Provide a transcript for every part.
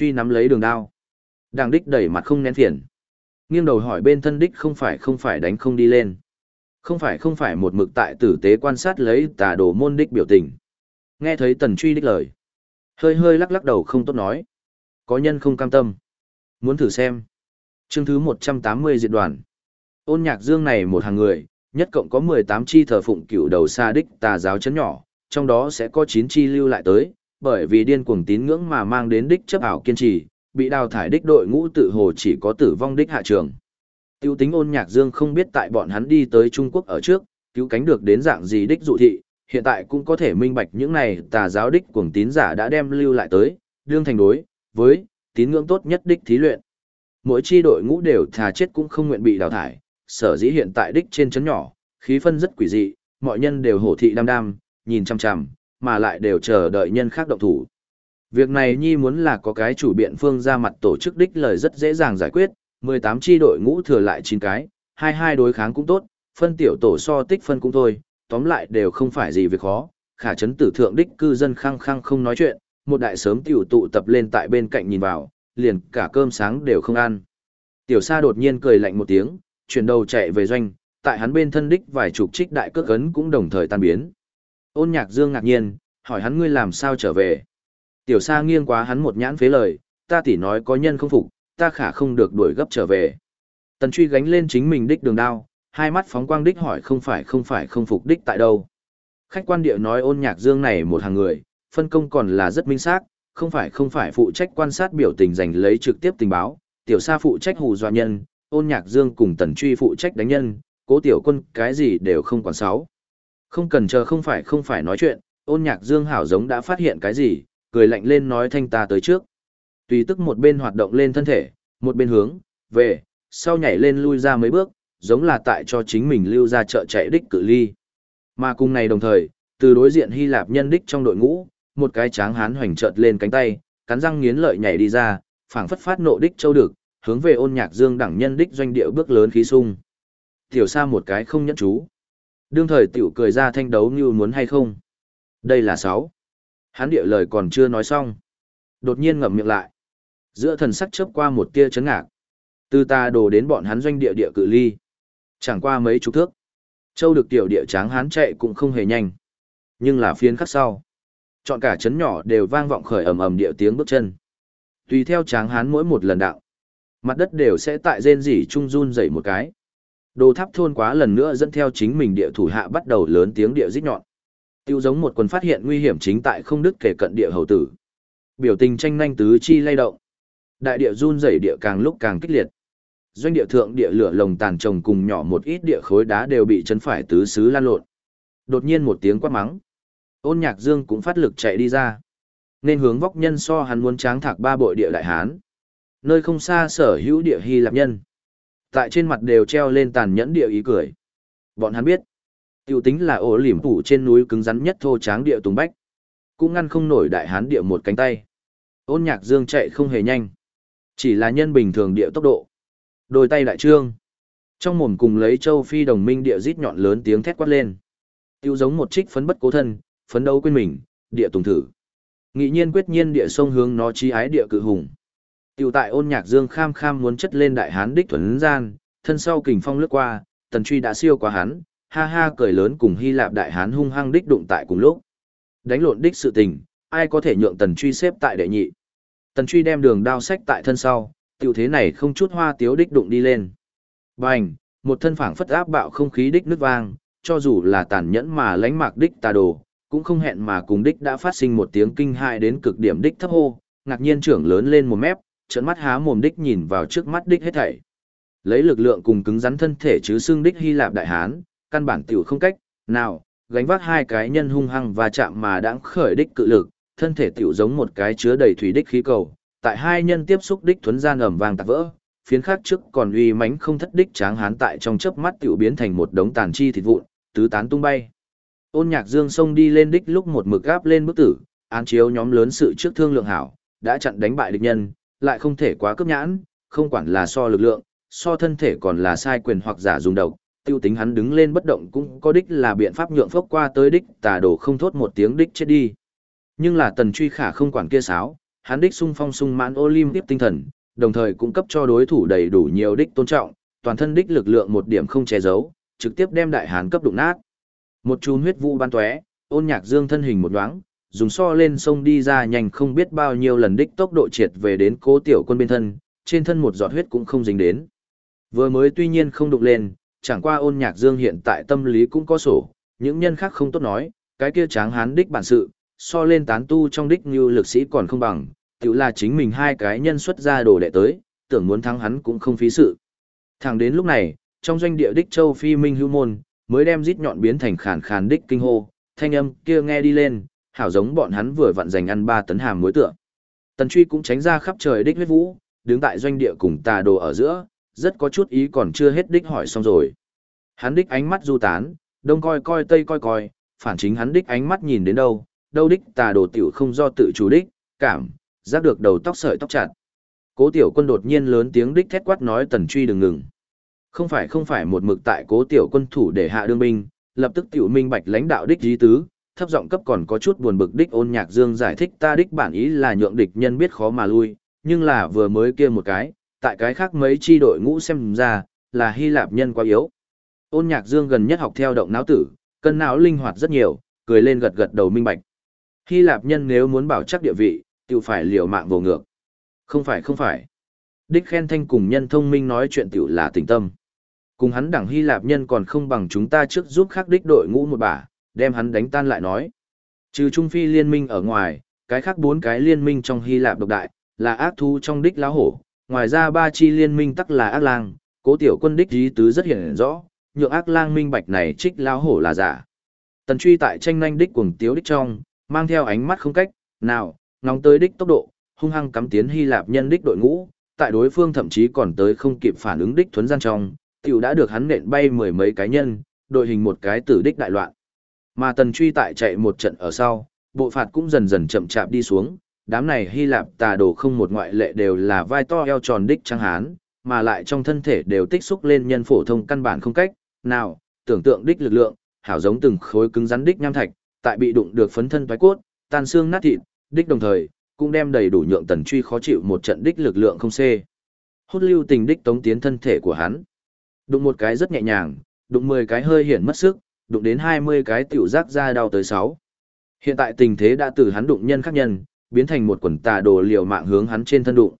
truy nắm lấy đường đao. Đàng đích đẩy mặt không nén phiền. Nghiêng đầu hỏi bên thân đích không phải không phải đánh không đi lên. Không phải không phải một mực tại tử tế quan sát lấy tà đồ môn đích biểu tình. Nghe thấy tần truy đích lời. Hơi hơi lắc lắc đầu không tốt nói. Có nhân không cam tâm. Muốn thử xem. Chương thứ 180 diệt đoàn. Ôn nhạc dương này một hàng người, nhất cộng có 18 chi thờ phụng cựu đầu xa đích tà giáo chấn nhỏ, trong đó sẽ có 9 chi lưu lại tới, bởi vì điên cuồng tín ngưỡng mà mang đến đích chấp ảo kiên trì, bị đào thải đích đội ngũ tự hồ chỉ có tử vong đích hạ trường. Tiêu tính ôn nhạc dương không biết tại bọn hắn đi tới Trung Quốc ở trước, cứu cánh được đến dạng gì đích dụ thị, hiện tại cũng có thể minh bạch những này tà giáo đích cuồng tín giả đã đem lưu lại tới, đương thành đối, với, tín ngưỡng tốt nhất đích thí luyện. Mỗi chi đội ngũ đều thà chết cũng không nguyện bị đào thải, sở dĩ hiện tại đích trên chấn nhỏ, khí phân rất quỷ dị, mọi nhân đều hổ thị đam đam, nhìn chăm chăm, mà lại đều chờ đợi nhân khác động thủ. Việc này nhi muốn là có cái chủ biện phương ra mặt tổ chức đích lời rất dễ dàng giải quyết, 18 chi đội ngũ thừa lại 9 cái, hai hai đối kháng cũng tốt, phân tiểu tổ so tích phân cũng thôi, tóm lại đều không phải gì việc khó, khả chấn tử thượng đích cư dân khăng khăng không nói chuyện, một đại sớm tiểu tụ tập lên tại bên cạnh nhìn vào, liền cả cơm sáng đều không ăn. Tiểu sa đột nhiên cười lạnh một tiếng, chuyển đầu chạy về doanh, tại hắn bên thân đích vài chục trích đại cước ấn cũng đồng thời tan biến. Ôn nhạc dương ngạc nhiên, hỏi hắn ngươi làm sao trở về. Tiểu sa nghiêng quá hắn một nhãn phế lời, ta tỉ nói có nhân không phục, ta khả không được đuổi gấp trở về. Tần truy gánh lên chính mình đích đường đao, hai mắt phóng quang đích hỏi không phải không phải không phục đích tại đâu. Khách quan địa nói ôn nhạc dương này một hàng người, phân công còn là rất minh xác, không phải không phải phụ trách quan sát biểu tình giành lấy trực tiếp tình báo, tiểu sa phụ trách hù dọa nhân, ôn nhạc dương cùng tần truy phụ trách đánh nhân, cố tiểu quân cái gì đều không quản sáu. Không cần chờ không phải không phải nói chuyện, ôn nhạc dương hảo giống đã phát hiện cái gì, cười lạnh lên nói thanh ta tới trước. Tùy tức một bên hoạt động lên thân thể, một bên hướng, về, sau nhảy lên lui ra mấy bước, giống là tại cho chính mình lưu ra chợ chạy đích cự ly. Mà cùng này đồng thời, từ đối diện Hy Lạp nhân đích trong đội ngũ, một cái tráng hán hoành chợt lên cánh tay, cắn răng nghiến lợi nhảy đi ra, phảng phất phát nộ đích châu được, hướng về ôn nhạc dương đẳng nhân đích doanh địa bước lớn khí sung. Tiểu xa một cái không nhẫn chú. Đương thời tiểu cười ra thanh đấu như muốn hay không. Đây là sáu. hắn địa lời còn chưa nói xong. Đột nhiên ngậm miệng lại. Giữa thần sắc chớp qua một tia chấn ngạc. Từ ta đổ đến bọn hắn doanh địa địa cự ly. Chẳng qua mấy chục thước. Châu được tiểu địa tráng hắn chạy cũng không hề nhanh. Nhưng là phiên khắc sau. Chọn cả chấn nhỏ đều vang vọng khởi ầm ầm địa tiếng bước chân. Tùy theo tráng hán mỗi một lần đạo. Mặt đất đều sẽ tại rên rỉ trung run dậy một cái. Đồ tháp thôn quá lần nữa dẫn theo chính mình địa thủ hạ bắt đầu lớn tiếng địa rít nhọn. Tiêu giống một quần phát hiện nguy hiểm chính tại không đứt kể cận địa hầu tử. Biểu tình tranh nhanh tứ chi lay động. Đại địa run rẩy địa càng lúc càng kích liệt. Doanh địa thượng địa lửa lồng tàn trồng cùng nhỏ một ít địa khối đá đều bị chấn phải tứ xứ lan lộn. Đột nhiên một tiếng quát mắng. Ôn Nhạc Dương cũng phát lực chạy đi ra. Nên hướng vóc nhân so hắn muốn tráng thạc ba bội địa đại hán. Nơi không xa sở hữu địa Hy Lạp nhân. Tại trên mặt đều treo lên tàn nhẫn địa ý cười. Bọn hắn biết. Tiêu tính là ổ liềm phủ trên núi cứng rắn nhất thô tráng địa tùng bách. Cũng ngăn không nổi đại hán địa một cánh tay. Ôn nhạc dương chạy không hề nhanh. Chỉ là nhân bình thường địa tốc độ. Đôi tay đại trương. Trong mồm cùng lấy châu phi đồng minh địa rít nhọn lớn tiếng thét quát lên. Tiêu giống một trích phấn bất cố thân, phấn đấu quên mình, địa tùng thử. Nghị nhiên quyết nhiên địa sông hướng nó chi ái địa cự hùng. Tiểu tại ôn nhạc dương kham kham muốn chất lên đại hán đích thuần gian, thân sau kình phong lướt qua, tần truy đã siêu qua hắn, ha ha cười lớn cùng Hy Lạp đại hán hung hăng đích đụng tại cùng lúc. Đánh lộn đích sự tình, ai có thể nhượng tần truy xếp tại đệ nhị. Tần truy đem đường đao sách tại thân sau, tiểu thế này không chút hoa tiếu đích đụng đi lên. Bành, một thân phảng phất áp bạo không khí đích nước vang, cho dù là tàn nhẫn mà lánh mạc đích tà đồ, cũng không hẹn mà cùng đích đã phát sinh một tiếng kinh hại đến cực điểm đích thấp hô, ngạc nhiên trưởng lớn lên một mép, trận mắt há mồm đích nhìn vào trước mắt đích hết thảy. Lấy lực lượng cùng cứng rắn thân thể chứ xương đích Hy Lạp đại hán, căn bản tiểu không cách, nào, gánh vác hai cái nhân hung hăng và chạm mà đã khởi đích cự lực, thân thể tiểu giống một cái chứa đầy thủy đích khí cầu, tại hai nhân tiếp xúc đích thuấn gian ẩm vàng tạc vỡ, phiến khác trước còn uy mãnh không thất đích tráng hán tại trong chớp mắt tiểu biến thành một đống tàn chi thịt vụn, tứ tán tung bay. Ôn nhạc dương sông đi lên đích lúc một mực gáp lên bức tử, án chiếu nhóm lớn sự trước thương lượng hảo, đã chặn đánh bại địch nhân, lại không thể quá cấp nhãn, không quản là so lực lượng, so thân thể còn là sai quyền hoặc giả dùng độc, tiêu tính hắn đứng lên bất động cũng có đích là biện pháp nhượng phốc qua tới đích tà đồ không thốt một tiếng đích chết đi. Nhưng là tần truy khả không quản kia sáo, hắn đích sung phong sung mãn Olympic tinh thần, đồng thời cung cấp cho đối thủ đầy đủ nhiều đích tôn trọng, toàn thân đích lực lượng một điểm không che giấu, trực tiếp đem đại hán cấp đụng nát. Một chùm huyết vụ ban tóe, ôn nhạc dương thân hình một nhoáng, dùng so lên sông đi ra nhanh không biết bao nhiêu lần đích tốc độ triệt về đến cố tiểu quân bên thân, trên thân một giọt huyết cũng không dính đến. Vừa mới tuy nhiên không đụng lên, chẳng qua ôn nhạc dương hiện tại tâm lý cũng có sổ, những nhân khác không tốt nói, cái kia tráng hán đích bản sự, so lên tán tu trong đích như lực sĩ còn không bằng, tự là chính mình hai cái nhân xuất ra đồ đệ tới, tưởng muốn thắng hắn cũng không phí sự. Thẳng đến lúc này, trong doanh địa đích châu phi minh hữu môn, mới đem rít nhọn biến thành khàn khàn đích kinh hô, thanh âm kia nghe đi lên, hảo giống bọn hắn vừa vặn dành ăn ba tấn hàm muối tựa. Tần Truy cũng tránh ra khắp trời đích huyết vũ, đứng tại doanh địa cùng tà đồ ở giữa, rất có chút ý còn chưa hết đích hỏi xong rồi. Hắn đích ánh mắt du tán, đông coi coi tây coi coi, phản chính hắn đích ánh mắt nhìn đến đâu, đâu đích tà đồ tiểu không do tự chủ đích, cảm, giác được đầu tóc sợi tóc chặt. Cố tiểu quân đột nhiên lớn tiếng đích thét quát nói tần truy đừng ngừng. Không phải không phải một mực tại cố tiểu quân thủ để hạ đương binh, lập tức tiểu minh bạch lãnh đạo đích dí tứ, thấp giọng cấp còn có chút buồn bực đích ôn nhạc dương giải thích ta đích bản ý là nhượng địch nhân biết khó mà lui, nhưng là vừa mới kia một cái, tại cái khác mấy chi đội ngũ xem ra, là Hy Lạp nhân quá yếu. Ôn nhạc dương gần nhất học theo động não tử, cân não linh hoạt rất nhiều, cười lên gật gật đầu minh bạch. Hy Lạp nhân nếu muốn bảo chắc địa vị, tiểu phải liều mạng vô ngược. Không phải không phải. Đích khen thanh cùng nhân thông minh nói chuyện tiểu là tình tâm. Cùng hắn đẳng Hy Lạp nhân còn không bằng chúng ta trước giúp khác đích đội ngũ một bả, đem hắn đánh tan lại nói. Trừ Trung Phi liên minh ở ngoài, cái khác bốn cái liên minh trong Hy Lạp độc đại, là ác thu trong đích lão hổ, ngoài ra ba chi liên minh tắc là ác lang, cố tiểu quân đích ý tứ rất hiển rõ, nhượng ác lang minh bạch này trích lão hổ là giả. Tần truy tại tranh nhanh đích cuồng tiếu đích trong, mang theo ánh mắt không cách, nào, nóng tới đích tốc độ, hung hăng cắm tiến Hy Lạp nhân đích đội ngũ, tại đối phương thậm chí còn tới không kịp phản ứng đích thuấn gian trong, tiểu đã được hắn nện bay mười mấy cái nhân, đội hình một cái tử đích đại loạn. Mà tần truy tại chạy một trận ở sau, bộ phạt cũng dần dần chậm chạp đi xuống, đám này Hy Lạp tà đồ không một ngoại lệ đều là vai to eo tròn đích trắng hán, mà lại trong thân thể đều tích xúc lên nhân phổ thông căn bản không cách, nào, tưởng tượng đích lực lượng, hảo giống từng khối cứng rắn đích nham thạch, tại bị đụng được phấn thân toái cốt, tan xương nát thịt, đích đồng thời, cũng đem đầy đủ nhượng tần truy khó chịu một trận đích lực lượng không xê. Hút lưu tình đích tống tiến thân thể của hắn. Đụng một cái rất nhẹ nhàng, đụng 10 cái hơi hiển mất sức, đụng đến 20 cái tiểu giác ra đau tới 6. Hiện tại tình thế đã từ hắn đụng nhân khác nhân, biến thành một quần tà đồ liều mạng hướng hắn trên thân đụng.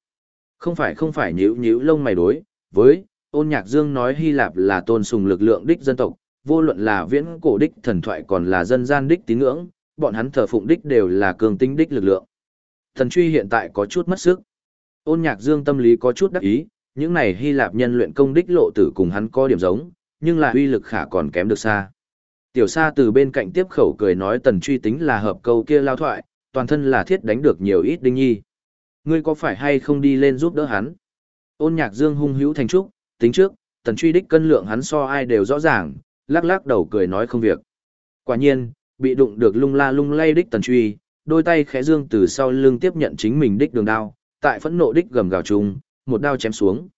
Không phải không phải nhíu nhíu lông mày đối, với, ôn nhạc dương nói Hy Lạp là tôn sùng lực lượng đích dân tộc, vô luận là viễn cổ đích thần thoại còn là dân gian đích tín ngưỡng, bọn hắn thờ phụng đích đều là cường tinh đích lực lượng. Thần truy hiện tại có chút mất sức. Ôn nhạc dương tâm lý có chút đắc ý, những này Hy Lạp nhân luyện công đích lộ tử cùng hắn có điểm giống, nhưng là uy lực khả còn kém được xa. Tiểu Sa từ bên cạnh tiếp khẩu cười nói tần truy tính là hợp câu kia lao thoại, toàn thân là thiết đánh được nhiều ít đinh nhi. Ngươi có phải hay không đi lên giúp đỡ hắn? Ôn nhạc dương hung hữu thành trúc, tính trước, tần truy đích cân lượng hắn so ai đều rõ ràng, lắc lắc đầu cười nói không việc. Quả nhiên, bị đụng được lung la lung lay đích tần truy, đôi tay khẽ dương từ sau lưng tiếp nhận chính mình đích đường đao, tại phẫn nộ đích gầm gào chung, một đao chém xuống.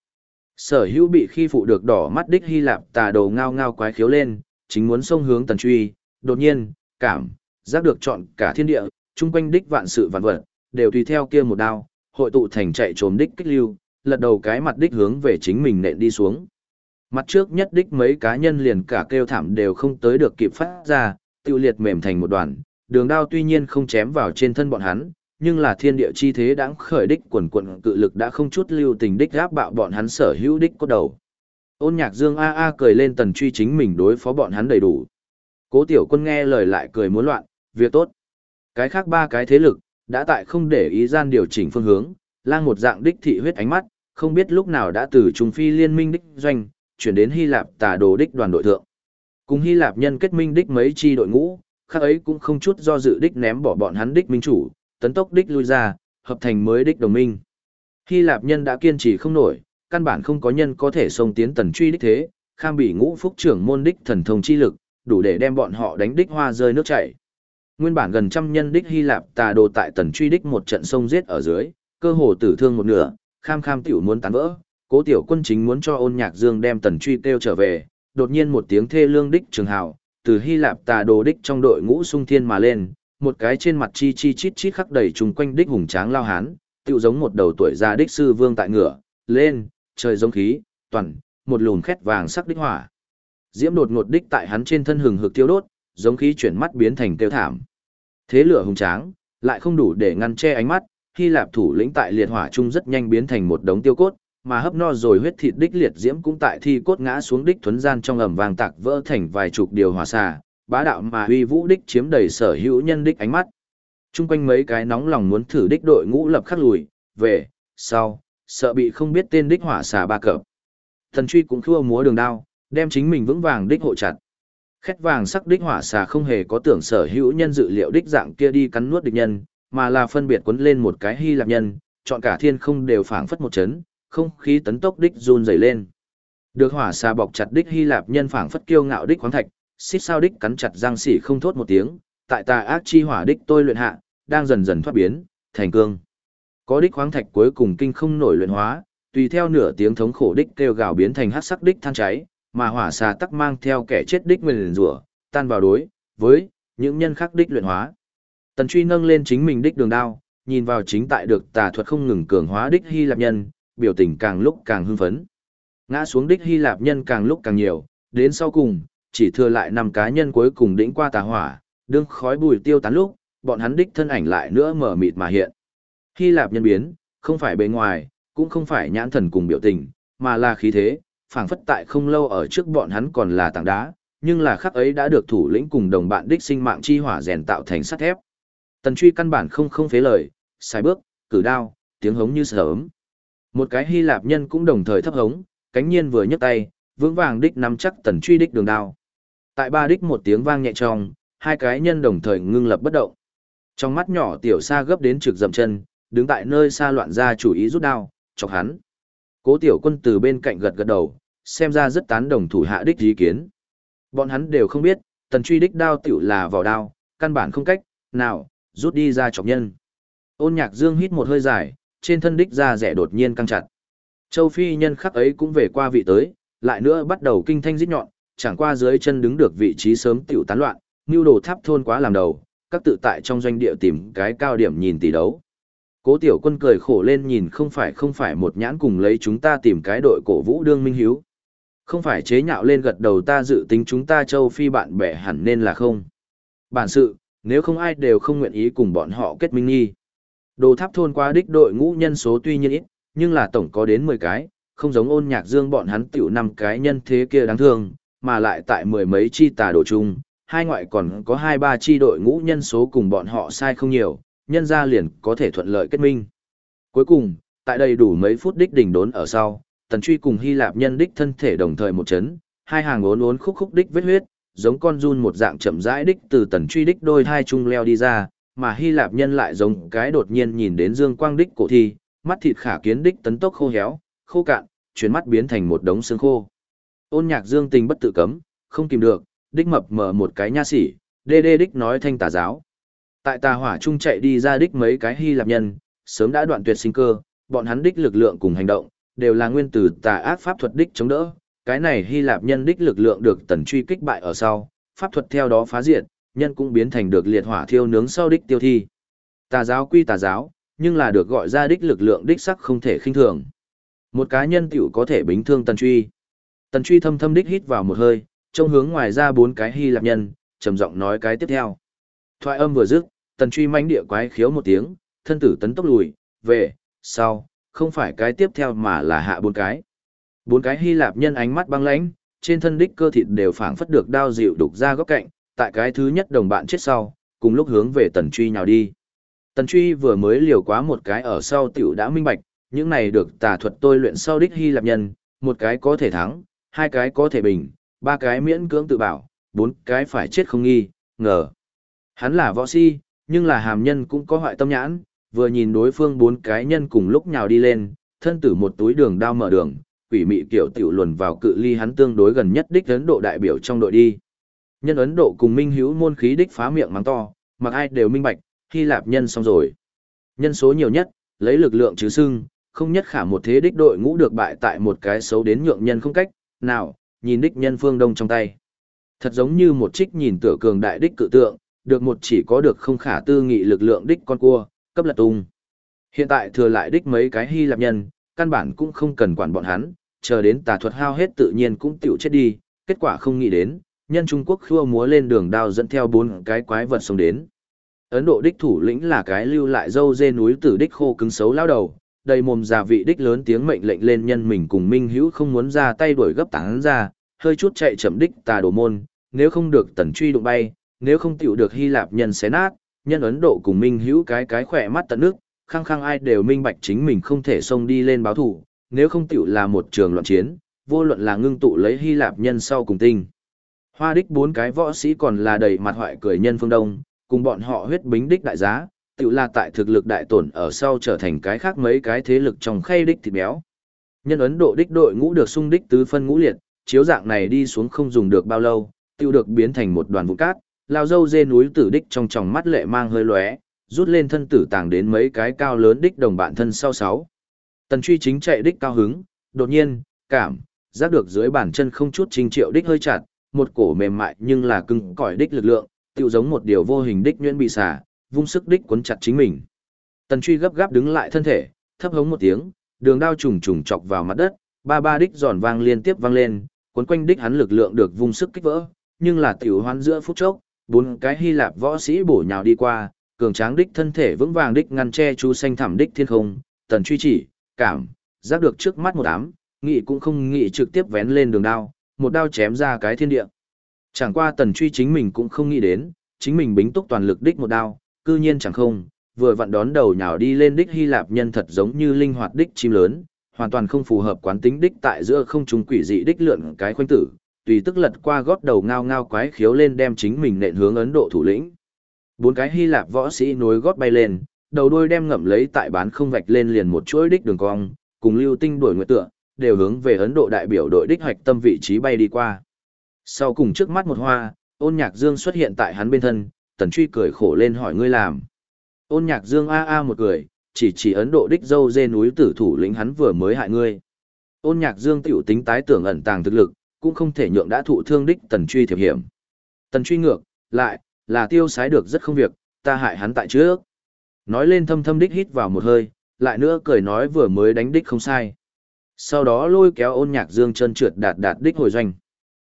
Sở hữu bị khi phụ được đỏ mắt đích Hy Lạp tà đầu ngao ngao quái khiếu lên, chính muốn xông hướng tần truy, đột nhiên, cảm, giác được chọn cả thiên địa, chung quanh đích vạn sự vạn vật, đều tùy theo kia một đao, hội tụ thành chạy trốn đích kích lưu, lật đầu cái mặt đích hướng về chính mình nện đi xuống. Mặt trước nhất đích mấy cá nhân liền cả kêu thảm đều không tới được kịp phát ra, tiêu liệt mềm thành một đoàn, đường đao tuy nhiên không chém vào trên thân bọn hắn, nhưng là thiên địa chi thế đã khởi đích quần quần cự lực đã không chút lưu tình đích gáp bạo bọn hắn sở hữu đích cốt đầu. Ôn nhạc dương a a cười lên tần truy chính mình đối phó bọn hắn đầy đủ. Cố tiểu quân nghe lời lại cười muốn loạn, việc tốt. Cái khác ba cái thế lực, đã tại không để ý gian điều chỉnh phương hướng, lang một dạng đích thị huyết ánh mắt, không biết lúc nào đã từ Trung Phi liên minh đích doanh, chuyển đến Hy Lạp tà đồ đích đoàn đội thượng. Cùng Hy Lạp nhân kết minh đích mấy chi đội ngũ, khác ấy cũng không chút do dự đích ném bỏ bọn hắn đích minh chủ, tấn tốc đích lui ra, hợp thành mới đích đồng minh. Hy Lạp nhân đã kiên trì không nổi, căn bản không có nhân có thể xông tiến tần truy đích thế, kham bị ngũ phúc trưởng môn đích thần thông chi lực, đủ để đem bọn họ đánh đích hoa rơi nước chảy. Nguyên bản gần trăm nhân đích Hy Lạp tà đồ tại tần truy đích một trận sông giết ở dưới, cơ hồ tử thương một nửa, kham kham tiểu muốn tán vỡ, cố tiểu quân chính muốn cho ôn nhạc dương đem tần truy kêu trở về, đột nhiên một tiếng thê lương đích trường hào, từ Hy Lạp tà đồ đích trong đội ngũ sung thiên mà lên, một cái trên mặt chi chi chít chít khắc đầy trùng quanh đích hùng tráng lao hán, tựu giống một đầu tuổi già đích sư vương tại ngựa, lên, trời giống khí, toàn, một lùn khét vàng sắc đích hỏa. Diễm đột ngột đích tại hắn trên thân hừng hực tiêu đốt, giống khí chuyển mắt biến thành tiêu thảm. Thế lửa hùng tráng, lại không đủ để ngăn che ánh mắt, Hy Lạp thủ lĩnh tại liệt hỏa trung rất nhanh biến thành một đống tiêu cốt, mà hấp no rồi huyết thịt đích liệt diễm cũng tại thi cốt ngã xuống đích thuấn gian trong ẩm vàng tạc vỡ thành vài chục điều hỏa xà, bá đạo mà uy vũ đích chiếm đầy sở hữu nhân đích ánh mắt. Trung quanh mấy cái nóng lòng muốn thử đích đội ngũ lập khắc lùi, về, sau, sợ bị không biết tên đích hỏa xà ba cập. Thần truy cũng khua múa đường đao, đem chính mình vững vàng đích hộ chặt. Khét vàng sắc đích hỏa xà không hề có tưởng sở hữu nhân dự liệu đích dạng kia đi cắn nuốt địch nhân, mà là phân biệt quấn lên một cái hy lạp nhân, chọn cả thiên không đều phảng phất một chấn, không khí tấn tốc đích run rẩy lên. Được hỏa xà bọc chặt đích hy lạp nhân phảng phất kiêu ngạo đích khoáng thạch, xít sao đích cắn chặt răng xỉ không thốt một tiếng, tại tà ác chi hỏa đích tôi luyện hạ, đang dần dần thoát biến, thành cương. Có đích khoáng thạch cuối cùng kinh không nổi luyện hóa, tùy theo nửa tiếng thống khổ đích kêu gào biến thành hắc sắc đích than cháy, mà hỏa xà tắc mang theo kẻ chết đích nguyền rủa, tan vào đối với những nhân khắc đích luyện hóa. Tần Truy nâng lên chính mình đích đường đao, nhìn vào chính tại được tà thuật không ngừng cường hóa đích Hy Lạp nhân, biểu tình càng lúc càng hưng phấn. Ngã xuống đích Hy Lạp nhân càng lúc càng nhiều, đến sau cùng, chỉ thừa lại năm cá nhân cuối cùng đĩnh qua tà hỏa, đương khói bùi tiêu tán lúc, bọn hắn đích thân ảnh lại nữa mở mịt mà hiện. Hy Lạp nhân biến, không phải bề ngoài, cũng không phải nhãn thần cùng biểu tình, mà là khí thế, phảng phất tại không lâu ở trước bọn hắn còn là tảng đá, nhưng là khắc ấy đã được thủ lĩnh cùng đồng bạn đích sinh mạng chi hỏa rèn tạo thành sắt thép. Tần truy căn bản không không phế lời, sai bước, cử đao, tiếng hống như sớm. Một cái Hy Lạp nhân cũng đồng thời thấp hống, cánh nhiên vừa nhấc tay, vững vàng đích nắm chắc tần truy đích đường đao. Tại ba đích một tiếng vang nhẹ trong, hai cái nhân đồng thời ngưng lập bất động. Trong mắt nhỏ tiểu xa gấp đến trực dậm chân, đứng tại nơi xa loạn ra chủ ý rút đao, chọc hắn. Cố tiểu quân từ bên cạnh gật gật đầu, xem ra rất tán đồng thủ hạ đích ý kiến. Bọn hắn đều không biết, tần truy đích đao tiểu là vào đao, căn bản không cách, nào, rút đi ra chọc nhân. Ôn nhạc dương hít một hơi dài, trên thân đích ra rẻ đột nhiên căng chặt. Châu Phi nhân khắc ấy cũng về qua vị tới, lại nữa bắt đầu kinh thanh rít nhọn, chẳng qua dưới chân đứng được vị trí sớm tiểu tán loạn, nưu đồ tháp thôn quá làm đầu, các tự tại trong doanh địa tìm cái cao điểm nhìn tỷ đấu. Cố tiểu quân cười khổ lên nhìn không phải không phải một nhãn cùng lấy chúng ta tìm cái đội cổ vũ đương minh hiếu. Không phải chế nhạo lên gật đầu ta dự tính chúng ta châu phi bạn bè hẳn nên là không. Bản sự, nếu không ai đều không nguyện ý cùng bọn họ kết minh nghi. Đồ tháp thôn qua đích đội ngũ nhân số tuy nhiên ít, nhưng là tổng có đến 10 cái, không giống ôn nhạc dương bọn hắn tiểu năm cái nhân thế kia đáng thương, mà lại tại mười mấy chi tà đồ chung, hai ngoại còn có hai ba chi đội ngũ nhân số cùng bọn họ sai không nhiều, nhân ra liền có thể thuận lợi kết minh. Cuối cùng, tại đầy đủ mấy phút đích đỉnh đốn ở sau, tần truy cùng Hy Lạp nhân đích thân thể đồng thời một chấn, hai hàng ốn ốn khúc khúc đích vết huyết, giống con run một dạng chậm rãi đích từ tần truy đích đôi hai chung leo đi ra, mà Hy Lạp nhân lại giống cái đột nhiên nhìn đến dương quang đích cổ thi, mắt thịt khả kiến đích tấn tốc khô héo, khô cạn, chuyển mắt biến thành một đống xương khô. Ôn nhạc dương tình bất tự cấm, không kìm được, đích mập mở một cái nha sỉ, đê đê đích nói thanh tà giáo. Tại tà hỏa trung chạy đi ra đích mấy cái Hy Lạp nhân, sớm đã đoạn tuyệt sinh cơ, bọn hắn đích lực lượng cùng hành động, đều là nguyên từ tà ác pháp thuật đích chống đỡ. Cái này Hy Lạp nhân đích lực lượng được tần truy kích bại ở sau, pháp thuật theo đó phá diệt, nhân cũng biến thành được liệt hỏa thiêu nướng sau đích tiêu thi. Tà giáo quy tà giáo, nhưng là được gọi ra đích lực lượng đích sắc không thể khinh thường. Một cá nhân tiểu có thể bính thương tần truy. Tần truy thâm thâm đích hít vào một hơi, trông hướng ngoài ra bốn cái Hy Lạp nhân, trầm giọng nói cái tiếp theo. Thoại âm vừa dứt, tần truy manh địa quái khiếu một tiếng, thân tử tấn tốc lùi, về, sau, không phải cái tiếp theo mà là hạ bốn cái. Bốn cái Hy Lạp nhân ánh mắt băng lãnh, trên thân đích cơ thịt đều phảng phất được đao dịu đục ra góc cạnh, tại cái thứ nhất đồng bạn chết sau, cùng lúc hướng về tần truy nhào đi. Tần truy vừa mới liều quá một cái ở sau tiểu đã minh bạch, những này được tà thuật tôi luyện sau đích Hy Lạp nhân, một cái có thể thắng, hai cái có thể bình, ba cái miễn cưỡng tự bảo, bốn cái phải chết không nghi, ngờ. Hắn là võ si, nhưng là hàm nhân cũng có hoại tâm nhãn, vừa nhìn đối phương bốn cái nhân cùng lúc nhào đi lên, thân tử một túi đường đao mở đường, quỷ mị kiểu tiểu luồn vào cự ly hắn tương đối gần nhất đích Ấn Độ đại biểu trong đội đi. Nhân Ấn Độ cùng Minh Hữu môn khí đích phá miệng mắng to, mặc ai đều minh bạch, Hy Lạp nhân xong rồi. Nhân số nhiều nhất, lấy lực lượng chứ sưng, không nhất khả một thế đích đội ngũ được bại tại một cái xấu đến nhượng nhân không cách, nào, nhìn đích nhân phương đông trong tay. Thật giống như một trích nhìn tựa cường đại đích cự tượng, được một chỉ có được không khả tư nghị lực lượng đích con cua, cấp lật tung. Hiện tại thừa lại đích mấy cái Hy Lạp nhân, căn bản cũng không cần quản bọn hắn, chờ đến tà thuật hao hết tự nhiên cũng tiểu chết đi, kết quả không nghĩ đến, nhân Trung Quốc khua múa lên đường đao dẫn theo bốn cái quái vật sống đến. Ấn Độ đích thủ lĩnh là cái lưu lại dâu dê núi tử đích khô cứng xấu lao đầu, đầy mồm già vị đích lớn tiếng mệnh lệnh lên nhân mình cùng Minh Hữu không muốn ra tay đuổi gấp tán ra, hơi chút chạy chậm đích tà đồ môn, nếu không được tần truy đụng bay, nếu không tiểu được Hy Lạp nhân xé nát, nhân Ấn Độ cùng Minh Hữu cái cái khỏe mắt tận nước, khăng khăng ai đều minh bạch chính mình không thể xông đi lên báo thủ, nếu không tiểu là một trường loạn chiến, vô luận là ngưng tụ lấy Hy Lạp nhân sau cùng tinh. Hoa đích bốn cái võ sĩ còn là đầy mặt hoại cười nhân phương đông, cùng bọn họ huyết bính đích đại giá, tiểu là tại thực lực đại tổn ở sau trở thành cái khác mấy cái thế lực trong khay đích thịt béo. Nhân Ấn Độ đích đội ngũ được sung đích tứ phân ngũ liệt, chiếu dạng này đi xuống không dùng được bao lâu, tiêu được biến thành một đoàn vụ cát, lao dâu dê núi tử đích trong tròng mắt lệ mang hơi lóe, rút lên thân tử tàng đến mấy cái cao lớn đích đồng bạn thân sau sáu. Tần truy chính chạy đích cao hứng, đột nhiên, cảm, giác được dưới bàn chân không chút trình triệu đích hơi chặt, một cổ mềm mại nhưng là cứng cỏi đích lực lượng, tựu giống một điều vô hình đích nhuyễn bị xả, vung sức đích cuốn chặt chính mình. Tần truy gấp gáp đứng lại thân thể, thấp hống một tiếng, đường đao trùng trùng chọc vào mặt đất, ba ba đích giòn vang liên tiếp vang lên, cuốn quanh đích hắn lực lượng được vung sức kích vỡ, nhưng là tiểu hoan giữa phút chốc, bốn cái Hy Lạp võ sĩ bổ nhào đi qua, cường tráng đích thân thể vững vàng đích ngăn che chú xanh thảm đích thiên không, tần truy chỉ, cảm, giác được trước mắt một ám, nghị cũng không nghị trực tiếp vén lên đường đao, một đao chém ra cái thiên địa. Chẳng qua tần truy chính mình cũng không nghĩ đến, chính mình bính túc toàn lực đích một đao, cư nhiên chẳng không, vừa vặn đón đầu nhào đi lên đích Hy Lạp nhân thật giống như linh hoạt đích chim lớn, hoàn toàn không phù hợp quán tính đích tại giữa không trung quỷ dị đích lượn cái khoanh tử, tùy tức lật qua gót đầu ngao ngao quái khiếu lên đem chính mình nện hướng Ấn Độ thủ lĩnh. Bốn cái Hy Lạp võ sĩ nối gót bay lên, đầu đuôi đem ngậm lấy tại bán không vạch lên liền một chuỗi đích đường cong, cùng lưu tinh đuổi nguyệt tựa, đều hướng về Ấn Độ đại biểu đội đích hoạch tâm vị trí bay đi qua. Sau cùng trước mắt một hoa, ôn nhạc dương xuất hiện tại hắn bên thân, tần truy cười khổ lên hỏi ngươi làm. Ôn nhạc dương a a một cười, chỉ chỉ Ấn Độ đích dâu dê núi tử thủ lĩnh hắn vừa mới hại ngươi. Ôn nhạc dương tiểu tính tái tưởng ẩn tàng thực lực, cũng không thể nhượng đã thụ thương đích tần truy thiệp hiểm. Tần truy ngược, lại, là tiêu sái được rất không việc, ta hại hắn tại trước. Nói lên thâm thâm đích hít vào một hơi, lại nữa cười nói vừa mới đánh đích không sai. Sau đó lôi kéo ôn nhạc dương chân trượt đạt đạt đích hồi doanh.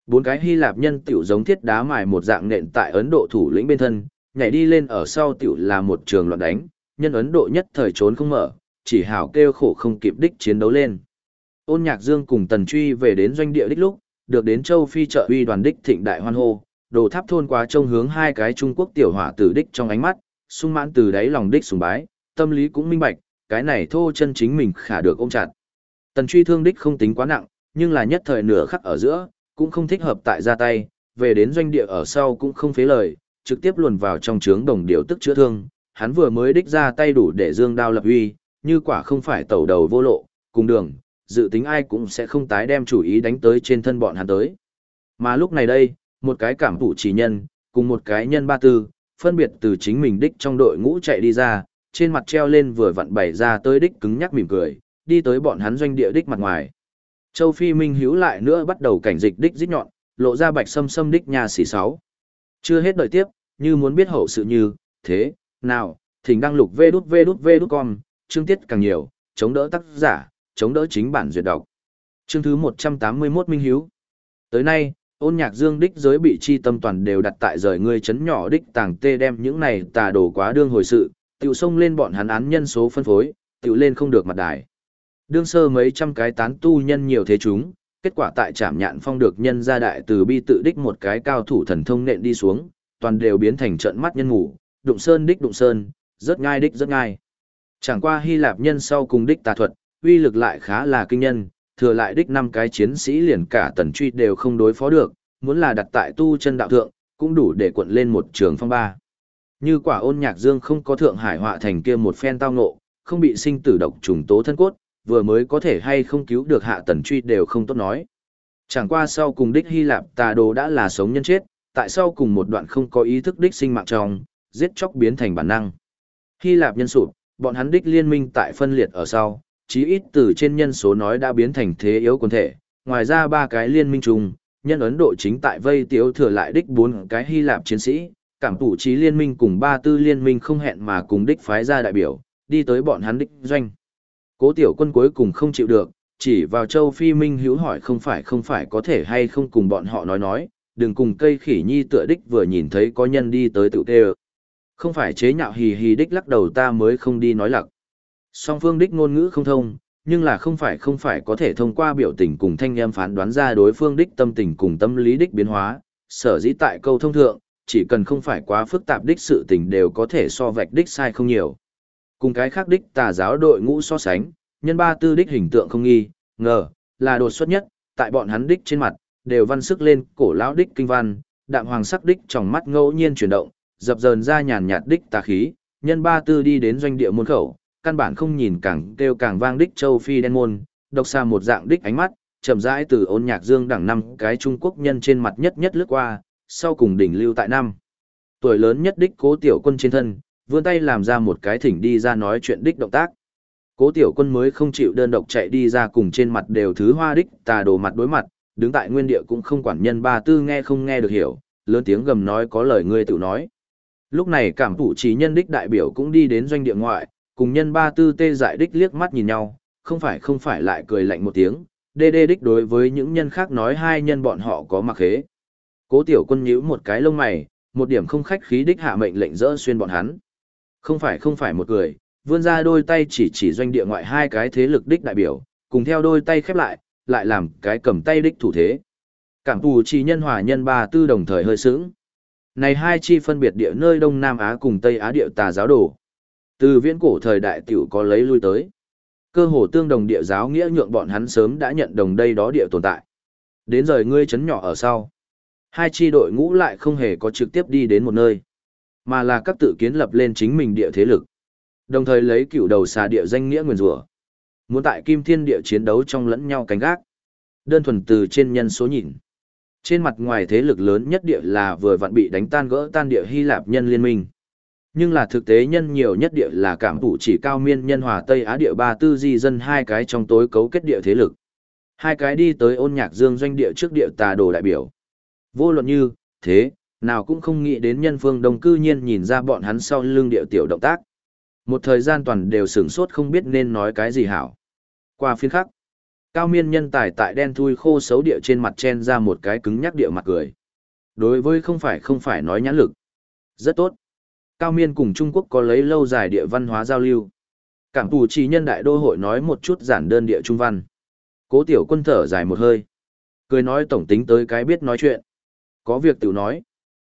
Bốn cái Hy Lạp nhân tiểu giống thiết đá mài một dạng nện tại Ấn Độ thủ lĩnh bên thân, nhảy đi lên ở sau tiểu là một trường loạn đánh, nhân Ấn Độ nhất thời trốn không mở, chỉ hảo kêu khổ không kịp đích chiến đấu lên. Ôn Nhạc Dương cùng Tần Truy về đến doanh địa đích lúc, được đến châu phi trợ uy đoàn đích thịnh đại hoan hô, đồ tháp thôn quá trông hướng hai cái Trung Quốc tiểu hỏa tử đích trong ánh mắt, sung mãn từ đáy lòng đích sùng bái, tâm lý cũng minh bạch, cái này thô chân chính mình khả được ôm chặt. Tần truy thương đích không tính quá nặng, nhưng là nhất thời nửa khắc ở giữa, cũng không thích hợp tại ra tay, về đến doanh địa ở sau cũng không phế lời, trực tiếp luồn vào trong trướng đồng điều tức chữa thương, hắn vừa mới đích ra tay đủ để dương đao lập uy, như quả không phải tẩu đầu vô lộ, cùng đường, dự tính ai cũng sẽ không tái đem chủ ý đánh tới trên thân bọn hắn tới. Mà lúc này đây, một cái cảm thủ chỉ nhân, cùng một cái nhân ba tư, phân biệt từ chính mình đích trong đội ngũ chạy đi ra, trên mặt treo lên vừa vặn bày ra tới đích cứng nhắc mỉm cười, đi tới bọn hắn doanh địa đích mặt ngoài. Châu Phi Minh hữu lại nữa bắt đầu cảnh dịch đích rít nhọn, lộ ra bạch sâm sâm đích nhà xỉ sáu. Chưa hết đợi tiếp, như muốn biết hậu sự như, thế, nào, thỉnh đăng lục vê đút vê đút vê đút con, chương tiết càng nhiều, chống đỡ tác giả, chống đỡ chính bản duyệt đọc. Chương thứ 181 Minh Hiếu. Tới nay, ôn nhạc dương đích giới bị chi tâm toàn đều đặt tại rời người chấn nhỏ đích tàng tê đem những này tà đổ quá đương hồi sự, tiểu sông lên bọn hắn án nhân số phân phối, tiểu lên không được mặt đài. Đương sơ mấy trăm cái tán tu nhân nhiều thế chúng, kết quả tại trảm nhạn phong được nhân gia đại từ bi tự đích một cái cao thủ thần thông nện đi xuống, toàn đều biến thành trận mắt nhân ngủ, đụng sơn đích đụng sơn, rất ngai đích rất ngai. Chẳng qua Hy Lạp nhân sau cùng đích tà thuật, uy lực lại khá là kinh nhân, thừa lại đích năm cái chiến sĩ liền cả tần truy đều không đối phó được, muốn là đặt tại tu chân đạo thượng, cũng đủ để cuộn lên một trường phong ba. Như quả ôn nhạc dương không có thượng hải họa thành kia một phen tao ngộ, không bị sinh tử độc trùng tố thân cốt, vừa mới có thể hay không cứu được hạ tần truy đều không tốt nói. Chẳng qua sau cùng đích Hy Lạp tà đồ đã là sống nhân chết, tại sau cùng một đoạn không có ý thức đích sinh mạng trong, giết chóc biến thành bản năng. Hy Lạp nhân sụp, bọn hắn đích liên minh tại phân liệt ở sau, chí ít từ trên nhân số nói đã biến thành thế yếu quân thể, ngoài ra ba cái liên minh chung, nhân Ấn Độ chính tại vây tiếu thừa lại đích bốn cái Hy Lạp chiến sĩ, cảm tủ trí liên minh cùng ba tư liên minh không hẹn mà cùng đích phái ra đại biểu, đi tới bọn hắn đích doanh. Cố tiểu quân cuối cùng không chịu được, chỉ vào châu Phi Minh hữu hỏi không phải không phải có thể hay không cùng bọn họ nói nói, đừng cùng cây khỉ nhi tựa đích vừa nhìn thấy có nhân đi tới tự tê Không phải chế nhạo hì hì đích lắc đầu ta mới không đi nói lặc. Song phương đích ngôn ngữ không thông, nhưng là không phải không phải có thể thông qua biểu tình cùng thanh em phán đoán ra đối phương đích tâm tình cùng tâm lý đích biến hóa, sở dĩ tại câu thông thượng, chỉ cần không phải quá phức tạp đích sự tình đều có thể so vạch đích sai không nhiều. Cùng cái khác đích tà giáo đội ngũ so sánh, nhân ba tư đích hình tượng không nghi, ngờ, là đột xuất nhất, tại bọn hắn đích trên mặt, đều văn sức lên cổ lão đích kinh văn, đạm hoàng sắc đích trong mắt ngẫu nhiên chuyển động, dập dờn ra nhàn nhạt đích tà khí, nhân ba tư đi đến doanh địa môn khẩu, căn bản không nhìn càng kêu càng vang đích châu phi đen môn, độc xa một dạng đích ánh mắt, chậm rãi từ ôn nhạc dương đẳng năm cái Trung Quốc nhân trên mặt nhất nhất lướt qua, sau cùng đỉnh lưu tại năm. Tuổi lớn nhất đích cố tiểu quân trên thân, vươn tay làm ra một cái thỉnh đi ra nói chuyện đích động tác. Cố tiểu quân mới không chịu đơn độc chạy đi ra cùng trên mặt đều thứ hoa đích tà đồ mặt đối mặt, đứng tại nguyên địa cũng không quản nhân ba tư nghe không nghe được hiểu, lớn tiếng gầm nói có lời ngươi tự nói. Lúc này cảm thủ trí nhân đích đại biểu cũng đi đến doanh địa ngoại, cùng nhân ba tư tê dại đích liếc mắt nhìn nhau, không phải không phải lại cười lạnh một tiếng, đê đê đích đối với những nhân khác nói hai nhân bọn họ có mặc khế. Cố tiểu quân nhíu một cái lông mày, một điểm không khách khí đích hạ mệnh lệnh dỡ xuyên bọn hắn. Không phải không phải một người, vươn ra đôi tay chỉ chỉ doanh địa ngoại hai cái thế lực đích đại biểu, cùng theo đôi tay khép lại, lại làm cái cầm tay đích thủ thế. Cảm tù chỉ nhân hòa nhân ba tư đồng thời hơi sướng. Này hai chi phân biệt địa nơi Đông Nam Á cùng Tây Á địa tà giáo đồ. Từ viễn cổ thời đại tiểu có lấy lui tới. Cơ hồ tương đồng địa giáo nghĩa nhượng bọn hắn sớm đã nhận đồng đây đó địa tồn tại. Đến rời ngươi chấn nhỏ ở sau. Hai chi đội ngũ lại không hề có trực tiếp đi đến một nơi, mà là các tự kiến lập lên chính mình địa thế lực. Đồng thời lấy cựu đầu xà địa danh nghĩa nguyền rủa Muốn tại kim thiên địa chiến đấu trong lẫn nhau cánh gác. Đơn thuần từ trên nhân số nhìn. Trên mặt ngoài thế lực lớn nhất địa là vừa vặn bị đánh tan gỡ tan địa Hy Lạp nhân liên minh. Nhưng là thực tế nhân nhiều nhất địa là cảm thủ chỉ cao miên nhân hòa Tây Á địa ba tư di dân hai cái trong tối cấu kết địa thế lực. Hai cái đi tới ôn nhạc dương doanh địa trước địa tà đồ đại biểu. Vô luận như, thế, nào cũng không nghĩ đến nhân phương đồng cư nhiên nhìn ra bọn hắn sau lưng địa tiểu động tác. Một thời gian toàn đều sửng sốt không biết nên nói cái gì hảo. Qua phiên khắc, cao miên nhân tài tại đen thui khô xấu địa trên mặt chen ra một cái cứng nhắc địa mặt cười. Đối với không phải không phải nói nhãn lực. Rất tốt. Cao miên cùng Trung Quốc có lấy lâu dài địa văn hóa giao lưu. Cảm tù chỉ nhân đại đô hội nói một chút giản đơn địa trung văn. Cố tiểu quân thở dài một hơi. Cười nói tổng tính tới cái biết nói chuyện. Có việc tiểu nói.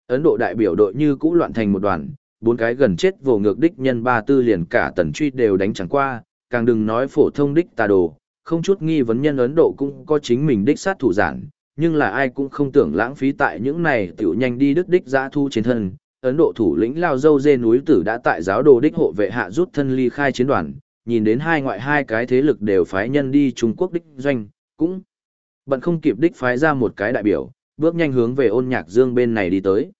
Ấn Độ đại biểu đội như cũ loạn thành một đoàn, bốn cái gần chết vô ngược đích nhân ba tư liền cả tần truy đều đánh chẳng qua, càng đừng nói phổ thông đích tà đồ, không chút nghi vấn nhân Ấn Độ cũng có chính mình đích sát thủ giản, nhưng là ai cũng không tưởng lãng phí tại những này tiểu nhanh đi đức đích giã thu trên thân. Ấn Độ thủ lĩnh Lao Dâu Dê núi tử đã tại giáo đồ đích hộ vệ hạ rút thân ly khai chiến đoàn, nhìn đến hai ngoại hai cái thế lực đều phái nhân đi Trung Quốc đích doanh, cũng bận không kịp đích phái ra một cái đại biểu, bước nhanh hướng về ôn nhạc dương bên này đi tới.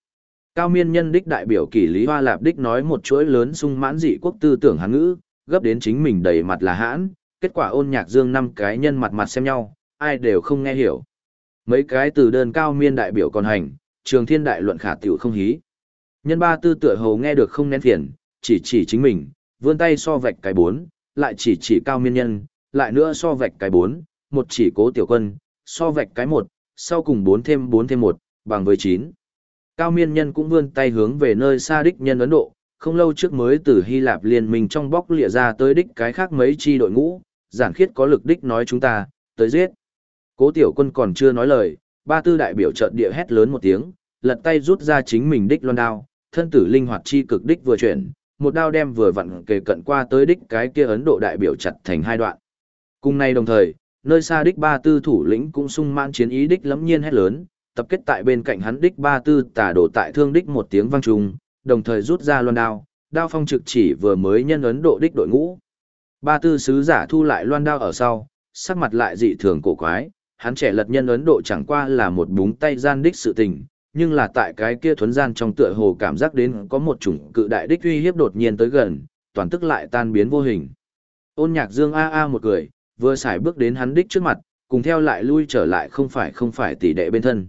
Cao miên nhân đích đại biểu kỷ lý hoa lạp đích nói một chuỗi lớn sung mãn dị quốc tư tưởng hán ngữ, gấp đến chính mình đầy mặt là hãn, kết quả ôn nhạc dương năm cái nhân mặt mặt xem nhau, ai đều không nghe hiểu. Mấy cái từ đơn cao miên đại biểu còn hành, trường thiên đại luận khả tiểu không hí. Nhân ba tư tựa hầu nghe được không nén phiền, chỉ chỉ chính mình, vươn tay so vạch cái bốn, lại chỉ chỉ cao miên nhân, lại nữa so vạch cái bốn, một chỉ cố tiểu quân, so vạch cái một, sau cùng bốn thêm bốn thêm một, bằng với chín. Cao miên nhân cũng vươn tay hướng về nơi xa đích nhân Ấn Độ, không lâu trước mới từ Hy Lạp liên minh trong bóc lịa ra tới đích cái khác mấy chi đội ngũ, giản khiết có lực đích nói chúng ta, tới giết. Cố tiểu quân còn chưa nói lời, ba tư đại biểu trợn địa hét lớn một tiếng, lật tay rút ra chính mình đích loan đao, thân tử linh hoạt chi cực đích vừa chuyển, một đao đem vừa vặn kề cận qua tới đích cái kia Ấn Độ đại biểu chặt thành hai đoạn. Cùng nay đồng thời, nơi xa đích ba tư thủ lĩnh cũng sung mãn chiến ý đích lẫm nhiên hét lớn, tập kết tại bên cạnh hắn đích ba tư tả đổ tại thương đích một tiếng vang trùng, đồng thời rút ra loan đao, đao phong trực chỉ vừa mới nhân ấn độ đích đội ngũ. Ba tư sứ giả thu lại loan đao ở sau, sắc mặt lại dị thường cổ quái, hắn trẻ lật nhân ấn độ chẳng qua là một búng tay gian đích sự tình, nhưng là tại cái kia thuấn gian trong tựa hồ cảm giác đến có một chủng cự đại đích uy hiếp đột nhiên tới gần, toàn tức lại tan biến vô hình. Ôn nhạc dương a a một cười, vừa xài bước đến hắn đích trước mặt, cùng theo lại lui trở lại không phải không phải tỷ đệ bên thân.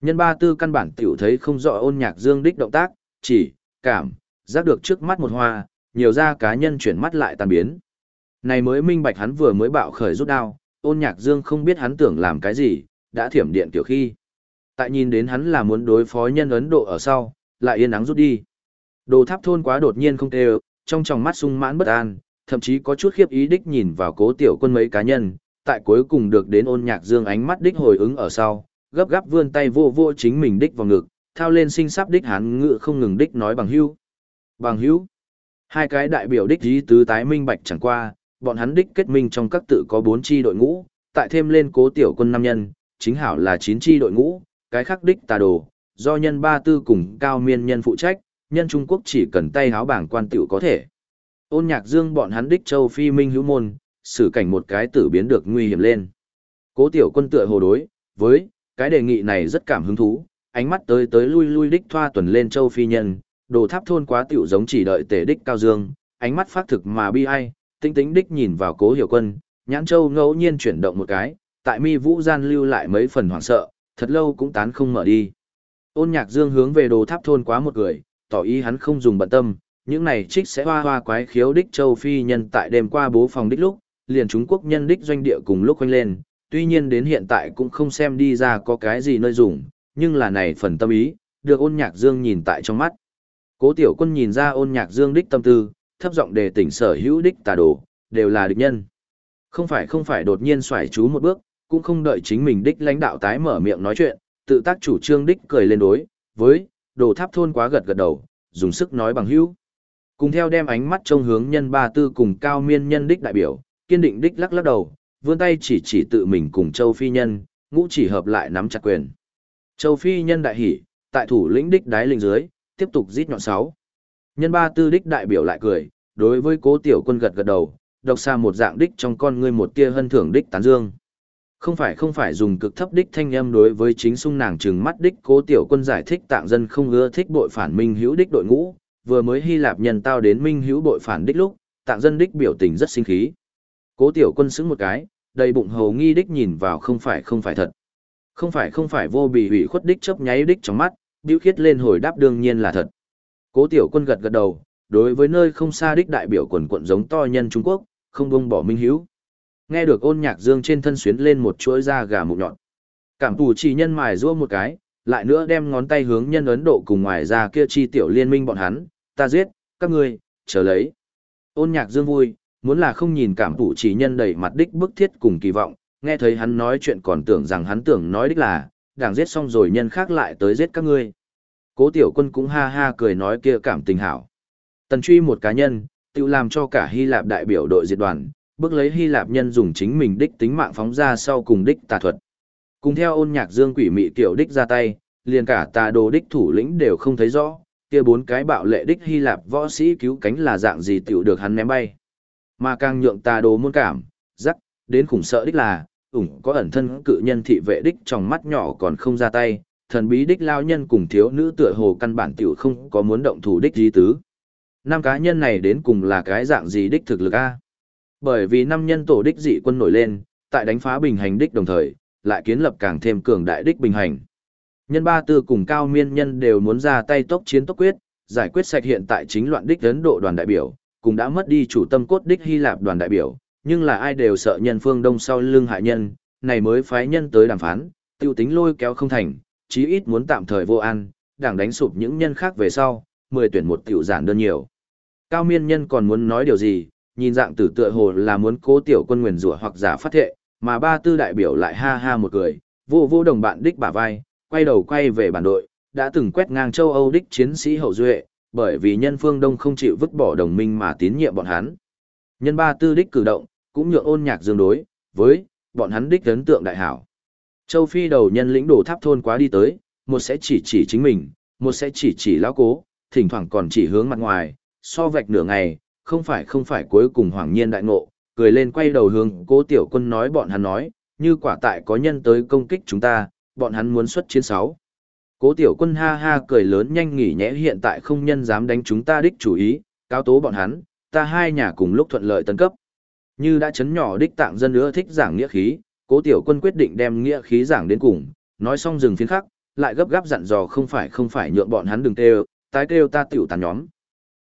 Nhân ba tư căn bản tiểu thấy không rõ ôn nhạc dương đích động tác, chỉ, cảm, giác được trước mắt một hoa, nhiều ra cá nhân chuyển mắt lại tan biến. Này mới minh bạch hắn vừa mới bạo khởi rút đao, ôn nhạc dương không biết hắn tưởng làm cái gì, đã thiểm điện tiểu khi. Tại nhìn đến hắn là muốn đối phó nhân Ấn Độ ở sau, lại yên ắng rút đi. Đồ tháp thôn quá đột nhiên không tê trong tròng mắt sung mãn bất an, thậm chí có chút khiếp ý đích nhìn vào cố tiểu quân mấy cá nhân, tại cuối cùng được đến ôn nhạc dương ánh mắt đích hồi ứng ở sau, gấp gáp vươn tay vô vô chính mình đích vào ngực, thao lên sinh sắp đích hán ngựa không ngừng đích nói bằng hữu. Bằng hữu. Hai cái đại biểu đích ý tứ tái minh bạch chẳng qua, bọn hắn đích kết minh trong các tự có bốn chi đội ngũ, tại thêm lên cố tiểu quân năm nhân, chính hảo là chín chi đội ngũ, cái khắc đích tà đồ, do nhân ba tư cùng cao miên nhân phụ trách, nhân Trung Quốc chỉ cần tay háo bảng quan tiểu có thể. Ôn nhạc dương bọn hắn đích châu phi minh hữu môn, xử cảnh một cái tử biến được nguy hiểm lên. Cố tiểu quân tựa hồ đối, với, cái đề nghị này rất cảm hứng thú, ánh mắt tới tới lui lui đích thoa tuần lên châu phi nhân, đồ tháp thôn quá tiểu giống chỉ đợi tể đích cao dương, ánh mắt phát thực mà bi ai, tinh tính đích nhìn vào cố hiểu quân, nhãn châu ngẫu nhiên chuyển động một cái, tại mi vũ gian lưu lại mấy phần hoảng sợ, thật lâu cũng tán không mở đi. Ôn nhạc dương hướng về đồ tháp thôn quá một người, tỏ ý hắn không dùng bận tâm, những này trích sẽ hoa hoa quái khiếu đích châu phi nhân tại đêm qua bố phòng đích lúc, liền Trung Quốc nhân đích doanh địa cùng lúc quanh lên, tuy nhiên đến hiện tại cũng không xem đi ra có cái gì nơi dùng, nhưng là này phần tâm ý, được ôn nhạc dương nhìn tại trong mắt. Cố tiểu quân nhìn ra ôn nhạc dương đích tâm tư, thấp giọng đề tỉnh sở hữu đích tà đồ, đều là địch nhân. Không phải không phải đột nhiên xoải chú một bước, cũng không đợi chính mình đích lãnh đạo tái mở miệng nói chuyện, tự tác chủ trương đích cười lên đối, với, đồ tháp thôn quá gật gật đầu, dùng sức nói bằng hữu. Cùng theo đem ánh mắt trông hướng nhân ba tư cùng cao miên nhân đích đại biểu, kiên định đích lắc lắc đầu, vươn tay chỉ chỉ tự mình cùng châu phi nhân, ngũ chỉ hợp lại nắm chặt quyền. Châu phi nhân đại hỉ, tại thủ lĩnh đích đái linh dưới, tiếp tục giết nhọn sáu. Nhân ba tư đích đại biểu lại cười, đối với cố tiểu quân gật gật đầu, độc xa một dạng đích trong con ngươi một tia hân thưởng đích tán dương. Không phải không phải dùng cực thấp đích thanh âm đối với chính sung nàng trừng mắt đích cố tiểu quân giải thích tạng dân không ưa thích bội phản minh hữu đích đội ngũ, vừa mới Hy Lạp nhân tao đến minh hữu bội phản đích lúc, tạng dân đích biểu tình rất sinh khí. Cố tiểu quân xứng một cái, đầy bụng hầu nghi đích nhìn vào không phải không phải thật. Không phải không phải vô bị hủy khuất đích chớp nháy đích trong mắt, biểu khiết lên hồi đáp đương nhiên là thật. Cố tiểu quân gật gật đầu, đối với nơi không xa đích đại biểu quần quận giống to nhân Trung Quốc, không buông bỏ minh hữu. Nghe được ôn nhạc dương trên thân xuyến lên một chuỗi da gà mục nhọn. Cảm tù chỉ nhân mài rua một cái, lại nữa đem ngón tay hướng nhân Ấn Độ cùng ngoài ra kia chi tiểu liên minh bọn hắn, ta giết, các ngươi, chờ lấy. Ôn nhạc dương vui, muốn là không nhìn cảm tù chỉ nhân đầy mặt đích bức thiết cùng kỳ vọng, nghe thấy hắn nói chuyện còn tưởng rằng hắn tưởng nói đích là, đảng giết xong rồi nhân khác lại tới giết các ngươi. Cố tiểu quân cũng ha ha cười nói kia cảm tình hảo. Tần truy một cá nhân, tự làm cho cả Hy Lạp đại biểu đội diệt đoàn, bước lấy Hy Lạp nhân dùng chính mình đích tính mạng phóng ra sau cùng đích tà thuật. Cùng theo ôn nhạc dương quỷ mị tiểu đích ra tay, liền cả tà đồ đích thủ lĩnh đều không thấy rõ, kia bốn cái bạo lệ đích Hy Lạp võ sĩ cứu cánh là dạng gì tiểu được hắn ném bay. Mà càng nhượng tà đồ muôn cảm, rắc, đến khủng sợ đích là, ủng có ẩn thân cự nhân thị vệ đích trong mắt nhỏ còn không ra tay, thần bí đích lao nhân cùng thiếu nữ tựa hồ căn bản tiểu không có muốn động thủ đích di tứ. Năm cá nhân này đến cùng là cái dạng gì đích thực lực a? Bởi vì năm nhân tổ đích dị quân nổi lên, tại đánh phá bình hành đích đồng thời, lại kiến lập càng thêm cường đại đích bình hành. Nhân ba tư cùng cao miên nhân đều muốn ra tay tốc chiến tốc quyết, giải quyết sạch hiện tại chính loạn đích Ấn Độ đoàn đại biểu, cũng đã mất đi chủ tâm cốt đích Hy Lạp đoàn đại biểu, nhưng là ai đều sợ nhân phương đông sau lưng hại nhân, này mới phái nhân tới đàm phán, tiêu tính lôi kéo không thành, chí ít muốn tạm thời vô an, đảng đánh sụp những nhân khác về sau, mười tuyển một tiểu giản đơn nhiều. Cao miên nhân còn muốn nói điều gì, nhìn dạng tử tựa hồ là muốn cố tiểu quân nguyền rủa hoặc giả phát thệ, mà ba tư đại biểu lại ha ha một cười, vô vô đồng bạn đích bả vai, quay đầu quay về bản đội, đã từng quét ngang châu Âu đích chiến sĩ hậu duệ, bởi vì nhân phương Đông không chịu vứt bỏ đồng minh mà tín nhiệm bọn hắn. Nhân ba tư đích cử động, cũng nhượng ôn nhạc dương đối, với, bọn hắn đích ấn tượng đại hảo. Châu Phi đầu nhân lĩnh đồ tháp thôn quá đi tới, một sẽ chỉ chỉ chính mình, một sẽ chỉ chỉ lão cố, thỉnh thoảng còn chỉ hướng mặt ngoài, so vạch nửa ngày, không phải không phải cuối cùng hoàng nhiên đại ngộ, cười lên quay đầu hướng cố tiểu quân nói bọn hắn nói, như quả tại có nhân tới công kích chúng ta, bọn hắn muốn xuất chiến sáu. Cố tiểu quân ha ha cười lớn nhanh nghỉ nhẽ hiện tại không nhân dám đánh chúng ta đích chủ ý, cáo tố bọn hắn, ta hai nhà cùng lúc thuận lợi tấn cấp. Như đã chấn nhỏ đích tạng dân nữa thích giảng nghĩa khí, cố tiểu quân quyết định đem nghĩa khí giảng đến cùng, nói xong dừng phiến khắc, lại gấp gáp dặn dò không phải không phải nhượng bọn hắn đừng tê tái kêu ta tiểu tàn nhóm.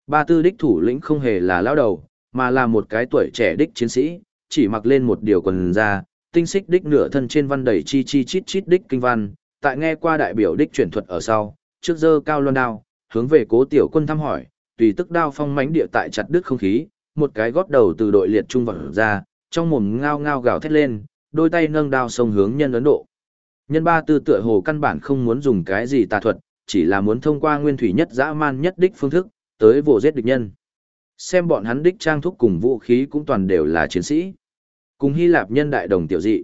Ba tư đích thủ lĩnh không hề là lao đầu, mà là một cái tuổi trẻ đích chiến sĩ, chỉ mặc lên một điều quần da, tinh xích đích nửa thân trên văn đầy chi chi chít chít đích kinh văn, tại nghe qua đại biểu đích chuyển thuật ở sau, trước dơ cao loan đao, hướng về cố tiểu quân thăm hỏi, tùy tức đao phong mánh địa tại chặt đứt không khí, một cái gót đầu từ đội liệt trung vật ra, trong mồm ngao ngao gào thét lên, đôi tay nâng đao sông hướng nhân Ấn Độ. Nhân ba tư tựa hồ căn bản không muốn dùng cái gì tà thuật, chỉ là muốn thông qua nguyên thủy nhất dã man nhất đích phương thức, tới vồ giết địch nhân. Xem bọn hắn đích trang thúc cùng vũ khí cũng toàn đều là chiến sĩ. Cùng Hy Lạp nhân đại đồng tiểu dị.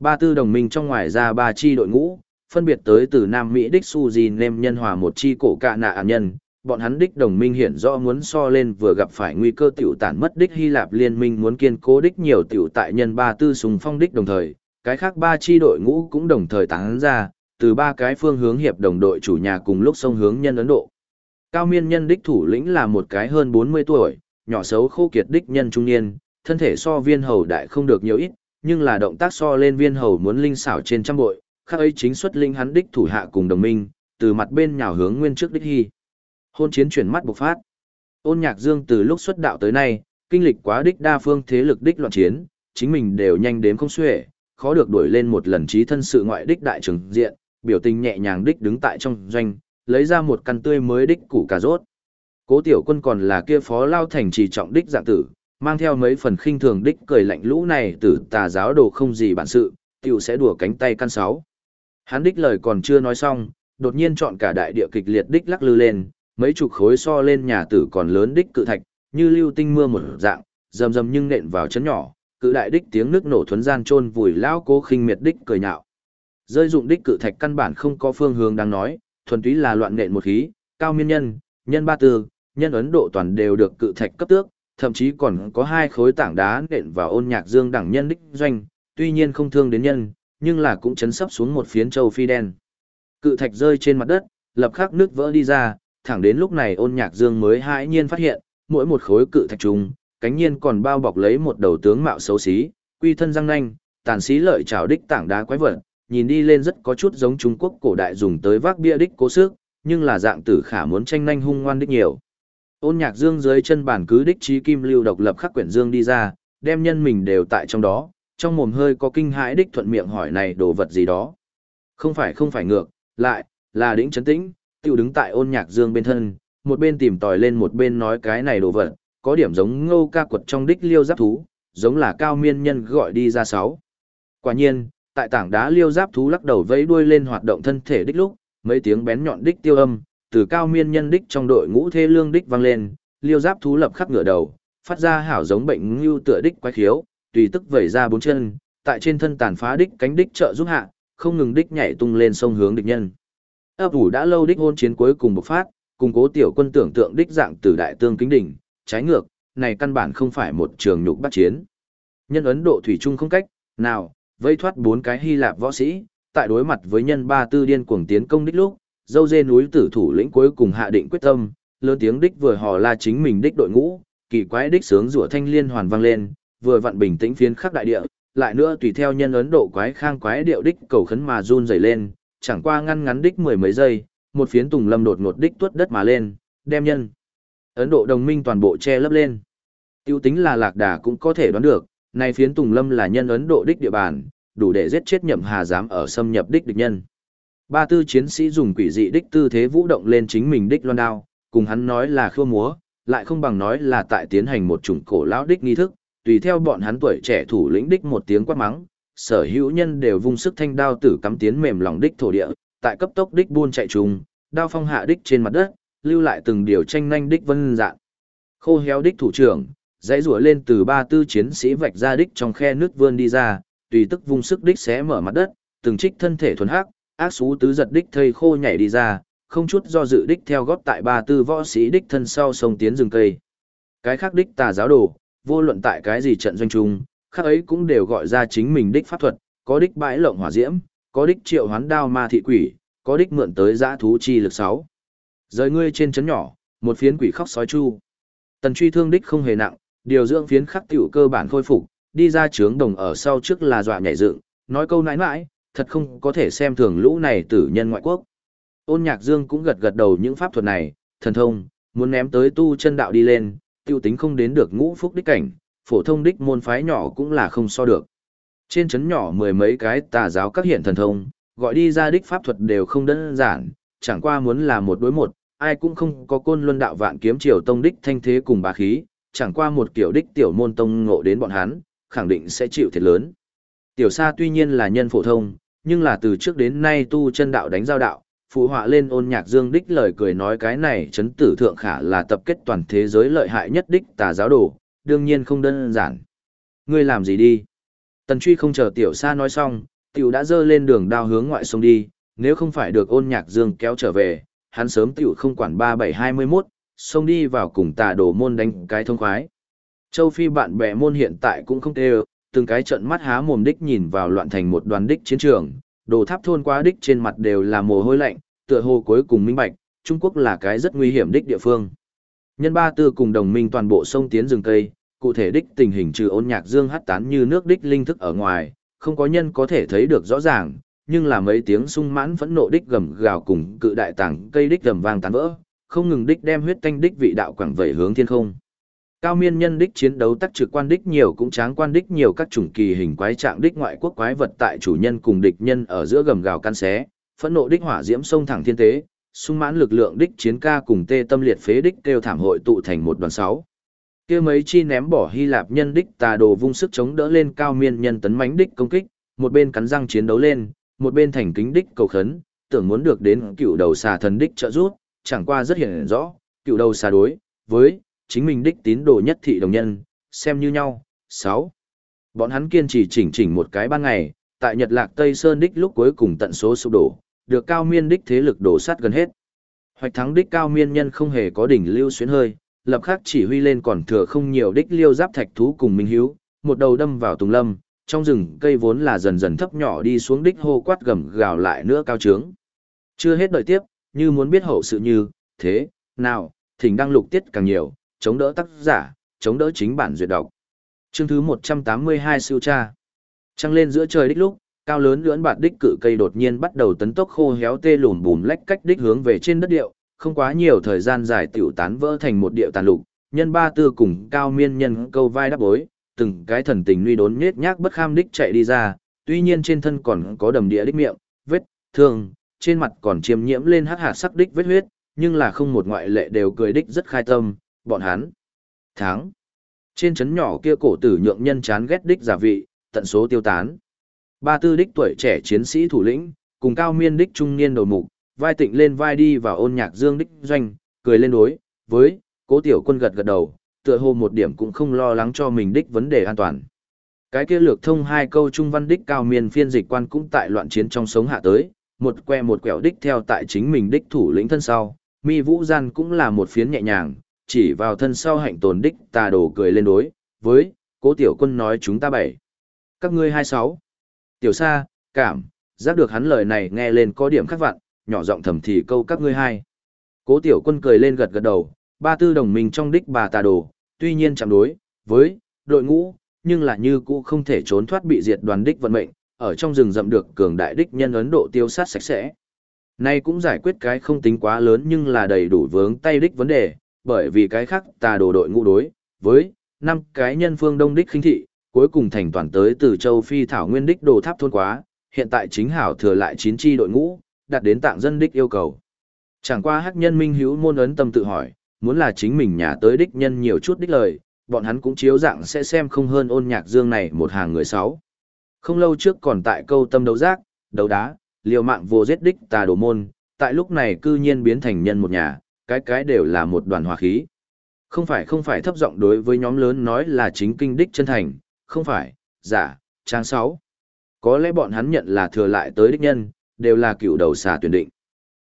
Ba tư đồng minh trong ngoài ra ba chi đội ngũ, phân biệt tới từ Nam Mỹ đích Su Di Nem nhân hòa một chi cổ cạ nạ ản nhân. Bọn hắn đích đồng minh hiện rõ muốn so lên vừa gặp phải nguy cơ tiểu tản mất đích Hy Lạp liên minh muốn kiên cố đích nhiều tiểu tại nhân ba tư sùng phong đích đồng thời, cái khác ba chi đội ngũ cũng đồng thời tán ra, từ ba cái phương hướng hiệp đồng đội chủ nhà cùng lúc sông hướng nhân Ấn Độ. Cao miên nhân đích thủ lĩnh là một cái hơn 40 tuổi, nhỏ xấu khô kiệt đích nhân trung niên, thân thể so viên hầu đại không được nhiều ít, nhưng là động tác so lên viên hầu muốn linh xảo trên trăm bội, khác ấy chính xuất linh hắn đích thủ hạ cùng đồng minh, từ mặt bên nhào hướng nguyên trước đích hy. Hôn chiến chuyển mắt bộc phát. Ôn nhạc dương từ lúc xuất đạo tới nay, kinh lịch quá đích đa phương thế lực đích loạn chiến, chính mình đều nhanh đến không xuể, khó được đuổi lên một lần trí thân sự ngoại đích đại trường diện, biểu tình nhẹ nhàng đích đứng tại trong doanh, lấy ra một căn tươi mới đích củ cà rốt. Cố tiểu quân còn là kia phó lao thành trì trọng đích dạng tử, mang theo mấy phần khinh thường đích cười lạnh lũ này tử tà giáo đồ không gì bản sự, tiểu sẽ đùa cánh tay căn sáu. Hắn đích lời còn chưa nói xong, đột nhiên chọn cả đại địa kịch liệt đích lắc lư lên, mấy chục khối so lên nhà tử còn lớn đích cự thạch, như lưu tinh mưa một dạng, rầm rầm nhưng nện vào chấn nhỏ, cự đại đích tiếng nước nổ thuấn gian chôn vùi lao cố khinh miệt đích cười nhạo. Rơi dụng đích cự thạch căn bản không có phương hướng đang nói, thuần túy là loạn nện một khí, cao miên nhân, nhân ba tư, nhân Ấn Độ toàn đều được cự thạch cấp tước, thậm chí còn có hai khối tảng đá nện vào ôn nhạc dương đẳng nhân đích doanh, tuy nhiên không thương đến nhân, nhưng là cũng chấn sấp xuống một phiến châu phi đen. Cự thạch rơi trên mặt đất, lập khắc nước vỡ đi ra, thẳng đến lúc này ôn nhạc dương mới hãi nhiên phát hiện, mỗi một khối cự thạch trùng, cánh nhiên còn bao bọc lấy một đầu tướng mạo xấu xí, quy thân răng nanh, tàn xí lợi trảo đích tảng đá quái vật, nhìn đi lên rất có chút giống Trung Quốc cổ đại dùng tới vác bia đích cố sức, nhưng là dạng tử khả muốn tranh nhanh hung ngoan đích nhiều. Ôn nhạc dương dưới chân bản cứ đích trí kim lưu độc lập khắc quyển dương đi ra, đem nhân mình đều tại trong đó, trong mồm hơi có kinh hãi đích thuận miệng hỏi này đồ vật gì đó. Không phải không phải ngược, lại, là đỉnh chấn tĩnh, tiêu đứng tại ôn nhạc dương bên thân, một bên tìm tòi lên một bên nói cái này đồ vật, có điểm giống ngô ca quật trong đích liêu giáp thú, giống là cao miên nhân gọi đi ra sáu. Quả nhiên, tại tảng đá liêu giáp thú lắc đầu vẫy đuôi lên hoạt động thân thể đích lúc, mấy tiếng bén nhọn đích tiêu âm, từ cao miên nhân đích trong đội ngũ thê lương đích vang lên, liêu giáp thú lập khắc ngửa đầu, phát ra hảo giống bệnh ngưu tựa đích quái khiếu, tùy tức vẩy ra bốn chân, tại trên thân tàn phá đích cánh đích trợ giúp hạ, không ngừng đích nhảy tung lên sông hướng địch nhân. Ấp ủ đã lâu đích hôn chiến cuối cùng bộc phát, cùng cố tiểu quân tưởng tượng đích dạng từ đại tương kính đỉnh, trái ngược, này căn bản không phải một trường nhục bắt chiến. Nhân Ấn Độ thủy chung không cách, nào, vây thoát bốn cái Hy Lạp võ sĩ, tại đối mặt với nhân ba tư điên cuồng tiến công đích lúc, dâu dê núi tử thủ lĩnh cuối cùng hạ định quyết tâm, lớn tiếng đích vừa hò la chính mình đích đội ngũ, kỳ quái đích sướng rủa thanh liên hoàn vang lên, vừa vặn bình tĩnh phiến khắc đại địa, lại nữa tùy theo nhân Ấn Độ quái khang quái điệu đích cầu khấn mà run rẩy lên, chẳng qua ngăn ngắn đích mười mấy giây, một phiến tùng lâm đột ngột đích tuốt đất mà lên, đem nhân Ấn Độ đồng minh toàn bộ che lấp lên. Tiêu tính là lạc đà cũng có thể đoán được, này phiến Tùng Lâm là nhân Ấn Độ đích địa bàn, đủ để giết chết nhậm hà dám ở xâm nhập đích địch nhân. Ba tư chiến sĩ dùng quỷ dị đích tư thế vũ động lên chính mình đích loan đao, cùng hắn nói là khua múa, lại không bằng nói là tại tiến hành một chủng cổ lão đích nghi thức, tùy theo bọn hắn tuổi trẻ thủ lĩnh đích một tiếng quát mắng, sở hữu nhân đều vung sức thanh đao tử cắm tiến mềm lòng đích thổ địa, tại cấp tốc đích buôn chạy trùng, đao phong hạ đích trên mặt đất, lưu lại từng điều tranh nhanh đích vân dạng. Khô héo đích thủ trưởng, dãy rủa lên từ ba tư chiến sĩ vạch ra đích trong khe nước vươn đi ra, tùy tức vung sức đích xé mở mặt đất, từng trích thân thể thuần hắc, ác xú tứ giật đích thây khô nhảy đi ra, không chút do dự đích theo góp tại ba tư võ sĩ đích thân sau sông tiến rừng cây. Cái khác đích tà giáo đồ, vô luận tại cái gì trận doanh trung, khác ấy cũng đều gọi ra chính mình đích pháp thuật, có đích bãi lộng hỏa diễm, có đích triệu hoán đao ma thị quỷ, có đích mượn tới giã thú chi lực sáu. Rời ngươi trên chấn nhỏ, một phiến quỷ khóc sói chu. Tần truy thương đích không hề nặng, điều dưỡng phiến khắc tiểu cơ bản khôi phục, đi ra trướng đồng ở sau trước là dọa nhảy dựng, nói câu nãi nãi, thật không có thể xem thường lũ này tử nhân ngoại quốc. Ôn nhạc dương cũng gật gật đầu những pháp thuật này, thần thông, muốn ném tới tu chân đạo đi lên, tiêu tính không đến được ngũ phúc đích cảnh, phổ thông đích môn phái nhỏ cũng là không so được. Trên chấn nhỏ mười mấy cái tà giáo các hiện thần thông, gọi đi ra đích pháp thuật đều không đơn giản, chẳng qua muốn là một đối một, ai cũng không có côn luân đạo vạn kiếm triều tông đích thanh thế cùng bá khí, chẳng qua một kiểu đích tiểu môn tông ngộ đến bọn hắn, khẳng định sẽ chịu thiệt lớn. Tiểu Sa tuy nhiên là nhân phổ thông, nhưng là từ trước đến nay tu chân đạo đánh giao đạo, phụ họa lên ôn nhạc dương đích lời cười nói cái này chấn tử thượng khả là tập kết toàn thế giới lợi hại nhất đích tà giáo đồ, đương nhiên không đơn giản. Ngươi làm gì đi? Tần truy không chờ tiểu Sa nói xong, tiểu đã dơ lên đường đao hướng ngoại sông đi, nếu không phải được ôn nhạc dương kéo trở về, hắn sớm tiểu không quản 3721, xông đi vào cùng tà đồ môn đánh cái thông khoái. Châu Phi bạn bè môn hiện tại cũng không tê từng cái trận mắt há mồm đích nhìn vào loạn thành một đoàn đích chiến trường, đồ tháp thôn quá đích trên mặt đều là mồ hôi lạnh, tựa hồ cuối cùng minh bạch, Trung Quốc là cái rất nguy hiểm đích địa phương. Nhân ba tư cùng đồng minh toàn bộ sông tiến rừng cây, cụ thể đích tình hình trừ ôn nhạc dương hát tán như nước đích linh thức ở ngoài, không có nhân có thể thấy được rõ ràng, nhưng là mấy tiếng sung mãn phẫn nộ đích gầm gào cùng cự đại tảng cây đích gầm vang tán vỡ, không ngừng đích đem huyết tanh đích vị đạo quảng vẩy hướng thiên không. Cao miên nhân đích chiến đấu tắc trực quan đích nhiều cũng tráng quan đích nhiều các chủng kỳ hình quái trạng đích ngoại quốc quái vật tại chủ nhân cùng địch nhân ở giữa gầm gào can xé, phẫn nộ đích hỏa diễm sông thẳng thiên tế, sung mãn lực lượng đích chiến ca cùng tê tâm liệt phế đích kêu thảm hội tụ thành một đoàn sáu. Kia mấy chi ném bỏ Hy Lạp nhân đích tà đồ vung sức chống đỡ lên cao miên nhân tấn mãnh đích công kích, một bên cắn răng chiến đấu lên, một bên thành kính đích cầu khấn, tưởng muốn được đến cựu đầu xà thần đích trợ giúp, chẳng qua rất hiển rõ, cựu đầu xà đối với chính mình đích tín đồ nhất thị đồng nhân, xem như nhau. 6. Bọn hắn kiên trì chỉnh chỉnh một cái ban ngày, tại Nhật Lạc Tây Sơn đích lúc cuối cùng tận số sụp đổ, được cao miên đích thế lực đổ sát gần hết. Hoạch thắng đích cao miên nhân không hề có đỉnh lưu xuyến hơi, lập khắc chỉ huy lên còn thừa không nhiều đích liêu giáp thạch thú cùng minh hiếu, một đầu đâm vào tùng lâm, trong rừng cây vốn là dần dần thấp nhỏ đi xuống đích hô quát gầm gào lại nữa cao trướng. Chưa hết đợi tiếp, như muốn biết hậu sự như, thế, nào, thỉnh đăng lục tiết càng nhiều, chống đỡ tác giả, chống đỡ chính bản duyệt đọc. Chương thứ 182 siêu tra. Trăng lên giữa trời đích lúc, cao lớn lưỡn bạt đích cự cây đột nhiên bắt đầu tấn tốc khô héo tê lùm bùm lách cách đích hướng về trên đất điệu, không quá nhiều thời gian dài tiểu tán vỡ thành một điệu tàn lục, nhân ba tư cùng cao miên nhân câu vai đắp bối, từng cái thần tình nuy đốn nhết nhác bất kham đích chạy đi ra, tuy nhiên trên thân còn có đầm địa đích miệng, vết, thương, trên mặt còn chiêm nhiễm lên hắc hạt sắc đích vết huyết, nhưng là không một ngoại lệ đều cười đích rất khai tâm, bọn hắn. Tháng. Trên chấn nhỏ kia cổ tử nhượng nhân chán ghét đích giả vị, tận số tiêu tán. Ba tư đích tuổi trẻ chiến sĩ thủ lĩnh, cùng cao miên đích trung niên đầu mục, vai tịnh lên vai đi vào ôn nhạc dương đích doanh, cười lên đối, với, cố tiểu quân gật gật đầu, tựa hồ một điểm cũng không lo lắng cho mình đích vấn đề an toàn. Cái kia lược thông hai câu trung văn đích cao miên phiên dịch quan cũng tại loạn chiến trong sống hạ tới, một que một quẹo đích theo tại chính mình đích thủ lĩnh thân sau, mi vũ gian cũng là một phiến nhẹ nhàng, chỉ vào thân sau hạnh tồn đích tà đồ cười lên đối, với, cố tiểu quân nói chúng ta bảy. Các ngươi hai sáu. Tiểu sa, cảm, giác được hắn lời này nghe lên có điểm khác vặn, nhỏ giọng thầm thì câu các ngươi hai. Cố tiểu quân cười lên gật gật đầu, ba tư đồng minh trong đích bà tà đồ, tuy nhiên chạm đối, với, đội ngũ, nhưng là như cũ không thể trốn thoát bị diệt đoàn đích vận mệnh, ở trong rừng rậm được cường đại đích nhân Ấn Độ tiêu sát sạch sẽ. Nay cũng giải quyết cái không tính quá lớn nhưng là đầy đủ vướng tay đích vấn đề, bởi vì cái khác tà đồ đội ngũ đối, với, năm cái nhân phương đông đích khinh thị, cuối cùng thành toàn tới từ châu Phi thảo nguyên đích đồ tháp thôn quá, hiện tại chính hảo thừa lại chín chi đội ngũ, đạt đến tạng dân đích yêu cầu. Chẳng qua hắc nhân minh hữu môn ấn tâm tự hỏi, muốn là chính mình nhà tới đích nhân nhiều chút đích lời, bọn hắn cũng chiếu dạng sẽ xem không hơn ôn nhạc dương này một hàng người sáu. Không lâu trước còn tại câu tâm đấu giác, đấu đá, liều mạng vô giết đích tà đồ môn, tại lúc này cư nhiên biến thành nhân một nhà, cái cái đều là một đoàn hòa khí. Không phải không phải thấp giọng đối với nhóm lớn nói là chính kinh đích chân thành, không phải, giả, trang sáu. Có lẽ bọn hắn nhận là thừa lại tới đích nhân, đều là cựu đầu xà tuyển định.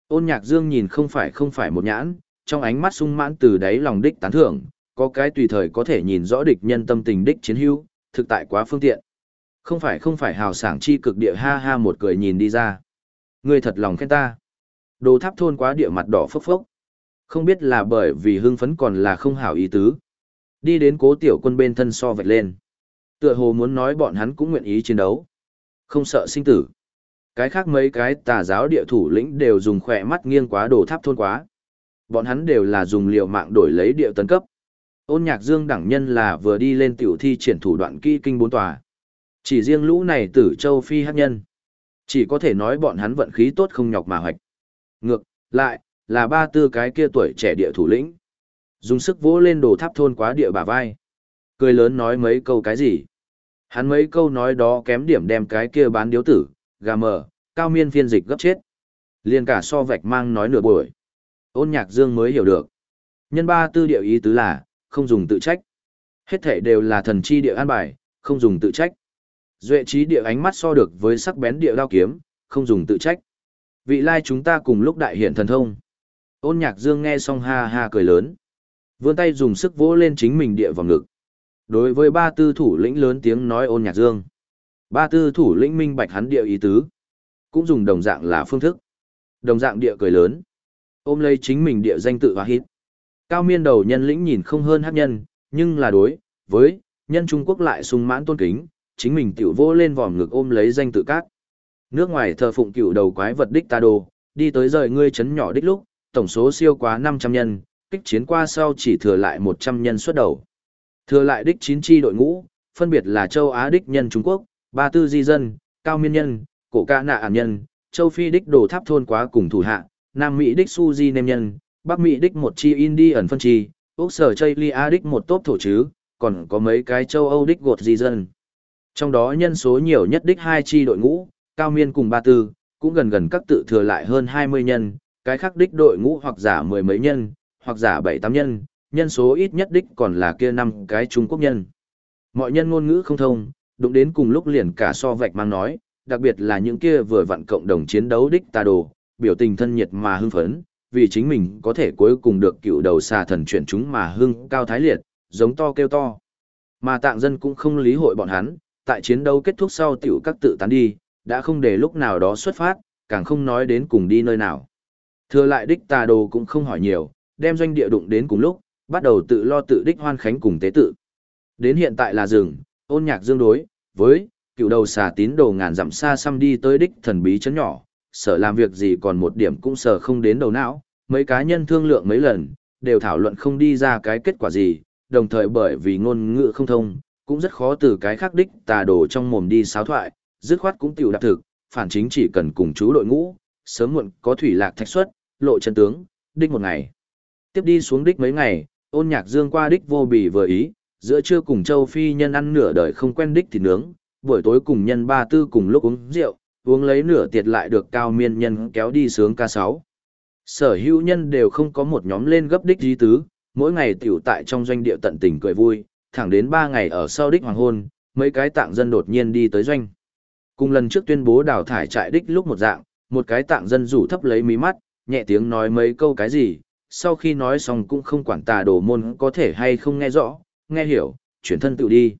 Ôn nhạc dương nhìn không phải không phải một nhãn, trong ánh mắt sung mãn từ đáy lòng đích tán thưởng, có cái tùy thời có thể nhìn rõ địch nhân tâm tình đích chiến hữu, thực tại quá phương tiện. Không phải không phải, hào sảng chi cực địa, ha ha, một cười nhìn đi ra. Ngươi thật lòng khen ta. Đồ tháp thôn quá địa mặt đỏ phốc phốc. Không biết là bởi vì hưng phấn còn là không hảo ý tứ. Đi đến cố tiểu quân bên thân so vạch lên. Tựa hồ muốn nói bọn hắn cũng nguyện ý chiến đấu. Không sợ sinh tử. Cái khác mấy cái tà giáo địa thủ lĩnh đều dùng khỏe mắt nghiêng quá đồ tháp thôn quá. Bọn hắn đều là dùng liều mạng đổi lấy địa tấn cấp. Ôn nhạc dương đẳng nhân là vừa đi lên tiểu thi triển thủ đoạn kỹ kinh bốn tòa. Chỉ riêng lũ này tử châu phi hát nhân. Chỉ có thể nói bọn hắn vận khí tốt không nhọc mà hoạch. Ngược, lại, là ba tư cái kia tuổi trẻ địa thủ lĩnh. Dùng sức vỗ lên đồ tháp thôn quá địa bả vai. Cười lớn nói mấy câu cái gì. Hắn mấy câu nói đó kém điểm đem cái kia bán điếu tử, gà mờ, cao miên phiên dịch gấp chết. Liền cả so vạch mang nói nửa buổi. Ôn nhạc dương mới hiểu được. Nhân ba tư địa ý tứ là, không dùng tự trách. Hết thể đều là thần chi địa an bài, không dùng tự trách. Duệ trí địa ánh mắt so được với sắc bén địa đao kiếm, không dùng tự trách. Vị lai chúng ta cùng lúc đại hiện thần thông. Ôn nhạc dương nghe xong ha ha cười lớn. Vươn tay dùng sức vỗ lên chính mình địa vào ngực. Đối với ba tư thủ lĩnh lớn tiếng nói ôn nhạc dương. Ba tư thủ lĩnh minh bạch hắn địa ý tứ. Cũng dùng đồng dạng là phương thức. Đồng dạng địa cười lớn. Ôm lấy chính mình địa danh tự và hít. Cao miên đầu nhân lĩnh nhìn không hơn hát nhân, nhưng là đối, với, nhân Trung Quốc lại sung mãn tôn kính, chính mình tiểu vô lên vòm ngực ôm lấy danh tự cát. Nước ngoài thờ phụng cựu đầu quái vật đích ta đồ, đi tới rời ngươi chấn nhỏ đích lúc, tổng số siêu quá 500 nhân, kích chiến qua sau chỉ thừa lại 100 nhân xuất đầu. Thừa lại đích 9 chi đội ngũ, phân biệt là châu Á đích nhân Trung Quốc, ba tư di dân, cao miên nhân, cổ ca nạ ản nhân, châu Phi đích đồ tháp thôn quá cùng thủ hạ, Nam Mỹ đích su di nêm nhân, Bắc Mỹ đích một chi Indi ẩn phân chi, Úc sở Chây Lia đích một tốp thổ chứ, còn có mấy cái châu Âu đích gột di dân. Trong đó nhân số nhiều nhất đích hai chi đội ngũ, cao miên cùng ba tư, cũng gần gần các tự thừa lại hơn 20 nhân, cái khác đích đội ngũ hoặc giả mười mấy nhân, hoặc giả bảy tám nhân, nhân số ít nhất đích còn là kia năm cái Trung Quốc nhân. Mọi nhân ngôn ngữ không thông, đụng đến cùng lúc liền cả so vạch mang nói, đặc biệt là những kia vừa vặn cộng đồng chiến đấu đích tà đồ, biểu tình thân nhiệt mà hưng phấn, vì chính mình có thể cuối cùng được cựu đầu xà thần chuyển chúng mà hưng cao thái liệt, giống to kêu to. Mà tạng dân cũng không lý hội bọn hắn, tại chiến đấu kết thúc sau tiểu các tự tán đi, đã không để lúc nào đó xuất phát, càng không nói đến cùng đi nơi nào. Thừa lại đích tà đồ cũng không hỏi nhiều, đem doanh địa đụng đến cùng lúc, bắt đầu tự lo tự đích hoan khánh cùng tế tự. Đến hiện tại là rừng, ôn nhạc dương đối, với, cựu đầu xà tín đồ ngàn dặm xa xăm đi tới đích thần bí chấn nhỏ, sở làm việc gì còn một điểm cũng sở không đến đầu não, mấy cá nhân thương lượng mấy lần, đều thảo luận không đi ra cái kết quả gì, đồng thời bởi vì ngôn ngữ không thông, cũng rất khó từ cái khác đích tà đồ trong mồm đi sáo thoại, dứt khoát cũng tiểu đạp thực, phản chính chỉ cần cùng chú đội ngũ, sớm muộn có thủy lạc thạch xuất, lộ chân tướng, đích một ngày. Tiếp đi xuống đích mấy ngày, ôn nhạc dương qua đích vô bì vừa ý, giữa trưa cùng châu phi nhân ăn nửa đời không quen đích thì nướng, buổi tối cùng nhân ba tư cùng lúc uống rượu, uống lấy nửa tiệt lại được cao miên nhân kéo đi sướng ca sáu. Sở hữu nhân đều không có một nhóm lên gấp đích di tứ, mỗi ngày tiểu tại trong doanh địa tận tình cười vui, thẳng đến ba ngày ở sau đích hoàng hôn, mấy cái tạng dân đột nhiên đi tới doanh. Cùng lần trước tuyên bố đào thải trại đích lúc một dạng, một cái tạng dân rủ thấp lấy mí mắt, nhẹ tiếng nói mấy câu cái gì, sau khi nói xong cũng không quản tà đồ môn có thể hay không nghe rõ, nghe hiểu, chuyển thân tự đi.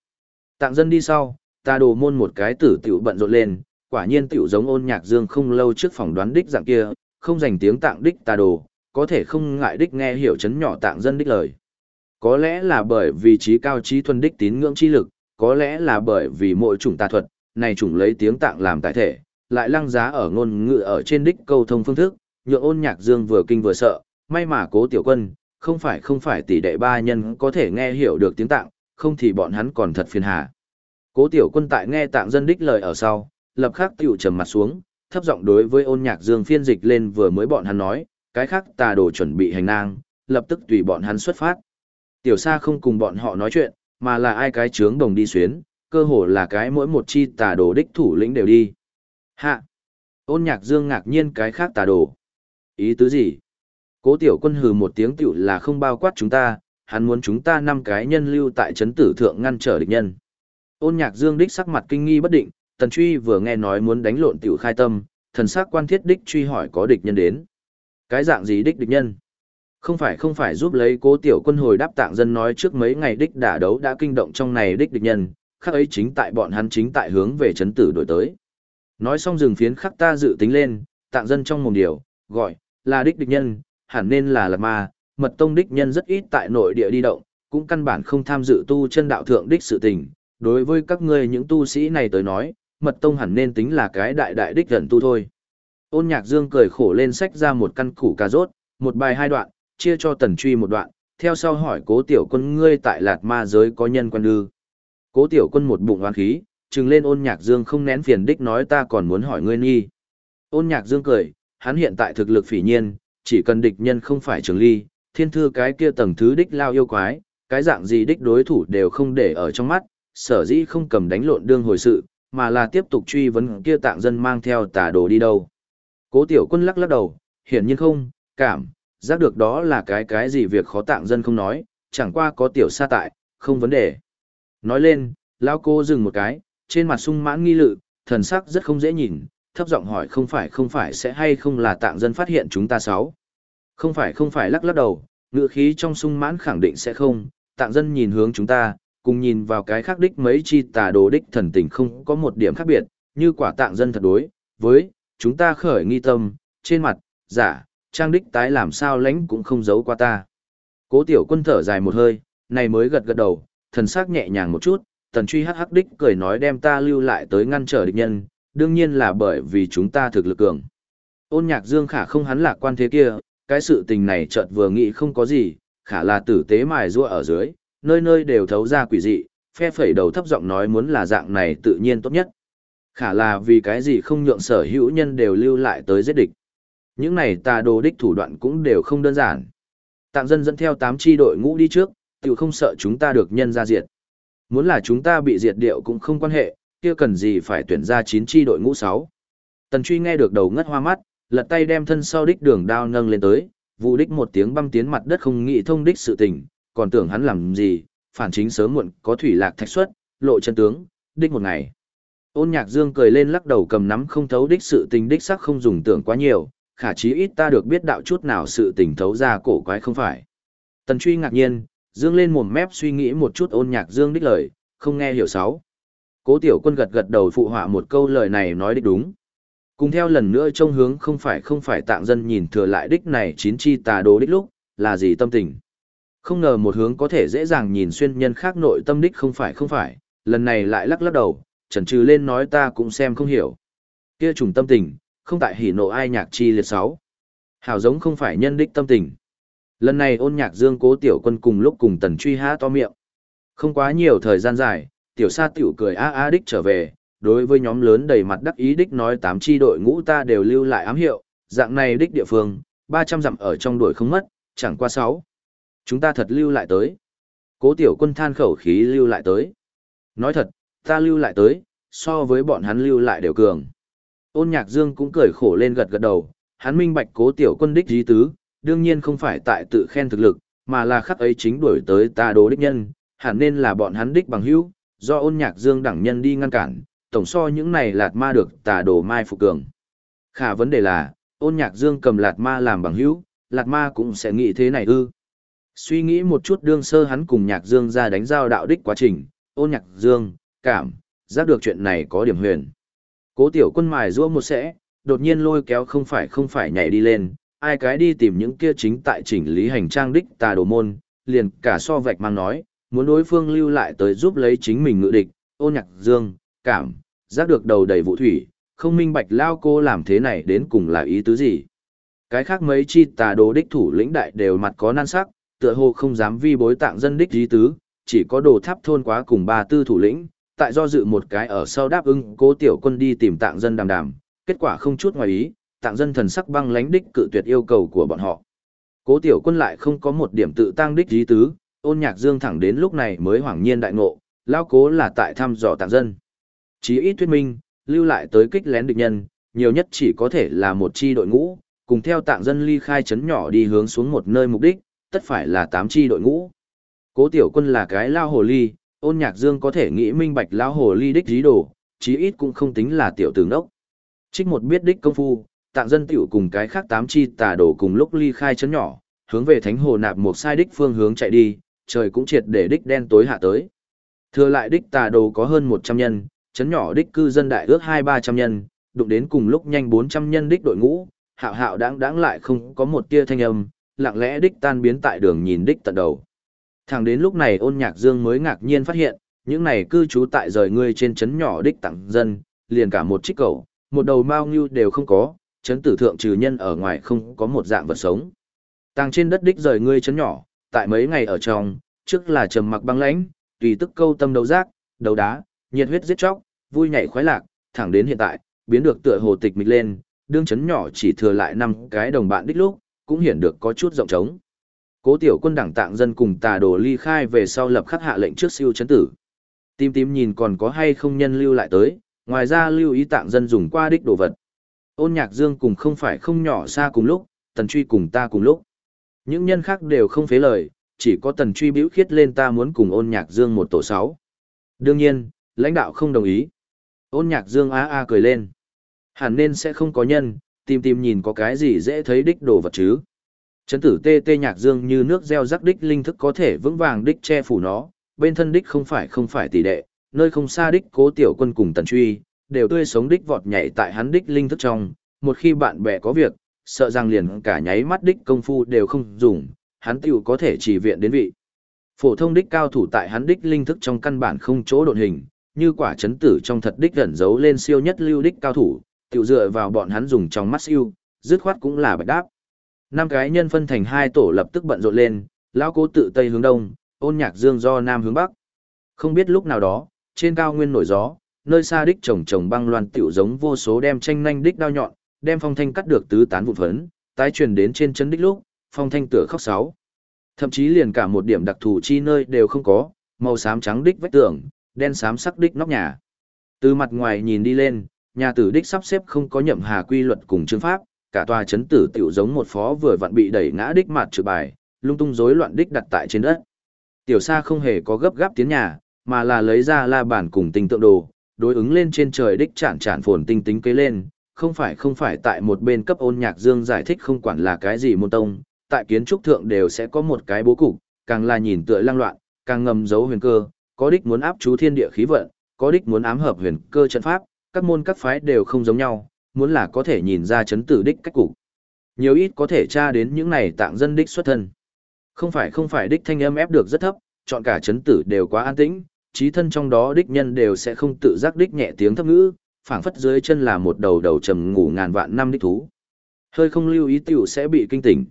Tạng dân đi sau, tà đồ môn một cái tử tiểu bận rộn lên, quả nhiên tiểu giống ôn nhạc dương không lâu trước phòng đoán đích dạng kia, không dành tiếng tạng đích tà đồ, có thể không ngại đích nghe hiểu chấn nhỏ tạng dân đích lời. Có lẽ là bởi vì trí cao trí thuần đích tín ngưỡng chi lực, có lẽ là bởi vì mỗi chủng tà thuật, này chủng lấy tiếng tạng làm tại thể, lại lăng giá ở ngôn ngữ ở trên đích câu thông phương thức, nhượng ôn nhạc dương vừa kinh vừa sợ, may mà cố tiểu quân, không phải không phải tỷ đệ ba nhân có thể nghe hiểu được tiếng tạng, không thì bọn hắn còn thật phiền hà. Cố tiểu quân tại nghe tạng dân đích lời ở sau, lập khắc tiểu trầm mặt xuống, thấp giọng đối với ôn nhạc dương phiên dịch lên vừa mới bọn hắn nói, cái khác tà đồ chuẩn bị hành nang, lập tức tùy bọn hắn xuất phát. Tiểu Sa không cùng bọn họ nói chuyện, mà là ai cái trướng đồng đi xuyến, cơ hồ là cái mỗi một chi tà đồ đích thủ lĩnh đều đi. Hạ! Ôn nhạc dương ngạc nhiên cái khác tà đồ. Ý tứ gì? Cố tiểu quân hừ một tiếng tiểu là không bao quát chúng ta, hắn muốn chúng ta năm cái nhân lưu tại chấn tử thượng ngăn trở địch nhân. Ôn nhạc dương đích sắc mặt kinh nghi bất định, tần truy vừa nghe nói muốn đánh lộn tiểu khai tâm, thần sắc quan thiết đích truy hỏi có địch nhân đến. Cái dạng gì đích địch nhân? Không phải không phải giúp lấy cố tiểu quân hồi đáp tạng dân nói trước mấy ngày đích đả đấu đã kinh động trong này đích địch nhân, khắc ấy chính tại bọn hắn chính tại hướng về chấn tử đổi tới. Nói xong rừng phiến khắc ta dự tính lên, tạng dân trong mồm điều, gọi, là đích địch nhân, hẳn nên là lạc ma, mật tông đích nhân rất ít tại nội địa đi động, cũng căn bản không tham dự tu chân đạo thượng đích sự tình. Đối với các ngươi những tu sĩ này tới nói, mật tông hẳn nên tính là cái đại đại đích gần tu thôi. Ôn nhạc dương cười khổ lên sách ra một căn củ cà rốt, một bài hai đoạn, chia cho tần truy một đoạn, theo sau hỏi cố tiểu quân ngươi tại lạt ma giới có nhân quan ư. Cố tiểu quân một bụng oán khí, trừng lên ôn nhạc dương không nén phiền đích nói ta còn muốn hỏi ngươi nghi. Ôn nhạc dương cười, hắn hiện tại thực lực phỉ nhiên, chỉ cần địch nhân không phải trường ly, thiên thư cái kia tầng thứ đích lao yêu quái, cái dạng gì đích đối thủ đều không để ở trong mắt, sở dĩ không cầm đánh lộn đương hồi sự, mà là tiếp tục truy vấn kia tạng dân mang theo tà đồ đi đâu. Cố tiểu quân lắc lắc đầu, hiển nhiên không, cảm, giác được đó là cái cái gì việc khó tạng dân không nói, chẳng qua có tiểu sa tại, không vấn đề. Nói lên, lão cô dừng một cái, trên mặt sung mãn nghi lự, thần sắc rất không dễ nhìn, thấp giọng hỏi không phải không phải sẽ hay không là tạng dân phát hiện chúng ta sáu. Không phải không phải lắc lắc đầu, ngựa khí trong sung mãn khẳng định sẽ không, tạng dân nhìn hướng chúng ta, cùng nhìn vào cái khác đích mấy chi tà đồ đích thần tình không có một điểm khác biệt, như quả tạng dân thật đối, với, chúng ta khởi nghi tâm, trên mặt, giả, trang đích tái làm sao lãnh cũng không giấu qua ta. Cố tiểu quân thở dài một hơi, này mới gật gật đầu, thần sắc nhẹ nhàng một chút, tần truy hắc hắc đích cười nói đem ta lưu lại tới ngăn trở địch nhân, đương nhiên là bởi vì chúng ta thực lực cường. Ôn nhạc dương khả không hắn lạc quan thế kia, cái sự tình này chợt vừa nghĩ không có gì, khả là tử tế mài rua ở dưới, nơi nơi đều thấu ra quỷ dị, phe phẩy đầu thấp giọng nói muốn là dạng này tự nhiên tốt nhất. Khả là vì cái gì không nhượng sở hữu nhân đều lưu lại tới giết địch. Những này tà đồ đích thủ đoạn cũng đều không đơn giản. Tạng dân dẫn theo 8 chi đội ngũ đi trước, tiểu không sợ chúng ta được nhân ra diệt. Muốn là chúng ta bị diệt điệu cũng không quan hệ, kia cần gì phải tuyển ra 9 chi đội ngũ 6. Tần truy nghe được đầu ngất hoa mắt, lật tay đem thân sau đích đường đao nâng lên tới, vụ đích một tiếng băm tiến mặt đất không nghĩ thông đích sự tình, còn tưởng hắn làm gì, phản chính sớm muộn có thủy lạc thạch xuất, lộ chân tướng, đích một ngày. Ôn nhạc dương cười lên lắc đầu cầm nắm không thấu đích sự tình đích sắc không dùng tưởng quá nhiều, khả chí ít ta được biết đạo chút nào sự tình thấu ra cổ quái không phải. Tần truy ngạc nhiên, dương lên mồm mép suy nghĩ một chút ôn nhạc dương đích lời, không nghe hiểu sáu. Cố tiểu quân gật gật đầu phụ họa một câu lời này nói đích đúng. Cùng theo lần nữa trông hướng không phải không phải tạng dân nhìn thừa lại đích này chín chi tà đồ đích lúc, là gì tâm tình. Không ngờ một hướng có thể dễ dàng nhìn xuyên nhân khác nội tâm đích không phải không phải, lần này lại lắc lắc đầu, chần chừ lên nói ta cũng xem không hiểu. Kia trùng tâm tình, không tại hỉ nộ ai nhạc chi liệt sáu. Hảo giống không phải nhân đích tâm tình. Lần này ôn nhạc dương cố tiểu quân cùng lúc cùng tần truy há to miệng. Không quá nhiều thời gian dài, tiểu sa tiểu cười a a đích trở về, đối với nhóm lớn đầy mặt đắc ý đích nói tám chi đội ngũ ta đều lưu lại ám hiệu, dạng này đích địa phương, 300 dặm ở trong đuổi không mất, chẳng qua sáu. Chúng ta thật lưu lại tới. Cố tiểu quân than khẩu khí lưu lại tới. Nói thật, ta lưu lại tới, so với bọn hắn lưu lại đều cường. Ôn nhạc dương cũng cười khổ lên gật gật đầu, hắn minh bạch cố tiểu quân đích dí tứ, đương nhiên không phải tại tự khen thực lực, mà là khắc ấy chính đuổi tới ta đố đích nhân, hẳn nên là bọn hắn đích bằng hữu, do ôn nhạc dương đẳng nhân đi ngăn cản, tổng so những này lạt ma được tà đồ mai phục cường. Khả vấn đề là, ôn nhạc dương cầm lạt ma làm bằng hữu, lạt ma cũng sẽ nghĩ thế này ư. Suy nghĩ một chút đương sơ hắn cùng nhạc dương ra đánh giao đạo đích quá trình, ôn nhạc dương, cảm, giác được chuyện này có điểm huyền. Cố tiểu quân mài rũa một sẽ, đột nhiên lôi kéo không phải không phải nhảy đi lên, ai cái đi tìm những kia chính tại chỉnh lý hành trang đích tà đồ môn, liền cả so vạch mang nói, muốn đối phương lưu lại tới giúp lấy chính mình ngự địch, ôn nhạc dương, cảm, giác được đầu đầy vụ thủy, không minh bạch lao cô làm thế này đến cùng là ý tứ gì. Cái khác mấy chi tà đồ đích thủ lĩnh đại đều mặt có nan sắc, tựa hồ không dám vi bối tạng dân đích ý tứ, chỉ có đồ tháp thôn quá cùng ba tư thủ lĩnh, tại do dự một cái ở sau đáp ứng cố tiểu quân đi tìm tạng dân đàm đàm, kết quả không chút ngoài ý, tạng dân thần sắc băng lánh đích cự tuyệt yêu cầu của bọn họ. Cố tiểu quân lại không có một điểm tự tăng đích ý tứ, ôn nhạc dương thẳng đến lúc này mới hoảng nhiên đại ngộ, lao cố là tại thăm dò tạng dân. Chí ít thuyết minh, lưu lại tới kích lén địch nhân, nhiều nhất chỉ có thể là một chi đội ngũ, cùng theo tạng dân ly khai chấn nhỏ đi hướng xuống một nơi mục đích, tất phải là tám chi đội ngũ. Cố tiểu quân là cái lao hồ ly, ôn nhạc dương có thể nghĩ minh bạch lão hồ ly đích dí đồ, chí ít cũng không tính là tiểu tướng đốc. Trích một biết đích công phu, tạng dân tiểu cùng cái khác tám chi tà đổ cùng lúc ly khai chấn nhỏ, hướng về thánh hồ nạp một sai đích phương hướng chạy đi, trời cũng triệt để đích đen tối hạ tới. Thừa lại đích tà đồ có hơn 100 nhân, chấn nhỏ đích cư dân đại ước 2-300 nhân, đụng đến cùng lúc nhanh 400 nhân đích đội ngũ, hạo hạo đáng đáng lại không có một tia thanh âm, lặng lẽ đích tan biến tại đường nhìn đích tận đầu. Thẳng đến lúc này ôn nhạc dương mới ngạc nhiên phát hiện, những này cư trú tại rời ngươi trên chấn nhỏ đích tặng dân, liền cả một chiếc cầu, một đầu mao ngưu đều không có, chấn tử thượng trừ nhân ở ngoài không có một dạng vật sống. Tàng trên đất đích rời ngươi chấn nhỏ, tại mấy ngày ở trong, trước là trầm mặc băng lãnh, tùy tức câu tâm đấu giác, đấu đá, nhiệt huyết giết chóc, vui nhảy khoái lạc, thẳng đến hiện tại, biến được tựa hồ tịch mịch lên, đương chấn nhỏ chỉ thừa lại năm cái đồng bạn đích lúc, cũng hiển được có chút rộng trống. Cố tiểu quân đảng tạng dân cùng tà đồ ly khai về sau lập khắc hạ lệnh trước siêu chấn tử. Tim tím nhìn còn có hay không nhân lưu lại tới, ngoài ra lưu ý tạng dân dùng qua đích đồ vật. Ôn nhạc dương cùng không phải không nhỏ xa cùng lúc, tần truy cùng ta cùng lúc. Những nhân khác đều không phế lời, chỉ có tần truy biểu khiết lên ta muốn cùng ôn nhạc dương một tổ sáu. Đương nhiên, lãnh đạo không đồng ý. Ôn nhạc dương a a cười lên. Hẳn nên sẽ không có nhân, tìm tìm nhìn có cái gì dễ thấy đích đồ vật chứ. Chấn tử tê tê nhạc dương như nước gieo rắc đích linh thức có thể vững vàng đích che phủ nó, bên thân đích không phải không phải tỷ đệ, nơi không xa đích cố tiểu quân cùng tần truy, đều tươi sống đích vọt nhảy tại hắn đích linh thức trong, một khi bạn bè có việc, sợ rằng liền cả nháy mắt đích công phu đều không dùng, hắn tiểu có thể chỉ viện đến vị. Phổ thông đích cao thủ tại hắn đích linh thức trong căn bản không chỗ độn hình, như quả chấn tử trong thật đích gần giấu lên siêu nhất lưu đích cao thủ, tiểu dựa vào bọn hắn dùng trong mắt siêu, dứt khoát cũng là bạch đáp. Năm cái nhân phân thành hai tổ lập tức bận rộn lên, lão cố tự tây hướng đông, ôn nhạc dương do nam hướng bắc. Không biết lúc nào đó, trên cao nguyên nổi gió, nơi xa đích trồng trồng băng loan tiểu giống vô số đem tranh nhanh đích đao nhọn, đem phong thanh cắt được tứ tán vụn phấn, tái truyền đến trên chân đích lúc, phong thanh tựa khóc sáu. Thậm chí liền cả một điểm đặc thù chi nơi đều không có, màu xám trắng đích vách tường, đen xám sắc đích nóc nhà. Từ mặt ngoài nhìn đi lên, nhà tử đích sắp xếp không có nhậm hà quy luật cùng chương pháp, cả tòa chấn tử tiểu giống một phó vừa vặn bị đẩy ngã đích mặt trừ bài, lung tung rối loạn đích đặt tại trên đất. Tiểu Sa không hề có gấp gáp tiến nhà, mà là lấy ra la bàn cùng tinh tượng đồ, đối ứng lên trên trời đích chản chản phồn tinh tính kế lên, không phải không phải tại một bên cấp ôn nhạc dương giải thích không quản là cái gì môn tông, tại kiến trúc thượng đều sẽ có một cái bố cục, càng là nhìn tựa lang loạn, càng ngầm giấu huyền cơ, có đích muốn áp chú thiên địa khí vận, có đích muốn ám hợp huyền cơ trận pháp, các môn các phái đều không giống nhau, muốn là có thể nhìn ra chấn tử đích cách cục. Nhiều ít có thể tra đến những này tạng dân đích xuất thân. Không phải không phải đích thanh âm ép được rất thấp, chọn cả chấn tử đều quá an tĩnh, trí thân trong đó đích nhân đều sẽ không tự giác đích nhẹ tiếng thấp ngữ, phảng phất dưới chân là một đầu đầu trầm ngủ ngàn vạn năm đích thú. Hơi không lưu ý tiểu sẽ bị kinh tỉnh.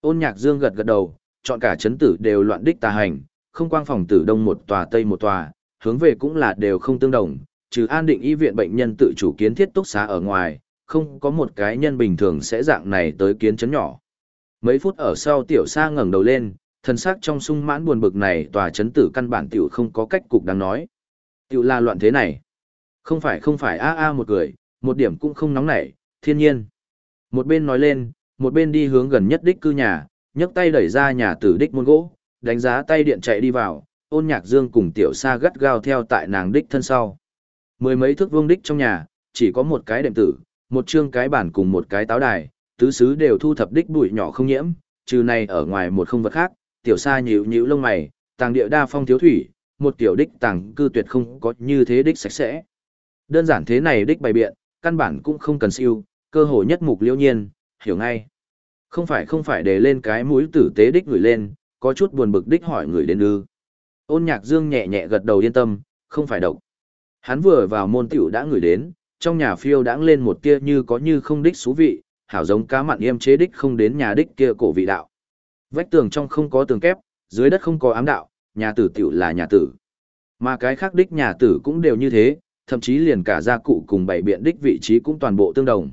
Ôn nhạc dương gật gật đầu, chọn cả chấn tử đều loạn đích tà hành, không quang phòng tử đông một tòa tây một tòa, hướng về cũng là đều không tương đồng, trừ an định y viện bệnh nhân tự chủ kiến thiết túc xá ở ngoài, không có một cái nhân bình thường sẽ dạng này tới kiến chấn nhỏ. Mấy phút ở sau tiểu sa ngẩng đầu lên, thần sắc trong sung mãn buồn bực này tòa chấn tử căn bản tiểu không có cách cục đáng nói. Tiểu là loạn thế này. Không phải không phải a a một người, một điểm cũng không nóng nảy, thiên nhiên. Một bên nói lên, một bên đi hướng gần nhất đích cư nhà, nhấc tay đẩy ra nhà tử đích môn gỗ, đánh giá tay điện chạy đi vào, ôn nhạc dương cùng tiểu sa gắt gao theo tại nàng đích thân sau. Mười mấy thước vương đích trong nhà, chỉ có một cái đệm tử, một chương cái bản cùng một cái táo đài, tứ xứ đều thu thập đích bụi nhỏ không nhiễm, trừ này ở ngoài một không vật khác, tiểu sa nhíu nhíu lông mày, tàng địa đa phong thiếu thủy, một tiểu đích tàng cư tuyệt không có như thế đích sạch sẽ. Đơn giản thế này đích bày biện, căn bản cũng không cần siêu, cơ hội nhất mục liễu nhiên, hiểu ngay. Không phải không phải để lên cái mũi tử tế đích người lên, có chút buồn bực đích hỏi người đến ư. Ôn nhạc dương nhẹ nhẹ gật đầu yên tâm, không phải độc. Hắn vừa vào môn tiểu đã ngửi đến, trong nhà phiêu đãng lên một tia như có như không đích xú vị, hảo giống cá mặn yêm chế đích không đến nhà đích kia cổ vị đạo. Vách tường trong không có tường kép, dưới đất không có ám đạo, nhà tử tiểu là nhà tử. Mà cái khác đích nhà tử cũng đều như thế, thậm chí liền cả gia cụ cùng bảy biện đích vị trí cũng toàn bộ tương đồng.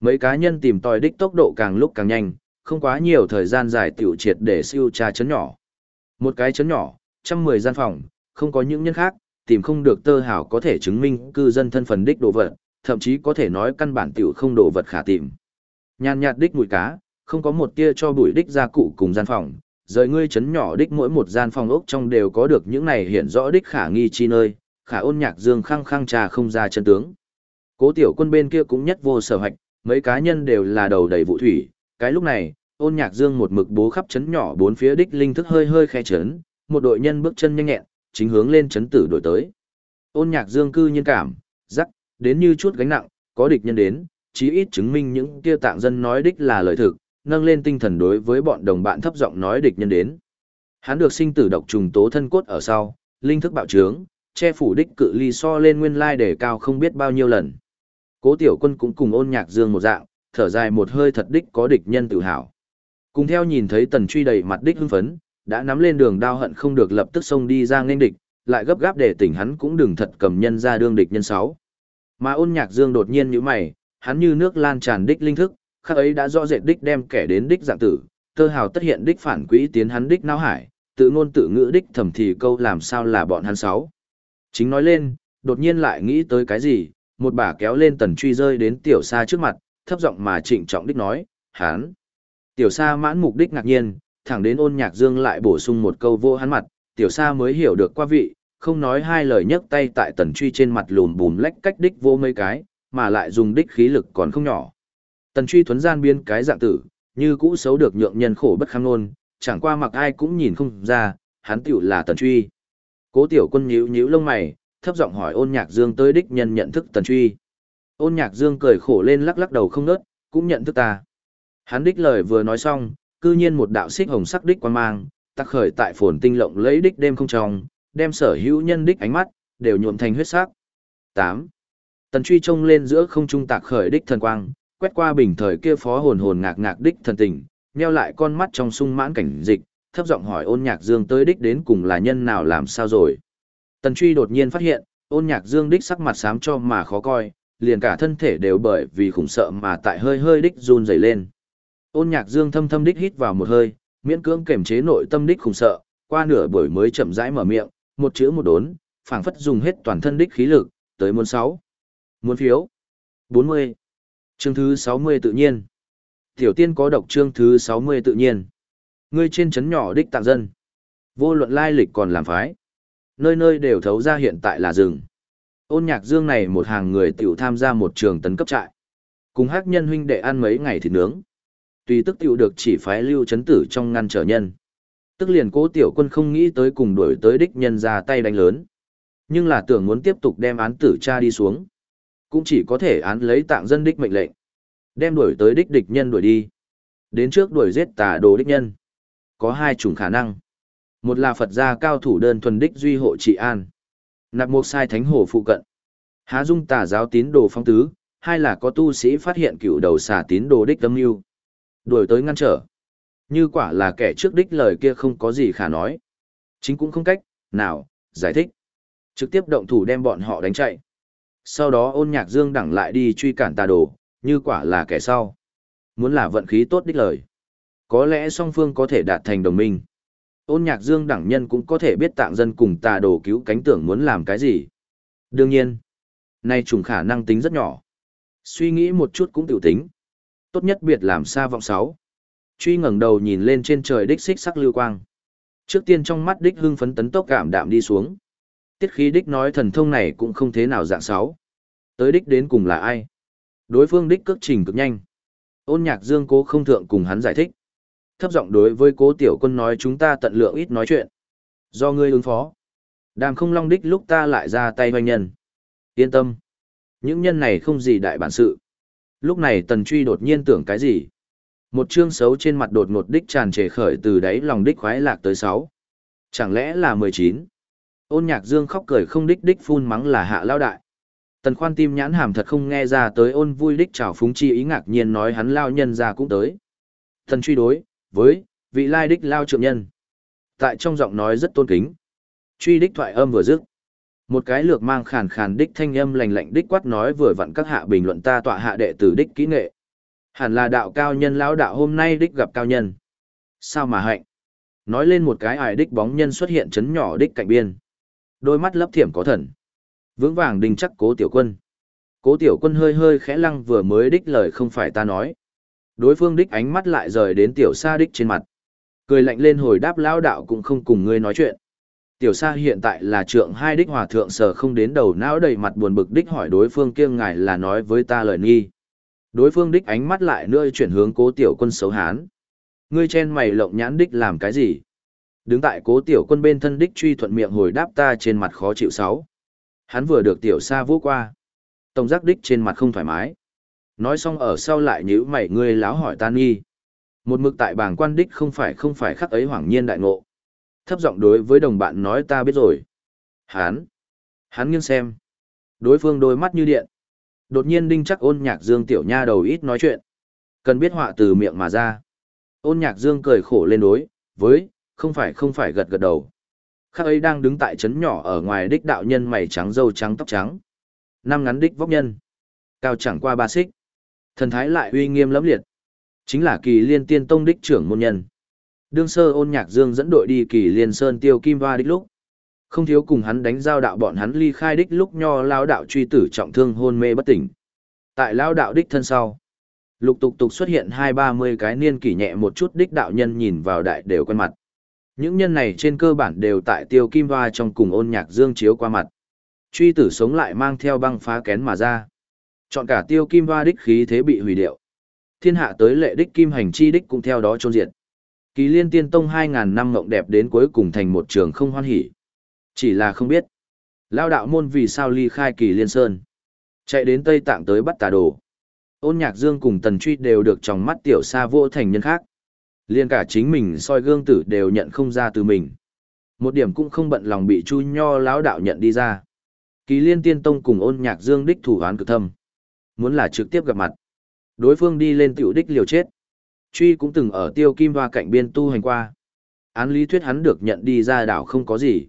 Mấy cá nhân tìm tòi đích tốc độ càng lúc càng nhanh, không quá nhiều thời gian dài tiểu triệt để siêu tra chấn nhỏ. Một cái chấn nhỏ, trăm mười gian phòng, không có những nhân khác, tìm không được tơ hảo có thể chứng minh cư dân thân phần đích đồ vật, thậm chí có thể nói căn bản tiểu không đồ vật khả tìm. Nhàn nhạt đích mùi cá, không có một tia cho bụi đích gia cụ cùng gian phòng, rời ngươi chấn nhỏ đích mỗi một gian phòng ốc trong đều có được những này hiện rõ đích khả nghi chi nơi, khả ôn nhạc dương khăng khăng trà không ra chân tướng. Cố tiểu quân bên kia cũng nhất vô sở hạch, mấy cá nhân đều là đầu đầy vụ thủy, cái lúc này, ôn nhạc dương một mực bố khắp chấn nhỏ bốn phía đích linh thức hơi hơi khe chấn, một đội nhân bước chân nhanh nhẹn, chính hướng lên chấn tử đổi tới. Ôn nhạc dương cư nhân cảm, rắc, đến như chút gánh nặng, có địch nhân đến, chí ít chứng minh những kia tạng dân nói đích là lời thực, nâng lên tinh thần đối với bọn đồng bạn thấp giọng nói địch nhân đến. Hắn được sinh tử độc trùng tố thân cốt ở sau, linh thức bạo trướng, che phủ đích cự ly so lên nguyên lai để cao không biết bao nhiêu lần. Cố tiểu quân cũng cùng ôn nhạc dương một dạng, thở dài một hơi thật đích có địch nhân tự hào. Cùng theo nhìn thấy tần truy đầy mặt đích hưng phấn, đã nắm lên đường đao hận không được lập tức xông đi ra nghênh địch, lại gấp gáp để tỉnh hắn cũng đừng thật cầm nhân ra đương địch nhân sáu. Mà ôn nhạc dương đột nhiên như mày, hắn như nước lan tràn đích linh thức, khắc ấy đã rõ rệt đích đem kẻ đến đích dạng tử, tơ hào tất hiện đích phản quỹ tiến hắn đích não hải, tự ngôn tự ngữ đích thầm thì câu làm sao là bọn hắn sáu. Chính nói lên, đột nhiên lại nghĩ tới cái gì, một bà kéo lên tần truy rơi đến tiểu xa trước mặt, thấp giọng mà trịnh trọng đích nói, hắn. Tiểu xa mãn mục đích ngạc nhiên, thẳng đến ôn nhạc dương lại bổ sung một câu vô hắn mặt, tiểu xa mới hiểu được qua vị, không nói hai lời nhấc tay tại tần truy trên mặt lùm bùm lách cách đích vô mấy cái, mà lại dùng đích khí lực còn không nhỏ. Tần truy thuấn gian biến cái dạng tử, như cũ xấu được nhượng nhân khổ bất kham nôn, chẳng qua mặc ai cũng nhìn không ra, hắn tiểu là tần truy. Cố tiểu quân nhíu nhíu lông mày, thấp giọng hỏi ôn nhạc dương tới đích nhân nhận thức tần truy. Ôn nhạc dương cười khổ lên lắc lắc đầu không nớt, cũng nhận thức ta. Hắn đích lời vừa nói xong, cư nhiên một đạo xích hồng sắc đích quan mang, tắc khởi tại phồn tinh lộng lấy đích đêm không trong, đem sở hữu nhân đích ánh mắt, đều nhuộm thành huyết sắc. 8. Tần truy trông lên giữa không trung tạc khởi đích thần quang, quét qua bình thời kia phó hồn hồn ngạc ngạc đích thần tình, nheo lại con mắt trong sung mãn cảnh dịch, thấp giọng hỏi ôn nhạc dương tới đích đến cùng là nhân nào làm sao rồi. Tần truy đột nhiên phát hiện, ôn nhạc dương đích sắc mặt xám cho mà khó coi, liền cả thân thể đều bởi vì khủng sợ mà tại hơi hơi đích run rẩy lên. Ôn nhạc dương thâm thâm đích hít vào một hơi, miễn cưỡng kềm chế nội tâm đích khủng sợ, qua nửa buổi mới chậm rãi mở miệng, một chữ một đốn, phảng phất dùng hết toàn thân đích khí lực, tới muốn sáu. Muốn phiếu. 40. Chương thứ 60 tự nhiên. Tiểu tiên có độc chương thứ 60 tự nhiên. Ngươi trên chấn nhỏ đích tạng dân. Vô luận lai lịch còn làm phái. Nơi nơi đều thấu ra hiện tại là rừng. Ôn nhạc dương này một hàng người tiểu tham gia một trường tấn cấp trại. Cùng hắc nhân huynh đệ ăn mấy ngày thịt nướng. Tùy tức tiểu được chỉ phái lưu chấn tử trong ngăn trở nhân. Tức liền cố tiểu quân không nghĩ tới cùng đuổi tới đích nhân ra tay đánh lớn. Nhưng là tưởng muốn tiếp tục đem án tử cha đi xuống. Cũng chỉ có thể án lấy tạng dân đích mệnh lệnh. Đem đuổi tới đích địch nhân đuổi đi. Đến trước đuổi giết tà đồ đích nhân. Có hai chủng khả năng. Một là Phật gia cao thủ đơn thuần đích duy hộ trị an. Nạp mục sai thánh hồ phụ cận. Há dung tà giáo tín đồ phong tứ, hai là có tu sĩ phát hiện cựu đầu xà tín đồ đích tâm mưu đuổi tới ngăn trở. Như quả là kẻ trước đích lời kia không có gì khả nói. Chính cũng không cách, nào, giải thích. Trực tiếp động thủ đem bọn họ đánh chạy. Sau đó ôn nhạc dương đẳng lại đi truy cản tà đồ, như quả là kẻ sau. Muốn là vận khí tốt đích lời. Có lẽ song phương có thể đạt thành đồng minh. Ôn nhạc dương đẳng nhân cũng có thể biết tạng dân cùng tà đồ cứu cánh tưởng muốn làm cái gì. Đương nhiên, nay trùng khả năng tính rất nhỏ. Suy nghĩ một chút cũng tiểu tính tốt nhất biệt làm xa vọng sáu. Truy ngẩng đầu nhìn lên trên trời đích xích sắc lưu quang. Trước tiên trong mắt đích hưng phấn tấn tốc cảm đạm đi xuống. Tiết khí đích nói thần thông này cũng không thế nào dạng sáu. Tới đích đến cùng là ai? Đối phương đích cước trình cực nhanh. Ôn nhạc dương cố không thượng cùng hắn giải thích. Thấp giọng đối với cố tiểu quân nói chúng ta tận lượng ít nói chuyện. Do ngươi ứng phó. Đàm không long đích lúc ta lại ra tay hoanh nhân. Yên tâm. Những nhân này không gì đại bản sự. Lúc này tần truy đột nhiên tưởng cái gì? Một chương xấu trên mặt đột ngột đích tràn trề khởi từ đáy lòng đích khoái lạc tới sáu Chẳng lẽ là mười chín Ôn nhạc dương khóc cười không đích đích phun mắng là hạ lao đại. Tần khoan tim nhãn hàm thật không nghe ra tới ôn vui đích chào phúng chi ý ngạc nhiên nói hắn lao nhân ra cũng tới. Tần truy đối, với, vị lai đích lao trượng nhân. Tại trong giọng nói rất tôn kính. Truy đích thoại âm vừa dứt. Một cái lược mang khàn khàn đích thanh âm lành lạnh đích quát nói vừa vặn các hạ bình luận ta tọa hạ đệ tử đích kỹ nghệ. Hẳn là đạo cao nhân lão đạo hôm nay đích gặp cao nhân. Sao mà hạnh? Nói lên một cái ải đích bóng nhân xuất hiện chấn nhỏ đích cạnh biên. Đôi mắt lấp thiểm có thần. Vững vàng đình chắc cố tiểu quân. Cố tiểu quân hơi hơi khẽ lăng vừa mới đích lời không phải ta nói. Đối phương đích ánh mắt lại rời đến tiểu sa đích trên mặt. Cười lạnh lên hồi đáp lão đạo cũng không cùng ngươi nói chuyện. Tiểu Sa hiện tại là trượng hai đích hòa thượng sở không đến đầu não đầy mặt buồn bực đích hỏi đối phương kia ngài là nói với ta lời nghi. Đối phương đích ánh mắt lại nơi chuyển hướng cố tiểu quân xấu hán. Ngươi chen mày lộng nhãn đích làm cái gì? Đứng tại cố tiểu quân bên thân đích truy thuận miệng hồi đáp ta trên mặt khó chịu sáu. Hắn vừa được tiểu Sa vũ qua. Tổng giác đích trên mặt không thoải mái. Nói xong ở sau lại nhữ mày, ngươi láo hỏi ta nghi. Một mực tại bảng quan đích không phải không phải khắc ấy hoảng nhiên đại ngộ thấp giọng đối với đồng bạn nói ta biết rồi. Hán. Hắn nghiêng xem. Đối phương đôi mắt như điện. Đột nhiên đinh chắc ôn nhạc dương tiểu nha đầu ít nói chuyện. Cần biết họa từ miệng mà ra. Ôn nhạc dương cười khổ lên đối, với, không phải không phải gật gật đầu. Khác ấy đang đứng tại trấn nhỏ ở ngoài đích đạo nhân mày trắng dâu trắng tóc trắng. Năm ngắn đích vóc nhân. Cao chẳng qua ba xích. Thần thái lại uy nghiêm lẫm liệt. Chính là kỳ liên tiên tông đích trưởng môn nhân. Đương sơ ôn nhạc dương dẫn đội đi kỳ liên sơn tiêu kim hoa đích lúc. Không thiếu cùng hắn đánh giao đạo bọn hắn ly khai đích lúc nho lao đạo truy tử trọng thương hôn mê bất tỉnh. Tại lao đạo đích thân sau. Lục tục tục xuất hiện hai ba mươi cái niên kỷ nhẹ một chút đích đạo nhân nhìn vào đại đều quen mặt. Những nhân này trên cơ bản đều tại tiêu kim hoa trong cùng ôn nhạc dương chiếu qua mặt. Truy tử sống lại mang theo băng phá kén mà ra. Chọn cả tiêu kim hoa đích khí thế bị hủy điệu. Thiên hạ tới lệ đích kim hành chi đích cũng theo đó trôn diệt. Kỳ liên tiên tông 2.000 năm mộng đẹp đến cuối cùng thành một trường không hoan hỉ. Chỉ là không biết. Lao đạo môn vì sao ly khai kỳ liên sơn. Chạy đến Tây Tạng tới bắt tà đồ. Ôn nhạc dương cùng tần truy đều được trong mắt tiểu xa vô thành nhân khác. Liên cả chính mình soi gương tử đều nhận không ra từ mình. Một điểm cũng không bận lòng bị chu nho lão đạo nhận đi ra. Kỳ liên tiên tông cùng ôn nhạc dương đích thủ án cực thâm. Muốn là trực tiếp gặp mặt. Đối phương đi lên tiểu đích liều chết. Truy cũng từng ở tiêu kim hoa cạnh biên tu hành qua. Án lý thuyết hắn được nhận đi ra đảo không có gì.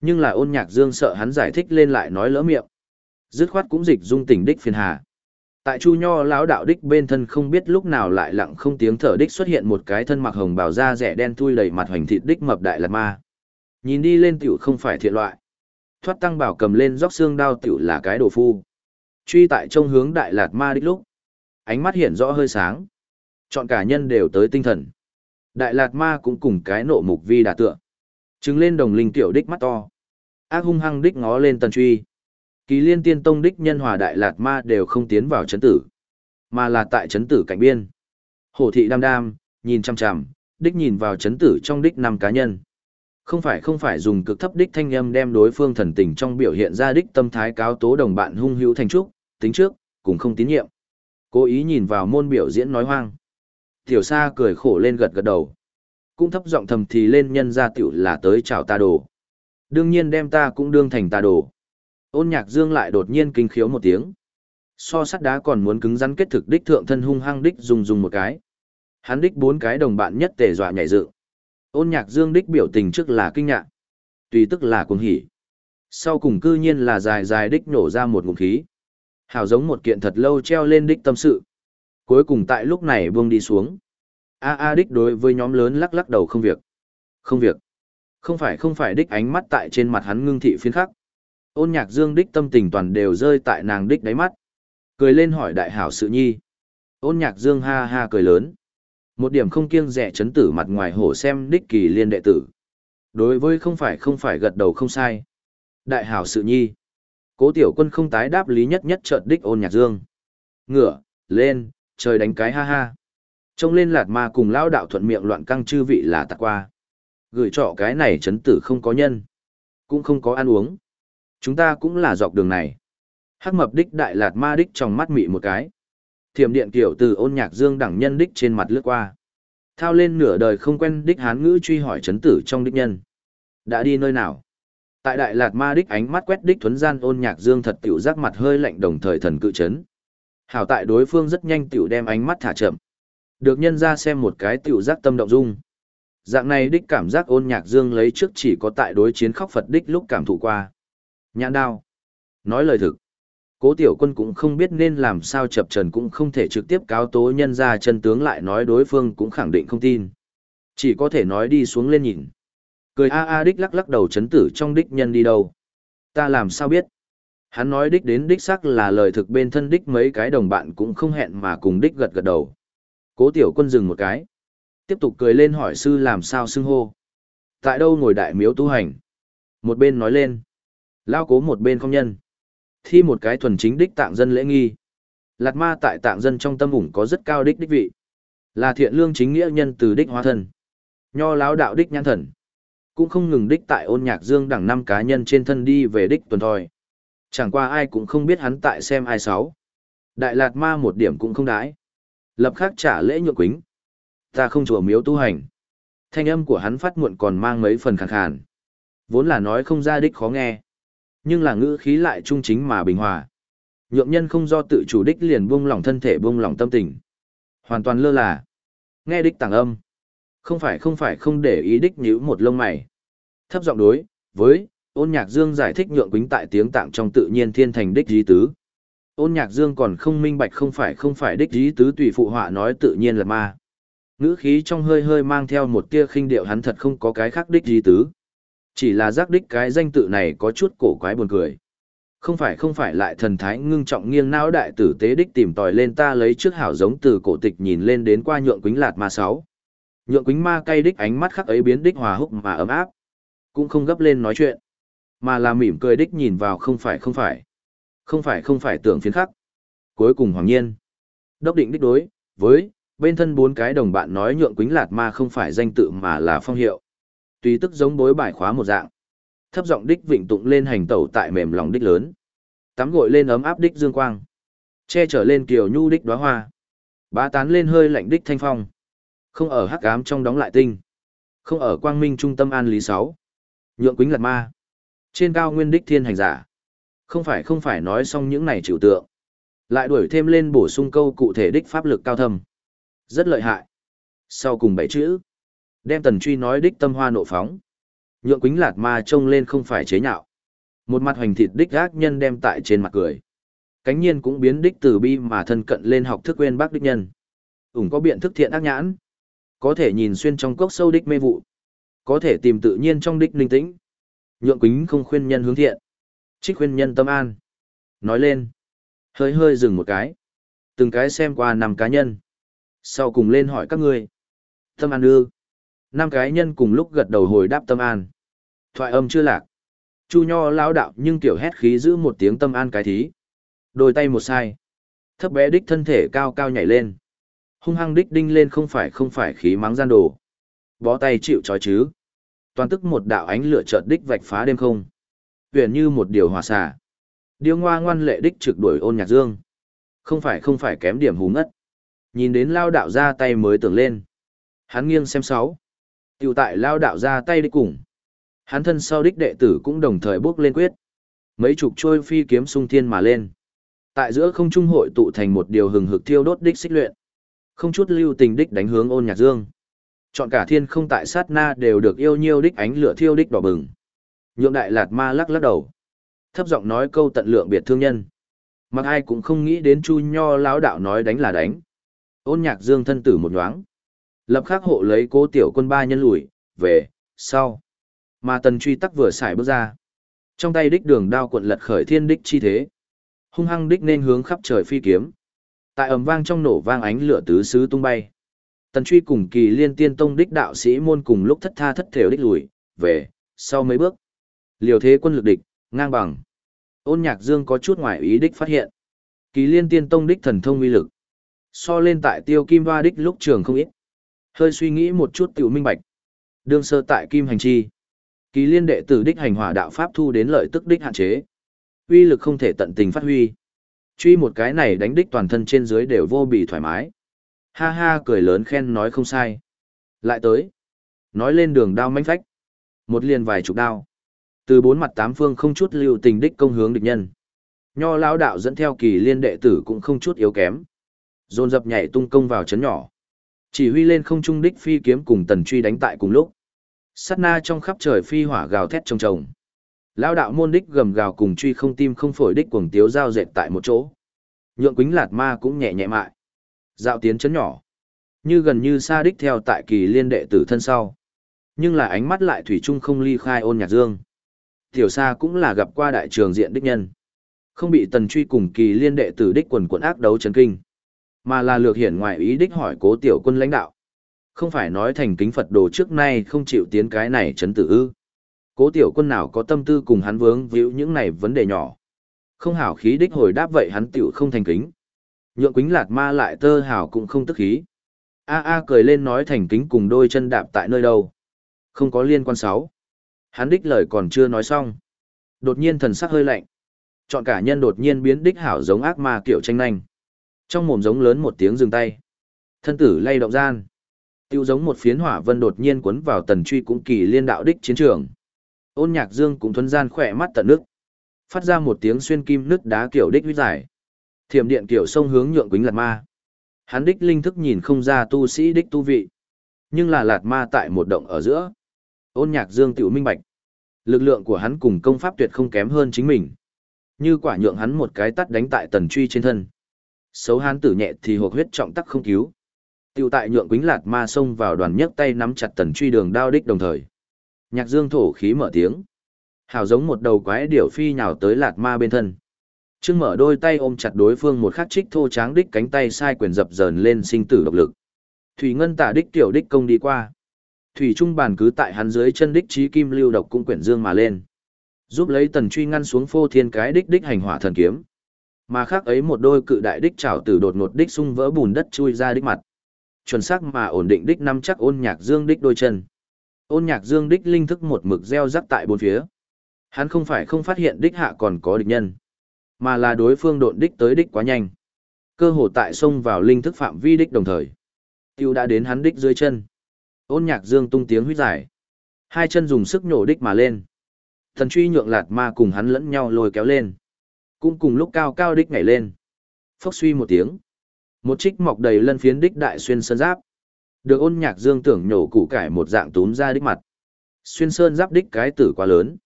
Nhưng là ôn nhạc dương sợ hắn giải thích lên lại nói lỡ miệng. Dứt khoát cũng dịch dung tỉnh đích phiền hà. Tại Chu Nho lão đạo đích bên thân không biết lúc nào lại lặng không tiếng thở đích xuất hiện một cái thân mặc hồng bào da rẻ đen thui đầy mặt hoành thịt đích mập đại lạt ma. Nhìn đi lên tiểu không phải thiện loại. Thoát tăng bảo cầm lên róc xương đao tiểu là cái đồ phu. Truy tại trông hướng đại lạt ma đích lúc. Ánh mắt hiện rõ hơi sáng. Chọn cả nhân đều tới tinh thần. Đại lạt ma cũng cùng cái nộ mục vi đà tựa. Trứng lên đồng linh tiểu đích mắt to. Ác hung hăng đích ngó lên tần truy. Kỳ liên tiên tông đích nhân hòa đại lạt ma đều không tiến vào chấn tử, mà là tại chấn tử cạnh biên. Hổ thị đam đam, nhìn chăm chăm, đích nhìn vào chấn tử trong đích năm cá nhân. Không phải không phải dùng cực thấp đích thanh âm đem đối phương thần tình trong biểu hiện ra đích tâm thái cáo tố đồng bạn hung hữu thành trúc, tính trước, cũng không tín nhiệm. Cố ý nhìn vào môn biểu diễn nói hoang. Tiểu Sa cười khổ lên gật gật đầu. Cũng thấp giọng thầm thì lên nhân ra tiểu là tới chào ta đồ. Đương nhiên đem ta cũng đương thành ta đồ. Ôn nhạc dương lại đột nhiên kinh khiếu một tiếng. So sắt đá còn muốn cứng rắn kết thực đích thượng thân hung hăng đích dùng dùng một cái. Hắn đích bốn cái đồng bạn nhất tề dọa nhảy dựng. Ôn nhạc dương đích biểu tình trước là kinh ngạc. Tùy tức là cuồng hỉ. Sau cùng cư nhiên là dài dài đích nổ ra một ngụm khí. Hào giống một kiện thật lâu treo lên đích tâm sự. Cuối cùng tại lúc này buông đi xuống. A A đích đối với nhóm lớn lắc lắc đầu không việc. Không việc. Không phải không phải đích ánh mắt tại trên mặt hắn ngưng thị phiến khắc. Ôn nhạc dương đích tâm tình toàn đều rơi tại nàng đích đáy mắt. Cười lên hỏi đại hảo sự nhi. Ôn nhạc dương ha ha cười lớn. Một điểm không kiêng rẻ chấn tử mặt ngoài hổ xem đích kỳ liên đệ tử. Đối với không phải không phải gật đầu không sai. Đại hảo sự nhi. Cố tiểu quân không tái đáp lý nhất nhất chợt đích ôn nhạc dương. Ngửa, lên, trời đánh cái ha ha. Trông lên lạt ma cùng lao đạo thuận miệng loạn căng chư vị là tạc qua. Gửi trọ cái này chấn tử không có nhân. Cũng không có ăn uống. Chúng ta cũng là dọc đường này. Hắc mập đích đại lạt ma đích trong mắt mị một cái. Thiểm điện kiểu từ ôn nhạc dương đẳng nhân đích trên mặt lướt qua. Thao lên nửa đời không quen đích hán ngữ truy hỏi chấn tử trong đích nhân. Đã đi nơi nào? Tại đại lạt ma đích ánh mắt quét đích thuấn gian ôn nhạc dương thật tiểu giác mặt hơi lạnh đồng thời thần cự chấn. Hảo tại đối phương rất nhanh tiểu đem ánh mắt thả chậm. Được nhân ra xem một cái tiểu giác tâm động dung. Dạng này đích cảm giác ôn nhạc dương lấy trước chỉ có tại đối chiến khóc Phật đích lúc cảm thụ qua. Nhãn đao. Nói lời thực. Cố tiểu quân cũng không biết nên làm sao chập trần cũng không thể trực tiếp cáo tố nhân ra chân tướng lại nói đối phương cũng khẳng định không tin. Chỉ có thể nói đi xuống lên nhìn. Cười a a đích lắc lắc đầu chấn tử trong đích nhân đi đâu. Ta làm sao biết. Hắn nói đích đến đích sắc là lời thực bên thân đích mấy cái đồng bạn cũng không hẹn mà cùng đích gật gật đầu. Cố tiểu quân dừng một cái. Tiếp tục cười lên hỏi sư làm sao xưng hô. Tại đâu ngồi đại miếu tu hành. Một bên nói lên. Lao cố một bên không nhân. Thi một cái thuần chính đích tạng dân lễ nghi. Lạt ma tại tạng dân trong tâm ủng có rất cao đích đích vị. Là thiện lương chính nghĩa nhân từ đích hóa thần, Nho láo đạo đích nhãn thần. Cũng không ngừng đích tại ôn nhạc dương đẳng năm cá nhân trên thân đi về đích tuần thoi. Chẳng qua ai cũng không biết hắn tại xem ai sáu. Đại lạt ma một điểm cũng không đái. Lập khắc trả lễ nhượng quính. Ta không chùa miếu tu hành. Thanh âm của hắn phát muộn còn mang mấy phần khàn khàn. Vốn là nói không ra đích khó nghe. Nhưng là ngữ khí lại trung chính mà bình hòa. Nhượng nhân không do tự chủ đích liền buông lỏng thân thể buông lỏng tâm tình. Hoàn toàn lơ là. Nghe đích tàng âm. Không phải không phải không để ý đích nhữ một lông mày. Thấp giọng đối, với, ôn nhạc dương giải thích nhượng quính tại tiếng tạng trong tự nhiên thiên thành đích dí tứ. Ôn nhạc dương còn không minh bạch không phải không phải đích dí tứ tùy phụ họa nói tự nhiên là ma. Ngữ khí trong hơi hơi mang theo một tia khinh điệu hắn thật không có cái khác đích dí tứ. Chỉ là giác đích cái danh tự này có chút cổ quái buồn cười. Không phải không phải lại thần thái ngưng trọng nghiêng não đại tử tế đích tìm tòi lên ta lấy trước hảo giống từ cổ tịch nhìn lên đến qua nhượng quính lạt ma sáu. Nhượng quính ma cay đích ánh mắt khắc ấy biến đích hòa húc mà ấm áp. Cũng không gấp lên nói chuyện. Mà là mỉm cười đích nhìn vào không phải không phải. Không phải không phải tưởng phiến khắc. Cuối cùng hoàng nhiên. Đốc định đích đối, với, bên thân bốn cái đồng bạn nói nhượng quýnh lạt ma không phải danh tự mà là phong hiệu. Tùy tức giống bối bài khóa một dạng. Thấp giọng đích vịnh tụng lên hành tẩu tại mềm lòng đích lớn. Tắm gội lên ấm áp đích dương quang. Che trở lên kiều nhu đích đóa hoa. Bá tán lên hơi lạnh đích thanh phong. Không ở hắc ám trong đóng lại tinh. Không ở quang minh trung tâm an lý sáu. Nhượng quýnh lạt ma. Trên cao nguyên đích thiên hành giả. Không phải không phải nói xong những này chịu tượng. Lại đuổi thêm lên bổ sung câu cụ thể đích pháp lực cao thâm. Rất lợi hại. Sau cùng bảy chữ. Đem tần truy nói đích tâm hoa nộ phóng. Nhượng quính lạt ma trông lên không phải chế nhạo. Một mặt hoành thịt đích gác nhân đem tại trên mặt cười. Cánh nhiên cũng biến đích từ bi mà thân cận lên học thức quên bác đích nhân. Ủng có biện thức thiện ác nhãn. Có thể nhìn xuyên trong cốc sâu đích mê vụ. Có thể tìm tự nhiên trong đích linh tĩnh. Nhượng quính không khuyên nhân hướng thiện. Trích khuyên nhân tâm an. Nói lên. Hơi hơi dừng một cái. Từng cái xem qua năm cá nhân. Sau cùng lên hỏi các ngươi. Tâm an ư. Năm cái nhân cùng lúc gật đầu hồi đáp tâm an. Thoại âm chưa lạc. Chu nho lao đạo nhưng tiểu hét khí giữ một tiếng tâm an cái thí. Đôi tay một sai. Thấp bé đích thân thể cao cao nhảy lên. Hung hăng đích đinh lên không phải không phải khí mắng gian đồ. Bó tay chịu trói chứ. Toàn tức một đạo ánh lửa chợt đích vạch phá đêm không. Huyền như một điều hòa xả. Điêu ngoa ngoan lệ đích trực đuổi ôn nhạc dương. Không phải không phải kém điểm hú ngất. Nhìn đến lao đạo ra tay mới tưởng lên. Hắn nghiêng xem sáu. Tiểu tại lao đạo ra tay đi cùng. Hắn thân sau đích đệ tử cũng đồng thời bước lên quyết. Mấy chục trôi phi kiếm sung thiên mà lên. Tại giữa không trung hội tụ thành một điều hừng hực thiêu đốt đích xích luyện. Không chút lưu tình đích đánh hướng ôn nhạc dương. Chọn cả thiên không tại sát na đều được yêu nhiêu đích ánh lửa thiêu đích đỏ bừng. Nhượng đại lạt ma lắc lắc đầu. Thấp giọng nói câu tận lượng biệt thương nhân. Mặc ai cũng không nghĩ đến chu nho lão đạo nói đánh là đánh. Ôn nhạc dương thân tử một nhoáng. Lập khắc hộ lấy cố tiểu quân ba nhân lùi, về, sau. Mà tần truy tắc vừa xài bước ra. Trong tay đích đường đao cuộn lật khởi thiên đích chi thế. Hung hăng đích nên hướng khắp trời phi kiếm. Tại ầm vang trong nổ vang ánh lửa tứ xứ tung bay. Tần truy cùng kỳ liên tiên tông đích đạo sĩ môn cùng lúc thất tha thất thểu đích lùi, về, sau mấy bước. Liều thế quân lực địch, ngang bằng. Ôn nhạc dương có chút ngoài ý đích phát hiện. Kỳ liên tiên tông đích thần thông uy lực. So lên tại tiêu kim hoa đích lúc trường không ít. Hơi suy nghĩ một chút tiểu minh bạch. Đương sơ tại kim hành chi. Kỳ liên đệ tử đích hành hỏa đạo pháp thu đến lợi tức đích hạn chế. Uy lực không thể tận tình phát huy. Truy một cái này đánh đích toàn thân trên dưới đều vô bị thoải mái. Ha ha cười lớn khen nói không sai. Lại tới. Nói lên đường đao manh phách. Một liền vài chục đao. Từ bốn mặt tám phương không chút lưu tình đích công hướng địch nhân. Nho lão đạo dẫn theo kỳ liên đệ tử cũng không chút yếu kém. Dồn dập nhảy tung công vào chấn nhỏ. Chỉ huy lên không trung đích phi kiếm cùng tần truy đánh tại cùng lúc. Sát na trong khắp trời phi hỏa gào thét trông trồng. Lão đạo môn đích gầm gào cùng truy không tim không phổi đích cuồng tiếu giao dệt tại một chỗ. Nhượng quính lạt ma cũng nhẹ nhẹ mại. Dạo tiến chấn nhỏ. Như gần như xa đích theo tại kỳ liên đệ tử thân sau. Nhưng là ánh mắt lại thủy chung không ly khai ôn nhạc dương. Tiểu xa cũng là gặp qua đại trường diện đích nhân. Không bị tần truy cùng kỳ liên đệ tử đích quần quận ác đấu chấn kinh. Mà là lược hiển ngoại ý đích hỏi cố tiểu quân lãnh đạo. Không phải nói thành kính Phật đồ trước nay không chịu tiến cái này chấn tử ư. Cố tiểu quân nào có tâm tư cùng hắn vướng víu những này vấn đề nhỏ. Không hảo khí đích hồi đáp vậy hắn tiểu không thành kính. Nhượng quính lạt ma lại tơ hảo cũng không tức khí. A a cười lên nói thành kính cùng đôi chân đạp tại nơi đâu. Không có liên quan sáu. Hắn đích lời còn chưa nói xong. Đột nhiên thần sắc hơi lạnh. Chọn cả nhân đột nhiên biến đích hảo giống ác ma kiểu tranh nhanh. Trong mồm giống lớn một tiếng dừng tay. Thân tử lay động gian. Tiêu giống một phiến hỏa vân đột nhiên cuốn vào tần truy cũng kỳ liên đạo đích chiến trường. Ôn nhạc dương cũng thuấn gian khỏe mắt tận nước. Phát ra một tiếng xuyên kim nứt đá kiểu đích huyết giải. Thiểm điện kiểu sông hướng nhượng Quýnh lạt ma. Hắn đích linh thức nhìn không ra tu sĩ đích tu vị. Nhưng là lạt ma tại một động ở giữa. Ôn nhạc dương tiểu minh bạch. Lực lượng của hắn cùng công pháp tuyệt không kém hơn chính mình. Như quả nhượng hắn một cái tắt đánh tại tần truy trên thân. Xấu hắn tử nhẹ thì hộp huyết trọng tắc không cứu. Tiểu tại nhượng Quýnh lạt ma xông vào đoàn nhấc tay nắm chặt tần truy đường đao đích đồng thời. Nhạc dương thổ khí mở tiếng. Hào giống một đầu quái điểu phi nhào tới lạt ma bên thân. Trương mở đôi tay ôm chặt đối phương một khắc trích thô tráng đích cánh tay sai quyền dập dờn lên sinh tử độc lực. Thủy ngân tả đích tiểu đích công đi qua. Thủy trung bàn cứ tại hắn dưới chân đích trí kim lưu độc cũng quyển dương mà lên. Giúp lấy tần truy ngăn xuống phô thiên cái đích đích hành hỏa thần kiếm. Mà khác ấy một đôi cự đại đích trảo tử đột ngột đích sung vỡ bùn đất chui ra đích mặt. Chuẩn xác mà ổn định đích năm chắc ôn nhạc dương đích đôi chân. Ôn nhạc dương đích linh thức một mực gieo rắc tại bốn phía. Hắn không phải không phát hiện đích hạ còn có địch nhân, mà là đối phương độn đích tới đích quá nhanh. Cơ hồ tại sông vào linh thức phạm vi đích đồng thời. Tiêu đã đến hắn đích dưới chân. Ôn nhạc dương tung tiếng huýt giải. Hai chân dùng sức nhổ đích mà lên. Thần truy nhượng lạt ma cùng hắn lẫn nhau lôi kéo lên. Cũng cùng lúc cao cao đích nhảy lên. Phốc suy một tiếng. Một trích mọc đầy lân phiến đích đại xuyên sơn giáp. Được ôn nhạc dương tưởng nhổ củ cải một dạng túm ra đích mặt. Xuyên sơn giáp đích cái tử quá lớn.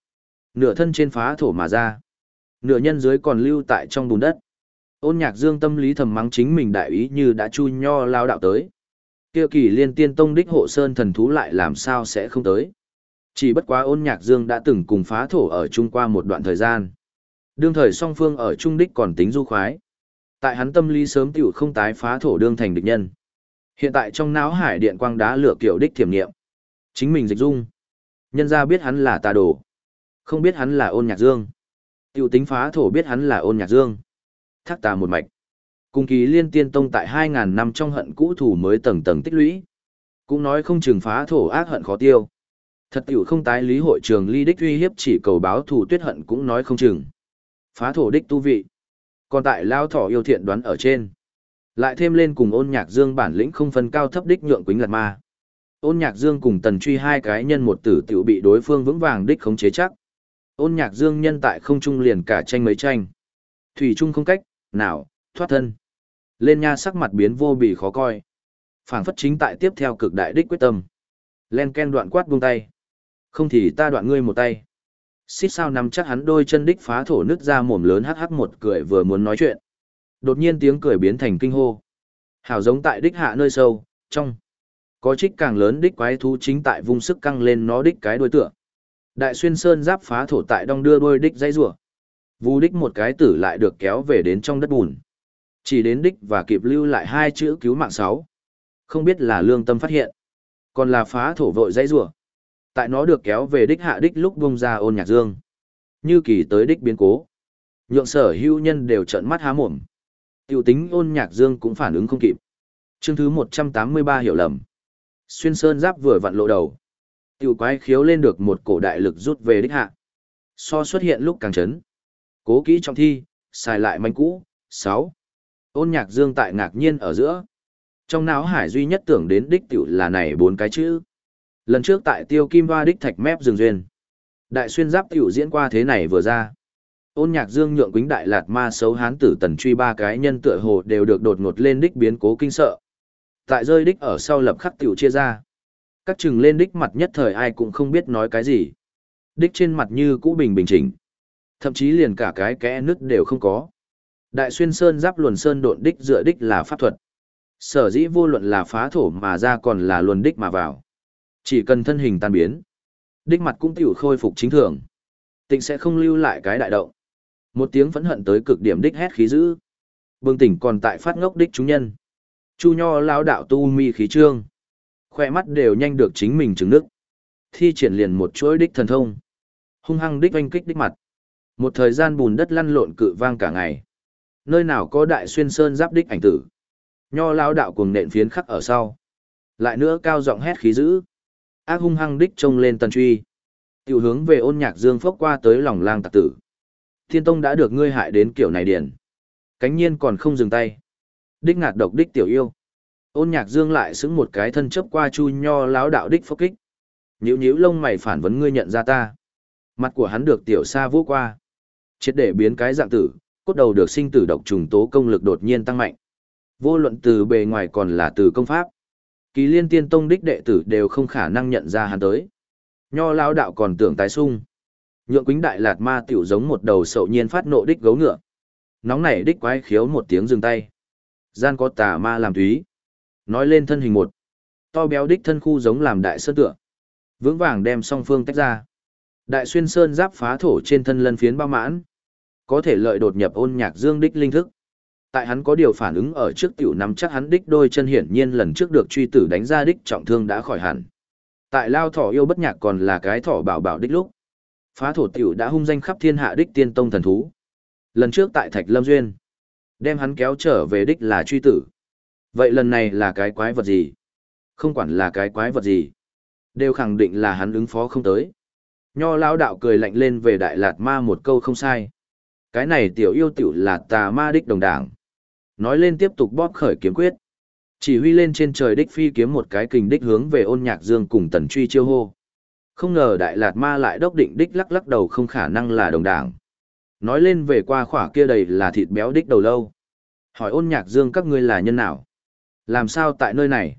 Nửa thân trên phá thổ mà ra. Nửa nhân dưới còn lưu tại trong bùn đất. Ôn nhạc dương tâm lý thầm mắng chính mình đại ý như đã chu nho lao đạo tới. Kia kỳ liên tiên tông đích hộ sơn thần thú lại làm sao sẽ không tới. Chỉ bất quá ôn nhạc dương đã từng cùng phá thổ ở chung qua một đoạn thời gian. Đương thời song phương ở trung đích còn tính du khoái. Tại hắn tâm lý sớm tiểu không tái phá thổ đương thành địch nhân. Hiện tại trong não hải điện quang đá lửa kiểu đích thiểm nghiệm. Chính mình dịch dung. Nhân ra biết hắn là tà đồ. Không biết hắn là ôn nhạc dương. Tiểu tính phá thổ biết hắn là ôn nhạc dương. Thác tà một mạch. Cùng kỳ liên tiên tông tại 2.000 năm trong hận cũ thủ mới tầng tầng tích lũy. Cũng nói không trừng phá thổ ác hận khó tiêu. Thật tiểu không tái lý hội trường ly đích uy hiếp chỉ cầu báo thù tuyết hận cũng nói không chừng. Phá thổ đích tu vị. Còn tại lao thỏ yêu thiện đoán ở trên. Lại thêm lên cùng ôn nhạc dương bản lĩnh không phân cao thấp đích nhượng quính lật ma. Ôn nhạc dương cùng tần truy hai cái nhân một tử tiểu bị đối phương vững vàng đích khống chế chắc. Ôn nhạc dương nhân tại không trung liền cả tranh mấy tranh. Thủy trung không cách, nào, thoát thân. Lên nha sắc mặt biến vô bì khó coi. phảng phất chính tại tiếp theo cực đại đích quyết tâm. Len ken đoạn quát buông tay. Không thì ta đoạn ngươi một tay. Xít sao nằm chắc hắn đôi chân đích phá thổ nứt ra mồm lớn hắc hắc một cười vừa muốn nói chuyện. Đột nhiên tiếng cười biến thành kinh hô. Hảo giống tại đích hạ nơi sâu, trong. Có trích càng lớn đích quái thú chính tại vùng sức căng lên nó đích cái đối tựa. Đại xuyên sơn giáp phá thổ tại đong đưa đôi đích dây rủa Vu đích một cái tử lại được kéo về đến trong đất bùn. Chỉ đến đích và kịp lưu lại hai chữ cứu mạng sáu. Không biết là lương tâm phát hiện. Còn là phá thổ vội dây rủa Tại nó được kéo về đích hạ đích lúc bung ra ôn nhạc dương. Như kỳ tới đích biến cố. Nhượng sở hữu nhân đều trợn mắt há mồm. Tiểu tính ôn nhạc dương cũng phản ứng không kịp. Chương thứ 183 hiểu lầm. Xuyên sơn giáp vừa vặn lộ đầu. Tiểu quái khiếu lên được một cổ đại lực rút về đích hạ. So xuất hiện lúc càng chấn. Cố kỹ trong thi, xài lại manh cũ. 6. Ôn nhạc dương tại ngạc nhiên ở giữa. Trong não hải duy nhất tưởng đến đích tiểu là này bốn cái chữ. Lần trước tại tiêu kim hoa đích thạch mép rừng duyên. Đại xuyên giáp tiểu diễn qua thế này vừa ra. Ôn nhạc dương nhượng quính đại lạt ma xấu hán tử tần truy ba cái nhân tựa hồ đều được đột ngột lên đích biến cố kinh sợ. Tại rơi đích ở sau lập khắc tiểu chia ra. Các chừng lên đích mặt nhất thời ai cũng không biết nói cái gì. Đích trên mặt như cũ bình bình chỉnh. Thậm chí liền cả cái kẽ nứt đều không có. Đại xuyên sơn giáp luồn sơn độn đích dựa đích là pháp thuật. Sở dĩ vô luận là phá thổ mà ra còn là luồn đích mà vào. Chỉ cần thân hình tan biến. Đích mặt cũng tiểu khôi phục chính thường. Tịnh sẽ không lưu lại cái đại động. Một tiếng phẫn hận tới cực điểm đích hét khí dữ. Bừng tỉnh còn tại phát ngốc đích chúng nhân. Chu nho lao đạo tu mi khí trương. Khoe mắt đều nhanh được chính mình trứng nước. Thi triển liền một chuỗi đích thần thông. Hung hăng đích oanh kích đích mặt. Một thời gian bùn đất lăn lộn cự vang cả ngày. Nơi nào có đại xuyên sơn giáp đích ảnh tử. Nho lao đạo cuồng nện phiến khắc ở sau. Lại nữa cao giọng hét khí dữ. Ác hung hăng đích trông lên tần truy. Tiểu hướng về ôn nhạc dương phốc qua tới lòng lang tạc tử. Thiên Tông đã được ngươi hại đến kiểu này điển. Cánh nhiên còn không dừng tay. Đích ngạt độc đích tiểu yêu. Ôn nhạc dương lại xứng một cái thân chấp qua chu nho láo đạo đích phốc kích. Nhữ nhữ lông mày phản vấn ngươi nhận ra ta. Mặt của hắn được tiểu xa vô qua. Chết để biến cái dạng tử, cốt đầu được sinh tử độc trùng tố công lực đột nhiên tăng mạnh. Vô luận từ bề ngoài còn là từ công pháp. Kỳ liên tiên tông đích đệ tử đều không khả năng nhận ra hắn tới. Nho lao đạo còn tưởng tái sung. Nhượng quính đại lạt ma tiểu giống một đầu sậu nhiên phát nộ đích gấu ngựa. Nóng nảy đích quái khiếu một tiếng dừng tay. Gian có tà ma làm túy. Nói lên thân hình một. To béo đích thân khu giống làm đại sơn tựa. Vững vàng đem song phương tách ra. Đại xuyên sơn giáp phá thổ trên thân lân phiến bao mãn. Có thể lợi đột nhập ôn nhạc dương đích linh thức. Tại hắn có điều phản ứng ở trước tiểu nắm chắc hắn đích đôi chân hiển nhiên lần trước được truy tử đánh ra đích trọng thương đã khỏi hẳn. Tại lao thỏ yêu bất nhạc còn là cái thỏ bảo bảo đích lúc. Phá thổ tiểu đã hung danh khắp thiên hạ đích tiên tông thần thú. Lần trước tại Thạch Lâm Duyên, đem hắn kéo trở về đích là truy tử. Vậy lần này là cái quái vật gì? Không quản là cái quái vật gì, đều khẳng định là hắn ứng phó không tới. Nho lão đạo cười lạnh lên về Đại Lạt Ma một câu không sai. Cái này tiểu yêu tiểu là tà ma đích đồng đảng. Nói lên tiếp tục bóp khởi kiếm quyết. Chỉ huy lên trên trời đích phi kiếm một cái kình đích hướng về ôn nhạc dương cùng tần truy chiêu hô. Không ngờ Đại Lạt Ma lại đốc định đích lắc lắc đầu không khả năng là đồng đảng. Nói lên về qua khỏa kia đầy là thịt béo đích đầu lâu. Hỏi ôn nhạc dương các ngươi là nhân nào? Làm sao tại nơi này?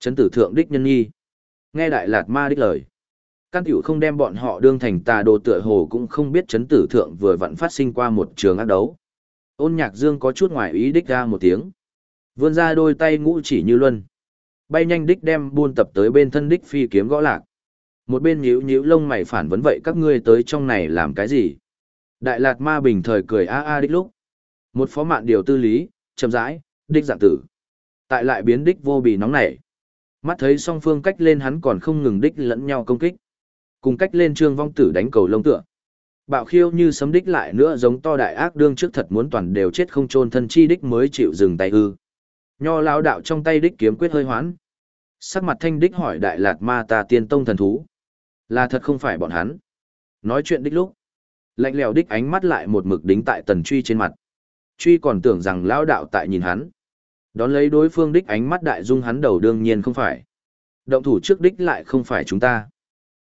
Chấn tử thượng đích nhân nghi. Nghe Đại Lạt Ma đích lời. Căn tiểu không đem bọn họ đương thành tà đồ tựa hồ cũng không biết chấn tử thượng vừa vặn phát sinh qua một trường ác đấu. Ôn nhạc dương có chút ngoài ý đích ra một tiếng. Vươn ra đôi tay ngũ chỉ như luân. Bay nhanh đích đem buôn tập tới bên thân đích phi kiếm gõ lạc. Một bên nhíu nhíu lông mày phản vấn vậy các ngươi tới trong này làm cái gì? Đại Lạt Ma bình thời cười a a đích lúc. Một phó mạn điều tư lý, chậm rãi, đích dạng tử. Tại lại biến đích vô bì nóng nảy. Mắt thấy song phương cách lên hắn còn không ngừng đích lẫn nhau công kích. Cùng cách lên trương vong tử đánh cầu lông tựa. Bạo khiêu như sấm đích lại nữa giống to đại ác đương trước thật muốn toàn đều chết không chôn thân chi đích mới chịu dừng tay ư. Nho lão đạo trong tay đích kiếm quyết hơi hoán. Sắc mặt thanh đích hỏi đại lạt ma ta tiên tông thần thú. Là thật không phải bọn hắn. Nói chuyện đích lúc. Lạnh lèo đích ánh mắt lại một mực đính tại tần truy trên mặt. Truy còn tưởng rằng lão đạo tại nhìn hắn. Đón lấy đối phương đích ánh mắt đại dung hắn đầu đương nhiên không phải. Động thủ trước đích lại không phải chúng ta.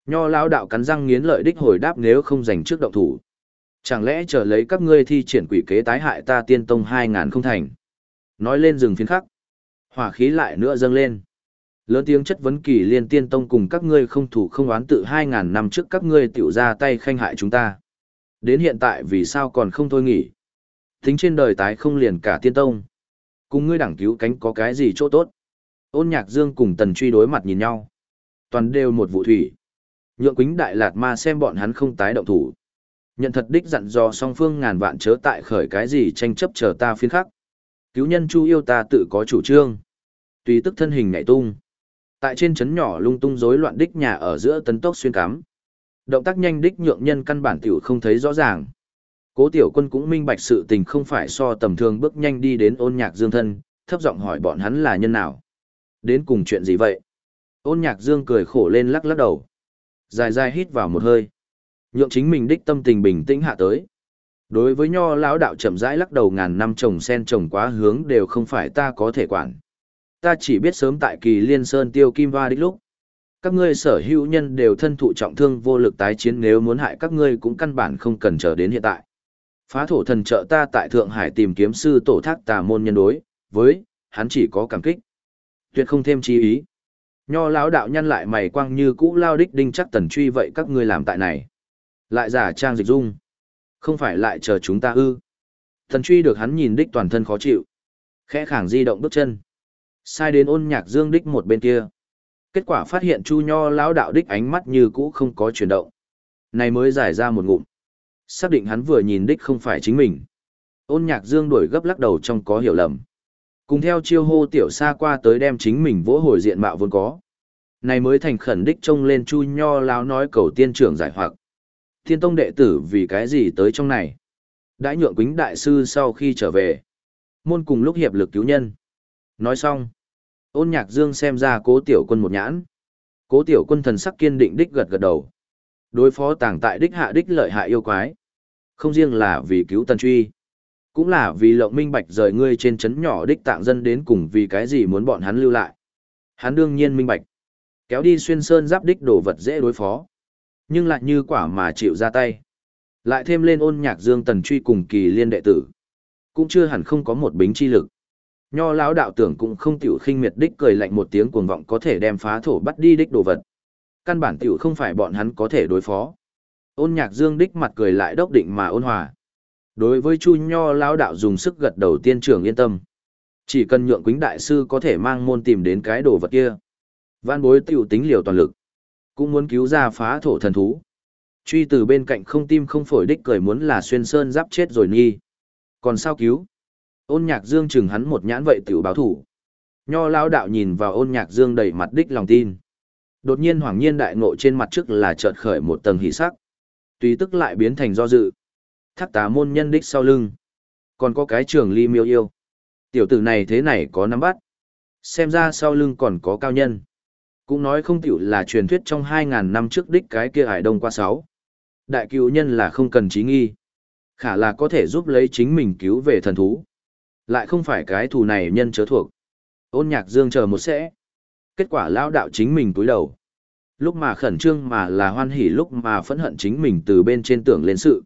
Nho lão đạo cắn răng nghiến lợi đích hồi đáp nếu không giành trước động thủ. Chẳng lẽ chờ lấy các ngươi thi triển quỷ kế tái hại ta tiên tông hai ngàn không thành. Nói lên rừng phiến khắc. Hỏa khí lại nữa dâng lên. Lớn tiếng chất vấn kỳ liên tiên tông cùng các ngươi không thủ không oán tự hai ngàn năm trước các ngươi tiểu ra tay khanh hại chúng ta. Đến hiện tại vì sao còn không thôi nghỉ. Tính trên đời tái không liền cả tiên tông. Cùng ngươi đẳng cứu cánh có cái gì chỗ tốt. Ôn nhạc dương cùng tần truy đối mặt nhìn nhau. Toàn đều một vụ thủy. Nhượng quính đại lạt ma xem bọn hắn không tái động thủ. Nhận thật đích dặn dò song phương ngàn vạn chớ tại khởi cái gì tranh chấp chờ ta phiên khắc. Cứu nhân chu yêu ta tự có chủ trương. Tùy tức thân hình nhảy tung. Tại trên chấn nhỏ lung tung rối loạn đích nhà ở giữa tấn tốc xuyên cắm. Động tác nhanh đích nhượng nhân căn bản tiểu không thấy rõ ràng. Cố tiểu quân cũng minh bạch sự tình không phải so tầm thường bước nhanh đi đến ôn nhạc dương thân, thấp giọng hỏi bọn hắn là nhân nào. Đến cùng chuyện gì vậy? Ôn nhạc dương cười khổ lên lắc lắc đầu. Dài dài hít vào một hơi. Nhượng chính mình đích tâm tình bình tĩnh hạ tới. Đối với nho lão đạo chậm rãi lắc đầu ngàn năm trồng sen trồng quá hướng đều không phải ta có thể quản. Ta chỉ biết sớm tại kỳ liên sơn tiêu kim va đích lúc. Các ngươi sở hữu nhân đều thân thụ trọng thương vô lực tái chiến nếu muốn hại các ngươi cũng căn bản không cần chờ đến hiện tại. Phá thổ thần trợ ta tại Thượng Hải tìm kiếm sư tổ thác tà môn nhân đối, với, hắn chỉ có cảm kích. Tuyệt không thêm chí ý. Nho lão đạo nhân lại mày quang như cũ lao đích đinh chắc tần truy vậy các ngươi làm tại này. Lại giả trang dịch dung. Không phải lại chờ chúng ta ư. thần truy được hắn nhìn đích toàn thân khó chịu. Khẽ khàng di động bước chân. Sai đến ôn nhạc dương đích một bên kia. Kết quả phát hiện chu nho lão đạo đích ánh mắt như cũ không có chuyển động. Này mới giải ra một ngụm. Xác định hắn vừa nhìn đích không phải chính mình. Ôn nhạc dương đuổi gấp lắc đầu trong có hiểu lầm. Cùng theo chiêu hô tiểu xa qua tới đem chính mình vỗ hồi diện mạo vốn có. Này mới thành khẩn đích trông lên chu nho láo nói cầu tiên trưởng giải hoặc. Thiên tông đệ tử vì cái gì tới trong này? Đã nhượng quính đại sư sau khi trở về. Môn cùng lúc hiệp lực cứu nhân. Nói xong. Ôn nhạc dương xem ra cố tiểu quân một nhãn. Cố tiểu quân thần sắc kiên định đích gật gật đầu. Đối phó tàng tại đích hạ đích lợi hại yêu quái. Không riêng là vì cứu tần truy. Cũng là vì lộng minh bạch rời ngươi trên chấn nhỏ đích tạng dân đến cùng vì cái gì muốn bọn hắn lưu lại. Hắn đương nhiên minh bạch. Kéo đi xuyên sơn giáp đích đồ vật dễ đối phó. Nhưng lại như quả mà chịu ra tay. Lại thêm lên ôn nhạc dương tần truy cùng kỳ liên đệ tử. Cũng chưa hẳn không có một bính chi lực. Nho lão đạo tưởng cũng không tiểu khinh miệt đích cười lạnh một tiếng cuồng vọng có thể đem phá thổ bắt đi đích đồ vật. Căn bản tiểu không phải bọn hắn có thể đối phó. Ôn nhạc dương đích mặt cười lại đốc định mà ôn hòa. Đối với Chu Nho lão đạo dùng sức gật đầu tiên trưởng yên tâm. Chỉ cần nhượng quính đại sư có thể mang môn tìm đến cái đồ vật kia. Văn bối tiểu tính liều toàn lực. Cũng muốn cứu ra phá thổ thần thú. Truy từ bên cạnh không tim không phổi đích cười muốn là xuyên sơn giáp chết rồi nghi. Còn sao cứu? Ôn nhạc dương chừng hắn một nhãn vậy tiểu báo thủ. Nho lão đạo nhìn vào ôn nhạc dương đầy mặt đích lòng tin. Đột nhiên hoàng nhiên đại ngộ trên mặt trước là chợt khởi một tầng hỉ sắc. Tùy tức lại biến thành do dự. Thác tá môn nhân đích sau lưng. Còn có cái trường ly miêu yêu. Tiểu tử này thế này có nắm bắt. Xem ra sau lưng còn có cao nhân. Cũng nói không tiểu là truyền thuyết trong 2.000 năm trước đích cái kia hải đông qua sáu. Đại cứu nhân là không cần trí nghi. Khả là có thể giúp lấy chính mình cứu về thần thú. Lại không phải cái thù này nhân chớ thuộc. Ôn nhạc dương chờ một sẽ. Kết quả lao đạo chính mình túi đầu. Lúc mà khẩn trương mà là hoan hỉ, lúc mà phẫn hận chính mình từ bên trên tưởng lên sự.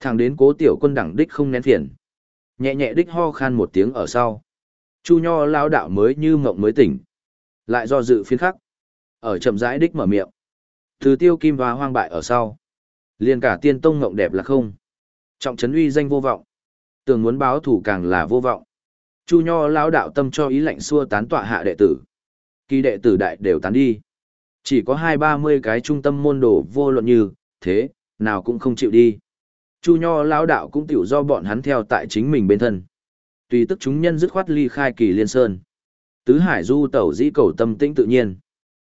Thằng đến cố tiểu quân đẳng đích không nén phiền. Nhẹ nhẹ đích ho khan một tiếng ở sau. Chu nho lao đạo mới như mộng mới tỉnh. Lại do dự phiên khắc. Ở chậm rãi đích mở miệng. Từ tiêu kim và hoang bại ở sau. liền cả tiên tông ngộng đẹp là không. Trọng trấn uy danh vô vọng. Tường muốn báo thủ càng là vô vọng. Chu Nho lão đạo tâm cho ý lạnh xua tán tọa hạ đệ tử. Kỳ đệ tử đại đều tán đi. Chỉ có hai ba mươi cái trung tâm môn đồ vô luận như, thế, nào cũng không chịu đi. Chu Nho lão đạo cũng tiểu do bọn hắn theo tại chính mình bên thân. Tùy tức chúng nhân dứt khoát ly khai kỳ liên sơn. Tứ hải du tẩu dĩ cầu tâm tĩnh tự nhiên.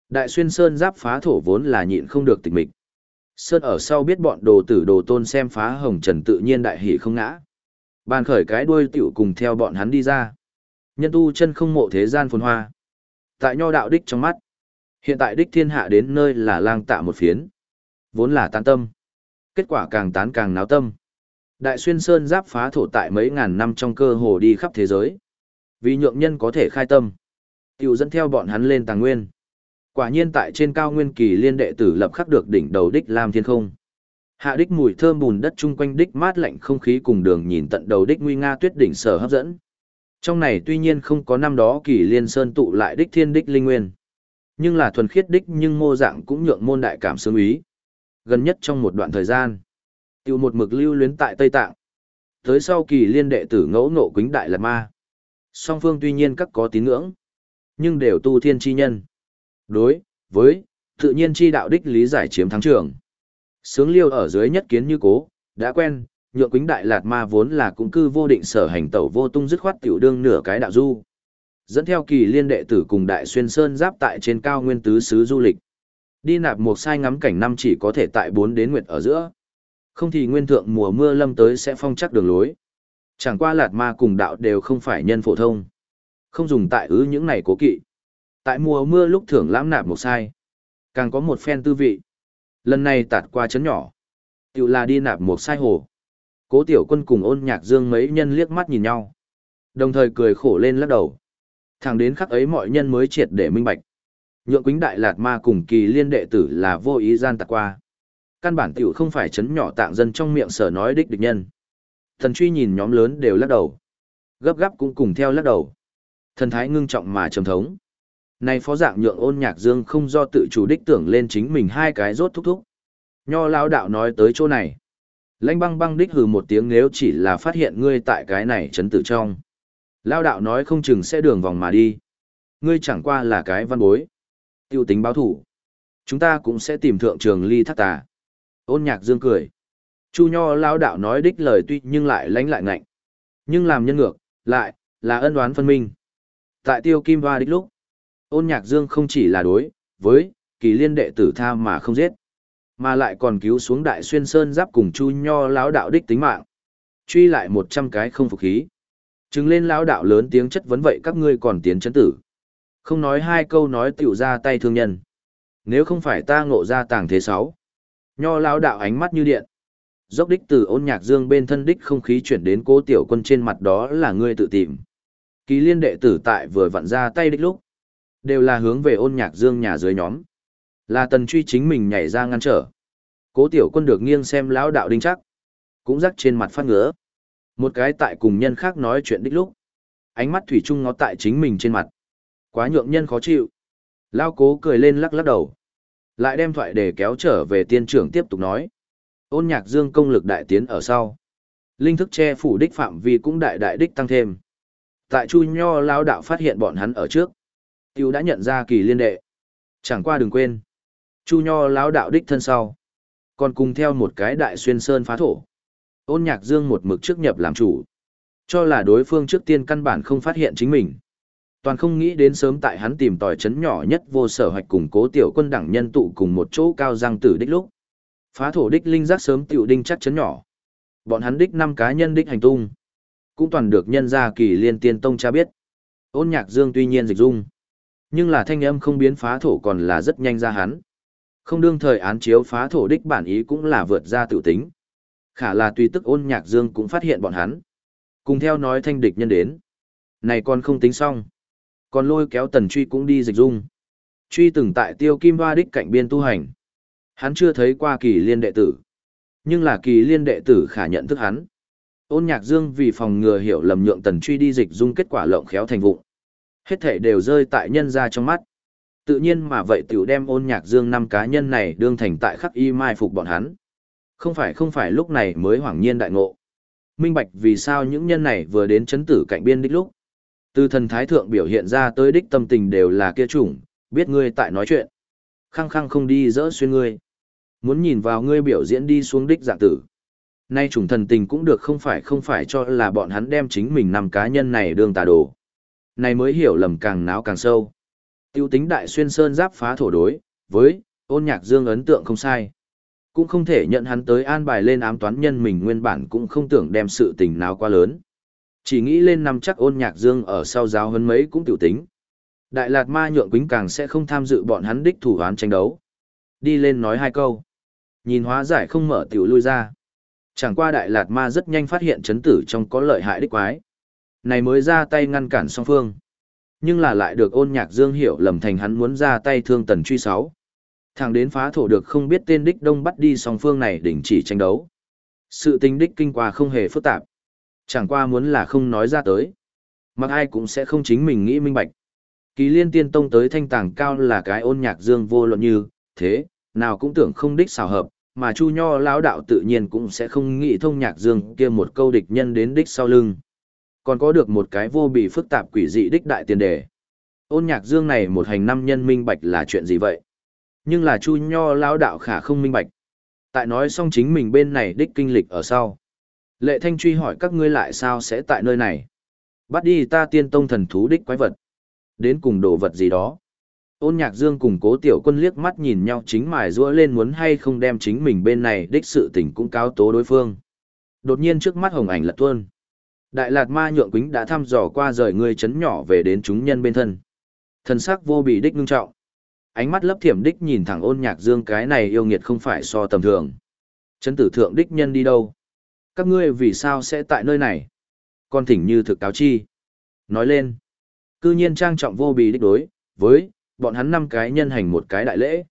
Đại xuyên sơn giáp phá thổ vốn là nhịn không được tịch mịch. Sơn ở sau biết bọn đồ tử đồ tôn xem phá hồng trần tự nhiên đại hỷ không ngã. Bàn khởi cái đuôi tiểu cùng theo bọn hắn đi ra. Nhân tu chân không mộ thế gian phồn hoa. Tại nho đạo đích trong mắt. Hiện tại đích thiên hạ đến nơi là lang tạ một phiến. Vốn là tán tâm. Kết quả càng tán càng náo tâm. Đại xuyên sơn giáp phá thổ tại mấy ngàn năm trong cơ hồ đi khắp thế giới. Vì nhượng nhân có thể khai tâm. Tiểu dẫn theo bọn hắn lên tàng nguyên. Quả nhiên tại trên cao nguyên kỳ liên đệ tử lập khắc được đỉnh đầu đích Lam Thiên Không. Hạ đích mùi thơm bùn đất chung quanh đích mát lạnh không khí cùng đường nhìn tận đầu đích nguy nga tuyết đỉnh sở hấp dẫn. Trong này tuy nhiên không có năm đó kỳ liên sơn tụ lại đích thiên đích linh nguyên. Nhưng là thuần khiết đích nhưng mô dạng cũng nhượng môn đại cảm sướng ý. Gần nhất trong một đoạn thời gian, tiêu một mực lưu luyến tại Tây Tạng. Tới sau kỳ liên đệ tử ngẫu nộ quính đại lạt ma. Song phương tuy nhiên các có tín ngưỡng, nhưng đều tu thiên chi nhân. Đối, với, tự nhiên chi đạo đích lý giải chiếm thắng trường. Sướng liêu ở dưới nhất kiến như cố, đã quen, nhượng quính đại lạt ma vốn là cũng cư vô định sở hành tẩu vô tung dứt khoát tiểu đương nửa cái đạo du. Dẫn theo kỳ liên đệ tử cùng đại xuyên sơn giáp tại trên cao nguyên tứ xứ du lịch. Đi nạp một sai ngắm cảnh năm chỉ có thể tại bốn đến nguyệt ở giữa. Không thì nguyên thượng mùa mưa lâm tới sẽ phong chắc đường lối. Chẳng qua lạt ma cùng đạo đều không phải nhân phổ thông. Không dùng tại ứ những này cố kỵ. Tại mùa mưa lúc thưởng lãm nạp một sai. Càng có một phen tư vị. Lần này tạt qua chấn nhỏ. Tiểu là đi nạp một sai hồ. Cố tiểu quân cùng ôn nhạc dương mấy nhân liếc mắt nhìn nhau. Đồng thời cười khổ lên lắc đầu. Thẳng đến khắc ấy mọi nhân mới triệt để minh bạch. Nhượng Quýnh đại lạt ma cùng kỳ liên đệ tử là vô ý gian tạc qua. Căn bản tiểu không phải chấn nhỏ tạng dân trong miệng sở nói đích địch nhân. Thần truy nhìn nhóm lớn đều lắc đầu. Gấp gáp cũng cùng theo lắc đầu. Thần thái ngưng trọng mà trầm thống. Này phó dạng nhượng ôn nhạc dương không do tự chủ đích tưởng lên chính mình hai cái rốt thúc thúc. Nho lao đạo nói tới chỗ này. Lãnh băng băng đích hừ một tiếng nếu chỉ là phát hiện ngươi tại cái này chấn tử trong. Lao đạo nói không chừng sẽ đường vòng mà đi. Ngươi chẳng qua là cái văn bối. Tiêu tính báo thủ. Chúng ta cũng sẽ tìm thượng trường ly thác tà. Ôn nhạc dương cười. Chu nho lao đạo nói đích lời tuy nhưng lại lánh lại ngạnh. Nhưng làm nhân ngược, lại, là ân đoán phân minh. Tại tiêu kim hoa đích lúc, ôn nhạc dương không chỉ là đối, với, kỳ liên đệ tử tha mà không giết, mà lại còn cứu xuống đại xuyên sơn giáp cùng chu nho lão đạo đích tính mạng. Truy lại một trăm cái không phục khí. Chứng lên lão đạo lớn tiếng chất vấn vậy các ngươi còn tiến chấn tử. Không nói hai câu nói tiểu ra tay thương nhân. Nếu không phải ta ngộ ra tàng thế sáu. Nho lão đạo ánh mắt như điện. Dốc đích từ ôn nhạc dương bên thân đích không khí chuyển đến cố tiểu quân trên mặt đó là ngươi tự tìm. Kỳ liên đệ tử tại vừa vặn ra tay đích lúc. Đều là hướng về ôn nhạc dương nhà dưới nhóm. Là tần truy chính mình nhảy ra ngăn trở. Cố tiểu quân được nghiêng xem lão đạo đinh chắc. Cũng rắc trên mặt phát ngứa. Một cái tại cùng nhân khác nói chuyện đích lúc. Ánh mắt thủy chung ngó tại chính mình trên mặt. Quá nhượng nhân khó chịu. Lao cố cười lên lắc lắc đầu. Lại đem thoại để kéo trở về tiên trưởng tiếp tục nói. Ôn nhạc dương công lực đại tiến ở sau. Linh thức che phủ đích phạm vi cũng đại đại đích tăng thêm. Tại Chu Nho lao đạo phát hiện bọn hắn ở trước. Tiêu đã nhận ra kỳ liên đệ. Chẳng qua đừng quên. Chu Nho lao đạo đích thân sau. Còn cùng theo một cái đại xuyên sơn phá thổ. Ôn nhạc dương một mực trước nhập làm chủ. Cho là đối phương trước tiên căn bản không phát hiện chính mình. Toàn không nghĩ đến sớm tại hắn tìm tòi chấn nhỏ nhất vô sở hoạch cùng cố tiểu quân đẳng nhân tụ cùng một chỗ cao giang tử đích lúc. Phá thổ đích linh giác sớm tiểu đinh chắc chấn nhỏ. Bọn hắn đích năm cá nhân đích hành tung. Cũng toàn được nhân ra kỳ liên tiên tông cha biết. Ôn nhạc dương tuy nhiên dịch dung. Nhưng là thanh âm không biến phá thổ còn là rất nhanh ra hắn. Không đương thời án chiếu phá thổ đích bản ý cũng là vượt ra tự tính. Khả là tùy tức ôn nhạc dương cũng phát hiện bọn hắn. Cùng theo nói thanh địch nhân đến. Này còn không tính xong. Còn lôi kéo tần truy cũng đi dịch dung. Truy từng tại tiêu kim hoa đích cạnh biên tu hành. Hắn chưa thấy qua kỳ liên đệ tử. Nhưng là kỳ liên đệ tử khả nhận thức hắn. Ôn nhạc dương vì phòng ngừa hiểu lầm nhượng tần truy đi dịch dung kết quả lộng khéo thành vụ Hết thể đều rơi tại nhân ra trong mắt. Tự nhiên mà vậy tiểu đem ôn nhạc dương năm cá nhân này đương thành tại khắc y mai phục bọn hắn. Không phải không phải lúc này mới hoảng nhiên đại ngộ. Minh bạch vì sao những nhân này vừa đến chấn tử cạnh biên đích lúc. Từ thần thái thượng biểu hiện ra tới đích tâm tình đều là kia chủng, biết ngươi tại nói chuyện. Khăng khăng không đi dỡ xuyên ngươi. Muốn nhìn vào ngươi biểu diễn đi xuống đích dạng tử. Nay chủng thần tình cũng được không phải không phải cho là bọn hắn đem chính mình nằm cá nhân này đương tà đồ. Này mới hiểu lầm càng náo càng sâu. Tiêu tính đại xuyên sơn giáp phá thổ đối, với, ôn nhạc dương ấn tượng không sai. Cũng không thể nhận hắn tới an bài lên ám toán nhân mình nguyên bản cũng không tưởng đem sự tình nào quá lớn. Chỉ nghĩ lên năm chắc ôn nhạc dương ở sau giáo hơn mấy cũng tiểu tính. Đại Lạt Ma nhượng quính càng sẽ không tham dự bọn hắn đích thủ án tranh đấu. Đi lên nói hai câu. Nhìn hóa giải không mở tiểu lui ra. Chẳng qua Đại Lạt Ma rất nhanh phát hiện chấn tử trong có lợi hại đích quái. Này mới ra tay ngăn cản song phương. Nhưng là lại được ôn nhạc dương hiểu lầm thành hắn muốn ra tay thương tần truy sáu. Thằng đến phá thổ được không biết tên đích đông bắt đi song phương này đình chỉ tranh đấu. Sự tình đích kinh qua không hề phức tạp. Chẳng qua muốn là không nói ra tới. Mặc ai cũng sẽ không chính mình nghĩ minh bạch. Kỳ liên tiên tông tới thanh tàng cao là cái ôn nhạc dương vô luận như, thế, nào cũng tưởng không đích xào hợp, mà chu nho lão đạo tự nhiên cũng sẽ không nghĩ thông nhạc dương kia một câu địch nhân đến đích sau lưng. Còn có được một cái vô bị phức tạp quỷ dị đích đại tiền đề. Ôn nhạc dương này một hành năm nhân minh bạch là chuyện gì vậy? Nhưng là chu nho lao đạo khả không minh bạch. Tại nói xong chính mình bên này đích kinh lịch ở sau. Lệ Thanh truy hỏi các ngươi lại sao sẽ tại nơi này? Bắt đi ta tiên tông thần thú đích quái vật. Đến cùng đồ vật gì đó. Ôn nhạc dương cùng cố tiểu quân liếc mắt nhìn nhau chính mài rũa lên muốn hay không đem chính mình bên này đích sự tình cũng cáo tố đối phương. Đột nhiên trước mắt hồng ảnh lật tuôn. Đại lạt ma nhượng quính đã thăm dò qua rời người chấn nhỏ về đến chúng nhân bên thân. Thần sắc vô bị đích ngưng trọng. Ánh mắt lấp thiểm đích nhìn thẳng ôn nhạc dương cái này yêu nghiệt không phải so tầm thường. Chấn tử thượng đích nhân đi đâu? Các ngươi vì sao sẽ tại nơi này? Con thỉnh như thực cáo chi. Nói lên. Cư nhiên trang trọng vô bì đích đối, với, bọn hắn năm cái nhân hành một cái đại lễ.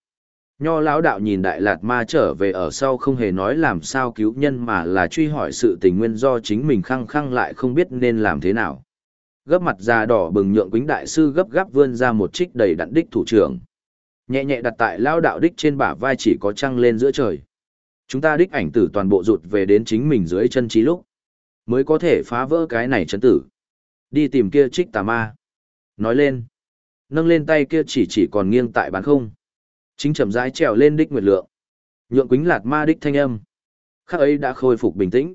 Nho lão đạo nhìn đại lạt ma trở về ở sau không hề nói làm sao cứu nhân mà là truy hỏi sự tình nguyên do chính mình khăng khăng lại không biết nên làm thế nào. Gấp mặt da đỏ bừng nhượng quính đại sư gấp gáp vươn ra một trích đầy đặn đích thủ trưởng. Nhẹ nhẹ đặt tại lao đạo đích trên bả vai chỉ có trăng lên giữa trời. Chúng ta đích ảnh tử toàn bộ rụt về đến chính mình dưới chân trí lúc. Mới có thể phá vỡ cái này chấn tử. Đi tìm kia trích tà ma. Nói lên. Nâng lên tay kia chỉ chỉ còn nghiêng tại bán không. Chính chậm rãi trèo lên đích nguyệt lượng. Nhượng quính lạt ma đích thanh âm. Khác ấy đã khôi phục bình tĩnh.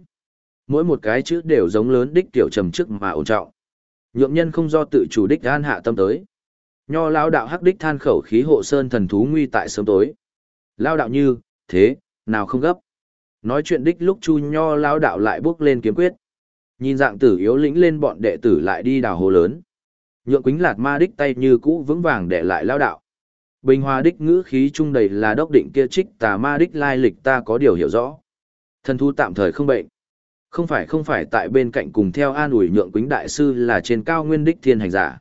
Mỗi một cái chữ đều giống lớn đích tiểu trầm chức mà ổn trọng. Nhượng nhân không do tự chủ đích an hạ tâm tới. Nho lao đạo hắc đích than khẩu khí hộ sơn thần thú nguy tại sớm tối. Lao đạo như, thế, nào không gấp. Nói chuyện đích lúc Chu Nho lao đạo lại bước lên kiếm quyết. Nhìn dạng tử yếu lĩnh lên bọn đệ tử lại đi đào hồ lớn. Nhượng quính lạt ma đích tay như cũ vững vàng để lại lao đạo. Bình hòa đích ngữ khí trung đầy là đốc định kia trích tà ma đích lai lịch ta có điều hiểu rõ. Thần thu tạm thời không bệnh. Không phải không phải tại bên cạnh cùng theo an ủi nhượng quính đại sư là trên cao nguyên đích thiên hành giả.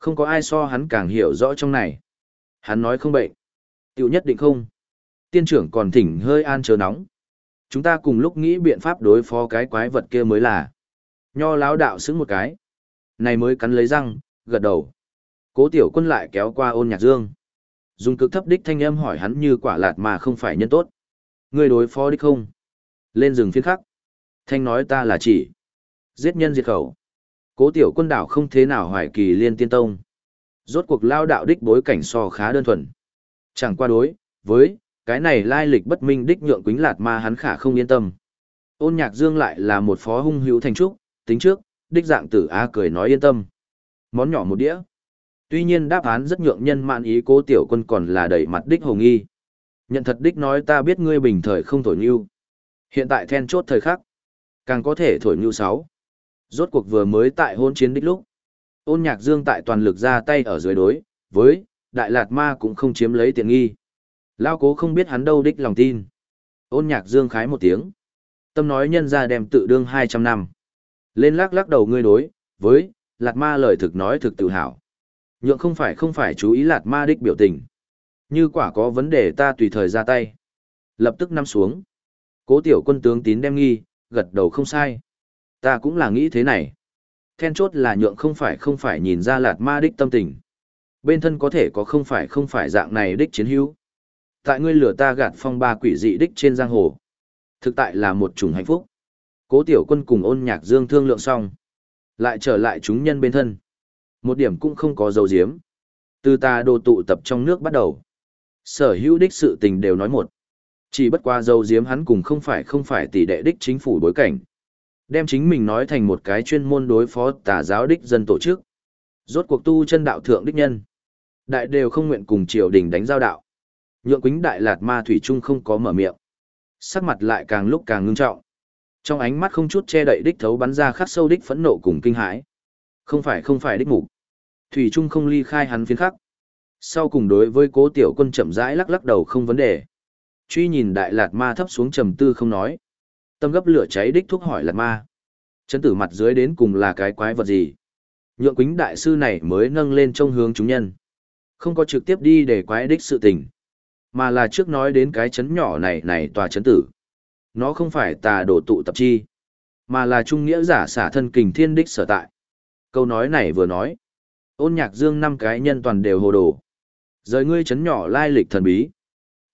Không có ai so hắn càng hiểu rõ trong này. Hắn nói không bệnh. Tiểu nhất định không tiên trưởng còn thỉnh hơi an chờ nóng. Chúng ta cùng lúc nghĩ biện pháp đối phó cái quái vật kia mới là. Nho láo đạo xứng một cái. Này mới cắn lấy răng, gật đầu. Cố tiểu quân lại kéo qua ôn nhạc dương. Dùng cực thấp đích thanh âm hỏi hắn như quả lạt mà không phải nhân tốt. Người đối phó đích không? Lên rừng phiên khắc. Thanh nói ta là chỉ. Giết nhân diệt khẩu. Cố tiểu quân đảo không thế nào hoài kỳ liên tiên tông. Rốt cuộc lao đạo đích bối cảnh so khá đơn thuần. Chẳng qua đối, với, cái này lai lịch bất minh đích nhượng quính lạt ma hắn khả không yên tâm. Ôn nhạc dương lại là một phó hung hữu thành trúc, tính trước, đích dạng tử A cười nói yên tâm. Món nhỏ một đĩa. Tuy nhiên đáp án rất nhượng nhân mạn ý cố tiểu quân còn là đẩy mặt đích hồng y, Nhận thật đích nói ta biết ngươi bình thời không thổi nhu. Hiện tại then chốt thời khắc. Càng có thể thổi nhu sáu. Rốt cuộc vừa mới tại hôn chiến đích lúc. Ôn nhạc dương tại toàn lực ra tay ở dưới đối, với, đại lạt ma cũng không chiếm lấy tiện nghi. Lao cố không biết hắn đâu đích lòng tin. Ôn nhạc dương khái một tiếng. Tâm nói nhân ra đem tự đương 200 năm. Lên lắc lắc đầu ngươi đối, với, lạt ma lời thực nói thực tự hào. Nhượng không phải không phải chú ý lạt ma đích biểu tình. Như quả có vấn đề ta tùy thời ra tay. Lập tức nằm xuống. Cố tiểu quân tướng tín đem nghi, gật đầu không sai. Ta cũng là nghĩ thế này. Then chốt là nhượng không phải không phải nhìn ra lạt ma đích tâm tình. Bên thân có thể có không phải không phải dạng này đích chiến hữu. Tại ngươi lửa ta gạt phong ba quỷ dị đích trên giang hồ. Thực tại là một chủng hạnh phúc. Cố tiểu quân cùng ôn nhạc dương thương lượng xong. Lại trở lại chúng nhân bên thân. Một điểm cũng không có dấu diếm. Từ ta đồ tụ tập trong nước bắt đầu. Sở hữu đích sự tình đều nói một. Chỉ bất qua dấu diếm hắn cùng không phải không phải tỷ đệ đích chính phủ bối cảnh. Đem chính mình nói thành một cái chuyên môn đối phó tà giáo đích dân tổ chức. Rốt cuộc tu chân đạo thượng đích nhân. Đại đều không nguyện cùng triều đình đánh giao đạo. Nhượng quính đại lạt ma thủy trung không có mở miệng. Sắc mặt lại càng lúc càng ngưng trọng. Trong ánh mắt không chút che đậy đích thấu bắn ra khắc sâu đích phẫn nộ cùng kinh hãi. Không phải không phải đích mục. Thủy trung không ly khai hắn phiến khắc. Sau cùng đối với cố tiểu quân chậm rãi lắc lắc đầu không vấn đề. Truy nhìn đại lạt ma thấp xuống trầm tư không nói. Tâm gấp lửa cháy đích thúc hỏi lạt ma. Chấn tử mặt dưới đến cùng là cái quái vật gì? Nhượng quính đại sư này mới nâng lên trong hướng chúng nhân. Không có trực tiếp đi để quái đích sự tình. Mà là trước nói đến cái chấn nhỏ này này tòa chấn tử. Nó không phải tà đổ tụ tập chi, mà là trung nghĩa giả xả thân kình thiên đích sở tại. Câu nói này vừa nói. Ôn nhạc dương năm cái nhân toàn đều hồ đồ. Rời ngươi chấn nhỏ lai lịch thần bí.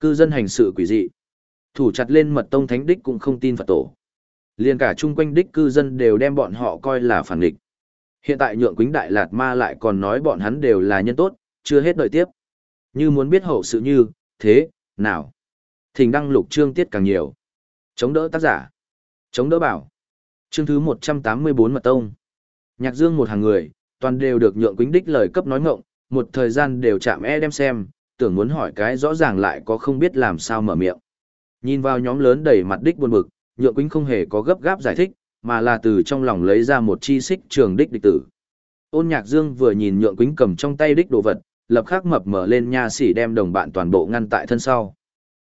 Cư dân hành sự quỷ dị. Thủ chặt lên mật tông thánh đích cũng không tin Phật tổ. Liên cả chung quanh đích cư dân đều đem bọn họ coi là phản địch. Hiện tại nhượng quính đại lạt ma lại còn nói bọn hắn đều là nhân tốt, chưa hết đợi tiếp. Như muốn biết hậu sự như, thế, nào. Thỉnh đăng lục chương tiết càng nhiều. Chống đỡ tác giả. Chống đỡ bảo. Chương thứ 184 Mật Tông. Nhạc dương một hàng người, toàn đều được nhượng quính đích lời cấp nói ngộng, một thời gian đều chạm e đem xem, tưởng muốn hỏi cái rõ ràng lại có không biết làm sao mở miệng. Nhìn vào nhóm lớn đầy mặt đích buồn bực, nhượng Quýnh không hề có gấp gáp giải thích, mà là từ trong lòng lấy ra một chi xích trường đích địch tử. Ôn nhạc dương vừa nhìn nhượng Quýnh cầm trong tay đích đồ vật, lập khắc mập mở lên nha sĩ đem đồng bạn toàn bộ ngăn tại thân sau.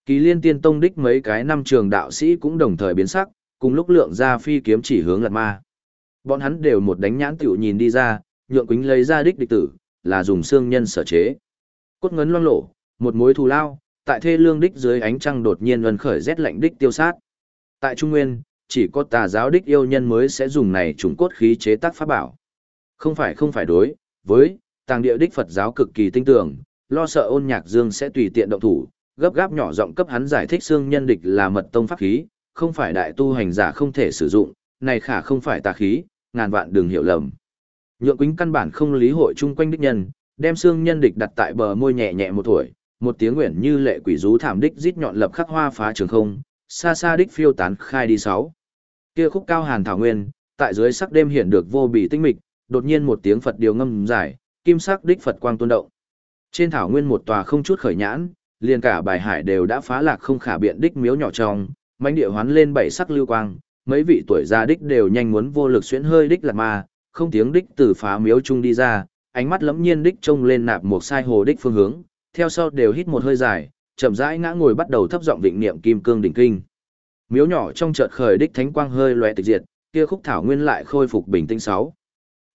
Kỳ liên tiên tông đích mấy cái năm trường đạo sĩ cũng đồng thời biến sắc, cùng lúc lượng ra phi kiếm chỉ hướng lật ma. Bọn hắn đều một đánh nhãn tiểu nhìn đi ra, nhượng Quýnh lấy ra đích địch tử, là dùng xương nhân sở chế. Cốt ngấn loang lổ, một mối thù lao, tại thê lương đích dưới ánh trăng đột nhiên luân khởi rét lạnh đích tiêu sát. Tại Trung Nguyên, chỉ có tà giáo đích yêu nhân mới sẽ dùng này trùng cốt khí chế tác pháp bảo. Không phải không phải đối, với, tàng địa đích Phật giáo cực kỳ tinh tưởng, lo sợ ôn nhạc dương sẽ tùy tiện động thủ, gấp gáp nhỏ giọng cấp hắn giải thích xương nhân địch là mật tông pháp khí, không phải đại tu hành giả không thể sử dụng, này khả không phải tà khí, ngàn vạn đừng hiểu lầm. Nhượng Quýnh căn bản không lý hội chung quanh đích nhân, đem xương nhân địch đặt tại bờ môi nhẹ nhẹ một tuổi, một tiếng nguyện như lệ quỷ rú thảm đích rít nhọn lập khắc hoa phá trường không, xa xa đích phiêu tán khai đi sáu. Kia khúc cao hàn thảo nguyên, tại dưới sắc đêm hiện được vô bị tinh mịch, đột nhiên một tiếng Phật điều ngâm giải kim sắc đích Phật quang tuôn động. Trên thảo nguyên một tòa không chút khởi nhãn, liền cả bài hải đều đã phá lạc không khả biện đích miếu nhỏ trong, mãnh địa hoán lên bảy sắc lưu quang, mấy vị tuổi già đích đều nhanh muốn vô lực xuyễn hơi đích là ma, không tiếng đích từ phá miếu trung đi ra, ánh mắt lẫm nhiên đích trông lên nạp một sai hồ đích phương hướng, theo sau đều hít một hơi dài, chậm rãi ngã ngồi bắt đầu thấp giọng vịnh niệm kim cương đỉnh kinh. Miếu nhỏ trong chợt khởi đích thánh quang hơi loé tịch diệt, kia khúc thảo nguyên lại khôi phục bình tĩnh sáu.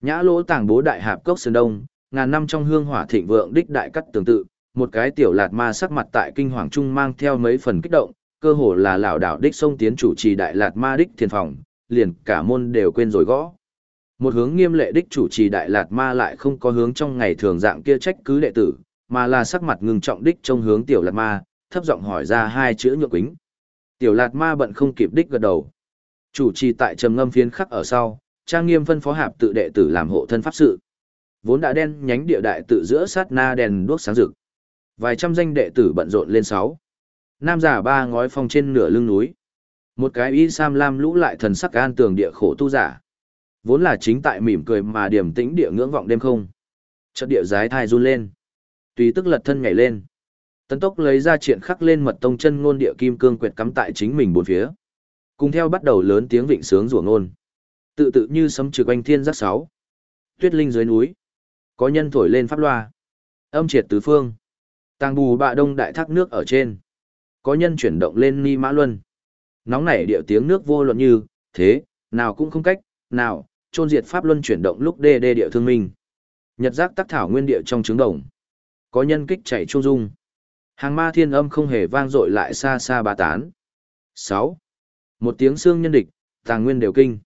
Nhã lỗ tàng bố đại hạp cốc sơn đông, ngàn năm trong hương hỏa thịnh vượng đích đại cắt tương tự, một cái tiểu lạt ma sắc mặt tại kinh hoàng trung mang theo mấy phần kích động, cơ hồ là lão đạo đích sông tiến chủ trì đại lạt ma đích thiên phòng, liền cả môn đều quên rồi gõ. Một hướng nghiêm lệ đích chủ trì đại lạt ma lại không có hướng trong ngày thường dạng kia trách cứ đệ tử, mà là sắc mặt ngưng trọng đích trong hướng tiểu lạt ma, thấp giọng hỏi ra hai chữ nhượng quính. Tiểu lạt ma bận không kịp đích gật đầu. Chủ trì tại trầm ngâm phiến khắc ở sau, trang nghiêm phân phó hạp tự đệ tử làm hộ thân pháp sự. Vốn đã đen nhánh địa đại tự giữa sát na đèn đuốc sáng rực. Vài trăm danh đệ tử bận rộn lên sáu. Nam giả ba ngói phong trên nửa lưng núi. Một cái y sam lam lũ lại thần sắc an tường địa khổ tu giả. Vốn là chính tại mỉm cười mà điểm tĩnh địa ngưỡng vọng đêm không. Chợt địa giái thai run lên. Tùy tức lật thân nhảy lên. Tấn tốc lấy ra triện khắc lên mật tông chân ngôn địa kim cương quyệt cắm tại chính mình bốn phía. Cùng theo bắt đầu lớn tiếng vịnh sướng rủa ngôn. Tự tự như sấm trực anh thiên giác sáu. Tuyết linh dưới núi. Có nhân thổi lên pháp loa. Âm triệt tứ phương. Tàng bù bạ đông đại thác nước ở trên. Có nhân chuyển động lên ni mã luân. Nóng nảy điệu tiếng nước vô luận như, thế, nào cũng không cách, nào, trôn diệt pháp luân chuyển động lúc đê đê điệu thương minh. Nhật giác tác thảo nguyên địa trong trứng đồng. Có nhân kích chạy trung dung. Hàng ma thiên âm không hề vang dội lại xa xa ba tán. 6. Một tiếng xương nhân địch, tàng nguyên đều kinh.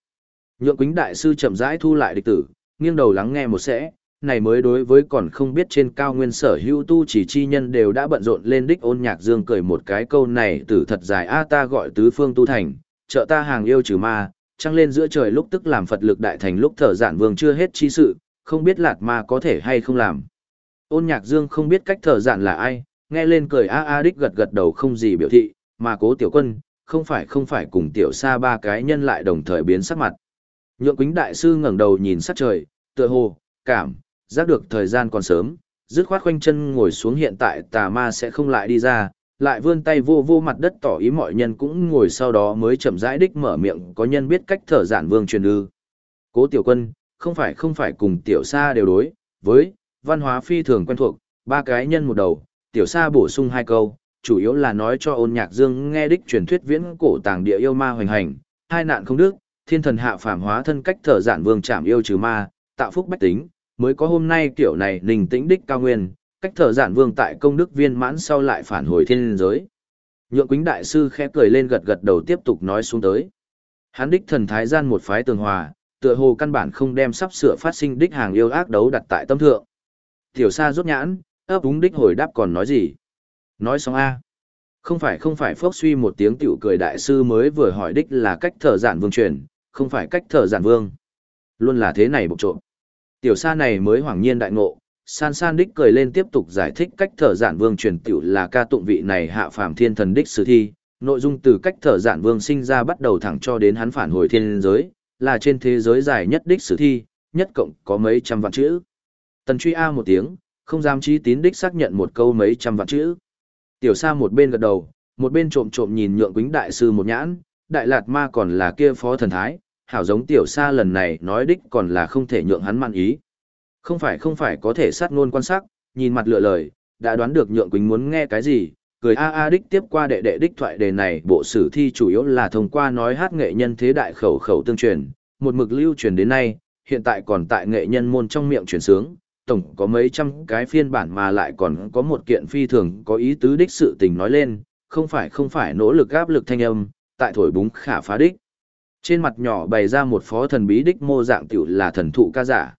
Nhượng quính đại sư chậm rãi thu lại địch tử, nghiêng đầu lắng nghe một sẽ, này mới đối với còn không biết trên cao nguyên sở hữu tu chỉ chi nhân đều đã bận rộn lên đích ôn nhạc dương cười một cái câu này từ thật dài a ta gọi tứ phương tu thành, trợ ta hàng yêu trừ ma, trăng lên giữa trời lúc tức làm Phật lực đại thành lúc thở giản vương chưa hết chi sự, không biết lạt ma có thể hay không làm. Ôn nhạc dương không biết cách thở giản là ai, nghe lên cười a a đích gật gật đầu không gì biểu thị, mà cố tiểu quân, không phải không phải cùng tiểu Sa ba cái nhân lại đồng thời biến sắc mặt. Nhượng quính đại sư ngẩng đầu nhìn sát trời, tựa hồ, cảm, giác được thời gian còn sớm, dứt khoát khoanh chân ngồi xuống hiện tại tà ma sẽ không lại đi ra, lại vươn tay vô vô mặt đất tỏ ý mọi nhân cũng ngồi sau đó mới chậm rãi đích mở miệng có nhân biết cách thở giản vương truyền ư. Cố tiểu quân, không phải không phải cùng tiểu sa đều đối, với, văn hóa phi thường quen thuộc, ba cái nhân một đầu, tiểu sa bổ sung hai câu, chủ yếu là nói cho ôn nhạc dương nghe đích truyền thuyết viễn cổ tàng địa yêu ma hoành hành, hai nạn không đức, thiên thần hạ phàm hóa thân cách thở giản vương chạm yêu trừ ma, tạo phúc bách tính, mới có hôm nay kiểu này nình tĩnh đích cao nguyên, cách thở giản vương tại công đức viên mãn sau lại phản hồi thiên giới. Nhượng quính đại sư khẽ cười lên gật gật đầu tiếp tục nói xuống tới. Hán đích thần thái gian một phái tường hòa, tựa hồ căn bản không đem sắp sửa phát sinh đích hàng yêu ác đấu đặt tại tâm thượng. Tiểu sa rốt nhãn, ấp úng đích hồi đáp còn nói gì? Nói xong a. Không phải không phải phốc suy một tiếng tiểu cười đại sư mới vừa hỏi đích là cách thở giản vương truyền, không phải cách thở giản vương. Luôn là thế này bộc trộm. Tiểu sa này mới hoảng nhiên đại ngộ, san san đích cười lên tiếp tục giải thích cách thở giản vương truyền tiểu là ca tụng vị này hạ phàm thiên thần đích sử thi, nội dung từ cách thở giản vương sinh ra bắt đầu thẳng cho đến hắn phản hồi thiên giới, là trên thế giới dài nhất đích sử thi, nhất cộng có mấy trăm vạn chữ. Tần truy A một tiếng, không dám chi tín đích xác nhận một câu mấy trăm vạn chữ. Tiểu sa một bên gật đầu, một bên trộm trộm nhìn nhượng quính đại sư một nhãn, đại lạt ma còn là kia phó thần thái, hảo giống tiểu sa lần này nói đích còn là không thể nhượng hắn mặn ý. Không phải không phải có thể sát ngôn quan sát, nhìn mặt lựa lời, đã đoán được nhượng quỳnh muốn nghe cái gì, cười a a đích tiếp qua đệ đệ đích thoại đề này bộ sử thi chủ yếu là thông qua nói hát nghệ nhân thế đại khẩu khẩu tương truyền, một mực lưu truyền đến nay, hiện tại còn tại nghệ nhân môn trong miệng truyền sướng, tổng có mấy trăm cái phiên bản mà lại còn có một kiện phi thường có ý tứ đích sự tình nói lên, không phải không phải nỗ lực áp lực thanh âm, tại thổi búng khả phá đích. Trên mặt nhỏ bày ra một phó thần bí đích mô dạng tiểu là thần thụ ca giả.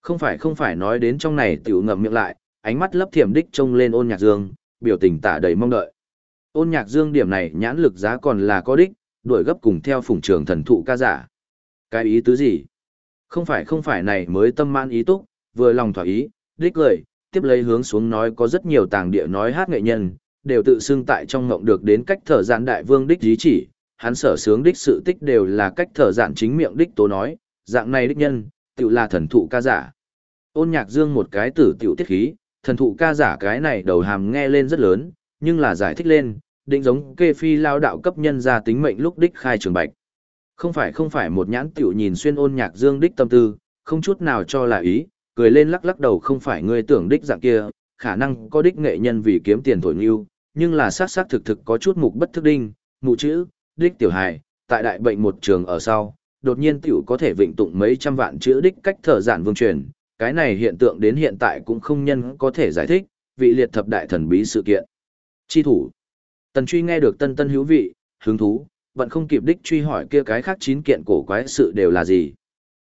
Không phải không phải nói đến trong này tiểu ngậm miệng lại, ánh mắt lấp thiểm đích trông lên ôn nhạc dương, biểu tình tả đầy mong đợi. Ôn nhạc dương điểm này nhãn lực giá còn là có đích, đuổi gấp cùng theo phủng trường thần thụ ca giả. Cái ý tứ gì? Không phải không phải này mới tâm man ý túc, vừa lòng thỏa ý, đích lời, tiếp lấy hướng xuống nói có rất nhiều tàng địa nói hát nghệ nhân, đều tự xưng tại trong ngộng được đến cách thở giản đại vương đích dí chỉ, hắn sở sướng đích sự tích đều là cách thở giản chính miệng đích tố nói, dạng này đích nhân, tự là thần thụ ca giả. Ôn nhạc dương một cái tử tiểu tiết khí, thần thụ ca giả cái này đầu hàm nghe lên rất lớn, nhưng là giải thích lên, định giống kê phi lao đạo cấp nhân ra tính mệnh lúc đích khai trường bạch. Không phải không phải một nhãn tiểu nhìn xuyên ôn nhạc dương đích tâm tư, không chút nào cho là ý, cười lên lắc lắc đầu không phải người tưởng đích dạng kia, khả năng có đích nghệ nhân vì kiếm tiền thổi nghiêu, nhưng là xác xác thực thực có chút mục bất thức đinh, mụ chữ, đích tiểu hài, tại đại bệnh một trường ở sau, đột nhiên tiểu có thể vịnh tụng mấy trăm vạn chữ đích cách thở giản vương truyền, cái này hiện tượng đến hiện tại cũng không nhân có thể giải thích, vị liệt thập đại thần bí sự kiện. Chi thủ. Tần truy nghe được tân tân hữu vị, hứng thú, vẫn không kịp đích truy hỏi kia cái khác chín kiện cổ quái sự đều là gì.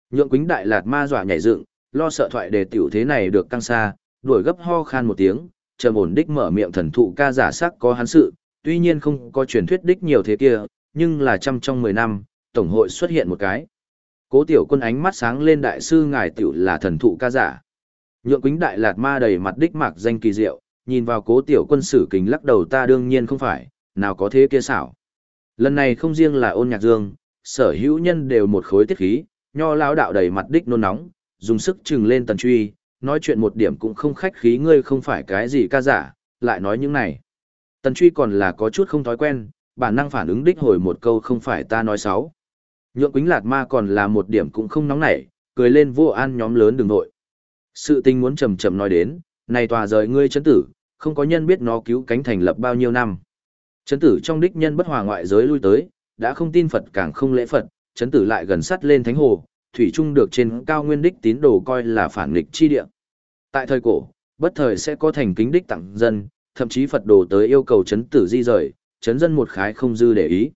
Nhượng quính Đại Lạt Ma dọa nhảy dựng, lo sợ thoại đề tiểu thế này được căng xa, đuổi gấp ho khan một tiếng, trầm ổn đích mở miệng thần thụ ca giả sắc có hắn sự, tuy nhiên không có truyền thuyết đích nhiều thế kia, nhưng là trăm trong mười năm, tổng hội xuất hiện một cái. Cố tiểu quân ánh mắt sáng lên đại sư ngài tiểu là thần thụ ca giả. Nhượng Quýnh Đại Lạt Ma đầy mặt đích mạc danh kỳ diệu, nhìn vào cố tiểu quân sử kính lắc đầu ta đương nhiên không phải, nào có thế kia xảo. Lần này không riêng là ôn nhạc dương, sở hữu nhân đều một khối tiết khí, nho lão đạo đầy mặt đích nôn nóng, dùng sức chừng lên tần truy, nói chuyện một điểm cũng không khách khí ngươi không phải cái gì ca giả, lại nói những này. Tần truy còn là có chút không thói quen, bản năng phản ứng đích hồi một câu không phải ta nói xấu. Nhượng Quýnh Lạt Ma còn là một điểm cũng không nóng nảy, cười lên vô an nhóm lớn đường nội. Sự tình muốn chậm chậm nói đến, này tòa rời ngươi chấn tử, không có nhân biết nó cứu cánh thành lập bao nhiêu năm. Chấn tử trong đích nhân bất hòa ngoại giới lui tới, đã không tin Phật càng không lễ Phật, chấn tử lại gần sát lên thánh hồ, thủy trung được trên cao nguyên đích tín đồ coi là phản nghịch chi địa. Tại thời cổ, bất thời sẽ có thành kính đích tặng dân, thậm chí Phật đồ tới yêu cầu chấn tử di rời, chấn dân một khái không dư để ý.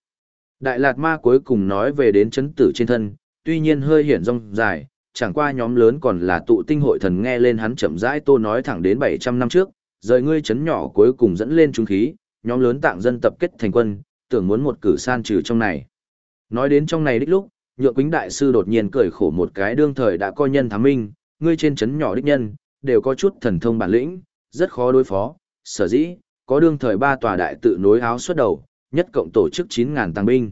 Đại Lạt Ma cuối cùng nói về đến chấn tử trên thân, tuy nhiên hơi hiển rong dài, chẳng qua nhóm lớn còn là tụ tinh hội thần nghe lên hắn chậm rãi tô nói thẳng đến 700 năm trước, rời ngươi chấn nhỏ cuối cùng dẫn lên trung khí, nhóm lớn tạng dân tập kết thành quân, tưởng muốn một cử san trừ trong này. Nói đến trong này đích lúc, nhượng quýnh đại sư đột nhiên cười khổ một cái đương thời đã coi nhân thám minh, ngươi trên chấn nhỏ đích nhân, đều có chút thần thông bản lĩnh, rất khó đối phó, sở dĩ, có đương thời ba tòa đại tự nối áo xuất đầu, nhất cộng tổ chức 9.000 tăng binh.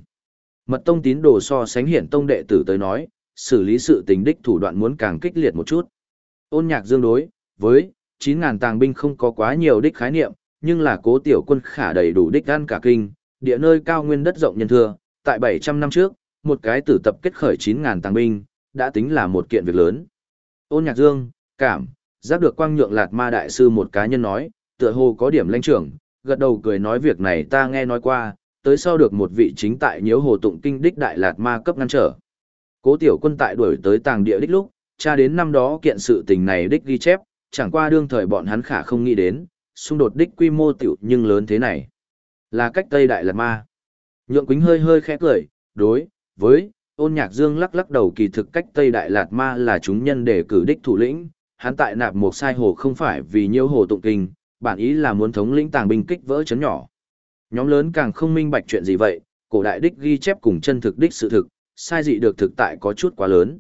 Mật tông tín đồ so sánh hiển tông đệ tử tới nói, xử lý sự tình đích thủ đoạn muốn càng kích liệt một chút. Ôn nhạc dương đối, với, 9.000 tàng binh không có quá nhiều đích khái niệm, nhưng là cố tiểu quân khả đầy đủ đích ăn cả kinh, địa nơi cao nguyên đất rộng nhân thừa, tại 700 năm trước, một cái tử tập kết khởi 9.000 tàng binh, đã tính là một kiện việc lớn. Ôn nhạc dương, cảm, giác được quang nhượng lạt ma đại sư một cá nhân nói, tựa hồ có điểm lãnh trưởng, gật đầu cười nói việc này ta nghe nói qua, tới sau được một vị chính tại nhiễu hồ tụng kinh đích đại lạt ma cấp ngăn trở. Cố tiểu quân tại đuổi tới tàng địa đích lúc, cha đến năm đó kiện sự tình này đích ghi chép, chẳng qua đương thời bọn hắn khả không nghĩ đến, xung đột đích quy mô tiểu nhưng lớn thế này. Là cách Tây Đại Lạt Ma. Nhượng Quýnh hơi hơi khẽ cười, đối, với, ôn nhạc dương lắc lắc đầu kỳ thực cách Tây Đại Lạt Ma là chúng nhân để cử đích thủ lĩnh, hắn tại nạp một sai hồ không phải vì nhiêu hồ tụng kinh, bản ý là muốn thống lĩnh tàng binh kích vỡ chấn nhỏ. Nhóm lớn càng không minh bạch chuyện gì vậy, cổ đại đích ghi chép cùng chân thực đích sự thực, sai dị được thực tại có chút quá lớn.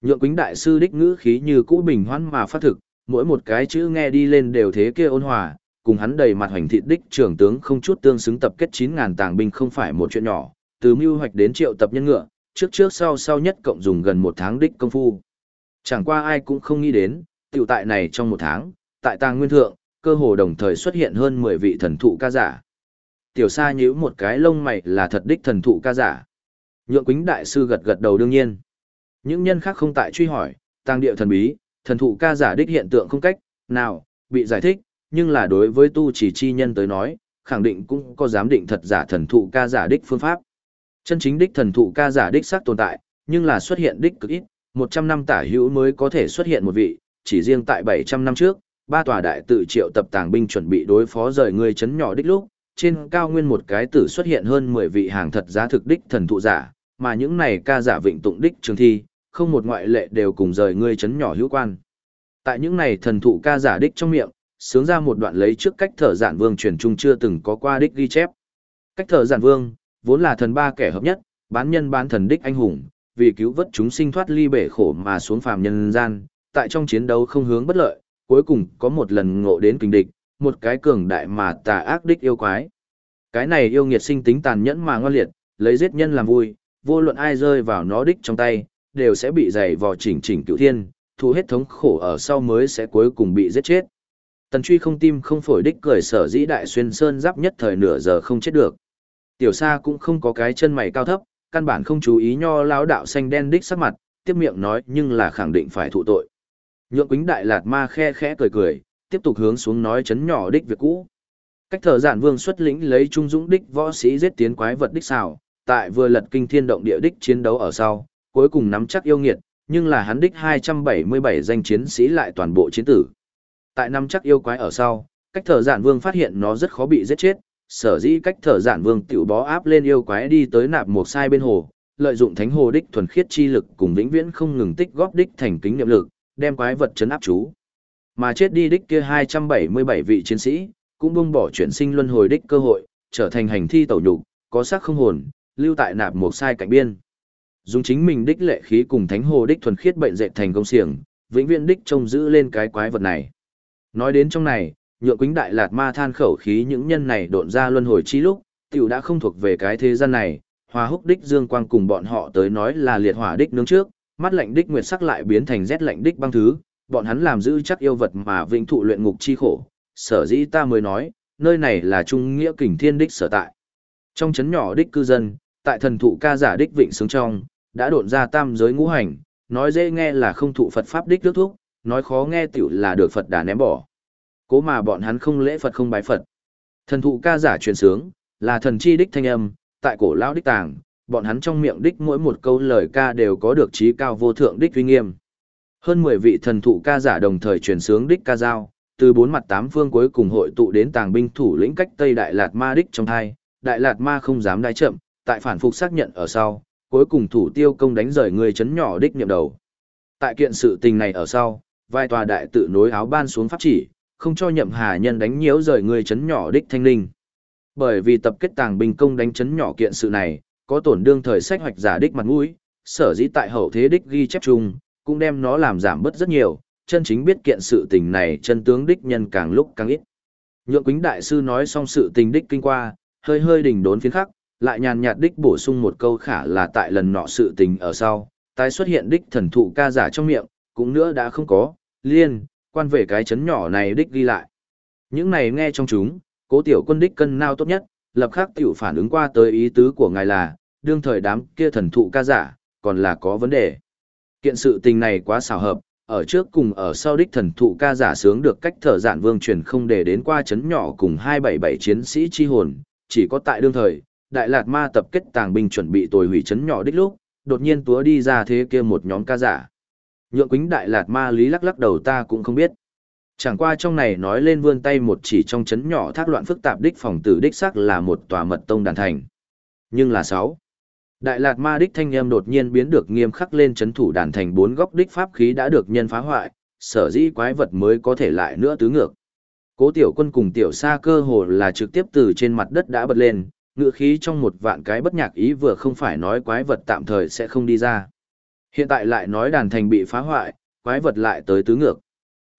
Nhượng Quýnh đại sư đích ngữ khí như cũ bình hoãn mà phát thực, mỗi một cái chữ nghe đi lên đều thế kia ôn hòa, cùng hắn đầy mặt hoành thịt đích trưởng tướng không chút tương xứng tập kết 9000 tàng binh không phải một chuyện nhỏ, từ mưu hoạch đến triệu tập nhân ngựa, trước trước sau sau nhất cộng dùng gần một tháng đích công phu. Chẳng qua ai cũng không nghĩ đến, tiểu tại này trong một tháng, tại tàng nguyên thượng, cơ hồ đồng thời xuất hiện hơn 10 vị thần thụ ca giả. Tiểu sa nhíu một cái lông mày là thật đích thần thụ ca giả. Nhượng quính đại sư gật gật đầu đương nhiên. Những nhân khác không tại truy hỏi, tàng địa thần bí, thần thụ ca giả đích hiện tượng không cách, nào, bị giải thích, nhưng là đối với tu chỉ chi nhân tới nói, khẳng định cũng có giám định thật giả thần thụ ca giả đích phương pháp. Chân chính đích thần thụ ca giả đích xác tồn tại, nhưng là xuất hiện đích cực ít, 100 năm tả hữu mới có thể xuất hiện một vị, chỉ riêng tại 700 năm trước, ba tòa đại tự triệu tập tàng binh chuẩn bị đối phó rời người chấn nhỏ đích lúc, trên cao nguyên một cái tử xuất hiện hơn 10 vị hàng thật giá thực đích thần thụ giả, mà những này ca giả vịnh tụng đích trường thi, không một ngoại lệ đều cùng rời người chấn nhỏ hữu quan. Tại những này thần thụ ca giả đích trong miệng, sướng ra một đoạn lấy trước cách thở giản vương truyền trung chưa từng có qua đích ghi chép. Cách thở giản vương, vốn là thần ba kẻ hợp nhất, bán nhân bán thần đích anh hùng, vì cứu vớt chúng sinh thoát ly bể khổ mà xuống phàm nhân gian, tại trong chiến đấu không hướng bất lợi, cuối cùng có một lần ngộ đến kinh địch, một cái cường đại mà tà ác đích yêu quái. Cái này yêu nghiệt sinh tính tàn nhẫn mà ngoan liệt, lấy giết nhân làm vui, vô luận ai rơi vào nó đích trong tay, đều sẽ bị dày vò chỉnh chỉnh cựu thiên, thu hết thống khổ ở sau mới sẽ cuối cùng bị giết chết. Tần truy không tim không phổi đích cười sở dĩ đại xuyên sơn giáp nhất thời nửa giờ không chết được. Tiểu sa cũng không có cái chân mày cao thấp, căn bản không chú ý nho lão đạo xanh đen đích sắc mặt, tiếp miệng nói nhưng là khẳng định phải thụ tội. Nhượng Quýnh đại lạt ma khe khẽ cười cười, tiếp tục hướng xuống nói chấn nhỏ đích việc cũ. Cách thở giản vương xuất lĩnh lấy trung dũng đích võ sĩ giết tiến quái vật đích xảo, tại vừa lật kinh thiên động địa đích chiến đấu ở sau, cuối cùng nắm chắc yêu nghiệt, nhưng là hắn đích 277 danh chiến sĩ lại toàn bộ chiến tử. Tại nắm chắc yêu quái ở sau, cách thở giản vương phát hiện nó rất khó bị giết chết, sở dĩ cách thở giản vương tiểu bó áp lên yêu quái đi tới nạp một sai bên hồ, lợi dụng thánh hồ đích thuần khiết chi lực cùng vĩnh viễn không ngừng tích góp đích thành kính niệm lực, đem quái vật chấn áp chú. Mà chết đi đích kia 277 vị chiến sĩ, cũng buông bỏ chuyển sinh luân hồi đích cơ hội, trở thành hành thi tẩu nhục, có xác không hồn, lưu tại nạp một sai cạnh biên. Dùng chính mình đích lệ khí cùng thánh hồ đích thuần khiết bệnh dệt thành công xiềng, vĩnh viễn đích trông giữ lên cái quái vật này. Nói đến trong này, nhượng quýnh đại lạt ma than khẩu khí những nhân này độn ra luân hồi chi lúc, tiểu đã không thuộc về cái thế gian này, hòa húc đích dương quang cùng bọn họ tới nói là liệt hỏa đích nướng trước, mắt lạnh đích nguyệt sắc lại biến thành rét lạnh đích băng thứ, bọn hắn làm giữ chắc yêu vật mà vĩnh thụ luyện ngục chi khổ, sở dĩ ta mới nói, nơi này là trung nghĩa kình thiên đích sở tại. Trong chấn nhỏ đích cư dân, tại thần thụ ca giả đích vịnh sướng trong, đã độn ra tam giới ngũ hành, nói dễ nghe là không thụ Phật pháp đích đức thuốc, nói khó nghe tiểu là được Phật đà ném bỏ. Cố mà bọn hắn không lễ Phật không bái Phật. Thần thụ ca giả truyền sướng, là thần chi đích thanh âm, tại cổ lão đích tàng, bọn hắn trong miệng đích mỗi một câu lời ca đều có được trí cao vô thượng đích uy nghiêm. Hơn 10 vị thần thụ ca giả đồng thời truyền sướng đích ca dao, từ bốn mặt tám phương cuối cùng hội tụ đến tàng binh thủ lĩnh cách Tây Đại Lạt Ma đích trong hai, Đại Lạt Ma không dám đái chậm, tại phản phục xác nhận ở sau, cuối cùng thủ tiêu công đánh rời người chấn nhỏ đích niệm đầu. Tại kiện sự tình này ở sau, vai tòa đại tự nối áo ban xuống pháp chỉ, không cho nhậm hà nhân đánh nhiễu rời người chấn nhỏ đích thanh linh. Bởi vì tập kết tàng binh công đánh chấn nhỏ kiện sự này, có tổn đương thời sách hoạch giả đích mặt mũi, sở dĩ tại hậu thế đích ghi chép chung, cũng đem nó làm giảm bớt rất nhiều, chân chính biết kiện sự tình này chân tướng đích nhân càng lúc càng ít. Nhượng Quýnh đại sư nói xong sự tình đích kinh qua, hơi hơi đỉnh đốn phiến khắc, lại nhàn nhạt đích bổ sung một câu khả là tại lần nọ sự tình ở sau, tái xuất hiện đích thần thụ ca giả trong miệng, cũng nữa đã không có, liên, quan về cái chấn nhỏ này đích ghi lại. Những này nghe trong chúng, cố tiểu quân đích cân nao tốt nhất, lập khắc tiểu phản ứng qua tới ý tứ của ngài là, đương thời đám kia thần thụ ca giả, còn là có vấn đề. Kiện sự tình này quá xảo hợp, ở trước cùng ở sau đích thần thụ ca giả sướng được cách thở giản vương truyền không để đến qua chấn nhỏ cùng 277 chiến sĩ chi hồn, chỉ có tại đương thời, Đại Lạt Ma tập kết tàng binh chuẩn bị tồi hủy chấn nhỏ đích lúc, đột nhiên túa đi ra thế kia một nhóm ca giả. Nhượng quính Đại Lạt Ma lý lắc lắc đầu ta cũng không biết. Chẳng qua trong này nói lên vươn tay một chỉ trong chấn nhỏ thác loạn phức tạp đích phòng tử đích sắc là một tòa mật tông đàn thành. Nhưng là sáu. Đại Lạt Ma đích thanh em đột nhiên biến được nghiêm khắc lên chấn thủ đàn thành bốn góc đích pháp khí đã được nhân phá hoại, sở dĩ quái vật mới có thể lại nữa tứ ngược. Cố tiểu quân cùng tiểu sa cơ hồ là trực tiếp từ trên mặt đất đã bật lên, ngựa khí trong một vạn cái bất nhạc ý vừa không phải nói quái vật tạm thời sẽ không đi ra. Hiện tại lại nói đàn thành bị phá hoại, quái vật lại tới tứ ngược.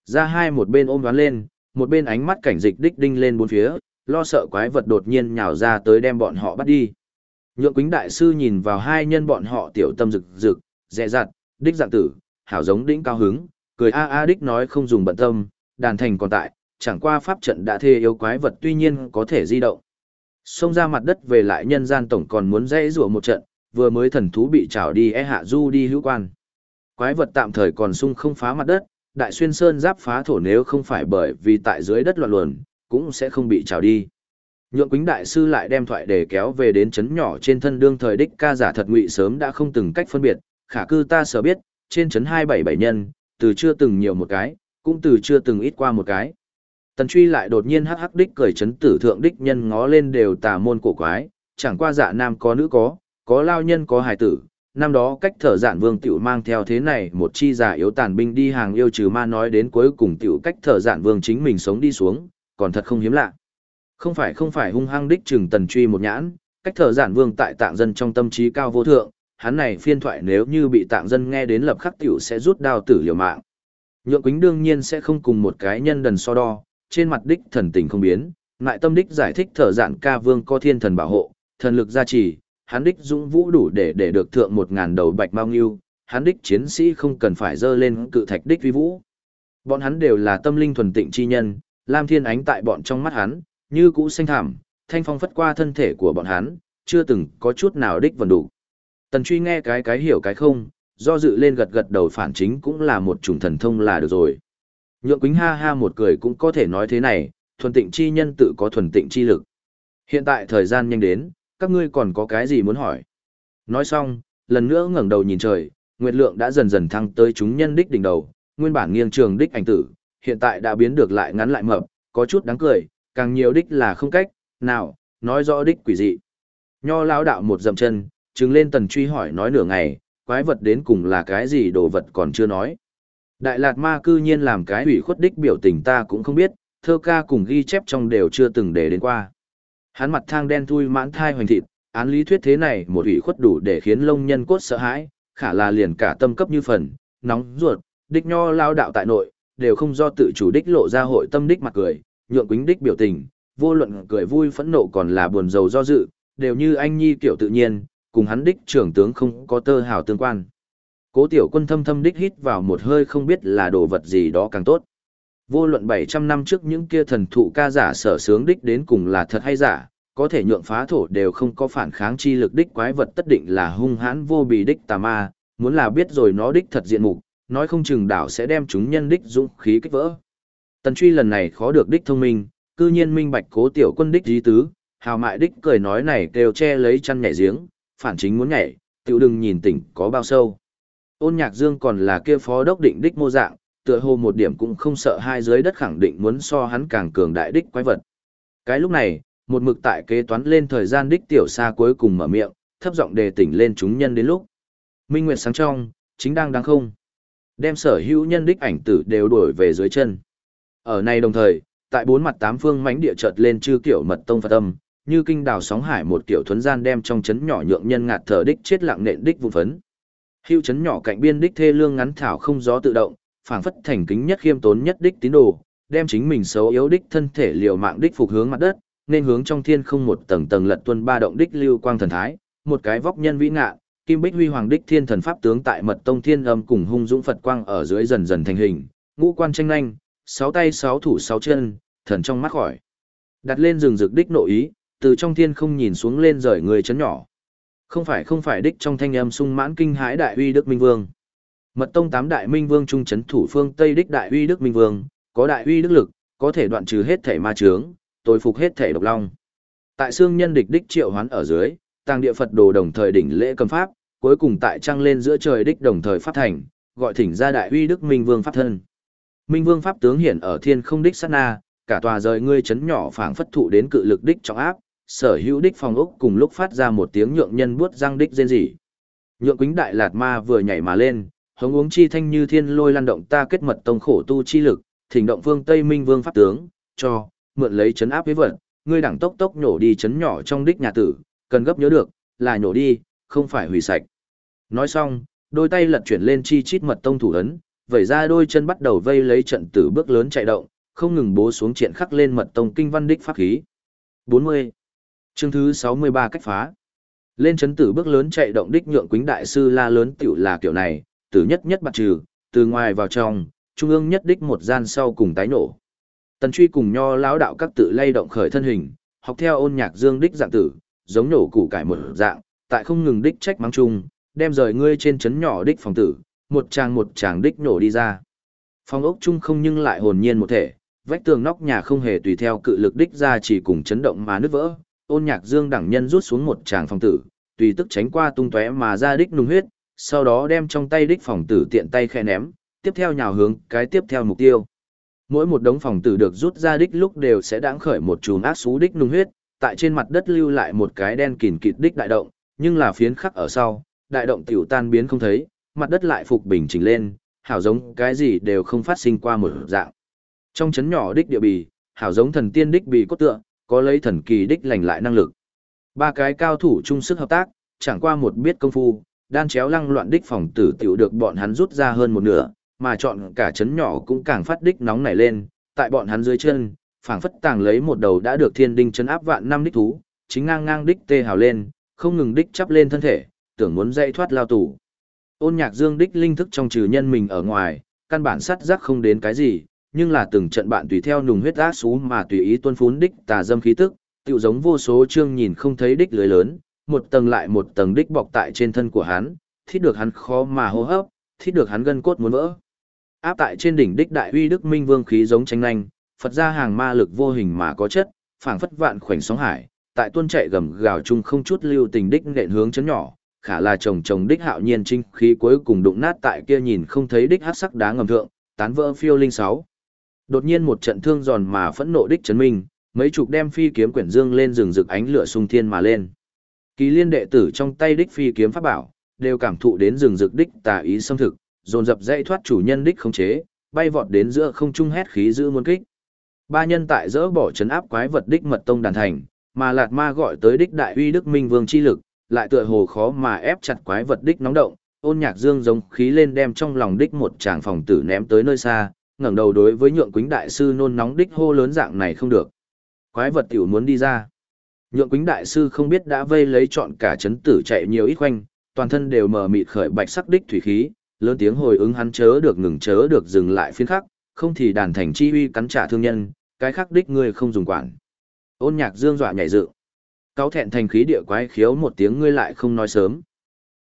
Ra hai một bên ôm đoán lên, một bên ánh mắt cảnh dịch đích đinh lên bốn phía, lo sợ quái vật đột nhiên nhào ra tới đem bọn họ bắt đi. Nhượng quính đại sư nhìn vào hai nhân bọn họ tiểu tâm rực rực, dẹ dặt, đích dạng tử, hảo giống đĩnh cao hứng, cười a a đích nói không dùng bận tâm, đàn thành còn tại, chẳng qua pháp trận đã thê yếu quái vật tuy nhiên có thể di động. Xông ra mặt đất về lại nhân gian tổng còn muốn dễ rủa một trận, vừa mới thần thú bị trảo đi e hạ du đi hữu quan. Quái vật tạm thời còn sung không phá mặt đất, đại xuyên sơn giáp phá thổ nếu không phải bởi vì tại dưới đất loạn luồn, cũng sẽ không bị trảo đi. Nhượng Quýnh đại sư lại đem thoại để kéo về đến chấn nhỏ trên thân đương thời đích ca giả thật ngụy sớm đã không từng cách phân biệt, khả cư ta sở biết, trên chấn 277 nhân, từ chưa từng nhiều một cái, cũng từ chưa từng ít qua một cái. Tần truy lại đột nhiên hắc hắc đích cười chấn tử thượng đích nhân ngó lên đều tà môn cổ quái, chẳng qua dạ nam có nữ có, có lao nhân có hài tử. Năm đó cách thở giản vương tiểu mang theo thế này một chi giả yếu tàn binh đi hàng yêu trừ ma nói đến cuối cùng tiểu cách thở giản vương chính mình sống đi xuống, còn thật không hiếm lạ. Không phải không phải hung hăng đích trừng tần truy một nhãn, cách thở giản vương tại tạng dân trong tâm trí cao vô thượng, hắn này phiên thoại nếu như bị tạng dân nghe đến lập khắc tiểu sẽ rút đao tử liều mạng. Nhượng quýnh đương nhiên sẽ không cùng một cái nhân đần so đo, trên mặt đích thần tình không biến, lại tâm đích giải thích thở giản ca vương có thiên thần bảo hộ, thần lực gia trì, hắn đích dũng vũ đủ để để được thượng một ngàn đầu bạch mao ngưu, hắn đích chiến sĩ không cần phải dơ lên cự thạch đích vi vũ. Bọn hắn đều là tâm linh thuần tịnh chi nhân, Lam Thiên Ánh tại bọn trong mắt hắn, như cũ xanh thảm, thanh phong phất qua thân thể của bọn hắn, chưa từng có chút nào đích vần đủ. Tần truy nghe cái cái hiểu cái không, do dự lên gật gật đầu phản chính cũng là một chủng thần thông là được rồi. Nhượng Quýnh ha ha một cười cũng có thể nói thế này, thuần tịnh chi nhân tự có thuần tịnh chi lực. Hiện tại thời gian nhanh đến, các ngươi còn có cái gì muốn hỏi? Nói xong, lần nữa ngẩng đầu nhìn trời, nguyệt lượng đã dần dần thăng tới chúng nhân đích đỉnh đầu, nguyên bản nghiêng trường đích ảnh tử, hiện tại đã biến được lại ngắn lại mập, có chút đáng cười, càng nhiều đích là không cách, nào, nói rõ đích quỷ dị. Nho lão đạo một dậm chân, trừng lên tần truy hỏi nói nửa ngày, quái vật đến cùng là cái gì đồ vật còn chưa nói. Đại Lạt Ma cư nhiên làm cái ủy khuất đích biểu tình ta cũng không biết, thơ ca cùng ghi chép trong đều chưa từng để đến qua. Hắn mặt thang đen thui mãn thai hoành thịt, án lý thuyết thế này một ủy khuất đủ để khiến lông nhân cốt sợ hãi, khả là liền cả tâm cấp như phần, nóng ruột, đích nho lao đạo tại nội, đều không do tự chủ đích lộ ra hội tâm đích mặt cười, nhượng quính đích biểu tình, vô luận cười vui phẫn nộ còn là buồn rầu do dự, đều như anh nhi kiểu tự nhiên, cùng hắn đích trưởng tướng không có tơ hào tương quan. Cố tiểu quân thâm thâm đích hít vào một hơi không biết là đồ vật gì đó càng tốt. Vô luận 700 năm trước những kia thần thụ ca giả sở sướng đích đến cùng là thật hay giả, có thể nhượng phá thổ đều không có phản kháng chi lực đích quái vật tất định là hung hãn vô bì đích tà ma, muốn là biết rồi nó đích thật diện mục, nói không chừng đảo sẽ đem chúng nhân đích dũng khí kích vỡ. Tần truy lần này khó được đích thông minh, cư nhiên minh bạch cố tiểu quân đích dí tứ, hào mại đích cười nói này kêu che lấy chăn nhảy giếng, phản chính muốn nhảy, tiểu đừng nhìn tỉnh có bao sâu. Ôn nhạc dương còn là kia phó đốc định đích mô dạng, tựa hồ một điểm cũng không sợ hai dưới đất khẳng định muốn so hắn càng cường đại đích quái vật. Cái lúc này, một mực tại kế toán lên thời gian đích tiểu xa cuối cùng mở miệng, thấp giọng đề tỉnh lên chúng nhân đến lúc. Minh Nguyệt sáng trong, chính đang đáng không. Đem sở hữu nhân đích ảnh tử đều đuổi về dưới chân. Ở này đồng thời, tại bốn mặt tám phương mãnh địa chợt lên chư kiểu mật tông Phật âm, như kinh đào sóng hải một kiểu thuấn gian đem trong chấn nhỏ nhượng nhân ngạt thở đích chết lặng nện đích vụn phấn. Hưu chấn nhỏ cạnh biên đích thê lương ngắn thảo không gió tự động, phảng phất thành kính nhất khiêm tốn nhất đích tín đồ, đem chính mình xấu yếu đích thân thể liều mạng đích phục hướng mặt đất, nên hướng trong thiên không một tầng tầng lật tuân ba động đích lưu quang thần thái, một cái vóc nhân vĩ ngạ, kim bích huy hoàng đích thiên thần pháp tướng tại mật tông thiên âm cùng hung dũng phật quang ở dưới dần dần thành hình, ngũ quan tranh nhanh, sáu tay sáu thủ sáu chân, thần trong mắt khỏi. Đặt lên rừng rực đích nội ý, từ trong thiên không nhìn xuống lên rời người chấn nhỏ. Không phải không phải đích trong thanh âm sung mãn kinh hãi đại uy đức minh vương. Mật tông tám đại minh vương trung chấn thủ phương Tây đích đại uy đức minh vương, có đại uy đức lực, có thể đoạn trừ hết thể ma chướng, tối phục hết thể độc long. Tại xương nhân địch đích triệu hoán ở dưới, tàng địa Phật đồ đồng thời đỉnh lễ cầm pháp, cuối cùng tại trăng lên giữa trời đích đồng thời phát thành, gọi thỉnh ra đại uy đức minh vương pháp thân. Minh vương pháp tướng hiển ở thiên không đích sát na, cả tòa rời ngươi chấn nhỏ phảng phất thụ đến cự lực đích trọng áp, sở hữu đích phòng ốc cùng lúc phát ra một tiếng nhượng nhân buốt răng đích rên rỉ. Nhượng quính đại lạt ma vừa nhảy mà lên, hống uống chi thanh như thiên lôi lan động ta kết mật tông khổ tu chi lực, thỉnh động vương Tây Minh Vương pháp tướng, cho, mượn lấy chấn áp với vật, ngươi đẳng tốc tốc nhổ đi chấn nhỏ trong đích nhà tử, cần gấp nhớ được, là nhổ đi, không phải hủy sạch. Nói xong, đôi tay lật chuyển lên chi chít mật tông thủ ấn, vẩy ra đôi chân bắt đầu vây lấy trận tử bước lớn chạy động, không ngừng bố xuống triển khắc lên mật tông kinh văn đích pháp khí. 40. Chương thứ 63 cách phá. Lên chấn tử bước lớn chạy động đích nhượng quính đại sư la lớn tiểu là kiểu này, tử nhất nhất bạc trừ, từ ngoài vào trong, trung ương nhất đích một gian sau cùng tái nổ. Tần truy cùng nho lão đạo các tự lay động khởi thân hình, học theo ôn nhạc dương đích dạng tử, giống nổ củ cải một dạng, tại không ngừng đích trách mắng chung, đem rời ngươi trên chấn nhỏ đích phòng tử, một tràng một tràng đích nổ đi ra. Phòng ốc chung không nhưng lại hồn nhiên một thể, vách tường nóc nhà không hề tùy theo cự lực đích ra chỉ cùng chấn động mà nứt vỡ. Ôn nhạc dương đẳng nhân rút xuống một tràng phòng tử, tùy tức tránh qua tung tóe mà ra đích nung huyết, sau đó đem trong tay đích phòng tử tiện tay khe ném, tiếp theo nhào hướng cái tiếp theo mục tiêu. Mỗi một đống phòng tử được rút ra đích lúc đều sẽ đáng khởi một chùm ác xú đích nung huyết, tại trên mặt đất lưu lại một cái đen kìn kịt đích đại động, nhưng là phiến khắc ở sau, đại động tiểu tan biến không thấy, mặt đất lại phục bình chỉnh lên, hảo giống cái gì đều không phát sinh qua một dạng. Trong chấn nhỏ đích địa bì, hảo giống thần tiên đích bì cốt tựa, có lấy thần kỳ đích lành lại năng lực. Ba cái cao thủ chung sức hợp tác, chẳng qua một biết công phu, đan chéo lăng loạn đích phòng tử tiểu được bọn hắn rút ra hơn một nửa, mà chọn cả chấn nhỏ cũng càng phát đích nóng nảy lên, tại bọn hắn dưới chân, phảng phất tàng lấy một đầu đã được thiên đinh chấn áp vạn năm đích thú, chính ngang ngang đích tê hào lên, không ngừng đích chắp lên thân thể, tưởng muốn dậy thoát lao tù. Ôn nhạc dương đích linh thức trong trừ nhân mình ở ngoài, căn bản sắt giác không đến cái gì, nhưng là từng trận bạn tùy theo nùng huyết ác xú mà tùy ý tuân phún đích tà dâm khí tức, tựu giống vô số chương nhìn không thấy đích lưới lớn, một tầng lại một tầng đích bọc tại trên thân của hắn, thít được hắn khó mà hô hấp, thít được hắn gân cốt muốn vỡ. Áp tại trên đỉnh đích đại uy đức minh vương khí giống tranh nhanh, Phật ra hàng ma lực vô hình mà có chất, phảng phất vạn khoảnh sóng hải, tại tuôn chạy gầm gào chung không chút lưu tình đích nện hướng chấn nhỏ, khả là chồng chồng đích hạo nhiên trinh khí cuối cùng đụng nát tại kia nhìn không thấy đích hắc sắc đá ngầm thượng, tán vỡ phiêu linh sáu. Đột nhiên một trận thương giòn mà phẫn nộ đích chấn minh, mấy chục đem phi kiếm quyển dương lên rừng rực ánh lửa sung thiên mà lên. Kỳ liên đệ tử trong tay đích phi kiếm pháp bảo, đều cảm thụ đến rừng rực đích tà ý xâm thực, dồn dập dây thoát chủ nhân đích khống chế, bay vọt đến giữa không trung hét khí giữ muôn kích. Ba nhân tại dỡ bỏ chấn áp quái vật đích mật tông đàn thành, mà Lạt Ma gọi tới đích đại uy đức minh vương chi lực, lại tựa hồ khó mà ép chặt quái vật đích nóng động, ôn nhạc dương giống khí lên đem trong lòng đích một tràng phòng tử ném tới nơi xa, ngẩng đầu đối với nhượng quýnh đại sư nôn nóng đích hô lớn dạng này không được. Quái vật tiểu muốn đi ra. Nhượng quýnh đại sư không biết đã vây lấy chọn cả chấn tử chạy nhiều ít quanh, toàn thân đều mờ mịt khởi bạch sắc đích thủy khí, lớn tiếng hồi ứng hắn chớ được ngừng chớ được dừng lại phiên khắc, không thì đàn thành chi uy cắn trả thương nhân, cái khắc đích ngươi không dùng quản. Ôn nhạc dương dọa nhảy dựng. Cáo thẹn thành khí địa quái khiếu một tiếng ngươi lại không nói sớm.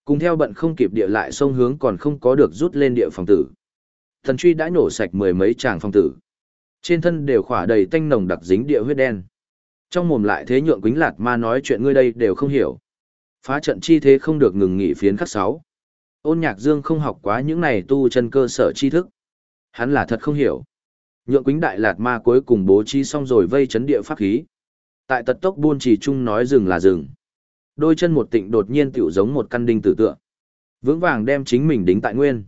Cùng theo bận không kịp địa lại sông hướng còn không có được rút lên địa phòng tử. Thần truy đã nổ sạch mười mấy tràng phòng tử. Trên thân đều khỏa đầy tanh nồng đặc dính địa huyết đen. Trong mồm lại thế nhượng quính lạt ma nói chuyện ngươi đây đều không hiểu. Phá trận chi thế không được ngừng nghỉ phiến khắc sáu. Ôn nhạc dương không học quá những này tu chân cơ sở tri thức. Hắn là thật không hiểu. Nhượng quính đại lạt ma cuối cùng bố trí xong rồi vây chấn địa pháp khí. Tại tật tốc buôn chỉ chung nói rừng là rừng. Đôi chân một tịnh đột nhiên tiểu giống một căn đinh tử tượng. Vững vàng đem chính mình đính tại nguyên.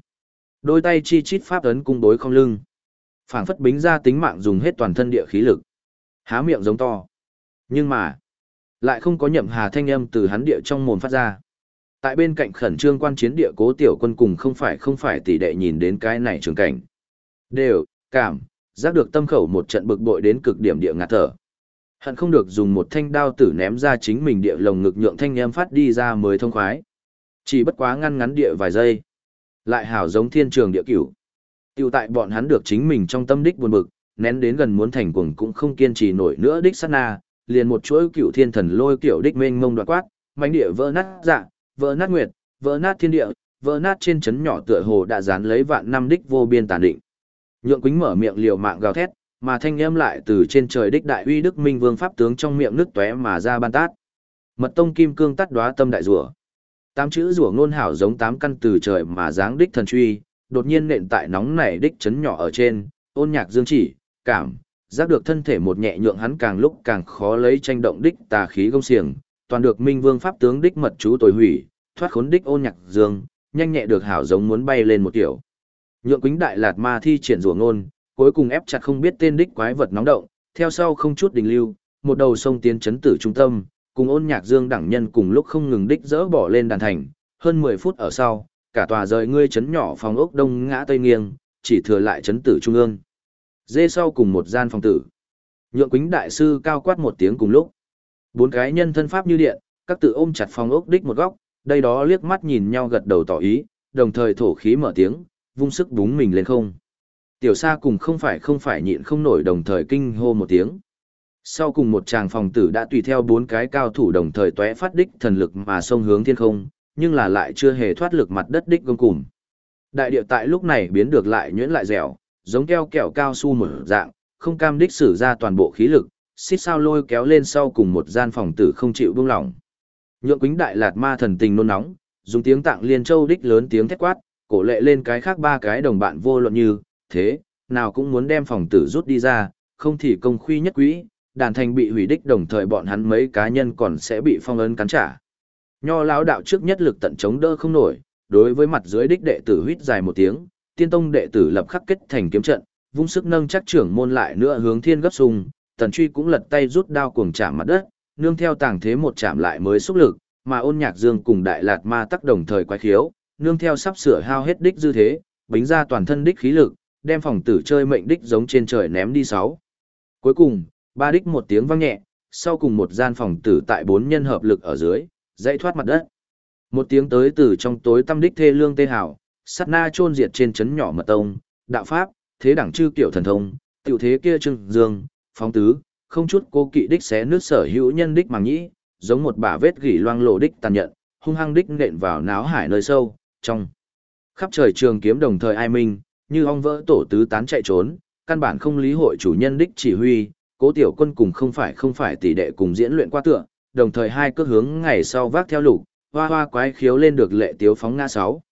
Đôi tay chi chít pháp ấn cung đối không lưng. phảng phất bính ra tính mạng dùng hết toàn thân địa khí lực. Há miệng giống to. Nhưng mà, lại không có nhậm hà thanh âm từ hắn địa trong mồm phát ra. Tại bên cạnh khẩn trương quan chiến địa cố tiểu quân cùng không phải không phải tỷ đệ nhìn đến cái này trường cảnh. Đều, cảm, giác được tâm khẩu một trận bực bội đến cực điểm địa ngạt thở. Hận không được dùng một thanh đao tử ném ra chính mình địa lồng ngực nhượng thanh em phát đi ra mới thông khoái. Chỉ bất quá ngăn ngắn địa vài giây. Lại hảo giống thiên trường địa cửu. Tiêu tại bọn hắn được chính mình trong tâm đích buồn bực, nén đến gần muốn thành cuồng cũng không kiên trì nổi nữa đích sát na, liền một chuỗi cửu thiên thần lôi kiểu đích mênh mông đoạt quát, mảnh địa vỡ nát dạ, vỡ nát nguyệt, vỡ nát thiên địa, vỡ nát trên chấn nhỏ tựa hồ đã dán lấy vạn năm đích vô biên tàn định. Nhượng Quýnh mở miệng liều mạng gào thét, mà thanh âm lại từ trên trời đích đại uy đức minh vương pháp tướng trong miệng nước tóe mà ra ban tát. Mật tông kim cương tắt đóa tâm đại rủa. Tám chữ rủa ngôn hảo giống tám căn từ trời mà dáng đích thần truy, đột nhiên nện tại nóng nảy đích chấn nhỏ ở trên, ôn nhạc dương chỉ, cảm, giác được thân thể một nhẹ nhượng hắn càng lúc càng khó lấy tranh động đích tà khí gông xiềng, toàn được minh vương pháp tướng đích mật chú tồi hủy, thoát khốn đích ôn nhạc dương, nhanh nhẹ được hảo giống muốn bay lên một kiểu. Nhượng quýnh đại lạt ma thi triển rủa ngôn, cuối cùng ép chặt không biết tên đích quái vật nóng động, theo sau không chút đình lưu, một đầu sông tiến chấn tử trung tâm, cùng ôn nhạc dương đẳng nhân cùng lúc không ngừng đích dỡ bỏ lên đàn thành, hơn 10 phút ở sau, cả tòa rời ngươi chấn nhỏ phòng ốc đông ngã tây nghiêng, chỉ thừa lại chấn tử trung ương. Dê sau cùng một gian phòng tử. Nhượng quýnh đại sư cao quát một tiếng cùng lúc. Bốn cái nhân thân pháp như điện, các tự ôm chặt phòng ốc đích một góc, đây đó liếc mắt nhìn nhau gật đầu tỏ ý, đồng thời thổ khí mở tiếng, vung sức búng mình lên không. Tiểu Sa cùng không phải không phải nhịn không nổi đồng thời kinh hô một tiếng. Sau cùng một tràng phòng tử đã tùy theo bốn cái cao thủ đồng thời tóe phát đích thần lực mà sông hướng thiên không, nhưng là lại chưa hề thoát lực mặt đất đích gông cùm. Đại địa tại lúc này biến được lại nhuyễn lại dẻo, giống keo kẹo cao su một dạng, không cam đích sử ra toàn bộ khí lực, xích sao lôi kéo lên sau cùng một gian phòng tử không chịu buông lỏng. Nhượng quýnh đại lạt ma thần tình nôn nóng, dùng tiếng tạng liên châu đích lớn tiếng thét quát, cổ lệ lên cái khác ba cái đồng bạn vô luận như, thế, nào cũng muốn đem phòng tử rút đi ra, không thì công khuy nhất quỹ, đàn thành bị hủy đích đồng thời bọn hắn mấy cá nhân còn sẽ bị phong ấn cắn trả. Nho lão đạo trước nhất lực tận chống đỡ không nổi, đối với mặt dưới đích đệ tử huýt dài một tiếng, tiên tông đệ tử lập khắc kết thành kiếm trận, vung sức nâng chắc trưởng môn lại nữa hướng thiên gấp sung, tần truy cũng lật tay rút đao cuồng chạm mặt đất, nương theo tàng thế một chạm lại mới xúc lực, mà ôn nhạc dương cùng đại lạt ma tắc đồng thời quái khiếu, nương theo sắp sửa hao hết đích dư thế, bính ra toàn thân đích khí lực, đem phòng tử chơi mệnh đích giống trên trời ném đi sáu. Cuối cùng, ba đích một tiếng vang nhẹ, sau cùng một gian phòng tử tại bốn nhân hợp lực ở dưới, dãy thoát mặt đất. Một tiếng tới từ trong tối tâm đích thê lương tê hào, sát na chôn diệt trên chấn nhỏ mật tông, đạo pháp, thế đẳng chư kiểu thần thông, tiểu thế kia trưng dương, phóng tứ, không chút cô kỵ đích xé nước sở hữu nhân đích màng nhĩ, giống một bả vết gỉ loang lộ đích tàn nhận, hung hăng đích nện vào náo hải nơi sâu, trong. Khắp trời trường kiếm đồng thời ai minh, như ong vỡ tổ tứ tán chạy trốn, căn bản không lý hội chủ nhân đích chỉ huy, cố tiểu quân cùng không phải không phải tỷ đệ cùng diễn luyện qua tựa, đồng thời hai cước hướng ngày sau vác theo lục, hoa hoa quái khiếu lên được lệ tiếu phóng ngã sáu.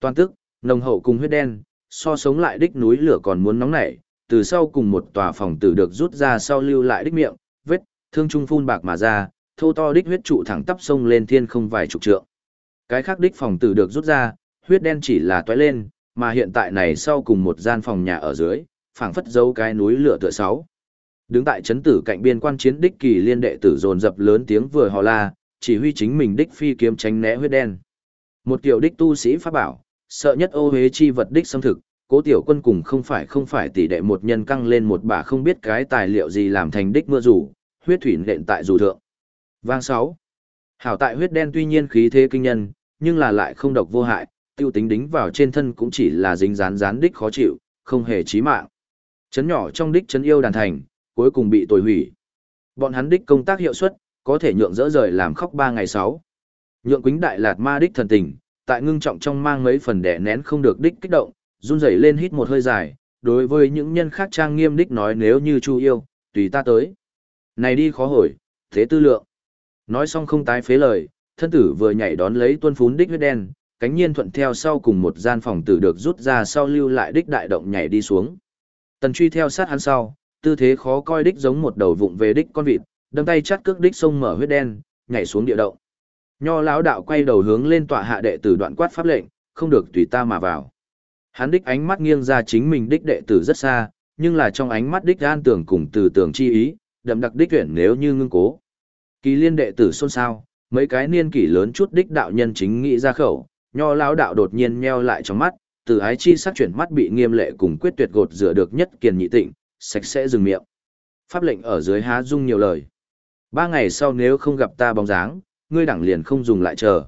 Toàn tức, nồng hậu cùng huyết đen, so sống lại đích núi lửa còn muốn nóng nảy, từ sau cùng một tòa phòng tử được rút ra sau lưu lại đích miệng, vết, thương trung phun bạc mà ra, thô to đích huyết trụ thẳng tắp sông lên thiên không vài chục trượng. Cái khác đích phòng tử được rút ra, huyết đen chỉ là toái lên, mà hiện tại này sau cùng một gian phòng nhà ở dưới, phảng phất giấu cái núi lửa tựa sáu. Đứng tại chấn tử cạnh biên quan chiến đích kỳ liên đệ tử dồn dập lớn tiếng vừa hò la, chỉ huy chính mình đích phi kiếm tránh né huyết đen. Một kiểu đích tu sĩ pháp bảo, sợ nhất ô huế chi vật đích xâm thực, cố tiểu quân cùng không phải không phải tỷ đệ một nhân căng lên một bả không biết cái tài liệu gì làm thành đích mưa rủ, huyết thủy nện tại dù thượng. Vang sáu, Hảo tại huyết đen tuy nhiên khí thế kinh nhân, nhưng là lại không độc vô hại, tiêu tính đính vào trên thân cũng chỉ là dính rán rán đích khó chịu, không hề chí mạng. Chấn nhỏ trong đích chấn yêu đàn thành, cuối cùng bị tồi hủy. Bọn hắn đích công tác hiệu suất, có thể nhượng dỡ rời làm khóc ba ngày sáu, Nhượng quính đại lạt ma đích thần tình, tại ngưng trọng trong mang mấy phần đẻ nén không được đích kích động, run rẩy lên hít một hơi dài, đối với những nhân khác trang nghiêm đích nói nếu như chu yêu, tùy ta tới. Này đi khó hồi, thế tư lượng. Nói xong không tái phế lời, thân tử vừa nhảy đón lấy tuân phún đích huyết đen, cánh nhiên thuận theo sau cùng một gian phòng tử được rút ra sau lưu lại đích đại động nhảy đi xuống. Tần truy theo sát hắn sau, tư thế khó coi đích giống một đầu vụng về đích con vịt, đâm tay chắt cước đích sông mở huyết đen, nhảy xuống địa động. Nho lão đạo quay đầu hướng lên tọa hạ đệ tử đoạn quát pháp lệnh, không được tùy ta mà vào. Hắn đích ánh mắt nghiêng ra chính mình đích đệ tử rất xa, nhưng là trong ánh mắt đích an tưởng cùng từ tưởng chi ý, đậm đặc đích tuyển nếu như ngưng cố. Kỳ liên đệ tử xôn xao, mấy cái niên kỷ lớn chút đích đạo nhân chính nghĩ ra khẩu, nho lão đạo đột nhiên nheo lại trong mắt, từ ái chi sắc chuyển mắt bị nghiêm lệ cùng quyết tuyệt gột rửa được nhất kiền nhị tịnh, sạch sẽ dừng miệng. Pháp lệnh ở dưới há dung nhiều lời. Ba ngày sau nếu không gặp ta bóng dáng, ngươi đẳng liền không dùng lại chờ.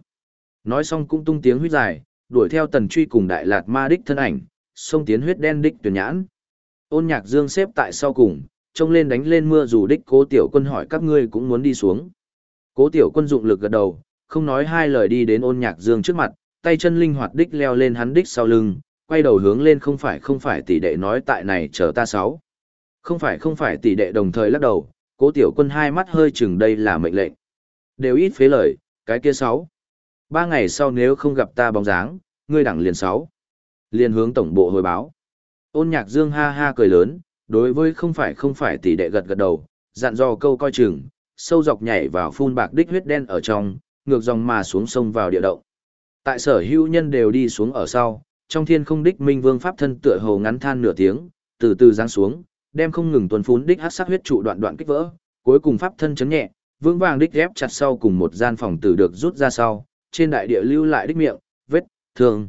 Nói xong cũng tung tiếng huyết dài, đuổi theo tần truy cùng đại lạt ma đích thân ảnh, sông tiến huyết đen đích tuyển nhãn. Ôn nhạc dương xếp tại sau cùng, trông lên đánh lên mưa dù đích cố tiểu quân hỏi các ngươi cũng muốn đi xuống. Cố tiểu quân dụng lực gật đầu, không nói hai lời đi đến ôn nhạc dương trước mặt, tay chân linh hoạt đích leo lên hắn đích sau lưng, quay đầu hướng lên không phải không phải tỷ đệ nói tại này chờ ta sáu. Không phải không phải tỷ đệ đồng thời lắc đầu, cố tiểu quân hai mắt hơi chừng đây là mệnh lệnh. Đều ít phế lời, cái kia sáu. Ba ngày sau nếu không gặp ta bóng dáng, ngươi đẳng liền sáu. Liền hướng tổng bộ hồi báo. Ôn nhạc dương ha ha cười lớn, đối với không phải không phải tỷ đệ gật gật đầu, dặn dò câu coi chừng, sâu dọc nhảy vào phun bạc đích huyết đen ở trong, ngược dòng mà xuống sông vào địa động. Tại sở hữu nhân đều đi xuống ở sau, trong thiên không đích minh vương pháp thân tựa hồ ngắn than nửa tiếng, từ từ giáng xuống, đem không ngừng tuần phún đích hắc sắc huyết trụ đoạn đoạn kích vỡ, cuối cùng pháp thân chấn nhẹ, vững vàng đích ghép chặt sau cùng một gian phòng tử được rút ra sau, trên đại địa lưu lại đích miệng, vết, thương.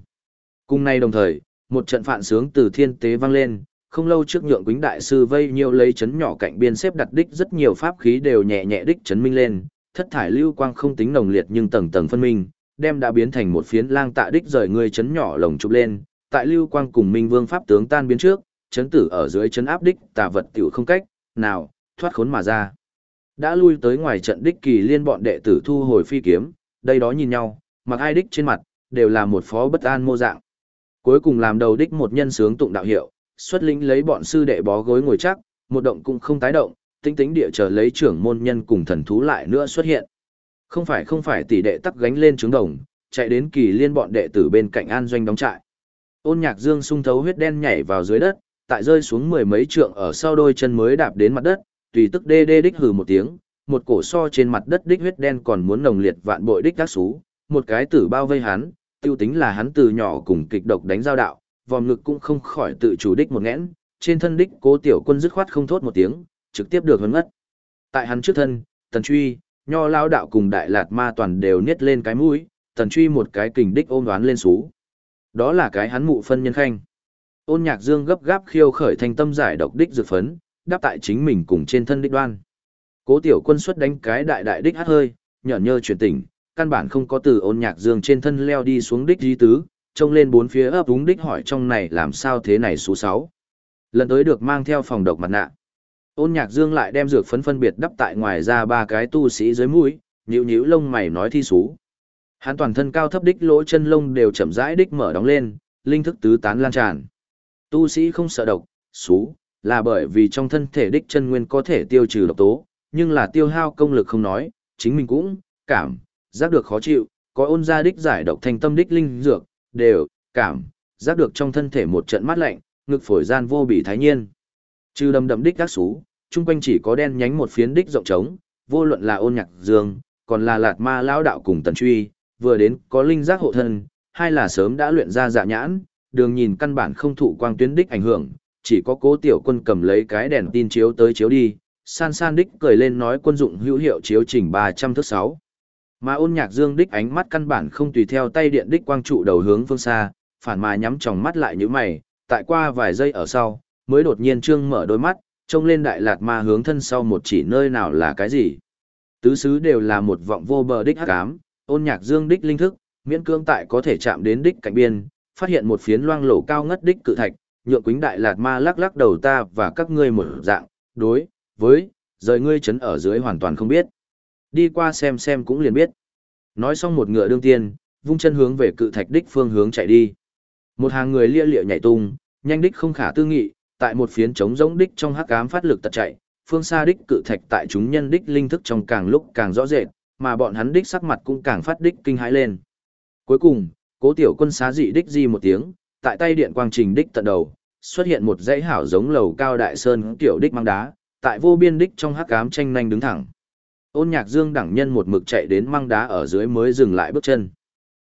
Cùng nay đồng thời, một trận phản sướng từ thiên tế vang lên, không lâu trước nhượng quýnh đại sư vây nhiều lấy chấn nhỏ cạnh biên xếp đặt đích rất nhiều pháp khí đều nhẹ nhẹ đích chấn minh lên, thất thải lưu quang không tính nồng liệt nhưng tầng tầng phân minh, đem đã biến thành một phiến lang tạ đích rời người chấn nhỏ lồng chụp lên, tại lưu quang cùng minh vương pháp tướng tan biến trước, chấn tử ở dưới chấn áp đích tà vật tiểu không cách, nào, thoát khốn mà ra. Đã lui tới ngoài trận đích kỳ liên bọn đệ tử thu hồi phi kiếm, đây đó nhìn nhau, mặc ai đích trên mặt, đều là một phó bất an mô dạng. Cuối cùng làm đầu đích một nhân sướng tụng đạo hiệu, xuất lĩnh lấy bọn sư đệ bó gối ngồi chắc, một động cũng không tái động, tinh tính địa chờ lấy trưởng môn nhân cùng thần thú lại nữa xuất hiện. Không phải không phải tỷ đệ tắc gánh lên trứng đồng, chạy đến kỳ liên bọn đệ tử bên cạnh an doanh đóng trại. Ôn nhạc dương sung thấu huyết đen nhảy vào dưới đất, tại rơi xuống mười mấy trượng ở sau đôi chân mới đạp đến mặt đất, tùy tức đê đê đích hừ một tiếng, một cổ so trên mặt đất đích huyết đen còn muốn nồng liệt vạn bội đích các xú, một cái tử bao vây hắn, tiêu tính là hắn từ nhỏ cùng kịch độc đánh giao đạo, vòng ngực cũng không khỏi tự chủ đích một nghẽn, trên thân đích cố tiểu quân dứt khoát không thốt một tiếng, trực tiếp được hấn ngất. Tại hắn trước thân, tần truy, nho lao đạo cùng đại lạt ma toàn đều niết lên cái mũi, tần truy một cái kình đích ôm đoán lên xú. Đó là cái hắn mụ phân nhân khanh. Ôn nhạc dương gấp gáp khiêu khởi thành tâm giải độc đích dược phấn, đáp tại chính mình cùng trên thân đích đoan. Cố tiểu quân xuất đánh cái đại đại đích hát hơi, nhởn nhơ chuyển tỉnh, căn bản không có từ ôn nhạc dương trên thân leo đi xuống đích di tứ, trông lên bốn phía ấp úng đích hỏi trong này làm sao thế này số 6. Lần tới được mang theo phòng độc mặt nạ. Ôn nhạc dương lại đem dược phấn phân biệt đắp tại ngoài ra ba cái tu sĩ dưới mũi, nhíu nhíu lông mày nói thi số. Hắn toàn thân cao thấp đích lỗ chân lông đều chậm rãi đích mở đóng lên, linh thức tứ tán lan tràn. Tu sĩ không sợ độc, số, là bởi vì trong thân thể đích chân nguyên có thể tiêu trừ độc tố, nhưng là tiêu hao công lực không nói, chính mình cũng, cảm, giác được khó chịu, có ôn gia đích giải độc thành tâm đích linh dược, đều, cảm, giác được trong thân thể một trận mát lạnh, ngực phổi gian vô bị thái nhiên. Trừ đầm đầm đích các xú, chung quanh chỉ có đen nhánh một phiến đích rộng trống, vô luận là ôn nhạc dương, còn là lạt ma lão đạo cùng tần truy, vừa đến có linh giác hộ thân, hai là sớm đã luyện ra dạ nhãn, đường nhìn căn bản không thụ quang tuyến đích ảnh hưởng, chỉ có cố tiểu quân cầm lấy cái đèn tin chiếu tới chiếu đi, san san đích cười lên nói quân dụng hữu hiệu chiếu trình 300 thước 6. Mà ôn nhạc dương đích ánh mắt căn bản không tùy theo tay điện đích quang trụ đầu hướng phương xa, phản mà nhắm tròng mắt lại như mày, tại qua vài giây ở sau, mới đột nhiên trương mở đôi mắt, trông lên đại lạt ma hướng thân sau một chỉ nơi nào là cái gì. Tứ xứ đều là một vọng vô bờ đích hắc ám, ôn nhạc dương đích linh thức, miễn cương tại có thể chạm đến đích cạnh biên, phát hiện một phiến loang lổ cao ngất đích cự thạch, nhượng quính đại lạt ma lắc lắc đầu ta và các ngươi một dạng, đối, với, rời ngươi chấn ở dưới hoàn toàn không biết. Đi qua xem xem cũng liền biết. Nói xong một ngựa đương tiên, vung chân hướng về cự thạch đích phương hướng chạy đi. Một hàng người lia lịa nhảy tung, nhanh đích không khả tư nghị, tại một phiến trống rỗng đích trong hắc ám phát lực tật chạy, phương xa đích cự thạch tại chúng nhân đích linh thức trong càng lúc càng rõ rệt, mà bọn hắn đích sắc mặt cũng càng phát đích kinh hãi lên. Cuối cùng, cố tiểu quân xá dị đích di một tiếng, tại tay điện quang trình đích tận đầu, xuất hiện một dãy hảo giống lầu cao đại sơn tiểu đích mang đá, tại vô biên đích trong hắc ám tranh nhanh đứng thẳng. Ôn nhạc dương đẳng nhân một mực chạy đến mang đá ở dưới mới dừng lại bước chân.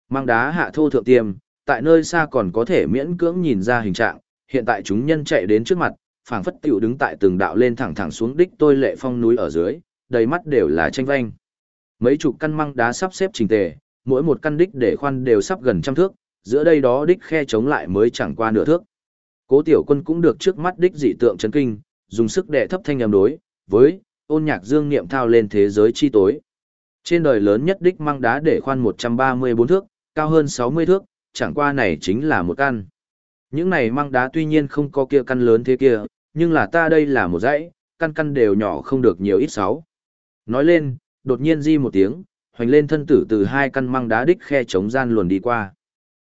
Mang đá hạ thô thượng tiêm, tại nơi xa còn có thể miễn cưỡng nhìn ra hình trạng, hiện tại chúng nhân chạy đến trước mặt, phảng phất tiểu đứng tại từng đạo lên thẳng thẳng xuống đích tôi lệ phong núi ở dưới, đầy mắt đều là tranh vanh. Mấy chục căn măng đá sắp xếp trình tề, mỗi một căn đích để khoan đều sắp gần trăm thước, giữa đây đó đích khe chống lại mới chẳng qua nửa thước. Cố tiểu quân cũng được trước mắt đích dị tượng chấn kinh, dùng sức đệ thấp thanh âm đối, với, ôn nhạc dương niệm thao lên thế giới chi tối. Trên đời lớn nhất đích mang đá để khoan 134 thước, cao hơn 60 thước, chẳng qua này chính là một căn. Những này mang đá tuy nhiên không có kia căn lớn thế kia, nhưng là ta đây là một dãy, căn căn đều nhỏ không được nhiều ít sáu. Nói lên, đột nhiên di một tiếng, hoành lên thân tử từ hai căn mang đá đích khe chống gian luồn đi qua.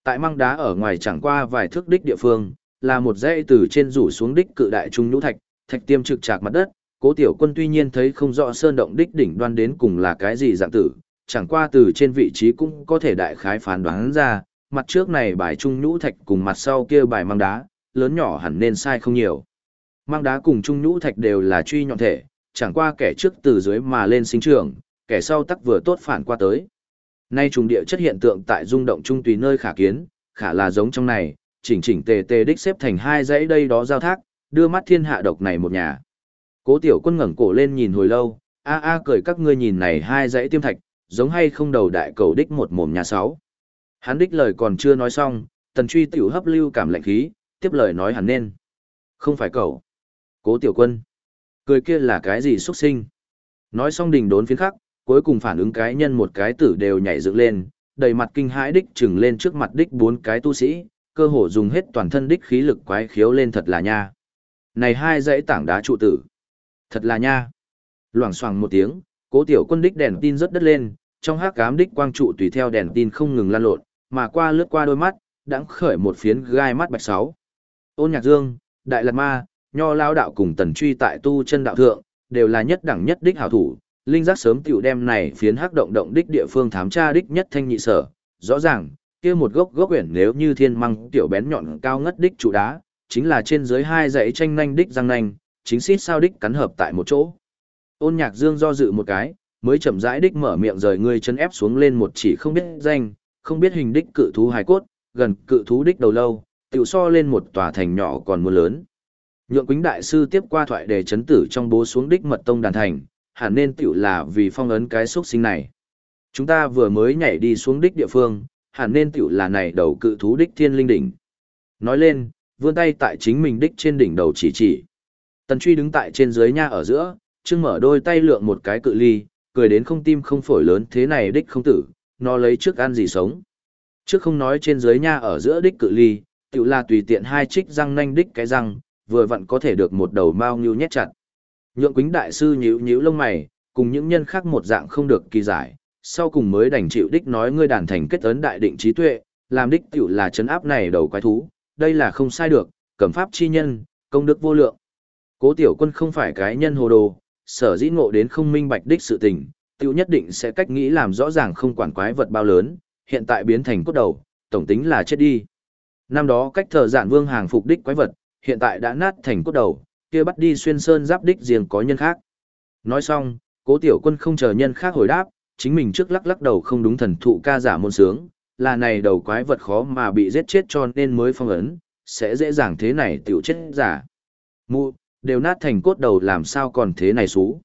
Tại măng đá ở ngoài chẳng qua vài thước đích địa phương, là một dãy từ trên rủ xuống đích cự đại trung nhũ thạch, thạch tiêm trực trạc mặt đất, cố tiểu quân tuy nhiên thấy không rõ sơn động đích đỉnh đoan đến cùng là cái gì dạng tử, chẳng qua từ trên vị trí cũng có thể đại khái phán đoán ra, mặt trước này bài trung nhũ thạch cùng mặt sau kia bài măng đá, lớn nhỏ hẳn nên sai không nhiều. Măng đá cùng trung nhũ thạch đều là truy nhọn thể, chẳng qua kẻ trước từ dưới mà lên sinh trưởng, kẻ sau tắc vừa tốt phản qua tới. Nay trùng địa chất hiện tượng tại rung động trung tùy nơi khả kiến, khả là giống trong này, chỉnh chỉnh tề tề đích xếp thành hai dãy đây đó giao thác, đưa mắt thiên hạ độc này một nhà. Cố tiểu quân ngẩng cổ lên nhìn hồi lâu, a a cười các ngươi nhìn này hai dãy tiêm thạch, giống hay không đầu đại cầu đích một mồm nhà sáu. Hắn đích lời còn chưa nói xong, tần truy tiểu hấp lưu cảm lạnh khí, tiếp lời nói hẳn nên. Không phải cậu. Cố tiểu quân. Cười kia là cái gì xuất sinh. Nói xong đình đốn phiến khắc, cuối cùng phản ứng cái nhân một cái tử đều nhảy dựng lên, đầy mặt kinh hãi đích trừng lên trước mặt đích bốn cái tu sĩ, cơ hồ dùng hết toàn thân đích khí lực quái khiếu lên thật là nha. Này hai dãy tảng đá trụ tử. Thật là nha. Loảng xoảng một tiếng, cố tiểu quân đích đèn tin rất đất lên, trong hắc cám đích quang trụ tùy theo đèn tin không ngừng lan lộn, mà qua lướt qua đôi mắt, đãng khởi một phiến gai mắt bạch sáu. Ôn nhạc dương, đại lạt ma, nho lao đạo cùng tần truy tại tu chân đạo thượng, đều là nhất đẳng nhất đích hảo thủ, linh giác sớm tiểu đem này phiến hắc động động đích địa phương thám tra đích nhất thanh nhị sở, rõ ràng, kia một gốc gốc quyển nếu như thiên măng tiểu bén nhọn cao ngất đích trụ đá, chính là trên dưới hai dãy tranh nhanh đích răng nanh, chính xít sao đích cắn hợp tại một chỗ. Ôn Nhạc Dương do dự một cái, mới chậm rãi đích mở miệng rời người chân ép xuống lên một chỉ không biết danh, không biết hình đích cự thú hài cốt, gần cự thú đích đầu lâu, tiểu so lên một tòa thành nhỏ còn mưa lớn. Nhượng Quýnh đại sư tiếp qua thoại để chấn tử trong bố xuống đích mật tông đàn thành, hẳn nên tiểu là vì phong ấn cái xuất sinh này. Chúng ta vừa mới nhảy đi xuống đích địa phương, hẳn nên tiểu là này đầu cự thú đích thiên linh đỉnh. Nói lên, vươn tay tại chính mình đích trên đỉnh đầu chỉ chỉ. Tần truy đứng tại trên dưới nha ở giữa, chưng mở đôi tay lượng một cái cự ly, cười đến không tim không phổi lớn thế này đích không tử, nó lấy trước ăn gì sống. Trước không nói trên dưới nha ở giữa đích cự ly, tiểu là tùy tiện hai trích răng nanh đích cái răng, vừa vặn có thể được một đầu mao nhưu nhét chặt. Nhượng quính đại sư nhíu nhíu lông mày, cùng những nhân khác một dạng không được kỳ giải, sau cùng mới đành chịu đích nói ngươi đàn thành kết ấn đại định trí tuệ, làm đích tiểu là chấn áp này đầu quái thú, đây là không sai được, cẩm pháp chi nhân, công đức vô lượng. Cố tiểu quân không phải cái nhân hồ đồ, sở dĩ ngộ đến không minh bạch đích sự tình, tiểu nhất định sẽ cách nghĩ làm rõ ràng không quản quái vật bao lớn, hiện tại biến thành cốt đầu, tổng tính là chết đi. Năm đó cách thờ giản vương hàng phục đích quái vật, hiện tại đã nát thành cốt đầu, kia bắt đi xuyên sơn giáp đích riêng có nhân khác. Nói xong, Cố tiểu quân không chờ nhân khác hồi đáp, chính mình trước lắc lắc đầu không đúng thần thụ ca giả môn sướng, là này đầu quái vật khó mà bị giết chết cho nên mới phong ấn, sẽ dễ dàng thế này tiểu chết giả. Mụ, đều nát thành cốt đầu làm sao còn thế này xú.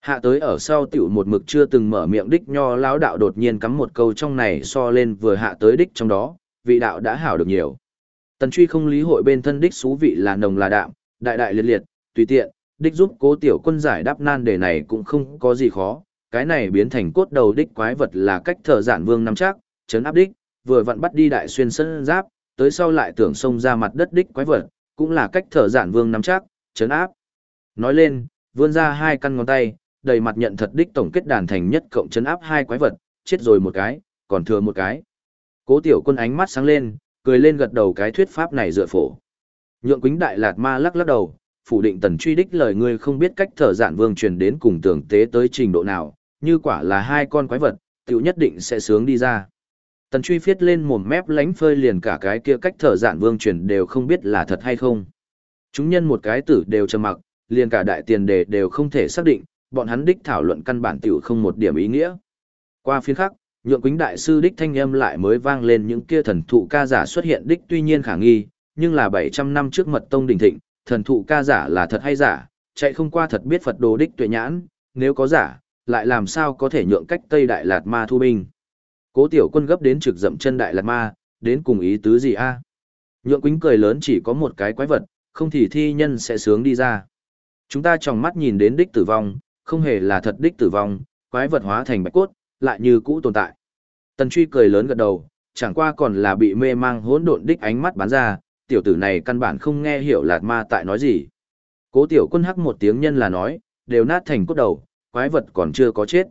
Hạ tới ở sau tiểu một mực chưa từng mở miệng đích nho lão đạo đột nhiên cắm một câu trong này so lên vừa hạ tới đích trong đó, vị đạo đã hảo được nhiều. Tần truy không lý hội bên thân đích xú vị là nồng là đạm, đại đại liệt liệt, tùy tiện, đích giúp cố tiểu quân giải đáp nan đề này cũng không có gì khó, cái này biến thành cốt đầu đích quái vật là cách thờ giản vương nắm chắc, chấn áp đích, vừa vặn bắt đi đại xuyên sân giáp, tới sau lại tưởng xông ra mặt đất đích quái vật, cũng là cách thờ giản vương nắm chắc, chấn áp. Nói lên, vươn ra hai căn ngón tay, đầy mặt nhận thật đích tổng kết đàn thành nhất cộng chấn áp hai quái vật, chết rồi một cái, còn thừa một cái. Cố tiểu quân ánh mắt sáng lên, cười lên gật đầu cái thuyết pháp này dựa phổ. Nhượng Quýnh đại lạt ma lắc lắc đầu, phủ định tần truy đích lời ngươi không biết cách thở giản vương truyền đến cùng tưởng tế tới trình độ nào, như quả là hai con quái vật, tiểu nhất định sẽ sướng đi ra. Tần truy viết lên một mép lánh phơi liền cả cái kia cách thở giản vương truyền đều không biết là thật hay không. Chúng nhân một cái tử đều trầm mặc, liền cả đại tiền đề đều không thể xác định, bọn hắn đích thảo luận căn bản tiểu không một điểm ý nghĩa. Qua phiên khắc, nhượng quính đại sư đích thanh âm lại mới vang lên những kia thần thụ ca giả xuất hiện đích tuy nhiên khả nghi, nhưng là 700 năm trước mật tông đỉnh thịnh, thần thụ ca giả là thật hay giả, chạy không qua thật biết Phật đồ đích tuệ nhãn, nếu có giả, lại làm sao có thể nhượng cách Tây Đại Lạt Ma thu binh. Cố tiểu quân gấp đến trực dậm chân Đại Lạt Ma, đến cùng ý tứ gì a? Nhượng quính cười lớn chỉ có một cái quái vật, không thì thi nhân sẽ sướng đi ra. Chúng ta trong mắt nhìn đến đích tử vong, không hề là thật đích tử vong, quái vật hóa thành bạch cốt, lại như cũ tồn tại. Tần truy cười lớn gật đầu, chẳng qua còn là bị mê mang hỗn độn đích ánh mắt bán ra, tiểu tử này căn bản không nghe hiểu lạt ma tại nói gì. Cố tiểu quân hắc một tiếng nhân là nói, đều nát thành cốt đầu, quái vật còn chưa có chết.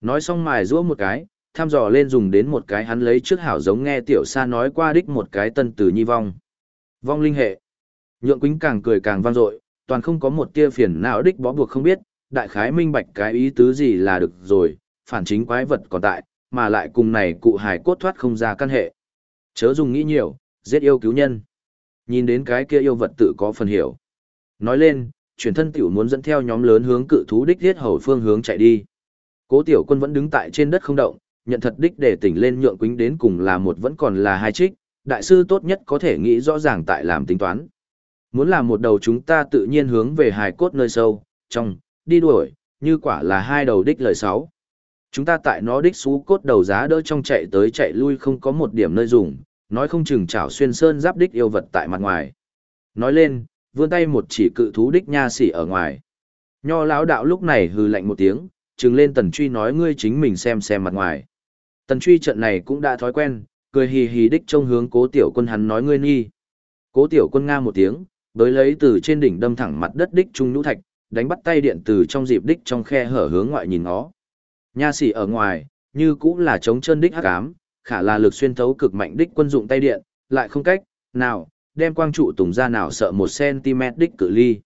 Nói xong mài rũa một cái, tham dò lên dùng đến một cái hắn lấy trước hảo giống nghe tiểu sa nói qua đích một cái tân tử nhi vong. Vong linh hệ. Nhượng quính càng cười càng vang dội, toàn không có một tia phiền nào đích bó buộc không biết, đại khái minh bạch cái ý tứ gì là được rồi, phản chính quái vật còn tại, mà lại cùng này cụ hài cốt thoát không ra căn hệ. Chớ dùng nghĩ nhiều, giết yêu cứu nhân. Nhìn đến cái kia yêu vật tự có phần hiểu. Nói lên, chuyển thân tiểu muốn dẫn theo nhóm lớn hướng cự thú đích thiết hầu phương hướng chạy đi. Cố tiểu quân vẫn đứng tại trên đất không động, nhận thật đích để tỉnh lên nhượng quính đến cùng là một vẫn còn là hai trích, đại sư tốt nhất có thể nghĩ rõ ràng tại làm tính toán. Muốn làm một đầu chúng ta tự nhiên hướng về hài cốt nơi sâu, trong, đi đuổi, như quả là hai đầu đích lời sáu. Chúng ta tại nó đích xú cốt đầu giá đỡ trong chạy tới chạy lui không có một điểm nơi dùng, nói không chừng chảo xuyên sơn giáp đích yêu vật tại mặt ngoài. Nói lên, vươn tay một chỉ cự thú đích nha xỉ ở ngoài. Nho lão đạo lúc này hừ lạnh một tiếng, trừng lên tần truy nói ngươi chính mình xem xem mặt ngoài. Tần truy trận này cũng đã thói quen, cười hì hì đích trông hướng cố tiểu quân hắn nói ngươi nghi. Cố tiểu quân nga một tiếng, đối lấy từ trên đỉnh đâm thẳng mặt đất đích trung nhũ thạch, đánh bắt tay điện từ trong dịp đích trong khe hở hướng ngoại nhìn nó. Nha sĩ ở ngoài, như cũng là chống chân đích hắc ám, khả là lực xuyên thấu cực mạnh đích quân dụng tay điện, lại không cách, nào, đem quang trụ tùng ra nào sợ một cm đích cự ly.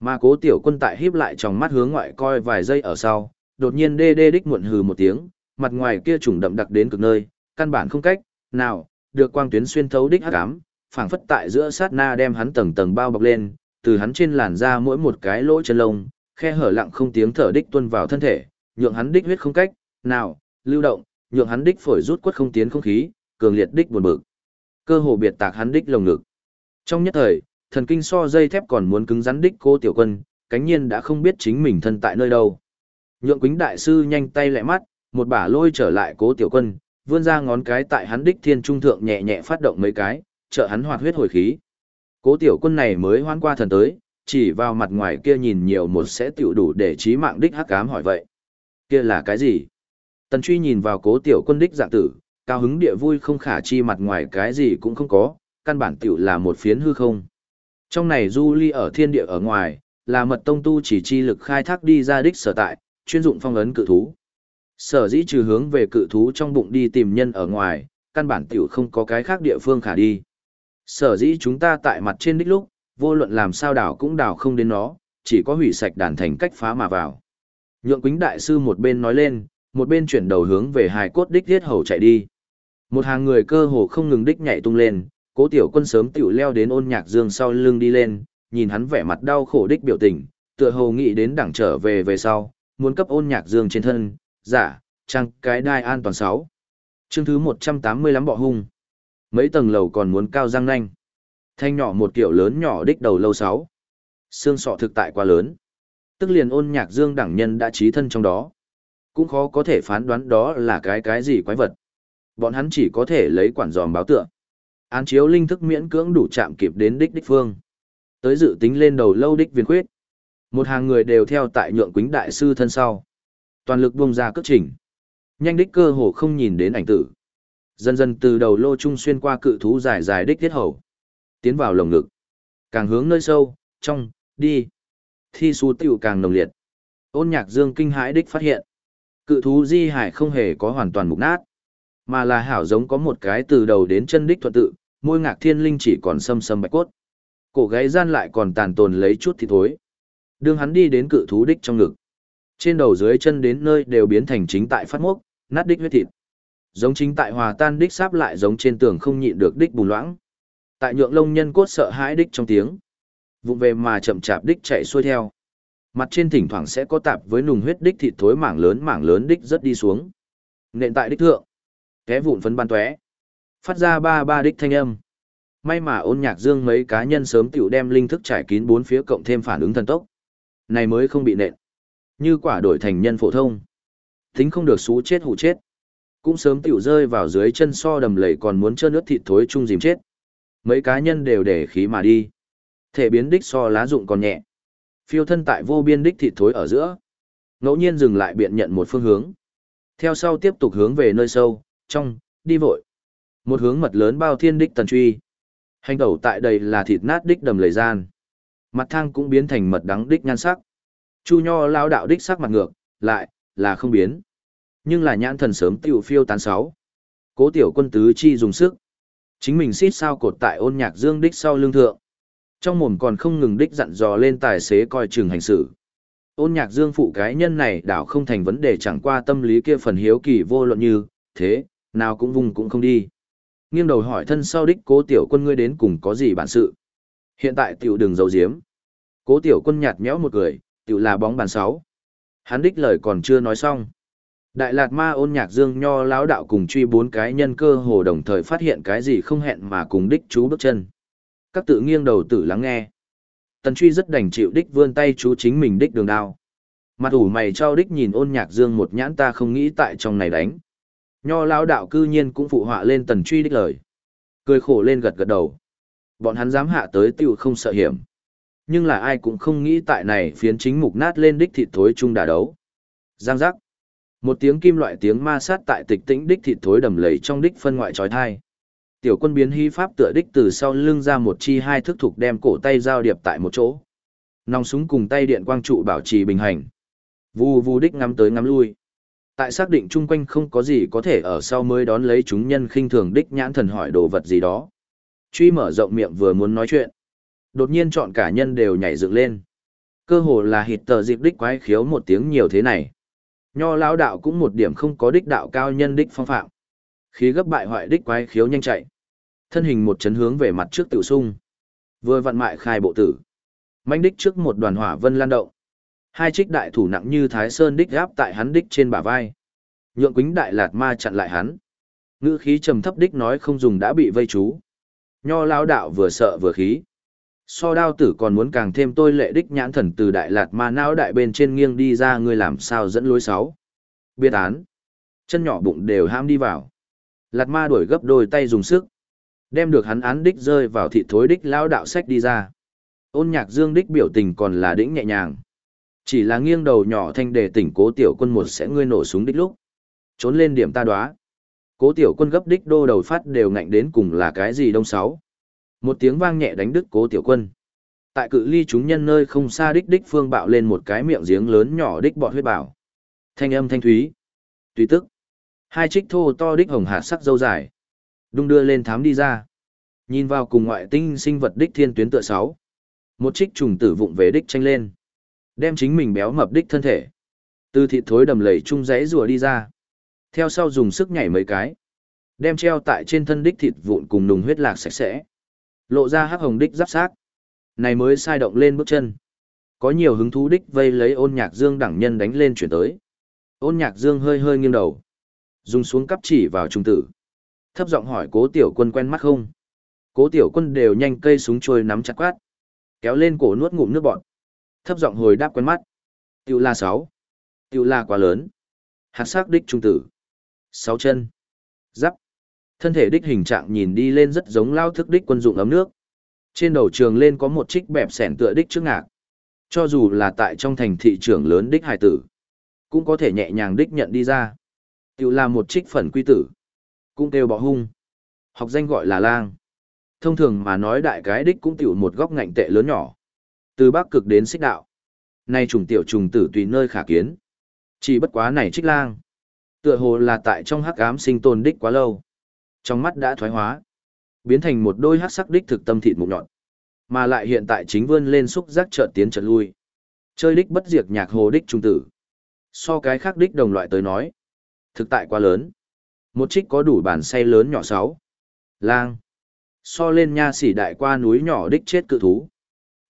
Mà cố tiểu quân tại híp lại trong mắt hướng ngoại coi vài giây ở sau, đột nhiên đê đê đích muộn hừ một tiếng, mặt ngoài kia trùng đậm đặc đến cực nơi, căn bản không cách, nào, được quang tuyến xuyên thấu đích hắc ám, phảng phất tại giữa sát na đem hắn tầng tầng bao bọc lên, từ hắn trên làn da mỗi một cái lỗ chân lông, khe hở lặng không tiếng thở đích tuôn vào thân thể, nhượng hắn đích huyết không cách, nào, lưu động, nhượng hắn đích phổi rút quất không tiến không khí, cường liệt đích buồn bực. Cơ hồ biệt tạc hắn đích lồng ngực. Trong nhất thời, thần kinh so dây thép còn muốn cứng rắn đích cô tiểu quân, cánh nhiên đã không biết chính mình thân tại nơi đâu. Nhượng Quýnh đại sư nhanh tay lẹ mắt, một bả lôi trở lại cố tiểu quân, vươn ra ngón cái tại hắn đích thiên trung thượng nhẹ nhẹ phát động mấy cái, trợ hắn hoạt huyết hồi khí. Cố tiểu quân này mới hoan qua thần tới, chỉ vào mặt ngoài kia nhìn nhiều một sẽ tiểu đủ để trí mạng đích hắc ám hỏi vậy. Kia là cái gì? Tần truy nhìn vào cố tiểu quân đích dạng tử, cao hứng địa vui không khả chi mặt ngoài cái gì cũng không có, căn bản tiểu là một phiến hư không. Trong này du ly ở thiên địa ở ngoài, là mật tông tu chỉ chi lực khai thác đi ra đích sở tại, chuyên dụng phong ấn cự thú. Sở dĩ trừ hướng về cự thú trong bụng đi tìm nhân ở ngoài, căn bản tiểu không có cái khác địa phương khả đi. Sở dĩ chúng ta tại mặt trên đích lúc, vô luận làm sao đảo cũng đảo không đến nó, chỉ có hủy sạch đàn thành cách phá mà vào. Nhượng quính đại sư một bên nói lên, một bên chuyển đầu hướng về hài cốt đích thiết hầu chạy đi. Một hàng người cơ hồ không ngừng đích nhảy tung lên, cố tiểu quân sớm tiểu leo đến ôn nhạc dương sau lưng đi lên, nhìn hắn vẻ mặt đau khổ đích biểu tình, tựa hồ nghĩ đến đẳng trở về về sau, muốn cấp ôn nhạc dương trên thân, giả, trang cái đai an toàn sáu. Chương thứ 185 bọ hung. Mấy tầng lầu còn muốn cao răng nanh. Thanh nhỏ một kiểu lớn nhỏ đích đầu lâu sáu. Xương sọ thực tại quá lớn. Tức liền ôn nhạc dương đẳng nhân đã trí thân trong đó. Cũng khó có thể phán đoán đó là cái cái gì quái vật. Bọn hắn chỉ có thể lấy quản giòm báo tựa. Án chiếu linh thức miễn cưỡng đủ chạm kịp đến đích đích phương. Tới dự tính lên đầu lâu đích viên khuyết. Một hàng người đều theo tại nhượng quính đại sư thân sau. Toàn lực buông ra cất trình. Nhanh đích cơ hồ không nhìn đến ảnh tử. Dần dần từ đầu lô trung xuyên qua cự thú dài dài đích thiết hầu. Tiến vào lồng ngực. Càng hướng nơi sâu, trong, đi. Thi su tiểu càng nồng liệt. Ôn nhạc dương kinh hãi đích phát hiện. Cự thú di hải không hề có hoàn toàn mục nát. Mà là hảo giống có một cái từ đầu đến chân đích thuận tự, môi ngạc thiên linh chỉ còn sâm sâm bạch cốt. Cổ gáy gian lại còn tàn tồn lấy chút thì thối. Đường hắn đi đến cự thú đích trong ngực. Trên đầu dưới chân đến nơi đều biến thành chính tại phát mốc, nát đích huyết thịt. Giống chính tại hòa tan đích sáp lại giống trên tường không nhịn được đích bùn loãng. Tại nhượng lông nhân cốt sợ hãi đích trong tiếng. Vụng về mà chậm chạp đích chạy xuôi theo. Mặt trên thỉnh thoảng sẽ có tạp với nùng huyết đích thịt thối mảng lớn mảng lớn đích rất đi xuống. Nện tại đích thượng. Té vụn phấn ban tóe. Phát ra ba ba đích thanh âm. May mà ôn nhạc dương mấy cá nhân sớm tiểu đem linh thức trải kín bốn phía cộng thêm phản ứng thần tốc. Này mới không bị nện. Như quả đổi thành nhân phổ thông. Tính không được xú chết hụ chết. Cũng sớm tiểu rơi vào dưới chân so đầm lầy còn muốn trơn nước thịt thối chung dìm chết. Mấy cá nhân đều để khí mà đi. Thể biến đích so lá dụng còn nhẹ. Phiêu thân tại vô biên đích thịt thối ở giữa. Ngẫu nhiên dừng lại biện nhận một phương hướng. Theo sau tiếp tục hướng về nơi sâu, trong, đi vội. Một hướng mật lớn bao thiên đích tần truy. Hành tẩu tại đây là thịt nát đích đầm lầy gian. Mặt thang cũng biến thành mật đắng đích nhan sắc. Chu nho lao đạo đích sắc mặt ngược, lại, là không biến. Nhưng là nhãn thần sớm tiểu phiêu tán sáu. Cố tiểu quân tứ chi dùng sức. Chính mình xít sao cột tại ôn nhạc dương đích sau lưng thượng. Trong mồm còn không ngừng đích dặn dò lên tài xế coi chừng hành xử. Ôn nhạc dương phụ cái nhân này đảo không thành vấn đề chẳng qua tâm lý kia phần hiếu kỳ vô luận như, thế, nào cũng vùng cũng không đi. Nghiêng đầu hỏi thân sau đích cố tiểu quân ngươi đến cùng có gì bản sự. Hiện tại tiểu đừng giấu giếm. Cố tiểu quân nhạt nhẽo một người, tiểu là bóng bàn sáu. Hắn đích lời còn chưa nói xong. Đại Lạt Ma ôn nhạc dương nho lão đạo cùng truy bốn cái nhân cơ hồ đồng thời phát hiện cái gì không hẹn mà cùng đích chú bước chân. Các tự nghiêng đầu tử lắng nghe. Tần truy rất đành chịu đích vươn tay chú chính mình đích đường đao. Mặt ủ mày trao đích nhìn ôn nhạc dương một nhãn ta không nghĩ tại trong này đánh. Nho lão đạo cư nhiên cũng phụ họa lên tần truy đích lời. Cười khổ lên gật gật đầu. Bọn hắn dám hạ tới tiêu không sợ hiểm. Nhưng là ai cũng không nghĩ tại này phiến chính mục nát lên đích thịt thối chung đà đấu. Giang giác. Một tiếng kim loại tiếng ma sát tại tịch tĩnh đích thịt thối đầm lầy trong đích phân ngoại trói thai. Tiểu quân biến hy pháp tựa đích từ sau lưng ra một chi hai thức thục đem cổ tay giao điệp tại một chỗ. Nòng súng cùng tay điện quang trụ bảo trì bình hành. Vù vù đích ngắm tới ngắm lui. Tại xác định chung quanh không có gì có thể ở sau mới đón lấy chúng nhân khinh thường đích nhãn thần hỏi đồ vật gì đó. Truy mở rộng miệng vừa muốn nói chuyện. Đột nhiên chọn cả nhân đều nhảy dựng lên. Cơ hồ là hịt tờ dịp đích quái khiếu một tiếng nhiều thế này. Nho lão đạo cũng một điểm không có đích đạo cao nhân đích phong phạm. Khí gấp bại hoại đích quái khiếu nhanh chạy. Thân hình một chấn hướng về mặt trước tự sung. Vừa vặn mại khai bộ tử. Manh đích trước một đoàn hỏa vân lan động. Hai trích đại thủ nặng như thái sơn đích gáp tại hắn đích trên bả vai. Nhượng quính đại lạt ma chặn lại hắn. Ngữ khí trầm thấp đích nói không dùng đã bị vây chú. Nho lao đạo vừa sợ vừa khí. So đao tử còn muốn càng thêm tôi lệ đích nhãn thần từ đại lạt ma não đại bên trên nghiêng đi ra ngươi làm sao dẫn lối sáu. Biệt án. Chân nhỏ bụng đều ham đi vào. Lạt ma đuổi gấp đôi tay dùng sức. Đem được hắn án đích rơi vào thị thối đích lao đạo sách đi ra. Ôn nhạc dương đích biểu tình còn là đĩnh nhẹ nhàng. Chỉ là nghiêng đầu nhỏ thanh để tỉnh cố tiểu quân một sẽ ngươi nổ súng đích lúc. Trốn lên điểm ta đoá. Cố tiểu quân gấp đích đô đầu phát đều ngạnh đến cùng là cái gì đông sáu. Một tiếng vang nhẹ đánh đứt cố tiểu quân. Tại cự ly chúng nhân nơi không xa đích đích phương bạo lên một cái miệng giếng lớn nhỏ đích bọt huyết bảo. Thanh âm thanh thúy. Tùy tức. Hai trích thô to đích hồng hạt sắc dâu dài. Đung đưa lên thám đi ra. Nhìn vào cùng ngoại tinh sinh vật đích thiên tuyến tựa sáu. Một trích trùng tử vụng về đích tranh lên. Đem chính mình béo mập đích thân thể. Từ thịt thối đầm lầy chung rẽ rùa đi ra. Theo sau dùng sức nhảy mấy cái. Đem treo tại trên thân đích thịt vụn cùng nùng huyết lạc sạch sẽ. Lộ ra hắc hồng đích giáp sát. Này mới sai động lên bước chân. Có nhiều hứng thú đích vây lấy ôn nhạc dương đẳng nhân đánh lên chuyển tới. Ôn nhạc dương hơi hơi nghiêng đầu. Dùng xuống cắp chỉ vào trung tử. Thấp giọng hỏi cố tiểu quân quen mắt không? Cố tiểu quân đều nhanh cây súng trôi nắm chặt quát. Kéo lên cổ nuốt ngụm nước bọt. Thấp giọng hồi đáp quen mắt. Tiểu la sáu. Tiểu la quá lớn. Hạt sắc đích trung tử. Sáu chân. Giáp. Thân thể đích hình trạng nhìn đi lên rất giống lao thức đích quân dụng ấm nước. Trên đầu trường lên có một trích bẹp sẻn tựa đích trước ngạc. Cho dù là tại trong thành thị trường lớn đích hải tử, cũng có thể nhẹ nhàng đích nhận đi ra. Tiểu là một trích phần quy tử, cũng kêu bỏ hung. Học danh gọi là lang. Thông thường mà nói đại cái đích cũng tiểu một góc ngạnh tệ lớn nhỏ. Từ bắc cực đến xích đạo. Nay trùng tiểu trùng tử tùy nơi khả kiến. Chỉ bất quá này trích lang. Tựa hồ là tại trong hắc ám sinh tồn đích quá lâu. Trong mắt đã thoái hóa. Biến thành một đôi hắc sắc đích thực tâm thịt mục nhọn. Mà lại hiện tại chính vươn lên xúc giác chợt tiến chợt lui. Chơi đích bất diệt nhạc hồ đích trung tử. So cái khác đích đồng loại tới nói. Thực tại quá lớn. Một trích có đủ bản say lớn nhỏ sáu. Lang. So lên nha sỉ đại qua núi nhỏ đích chết cự thú.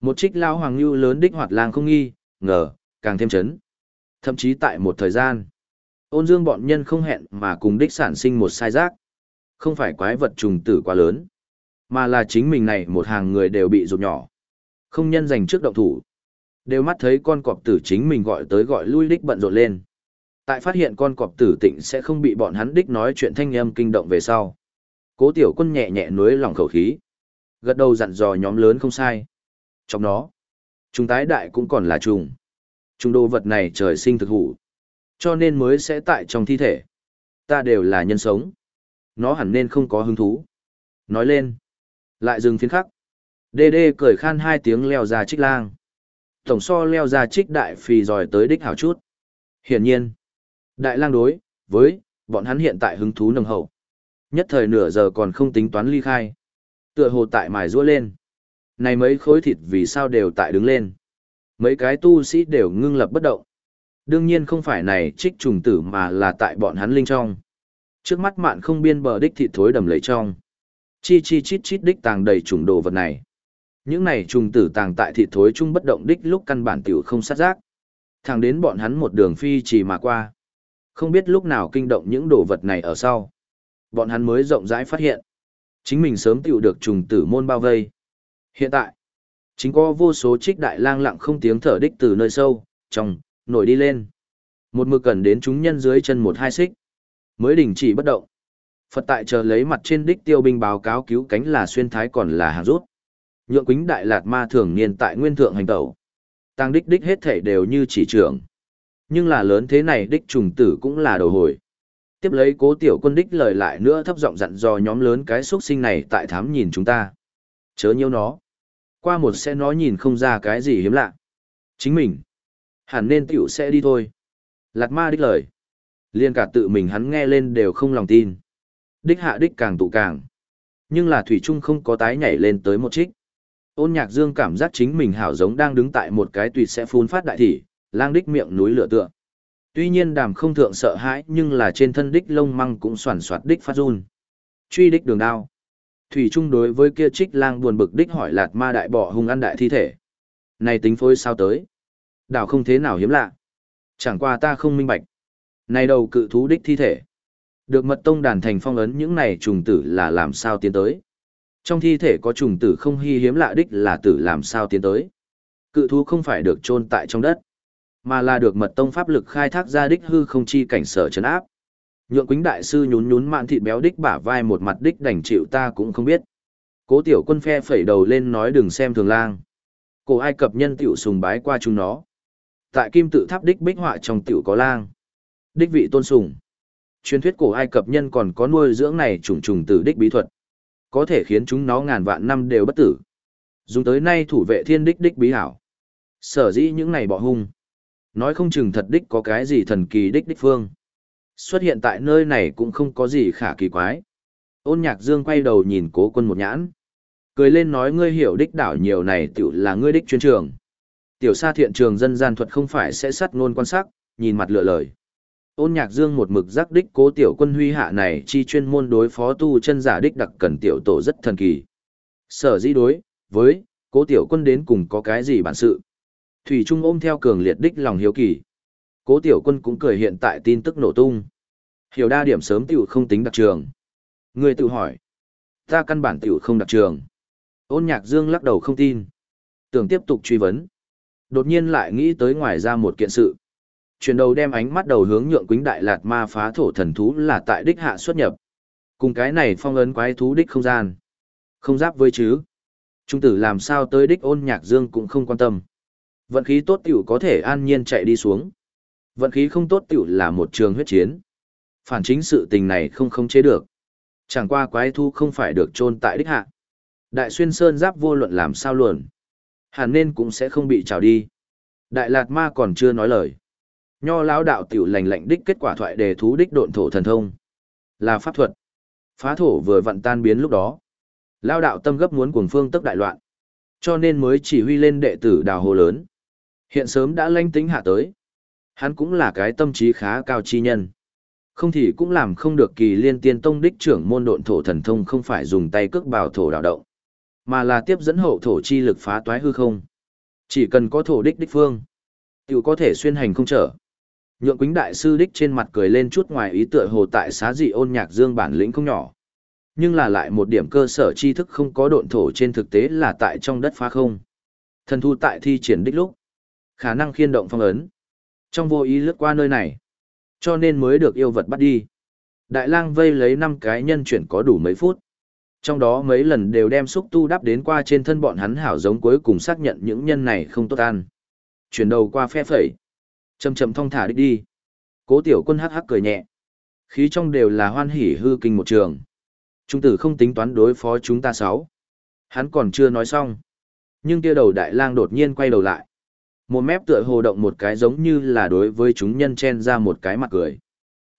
Một trích lao hoàng lưu lớn đích hoạt lang không nghi, ngờ, càng thêm chấn. Thậm chí tại một thời gian, ôn dương bọn nhân không hẹn mà cùng đích sản sinh một sai giác. Không phải quái vật trùng tử quá lớn, mà là chính mình này một hàng người đều bị rụt nhỏ. Không nhân dành trước động thủ. Đều mắt thấy con cọp tử chính mình gọi tới gọi lui đích bận rộn lên. Tại phát hiện con cọp tử tịnh sẽ không bị bọn hắn đích nói chuyện thanh âm kinh động về sau. Cố tiểu quân nhẹ nhẹ nuối lòng khẩu khí. Gật đầu dặn dò nhóm lớn không sai. Trong đó, chúng tái đại cũng còn là trùng. Trùng đồ vật này trời sinh thực hủ. Cho nên mới sẽ tại trong thi thể. Ta đều là nhân sống. Nó hẳn nên không có hứng thú. Nói lên. Lại dừng phiến khắc. Đê đê cười khan hai tiếng leo ra trích lang. Tổng so leo ra trích đại phì dòi tới đích hảo chút. Hiển nhiên. Đại lang đối, với, bọn hắn hiện tại hứng thú nồng hậu. Nhất thời nửa giờ còn không tính toán ly khai. Tựa hồ tại mài rũa lên. Này mấy khối thịt vì sao đều tại đứng lên. Mấy cái tu sĩ đều ngưng lập bất động. Đương nhiên không phải này trích trùng tử mà là tại bọn hắn linh trong. Trước mắt mạn không biên bờ đích thịt thối đầm lấy trong. Chi chi chít chít đích tàng đầy trùng đồ vật này. Những này trùng tử tàng tại thịt thối chung bất động đích lúc căn bản tiểu không sát giác. Thẳng đến bọn hắn một đường phi chỉ mà qua. Không biết lúc nào kinh động những đồ vật này ở sau. Bọn hắn mới rộng rãi phát hiện. Chính mình sớm tiểu được trùng tử môn bao vây. Hiện tại, chính có vô số trích đại lang lặng không tiếng thở đích từ nơi sâu, trong, nổi đi lên. Một mực cần đến chúng nhân dưới chân một hai xích. Mới đình chỉ bất động. Phật tại chờ lấy mặt trên đích tiêu binh báo cáo cứu cánh là xuyên thái còn là hàng rút. Nhượng quính đại lạt ma thường niên tại nguyên thượng hành tẩu. Tăng đích đích hết thể đều như chỉ trưởng. Nhưng là lớn thế này đích trùng tử cũng là đầu hồi. Tiếp lấy cố tiểu quân đích lời lại nữa thấp giọng dặn dò nhóm lớn cái xuất sinh này tại thám nhìn chúng ta. Chớ nhiêu nó. Qua một sẽ nó nhìn không ra cái gì hiếm lạ. Chính mình. Hẳn nên tiểu sẽ đi thôi. Lạt ma đích lời. Liên cả tự mình hắn nghe lên đều không lòng tin. Đích hạ đích càng tụ càng. Nhưng là Thủy Trung không có tái nhảy lên tới một trích. Ôn nhạc dương cảm giác chính mình hảo giống đang đứng tại một cái tùy sẽ phun phát đại thị, lang đích miệng núi lửa tựa. Tuy nhiên đàm không thượng sợ hãi nhưng là trên thân đích lông măng cũng soàn soạt đích phát run. Truy đích đường đao. Thủy Trung đối với kia trích lang buồn bực đích hỏi lạt ma đại bỏ hung ăn đại thi thể. Này tính phối sao tới? Đảo không thế nào hiếm lạ. Chẳng qua ta không minh bạch. Này đầu cự thú đích thi thể. Được mật tông đàn thành phong ấn những này trùng tử là làm sao tiến tới. Trong thi thể có trùng tử không hy hiếm lạ đích là tử làm sao tiến tới. Cự thú không phải được chôn tại trong đất, mà là được mật tông pháp lực khai thác ra đích hư không chi cảnh sở chấn áp. Nhượng quýnh đại sư nhún nhún mạn thịt béo đích bả vai một mặt đích đành chịu ta cũng không biết. Cố tiểu quân phe phẩy đầu lên nói đừng xem thường lang. Cổ Ai Cập nhân tiểu sùng bái qua chúng nó. Tại kim tự tháp đích bích họa trong tiểu có lang. Đích vị tôn sùng. Truyền thuyết cổ Ai Cập nhân còn có nuôi dưỡng này trùng trùng tử đích bí thuật. Có thể khiến chúng nó ngàn vạn năm đều bất tử. Dùng tới nay thủ vệ thiên đích đích bí hảo. Sở dĩ những này bỏ hung. Nói không chừng thật đích có cái gì thần kỳ đích đích phương. Xuất hiện tại nơi này cũng không có gì khả kỳ quái. Ôn nhạc dương quay đầu nhìn cố quân một nhãn. Cười lên nói ngươi hiểu đích đảo nhiều này tiểu là ngươi đích chuyên trường. Tiểu sa thiện trường dân gian thuật không phải sẽ sắt ngôn quan sắc, nhìn mặt lựa lời. Ôn nhạc dương một mực giác đích cố tiểu quân huy hạ này chi chuyên môn đối phó tu chân giả đích đặc cần tiểu tổ rất thần kỳ. Sở dĩ đối, với, cố tiểu quân đến cùng có cái gì bản sự. Thủy Trung ôm theo cường liệt đích lòng hiếu kỳ. Cố tiểu quân cũng cười hiện tại tin tức nổ tung. Hiểu đa điểm sớm tiểu không tính đặc trường. Người tự hỏi. Ta căn bản tiểu không đặc trường. Ôn nhạc dương lắc đầu không tin. Tưởng tiếp tục truy vấn. Đột nhiên lại nghĩ tới ngoài ra một kiện sự. Chuyển đầu đem ánh mắt đầu hướng nhượng quính đại lạt ma phá thổ thần thú là tại đích hạ xuất nhập. Cùng cái này phong ấn quái thú đích không gian. Không giáp với chứ. Trung tử làm sao tới đích ôn nhạc dương cũng không quan tâm. Vận khí tốt tiểu có thể an nhiên chạy đi xuống. Vận khí không tốt tiểu là một trường huyết chiến. Phản chính sự tình này không khống chế được. Chẳng qua quái thu không phải được chôn tại đích hạ. Đại xuyên sơn giáp vô luận làm sao luôn. Hẳn nên cũng sẽ không bị trào đi. Đại lạt ma còn chưa nói lời. Nho lão đạo tiểu lành lạnh đích kết quả thoại đề thú đích độn thổ thần thông. Là pháp thuật. Phá thổ vừa vặn tan biến lúc đó. Lao đạo tâm gấp muốn cuồng phương tức đại loạn. Cho nên mới chỉ huy lên đệ tử đào hồ lớn. Hiện sớm đã lanh tính hạ tới. Hắn cũng là cái tâm trí khá cao chi nhân. Không thì cũng làm không được kỳ liên tiên tông đích trưởng môn độn thổ thần thông không phải dùng tay cước bào thổ đào động, mà là tiếp dẫn hậu thổ chi lực phá toái hư không. Chỉ cần có thổ đích đích phương, tiểu có thể xuyên hành không trở. Nhượng quính đại sư đích trên mặt cười lên chút ngoài ý tựa hồ tại xá dị ôn nhạc dương bản lĩnh không nhỏ. Nhưng là lại một điểm cơ sở tri thức không có độn thổ trên thực tế là tại trong đất phá không. Thần thu tại thi triển đích lúc, khả năng khiên động phong ấn. Trong vô ý lướt qua nơi này, cho nên mới được yêu vật bắt đi. Đại lang vây lấy năm cái nhân chuyển có đủ mấy phút. Trong đó mấy lần đều đem xúc tu đắp đến qua trên thân bọn hắn hảo giống cuối cùng xác nhận những nhân này không tốt ăn. Chuyển đầu qua phe phẩy. Chầm chậm thong thả đích đi. Cố tiểu quân hắc hắc cười nhẹ. Khí trong đều là hoan hỉ hư kinh một trường. Trung tử không tính toán đối phó chúng ta sáu. Hắn còn chưa nói xong. Nhưng kia đầu đại lang đột nhiên quay đầu lại. Một mép tựa hồ động một cái giống như là đối với chúng nhân chen ra một cái mặt cười.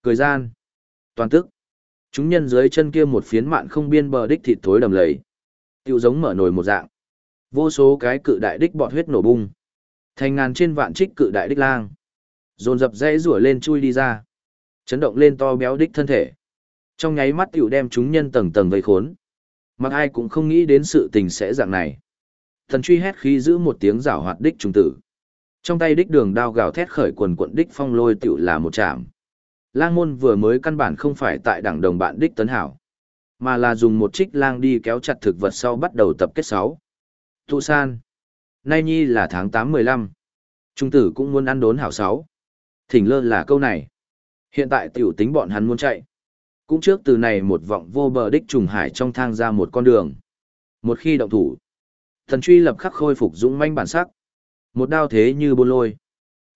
Cười gian. Toàn tức. Chúng nhân dưới chân kia một phiến mạn không biên bờ đích thịt thối đầm lầy. tiểu giống mở nồi một dạng. Vô số cái cự đại đích bọt huyết nổ bung. Thành ngàn trên vạn trích cự đại đích lang. Dồn dập dây rủa lên chui đi ra. Chấn động lên to béo đích thân thể. Trong nháy mắt tiểu đem chúng nhân tầng tầng vây khốn. Mặc ai cũng không nghĩ đến sự tình sẽ dạng này. Thần truy hét khí giữ một tiếng rảo hoạt đích trùng tử. Trong tay đích đường đao gào thét khởi quần quận đích phong lôi tiểu là một chạm. Lang môn vừa mới căn bản không phải tại đẳng đồng bạn đích tấn hảo, mà là dùng một trích lang đi kéo chặt thực vật sau bắt đầu tập kết sáu. thu san. Nay nhi là tháng tám mười lăm, Trung tử cũng muốn ăn đốn hảo sáu. Thỉnh lơ là câu này. Hiện tại tiểu tính bọn hắn muốn chạy. Cũng trước từ này một vọng vô bờ đích trùng hải trong thang ra một con đường. Một khi động thủ, thần truy lập khắc khôi phục dũng manh bản sắc. Một đao thế như bôn lôi.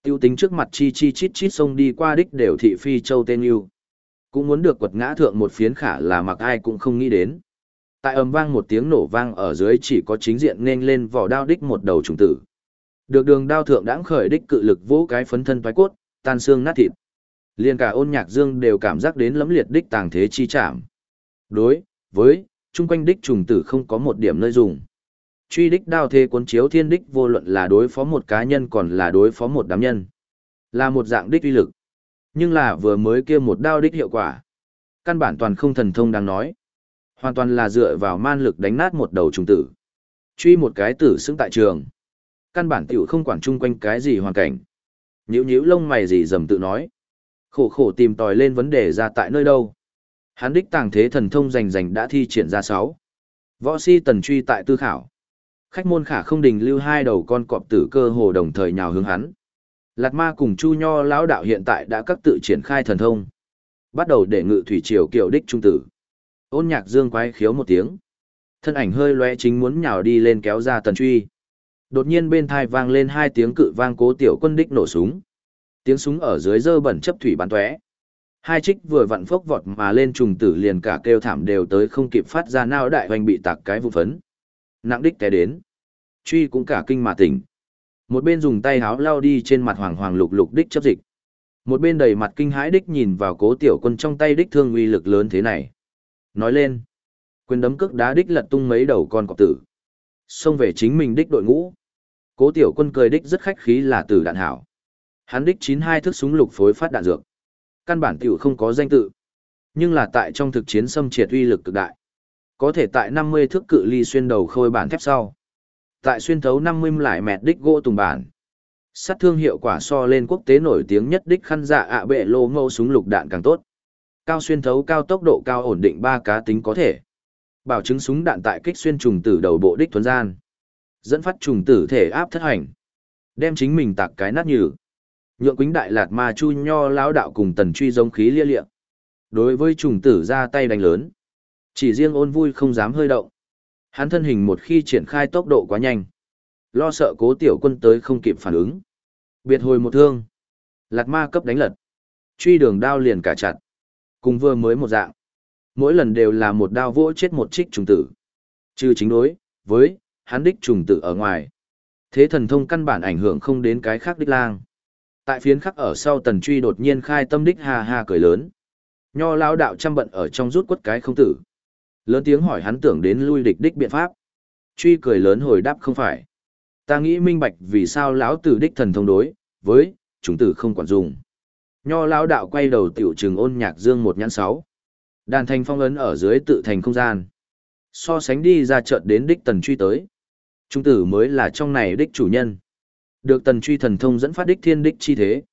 Tiêu tính trước mặt chi chi chít chít xông đi qua đích đều thị phi châu tên yêu. Cũng muốn được quật ngã thượng một phiến khả là mặc ai cũng không nghĩ đến. Tại ầm vang một tiếng nổ vang ở dưới chỉ có chính diện nên lên vỏ đao đích một đầu trùng tử. Được đường đao thượng đãng khởi đích cự lực vỗ cái phấn thân thoái cốt, tan xương nát thịt. Liên cả ôn nhạc dương đều cảm giác đến lấm liệt đích tàng thế chi chạm. Đối, với, chung quanh đích trùng tử không có một điểm nơi dùng. Truy đích đao thế cuốn chiếu thiên đích vô luận là đối phó một cá nhân còn là đối phó một đám nhân. Là một dạng đích uy lực. Nhưng là vừa mới kia một đao đích hiệu quả. Căn bản toàn không thần thông đang nói. Hoàn toàn là dựa vào man lực đánh nát một đầu trùng tử. Truy một cái tử xứng tại trường. Căn bản tiểu không quản chung quanh cái gì hoàn cảnh. Nhữ nhữ lông mày gì dầm tự nói. Khổ khổ tìm tòi lên vấn đề ra tại nơi đâu. Hắn đích tàng thế thần thông rành rành đã thi triển ra sáu. Võ si tần truy tại tư khảo. Khách môn khả không đình lưu hai đầu con cọp tử cơ hồ đồng thời nhào hướng hắn. Lạt ma cùng Chu Nho lão đạo hiện tại đã các tự triển khai thần thông. Bắt đầu để ngự thủy triều kiệu đích trung tử. Ôn nhạc dương quái khiếu một tiếng. Thân ảnh hơi lóe chính muốn nhào đi lên kéo ra tần truy. Đột nhiên bên thai vang lên hai tiếng cự vang cố tiểu quân đích nổ súng. Tiếng súng ở dưới dơ bẩn chấp thủy bắn tóe. Hai trích vừa vặn phốc vọt mà lên trùng tử liền cả kêu thảm đều tới không kịp phát ra nao đại hoành bị tạc cái vụ phấn. Nặng đích té đến. Truy cũng cả kinh mà tỉnh. Một bên dùng tay háo lao đi trên mặt hoàng hoàng lục lục đích chấp dịch. Một bên đầy mặt kinh hãi đích nhìn vào cố tiểu quân trong tay đích thương uy lực lớn thế này. Nói lên. Quyền đấm cước đá đích lật tung mấy đầu con cọp tử. Xông về chính mình đích đội ngũ. Cố tiểu quân cười đích rất khách khí là tử đạn hảo. Hắn đích chín hai thước súng lục phối phát đạn dược. Căn bản tiểu không có danh tự. Nhưng là tại trong thực chiến xâm triệt uy lực cực đại. Có thể tại 50 thước cự ly xuyên đầu khôi bản thép sau. Tại xuyên thấu 50 lại mẹt đích gỗ tùng bản. Sát thương hiệu quả so lên quốc tế nổi tiếng nhất đích khăn dạ ạ bệ lô ngâu súng lục đạn càng tốt. Cao xuyên thấu cao tốc độ cao ổn định ba cá tính có thể. Bảo chứng súng đạn tại kích xuyên trùng tử đầu bộ đích thuần gian. Dẫn phát trùng tử thể áp thất hành. Đem chính mình tạc cái nát nhừ. Nhượng quính đại lạt ma chu nho lão đạo cùng tần truy giống khí lia liệm. Đối với trùng tử ra tay đánh lớn. Chỉ riêng ôn vui không dám hơi động. Hắn thân hình một khi triển khai tốc độ quá nhanh. Lo sợ cố tiểu quân tới không kịp phản ứng. Biệt hồi một thương. Lạt ma cấp đánh lật. Truy đường đao liền cả chặt. Cùng vừa mới một dạng. Mỗi lần đều là một đao vỗ chết một trích trùng tử. Trừ chính đối, với, hắn đích trùng tử ở ngoài. Thế thần thông căn bản ảnh hưởng không đến cái khác đích lang. Tại phiến khắc ở sau tần truy đột nhiên khai tâm đích ha ha cười lớn. Nho lao đạo chăm bận ở trong rút quất cái không tử. Lớn tiếng hỏi hắn tưởng đến lui địch đích biện pháp. Truy cười lớn hồi đáp không phải. Ta nghĩ minh bạch vì sao lão tử đích thần thông đối, với, chúng tử không quản dùng. Nho lão đạo quay đầu tiểu trường ôn nhạc dương một nhãn sáu. Đàn thành phong ấn ở dưới tự thành không gian. So sánh đi ra trận đến đích tần truy tới. Trung tử mới là trong này đích chủ nhân. Được tần truy thần thông dẫn phát đích thiên đích chi thế.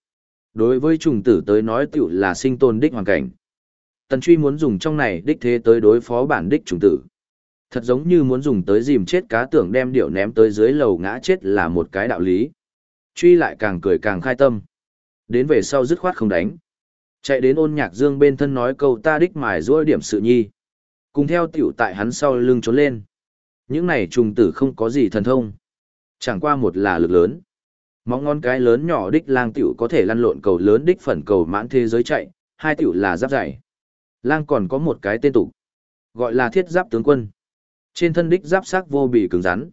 Đối với trùng tử tới nói tiểu là sinh tồn đích hoàn cảnh. Tần truy muốn dùng trong này đích thế tới đối phó bản đích trùng tử. Thật giống như muốn dùng tới dìm chết cá tưởng đem điệu ném tới dưới lầu ngã chết là một cái đạo lý. Truy lại càng cười càng khai tâm. Đến về sau dứt khoát không đánh. Chạy đến ôn nhạc dương bên thân nói câu ta đích mài rũa điểm sự nhi. Cùng theo tiểu tại hắn sau lưng trốn lên. Những này trùng tử không có gì thần thông. Chẳng qua một là lực lớn. Móng ngon cái lớn nhỏ đích lang tiểu có thể lăn lộn cầu lớn đích phần cầu mãn thế giới chạy, hai tiểu là giáp dày. Lang còn có một cái tên tục, gọi là thiết giáp tướng quân. Trên thân đích giáp sắc vô bị cứng rắn.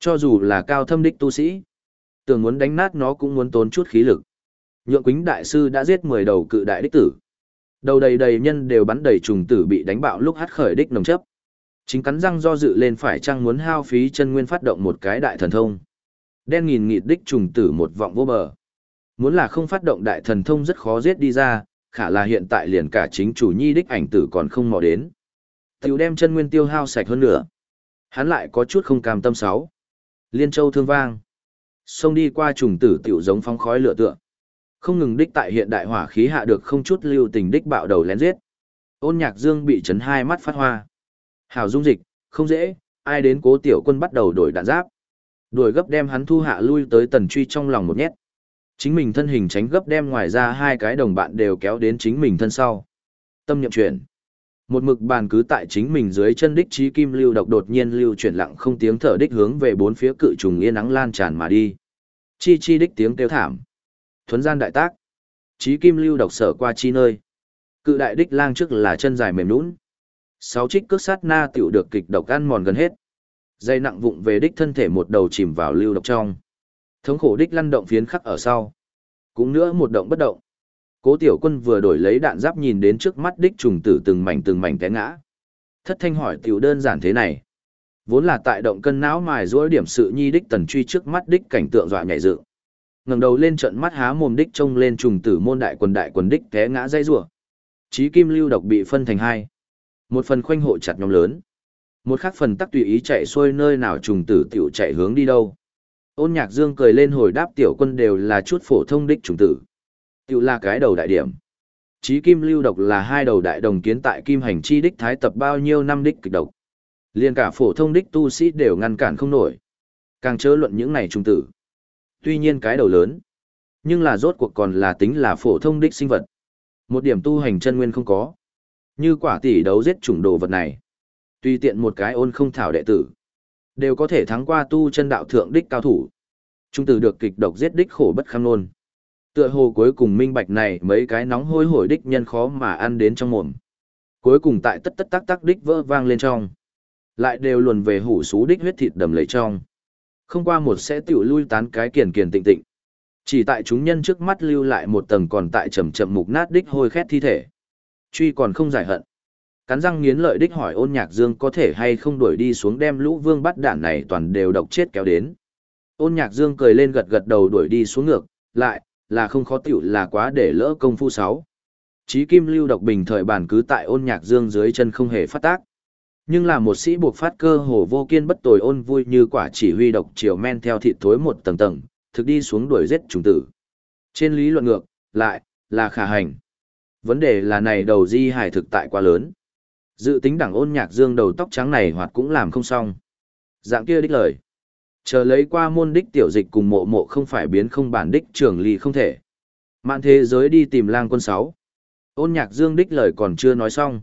Cho dù là cao thâm đích tu sĩ, tưởng muốn đánh nát nó cũng muốn tốn chút khí lực. Nhượng Quýnh đại sư đã giết 10 đầu cự đại đích tử. Đầu đầy đầy nhân đều bắn đầy trùng tử bị đánh bạo lúc hắt khởi đích nồng chấp. Chính cắn răng do dự lên phải chăng muốn hao phí chân nguyên phát động một cái đại thần thông. Đen nghìn nghịt đích trùng tử một vọng vô bờ. Muốn là không phát động đại thần thông rất khó giết đi ra, khả là hiện tại liền cả chính chủ nhi đích ảnh tử còn không mò đến. Tiểu đem chân nguyên tiêu hao sạch hơn nữa. Hắn lại có chút không cam tâm sáu. Liên châu thương vang. Xông đi qua trùng tử tiểu giống phóng khói lửa tựa. Không ngừng đích tại hiện đại hỏa khí hạ được không chút lưu tình đích bạo đầu lén giết. Ôn nhạc dương bị chấn hai mắt phát hoa. Hảo dung dịch, không dễ, ai đến cố tiểu quân bắt đầu đổi đạn giáp. Đuổi gấp đem hắn thu hạ lui tới tần truy trong lòng một nhét. Chính mình thân hình tránh gấp đem ngoài ra hai cái đồng bạn đều kéo đến chính mình thân sau. Tâm nhậm chuyển. Một mực bàn cứ tại chính mình dưới chân đích trí kim lưu độc đột nhiên lưu chuyển lặng không tiếng thở đích hướng về bốn phía cự trùng yên nắng lan tràn mà đi. Chi chi đích tiếng kêu thảm. Thuấn gian đại tác. Trí kim lưu độc sở qua chi nơi. Cự đại đích lang trước là chân dài mềm nũng. Sáu trích cước sát na tiểu được kịch độc ăn mòn gần hết. Dây nặng vụng về đích thân thể một đầu chìm vào lưu độc trong. Thống khổ đích lăn động phiến khắc ở sau. Cũng nữa một động bất động. Cố tiểu quân vừa đổi lấy đạn giáp nhìn đến trước mắt đích trùng tử từng mảnh từng mảnh té ngã. Thất thanh hỏi tiểu đơn giản thế này. Vốn là tại động cân não mài rũa điểm sự nhi đích tần truy trước mắt đích cảnh tượng dọa nhảy dựng. ngẩng đầu lên trận mắt há mồm đích trông lên trùng tử môn đại quần đại quần đích té ngã dây rủa. Chí kim lưu độc bị phân thành hai. Một phần khoanh hộ chặt nhóm lớn. Một khác phần tắc tùy ý chạy xuôi nơi nào trùng tử tiểu chạy hướng đi đâu. Ôn nhạc dương cười lên hồi đáp tiểu quân đều là chút phổ thông đích trùng tử. Tiểu là cái đầu đại điểm. Chí kim lưu độc là hai đầu đại đồng kiến tại kim hành chi đích thái tập bao nhiêu năm đích kịch độc. Liên cả phổ thông đích tu sĩ đều ngăn cản không nổi. Càng chớ luận những này trùng tử. Tuy nhiên cái đầu lớn, nhưng là rốt cuộc còn là tính là phổ thông đích sinh vật. Một điểm tu hành chân nguyên không có. Như quả tỷ đấu giết chủng đồ vật này. Tuy tiện một cái ôn không thảo đệ tử. Đều có thể thắng qua tu chân đạo thượng đích cao thủ. Trung tử được kịch độc giết đích khổ bất kham nôn. Tựa hồ cuối cùng minh bạch này mấy cái nóng hôi hổi đích nhân khó mà ăn đến trong mồm. Cuối cùng tại tất tất tắc tắc đích vỡ vang lên trong. Lại đều luồn về hủ sú đích huyết thịt đầm lấy trong. Không qua một sẽ tiểu lui tán cái kiền kiền tịnh tịnh. Chỉ tại chúng nhân trước mắt lưu lại một tầng còn tại chậm chậm mục nát đích hôi khét thi thể. Truy còn không giải hận. Cắn răng nghiến lợi đích hỏi ôn nhạc dương có thể hay không đuổi đi xuống đem lũ vương bắt đạn này toàn đều độc chết kéo đến. Ôn nhạc dương cười lên gật gật đầu đuổi đi xuống ngược, lại, là không khó tiểu là quá để lỡ công phu sáu. Chí kim lưu độc bình thời bản cứ tại ôn nhạc dương dưới chân không hề phát tác. Nhưng là một sĩ buộc phát cơ hồ vô kiên bất tồi ôn vui như quả chỉ huy độc chiều men theo thịt thối một tầng tầng, thực đi xuống đuổi giết trùng tử. Trên lý luận ngược, lại, là khả hành. Vấn đề là này đầu di hải thực tại quá lớn. Dự tính đảng ôn nhạc dương đầu tóc trắng này hoặc cũng làm không xong. Dạng kia đích lời. Chờ lấy qua môn đích tiểu dịch cùng mộ mộ không phải biến không bản đích trưởng ly không thể. Mạn thế giới đi tìm lang quân sáu. Ôn nhạc dương đích lời còn chưa nói xong.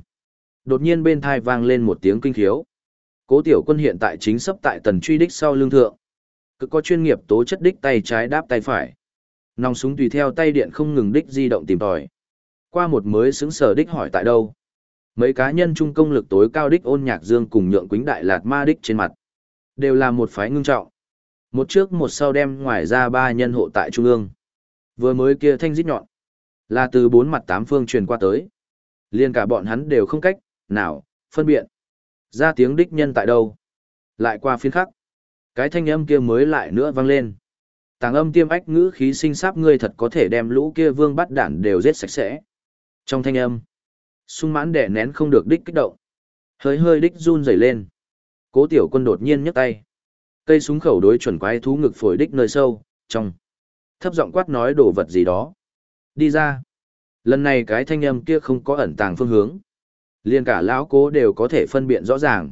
Đột nhiên bên thai vang lên một tiếng kinh khiếu. Cố tiểu quân hiện tại chính sắp tại tần truy đích sau lương thượng. Cứ có chuyên nghiệp tố chất đích tay trái đáp tay phải. Nòng súng tùy theo tay điện không ngừng đích di động tìm tòi. Qua một mới xứng sở đích hỏi tại đâu. Mấy cá nhân trung công lực tối cao đích ôn nhạc dương cùng nhượng quính đại lạt ma đích trên mặt. Đều là một phái ngưng trọng. Một trước một sau đem ngoài ra ba nhân hộ tại trung ương. Vừa mới kia thanh rít nhọn. Là từ bốn mặt tám phương truyền qua tới. Liên cả bọn hắn đều không cách, nào, phân biện. Ra tiếng đích nhân tại đâu? Lại qua phiên khắc. Cái thanh âm kia mới lại nữa vang lên. Tàng âm tiêm ách ngữ khí sinh sáp ngươi thật có thể đem lũ kia vương bắt đản đều giết sạch sẽ. Trong thanh âm, sung mãn đẻ nén không được đích kích động. Hơi hơi đích run rẩy lên. Cố tiểu quân đột nhiên nhấc tay. Cây súng khẩu đối chuẩn quái thú ngực phổi đích nơi sâu, trong. Thấp giọng quát nói đồ vật gì đó. Đi ra. Lần này cái thanh âm kia không có ẩn tàng phương hướng. Liên cả lão cố đều có thể phân biện rõ ràng.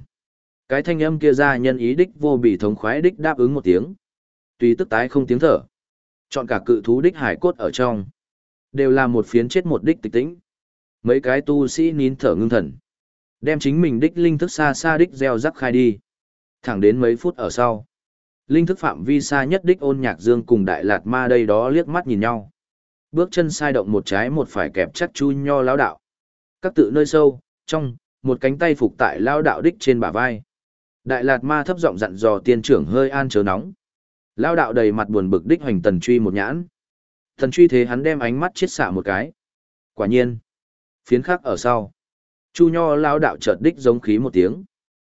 Cái thanh âm kia ra nhân ý đích vô bị thống khoái đích đáp ứng một tiếng. Tùy tức tái không tiếng thở. Chọn cả cự thú đích hải cốt ở trong. Đều là một phiến chết một đích tịch tĩnh. Mấy cái tu sĩ nín thở ngưng thần. Đem chính mình đích linh thức xa xa đích gieo rắc khai đi. Thẳng đến mấy phút ở sau. Linh thức phạm vi xa nhất đích ôn nhạc dương cùng đại lạt ma đây đó liếc mắt nhìn nhau. Bước chân sai động một trái một phải kẹp chắc chu nho lão đạo. Các tự nơi sâu, trong, một cánh tay phục tại lão đạo đích trên bả vai. Đại lạt ma thấp giọng dặn dò tiên trưởng hơi an chớ nóng. lão đạo đầy mặt buồn bực đích hoành tần truy một nhãn. Tần truy thế hắn đem ánh mắt chết xạ một cái. Quả nhiên. Phiến khắc ở sau. Chu nho lao đạo chợt đích giống khí một tiếng.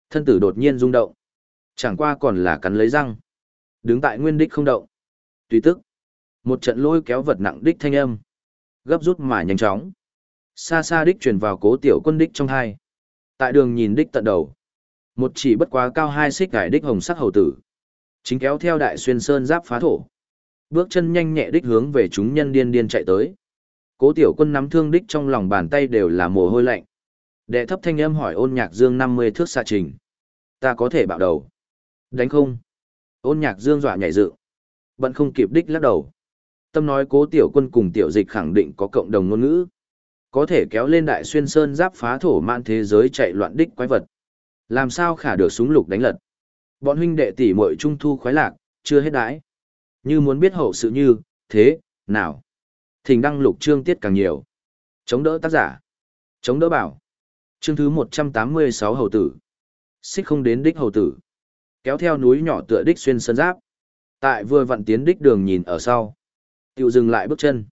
Thân tử đột nhiên rung động. Chẳng qua còn là cắn lấy răng. Đứng tại nguyên đích không động. Tùy tức. Một trận lôi kéo vật nặng đích thanh âm. Gấp rút mà nhanh chóng. Xa xa đích truyền vào cố tiểu quân đích trong hai. Tại đường nhìn đích tận đầu. Một chỉ bất quá cao hai xích gải đích hồng sắc hầu tử. Chính kéo theo đại xuyên sơn giáp phá thổ. Bước chân nhanh nhẹ đích hướng về chúng nhân điên điên chạy tới. Cố tiểu quân nắm thương đích trong lòng bàn tay đều là mồ hôi lạnh. Đệ thấp thanh âm hỏi ôn nhạc dương năm mươi thước xạ trình. Ta có thể bạo đầu. Đánh không? Ôn nhạc dương dọa nhảy dự. Bận không kịp đích lắc đầu. Tâm nói cố tiểu quân cùng tiểu dịch khẳng định có cộng đồng ngôn ngữ. Có thể kéo lên đại xuyên sơn giáp phá thổ man thế giới chạy loạn đích quái vật. Làm sao khả được súng lục đánh lật. Bọn huynh đệ tỷ muội trung thu khoái lạc, chưa hết đãi. Như muốn biết hậu sự như, thế, nào. Thỉnh đăng lục chương tiết càng nhiều. Chống đỡ tác giả. Chống đỡ bảo. Chương thứ 186 hầu tử. Xích không đến đích hầu tử. Kéo theo núi nhỏ tựa đích xuyên sơn giáp. Tại vừa vặn tiến đích đường nhìn ở sau. Tiêu dừng lại bước chân.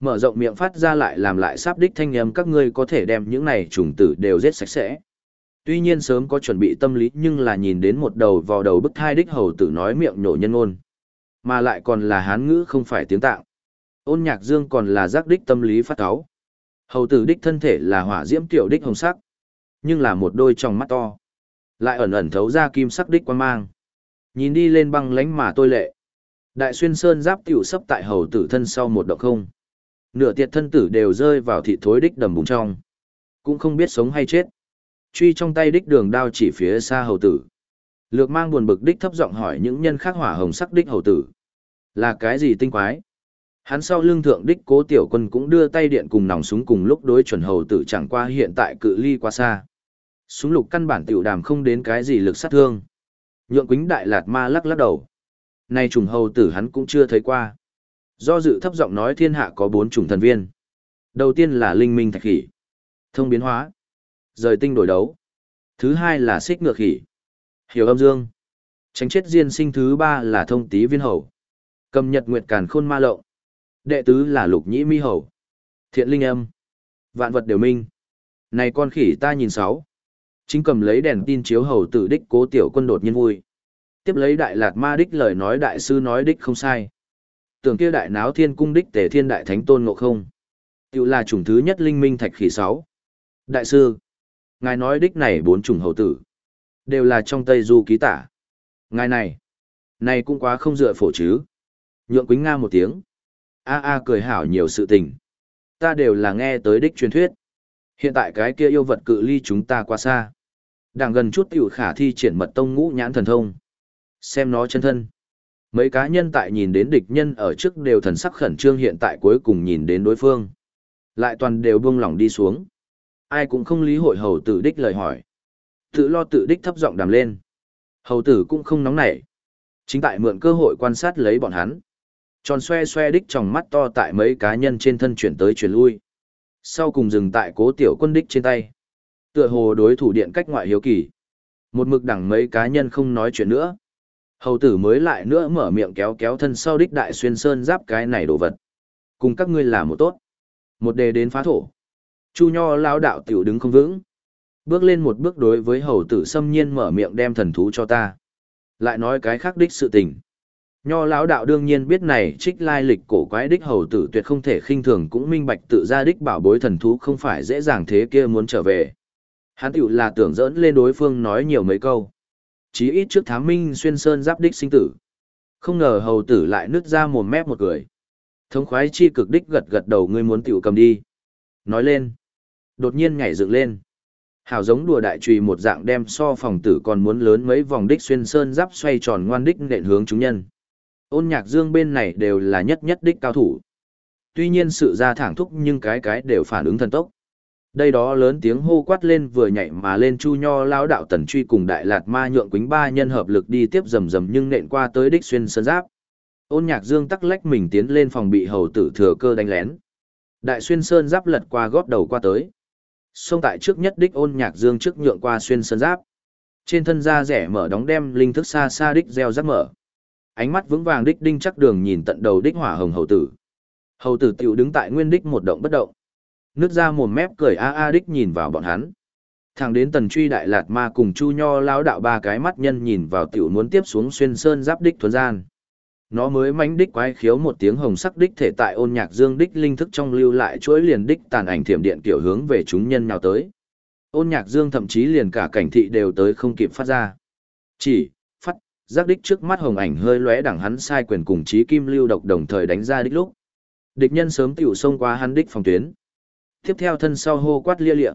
Mở rộng miệng phát ra lại làm lại sắp đích thanh âm các ngươi có thể đem những này trùng tử đều giết sạch sẽ. Tuy nhiên sớm có chuẩn bị tâm lý nhưng là nhìn đến một đầu vào đầu bức thai đích hầu tử nói miệng nhổ nhân ngôn. Mà lại còn là hán ngữ không phải tiếng tạng. Ôn nhạc dương còn là giác đích tâm lý phát áo. Hầu tử đích thân thể là hỏa diễm tiểu đích hồng sắc. Nhưng là một đôi tròng mắt to. Lại ẩn ẩn thấu ra kim sắc đích quan mang. Nhìn đi lên băng lánh mà tôi lệ. Đại xuyên sơn giáp tiểu sấp tại hầu tử thân sau một động không. Nửa tiệt thân tử đều rơi vào thị thối đích đầm bùng trong. Cũng không biết sống hay chết. Truy trong tay đích đường đao chỉ phía xa hầu tử. Lược mang buồn bực đích thấp giọng hỏi những nhân khác hỏa hồng sắc đích hầu tử. Là cái gì tinh quái? Hắn sau lưng thượng đích cố tiểu quân cũng đưa tay điện cùng nòng súng cùng lúc đối chuẩn hầu tử chẳng qua hiện tại cự ly quá xa. Súng lục căn bản tiểu đàm không đến cái gì lực sát thương. Nhượng quính đại lạt ma lắc lắc đầu. Này trùng hầu tử hắn cũng chưa thấy qua. Do dự thấp giọng nói thiên hạ có bốn chủng thần viên. Đầu tiên là linh minh thạch khỉ. Thông biến hóa. Rời tinh đổi đấu. Thứ hai là xích ngược khỉ. Hiểu âm dương. Tránh chết diên sinh thứ ba là thông tí viên hầu. Cầm nhật nguyệt càn khôn ma lộng. Đệ tứ là lục nhĩ mi hầu. Thiện linh âm. Vạn vật đều minh. Này con khỉ ta nhìn sáu. Chính cầm lấy đèn tin chiếu hầu tử đích cố tiểu quân đột nhiên vui. Tiếp lấy đại lạt ma đích lời nói đại sư nói đích không sai. Tưởng kia đại náo thiên cung đích tề thiên đại thánh tôn ngộ không. Tiểu là chủng thứ nhất linh minh thạch khỉ sáu. Đại sư. Ngài nói đích này bốn chủng hầu tử. Đều là trong Tây Du ký tả. Ngài này. Này cũng quá không dựa phổ chứ. Nhượng Quýnh Nga một tiếng. A a cười hảo nhiều sự tình. Ta đều là nghe tới đích truyền thuyết. Hiện tại cái kia yêu vật cự ly chúng ta quá xa. Đang gần chút tiểu khả thi triển mật tông ngũ nhãn thần thông. Xem nó chân thân. Mấy cá nhân tại nhìn đến địch nhân ở trước đều thần sắc khẩn trương hiện tại cuối cùng nhìn đến đối phương. Lại toàn đều buông lỏng đi xuống. Ai cũng không lý hội hầu tử đích lời hỏi. Tự lo tự đích thấp giọng đàm lên. Hầu tử cũng không nóng nảy. Chính tại mượn cơ hội quan sát lấy bọn hắn. Tròn xoe xoe đích trong mắt to tại mấy cá nhân trên thân chuyển tới chuyển lui. Sau cùng dừng tại cố tiểu quân đích trên tay. Tựa hồ đối thủ điện cách ngoại hiếu kỳ. Một mực đẳng mấy cá nhân không nói chuyện nữa. Hầu tử mới lại nữa mở miệng kéo kéo thân sau đích đại xuyên sơn giáp cái này đồ vật. Cùng các ngươi làm một tốt. Một đề đến phá thổ. Chu nho lao đạo tiểu đứng không vững. Bước lên một bước đối với hầu tử xâm nhiên mở miệng đem thần thú cho ta. Lại nói cái khác đích sự tình. Nho lão đạo đương nhiên biết này trích lai lịch cổ quái đích hầu tử tuyệt không thể khinh thường cũng minh bạch tự ra đích bảo bối thần thú không phải dễ dàng thế kia muốn trở về. Hắn tiểu là tưởng dỡn lên đối phương nói nhiều mấy câu. Chí ít trước thám minh xuyên sơn giáp đích sinh tử. Không ngờ hầu tử lại nứt ra mồm mép một cười. Thống khoái chi cực đích gật gật đầu ngươi muốn tiểu cầm đi. Nói lên. Đột nhiên nhảy dựng lên. Hảo giống đùa đại trùy một dạng đem so phòng tử còn muốn lớn mấy vòng đích xuyên sơn giáp xoay tròn ngoan đích nện hướng chúng nhân. Ôn nhạc dương bên này đều là nhất nhất đích cao thủ. Tuy nhiên sự ra thẳng thúc nhưng cái cái đều phản ứng thần tốc. Đây đó lớn tiếng hô quát lên vừa nhảy mà lên chu nho lao đạo tần truy cùng đại lạt ma nhượng quính ba nhân hợp lực đi tiếp rầm rầm nhưng nện qua tới đích xuyên sơn giáp. Ôn nhạc dương tắc lách mình tiến lên phòng bị hầu tử thừa cơ đánh lén. Đại xuyên sơn giáp lật qua gót đầu qua tới. Xông tại trước nhất đích ôn nhạc dương trước nhượng qua xuyên sơn giáp. Trên thân da rẻ mở đóng đem linh thức xa xa đích gieo giáp mở. Ánh mắt vững vàng đích đinh chắc đường nhìn tận đầu đích hỏa hồng hầu tử. Hầu tử tiểu đứng tại nguyên đích một động bất động. Nước ra mồm mép cười a a đích nhìn vào bọn hắn. Thẳng đến tần truy đại lạt ma cùng chu nho lao đạo ba cái mắt nhân nhìn vào tiểu muốn tiếp xuống xuyên sơn giáp đích thuần gian. Nó mới mánh đích quái khiếu một tiếng hồng sắc đích thể tại ôn nhạc dương đích linh thức trong lưu lại chuỗi liền đích tàn ảnh thiểm điện kiểu hướng về chúng nhân nào tới. Ôn nhạc dương thậm chí liền cả cảnh thị đều tới không kịp phát ra. Chỉ, giác đích trước mắt hồng ảnh hơi lóe đẳng hắn sai quyền cùng trí kim lưu độc đồng thời đánh ra đích lúc. Địch nhân sớm tiểu xông qua hắn đích phòng tuyến. Tiếp theo thân sau hô quát lia lịa.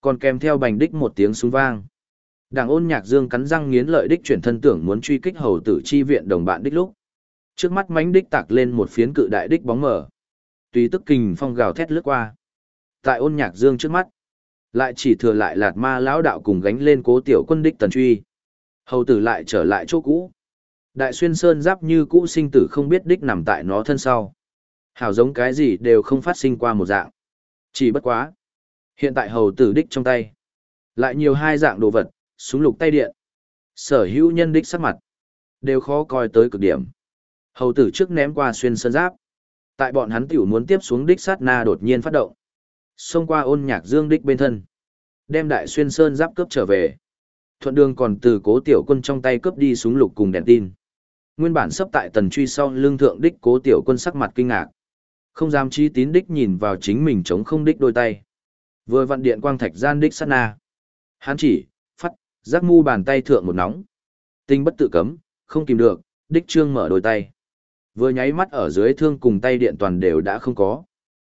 Còn kèm theo bành đích một tiếng súng vang. Đảng ôn nhạc dương cắn răng nghiến lợi đích chuyển thân tưởng muốn truy kích hầu tử chi viện đồng bạn đích lúc trước mắt mánh đích tạc lên một phiến cự đại đích bóng mở. Tùy tức kình phong gào thét lướt qua. Tại ôn nhạc dương trước mắt, lại chỉ thừa lại lạt ma lão đạo cùng gánh lên cố tiểu quân đích tần truy. Hầu tử lại trở lại chỗ cũ. Đại xuyên sơn giáp như cũ sinh tử không biết đích nằm tại nó thân sau. Hảo giống cái gì đều không phát sinh qua một dạng. Chỉ bất quá. Hiện tại hầu tử đích trong tay. Lại nhiều hai dạng đồ vật, súng lục tay điện. Sở hữu nhân đích sắc mặt. Đều khó coi tới cực điểm. Hầu tử trước ném qua xuyên sơn giáp. Tại bọn hắn tiểu muốn tiếp xuống đích sát na đột nhiên phát động. Xông qua ôn nhạc dương đích bên thân. Đem đại xuyên sơn giáp cướp trở về. Thuận đường còn từ cố tiểu quân trong tay cướp đi súng lục cùng đèn tin. Nguyên bản sắp tại tần truy sau lương thượng đích cố tiểu quân sắc mặt kinh ngạc. Không dám chi tín đích nhìn vào chính mình chống không đích đôi tay. Vừa vặn điện quang thạch gian đích sát na. Hắn chỉ, phát, giác mu bàn tay thượng một nóng. Tinh bất tự cấm, không kìm được, đích trương mở đôi tay. Vừa nháy mắt ở dưới thương cùng tay điện toàn đều đã không có.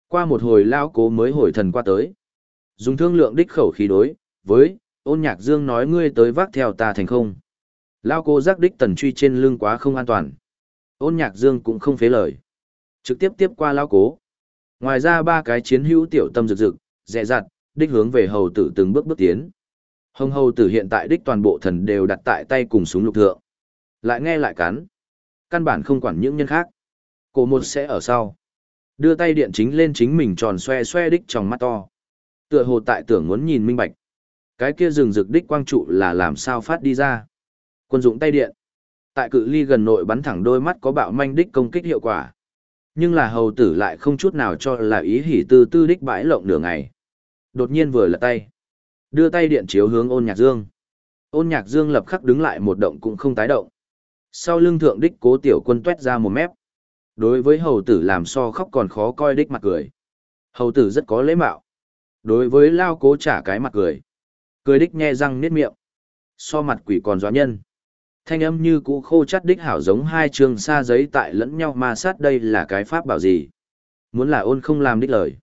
Qua một hồi lao cố mới hồi thần qua tới. Dùng thương lượng đích khẩu khí đối, với, ôn nhạc dương nói ngươi tới vác theo ta thành không. Lao cố giác đích tần truy trên lưng quá không an toàn. Ôn nhạc dương cũng không phế lời. Trực tiếp tiếp qua lao cố. Ngoài ra ba cái chiến hữu tiểu tâm rực rực, dẹ dặt, đích hướng về hầu tử từng bước bước tiến. Hồng hầu tử hiện tại đích toàn bộ thần đều đặt tại tay cùng súng lục thượng. Lại nghe lại cắn căn bản không quản những nhân khác. Cổ một sẽ ở sau. Đưa tay điện chính lên chính mình tròn xoe xoe đích trong mắt to. Tựa hồ tại tưởng muốn nhìn minh bạch. Cái kia rừng rực đích quang trụ là làm sao phát đi ra. Quân dụng tay điện. Tại cự ly gần nội bắn thẳng đôi mắt có bạo manh đích công kích hiệu quả. Nhưng là hầu tử lại không chút nào cho là ý hỉ tư tư đích bãi lộng nửa ngày. Đột nhiên vừa lật tay. Đưa tay điện chiếu hướng ôn nhạc dương. Ôn nhạc dương lập khắc đứng lại một động cũng không tái động. Sau lưng thượng đích cố tiểu quân tuét ra một mép. Đối với hầu tử làm so khóc còn khó coi đích mặt cười. Hầu tử rất có lễ mạo. Đối với lao cố trả cái mặt cười. Cười đích nhe răng niết miệng. So mặt quỷ còn doa nhân. Thanh âm như cũ khô chắt đích hảo giống hai trường xa giấy tại lẫn nhau ma sát đây là cái pháp bảo gì. Muốn là ôn không làm đích lời.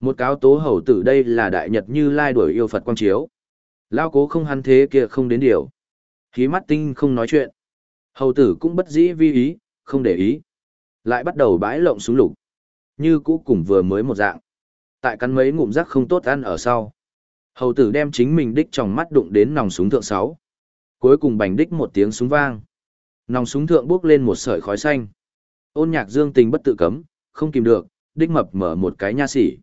Một cáo tố hầu tử đây là đại nhật như lai đuổi yêu Phật quang chiếu. Lao cố không hắn thế kia không đến điều. Khí mắt tinh không nói chuyện. Hầu tử cũng bất dĩ vi ý, không để ý. Lại bắt đầu bãi lộng xuống lục. Như cũ cùng vừa mới một dạng. Tại cắn mấy ngụm rắc không tốt ăn ở sau. Hầu tử đem chính mình đích trong mắt đụng đến nòng súng thượng sáu. Cuối cùng bành đích một tiếng súng vang. Nòng súng thượng bước lên một sợi khói xanh. Ôn nhạc dương tình bất tự cấm, không kìm được, đích mập mở một cái nha sỉ.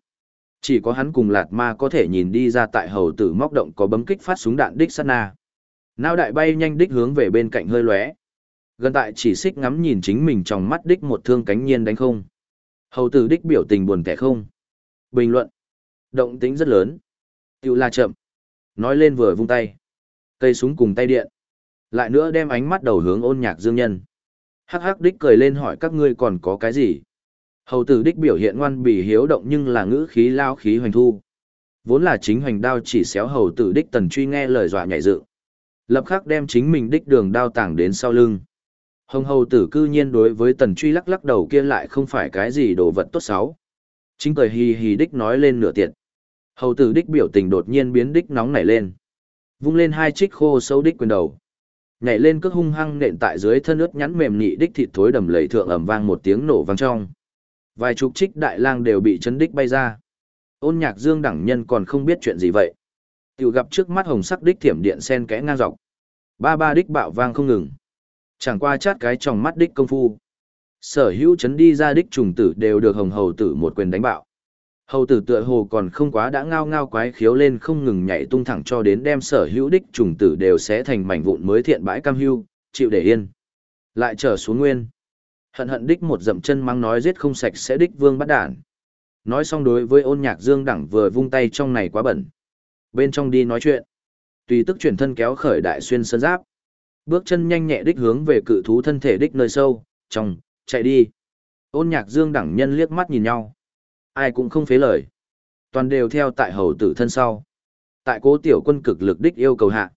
Chỉ có hắn cùng Lạt Ma có thể nhìn đi ra tại hầu tử móc động có bấm kích phát súng đạn đích sát na. Nao đại bay nhanh đích hướng về bên cạnh hơi lóe. Gần tại chỉ xích ngắm nhìn chính mình trong mắt đích một thương cánh nhiên đánh không. Hầu tử đích biểu tình buồn kẻ không. Bình luận. Động tính rất lớn. Tiểu la chậm. Nói lên vừa vung tay. Cây súng cùng tay điện. Lại nữa đem ánh mắt đầu hướng ôn nhạc dương nhân. Hắc hắc đích cười lên hỏi các ngươi còn có cái gì. Hầu tử đích biểu hiện ngoan bỉ hiếu động nhưng là ngữ khí lao khí hoành thu. Vốn là chính hoành đao chỉ xéo hầu tử đích tần truy nghe lời dọa nhảy dự. Lập khắc đem chính mình đích đường đao tảng đến sau lưng. Hồng hầu tử cư nhiên đối với tần truy lắc lắc đầu kia lại không phải cái gì đồ vật tốt xấu. Chính cười hì hì đích nói lên nửa tiệt. Hầu tử đích biểu tình đột nhiên biến đích nóng nảy lên. Vung lên hai trích khô sâu đích quyền đầu. Nhảy lên cước hung hăng nện tại dưới thân ướt nhắn mềm nhị đích thịt thối đầm lầy thượng ẩm vang một tiếng nổ vang trong. Vài chục trích đại lang đều bị chấn đích bay ra. Ôn nhạc dương đẳng nhân còn không biết chuyện gì vậy. Tiểu gặp trước mắt hồng sắc đích thiểm điện sen kẽ ngang dọc. Ba ba đích bạo vang không ngừng. Chẳng qua chát cái trong mắt đích công phu. Sở hữu chấn đi ra đích trùng tử đều được hồng hầu tử một quyền đánh bạo. Hầu tử tựa hồ còn không quá đã ngao ngao quái khiếu lên không ngừng nhảy tung thẳng cho đến đem sở hữu đích trùng tử đều sẽ thành mảnh vụn mới thiện bãi cam hưu, chịu để yên. Lại trở xuống nguyên. Hận hận đích một dậm chân mang nói giết không sạch sẽ đích vương bắt đản. Nói xong đối với ôn nhạc dương đẳng vừa vung tay trong này quá bẩn. Bên trong đi nói chuyện. Tùy tức chuyển thân kéo khởi đại xuyên sơn giáp. Bước chân nhanh nhẹ đích hướng về cự thú thân thể đích nơi sâu, trong, chạy đi. Ôn nhạc dương đẳng nhân liếc mắt nhìn nhau. Ai cũng không phế lời. Toàn đều theo tại hầu tử thân sau. Tại cố tiểu quân cực lực đích yêu cầu hạ.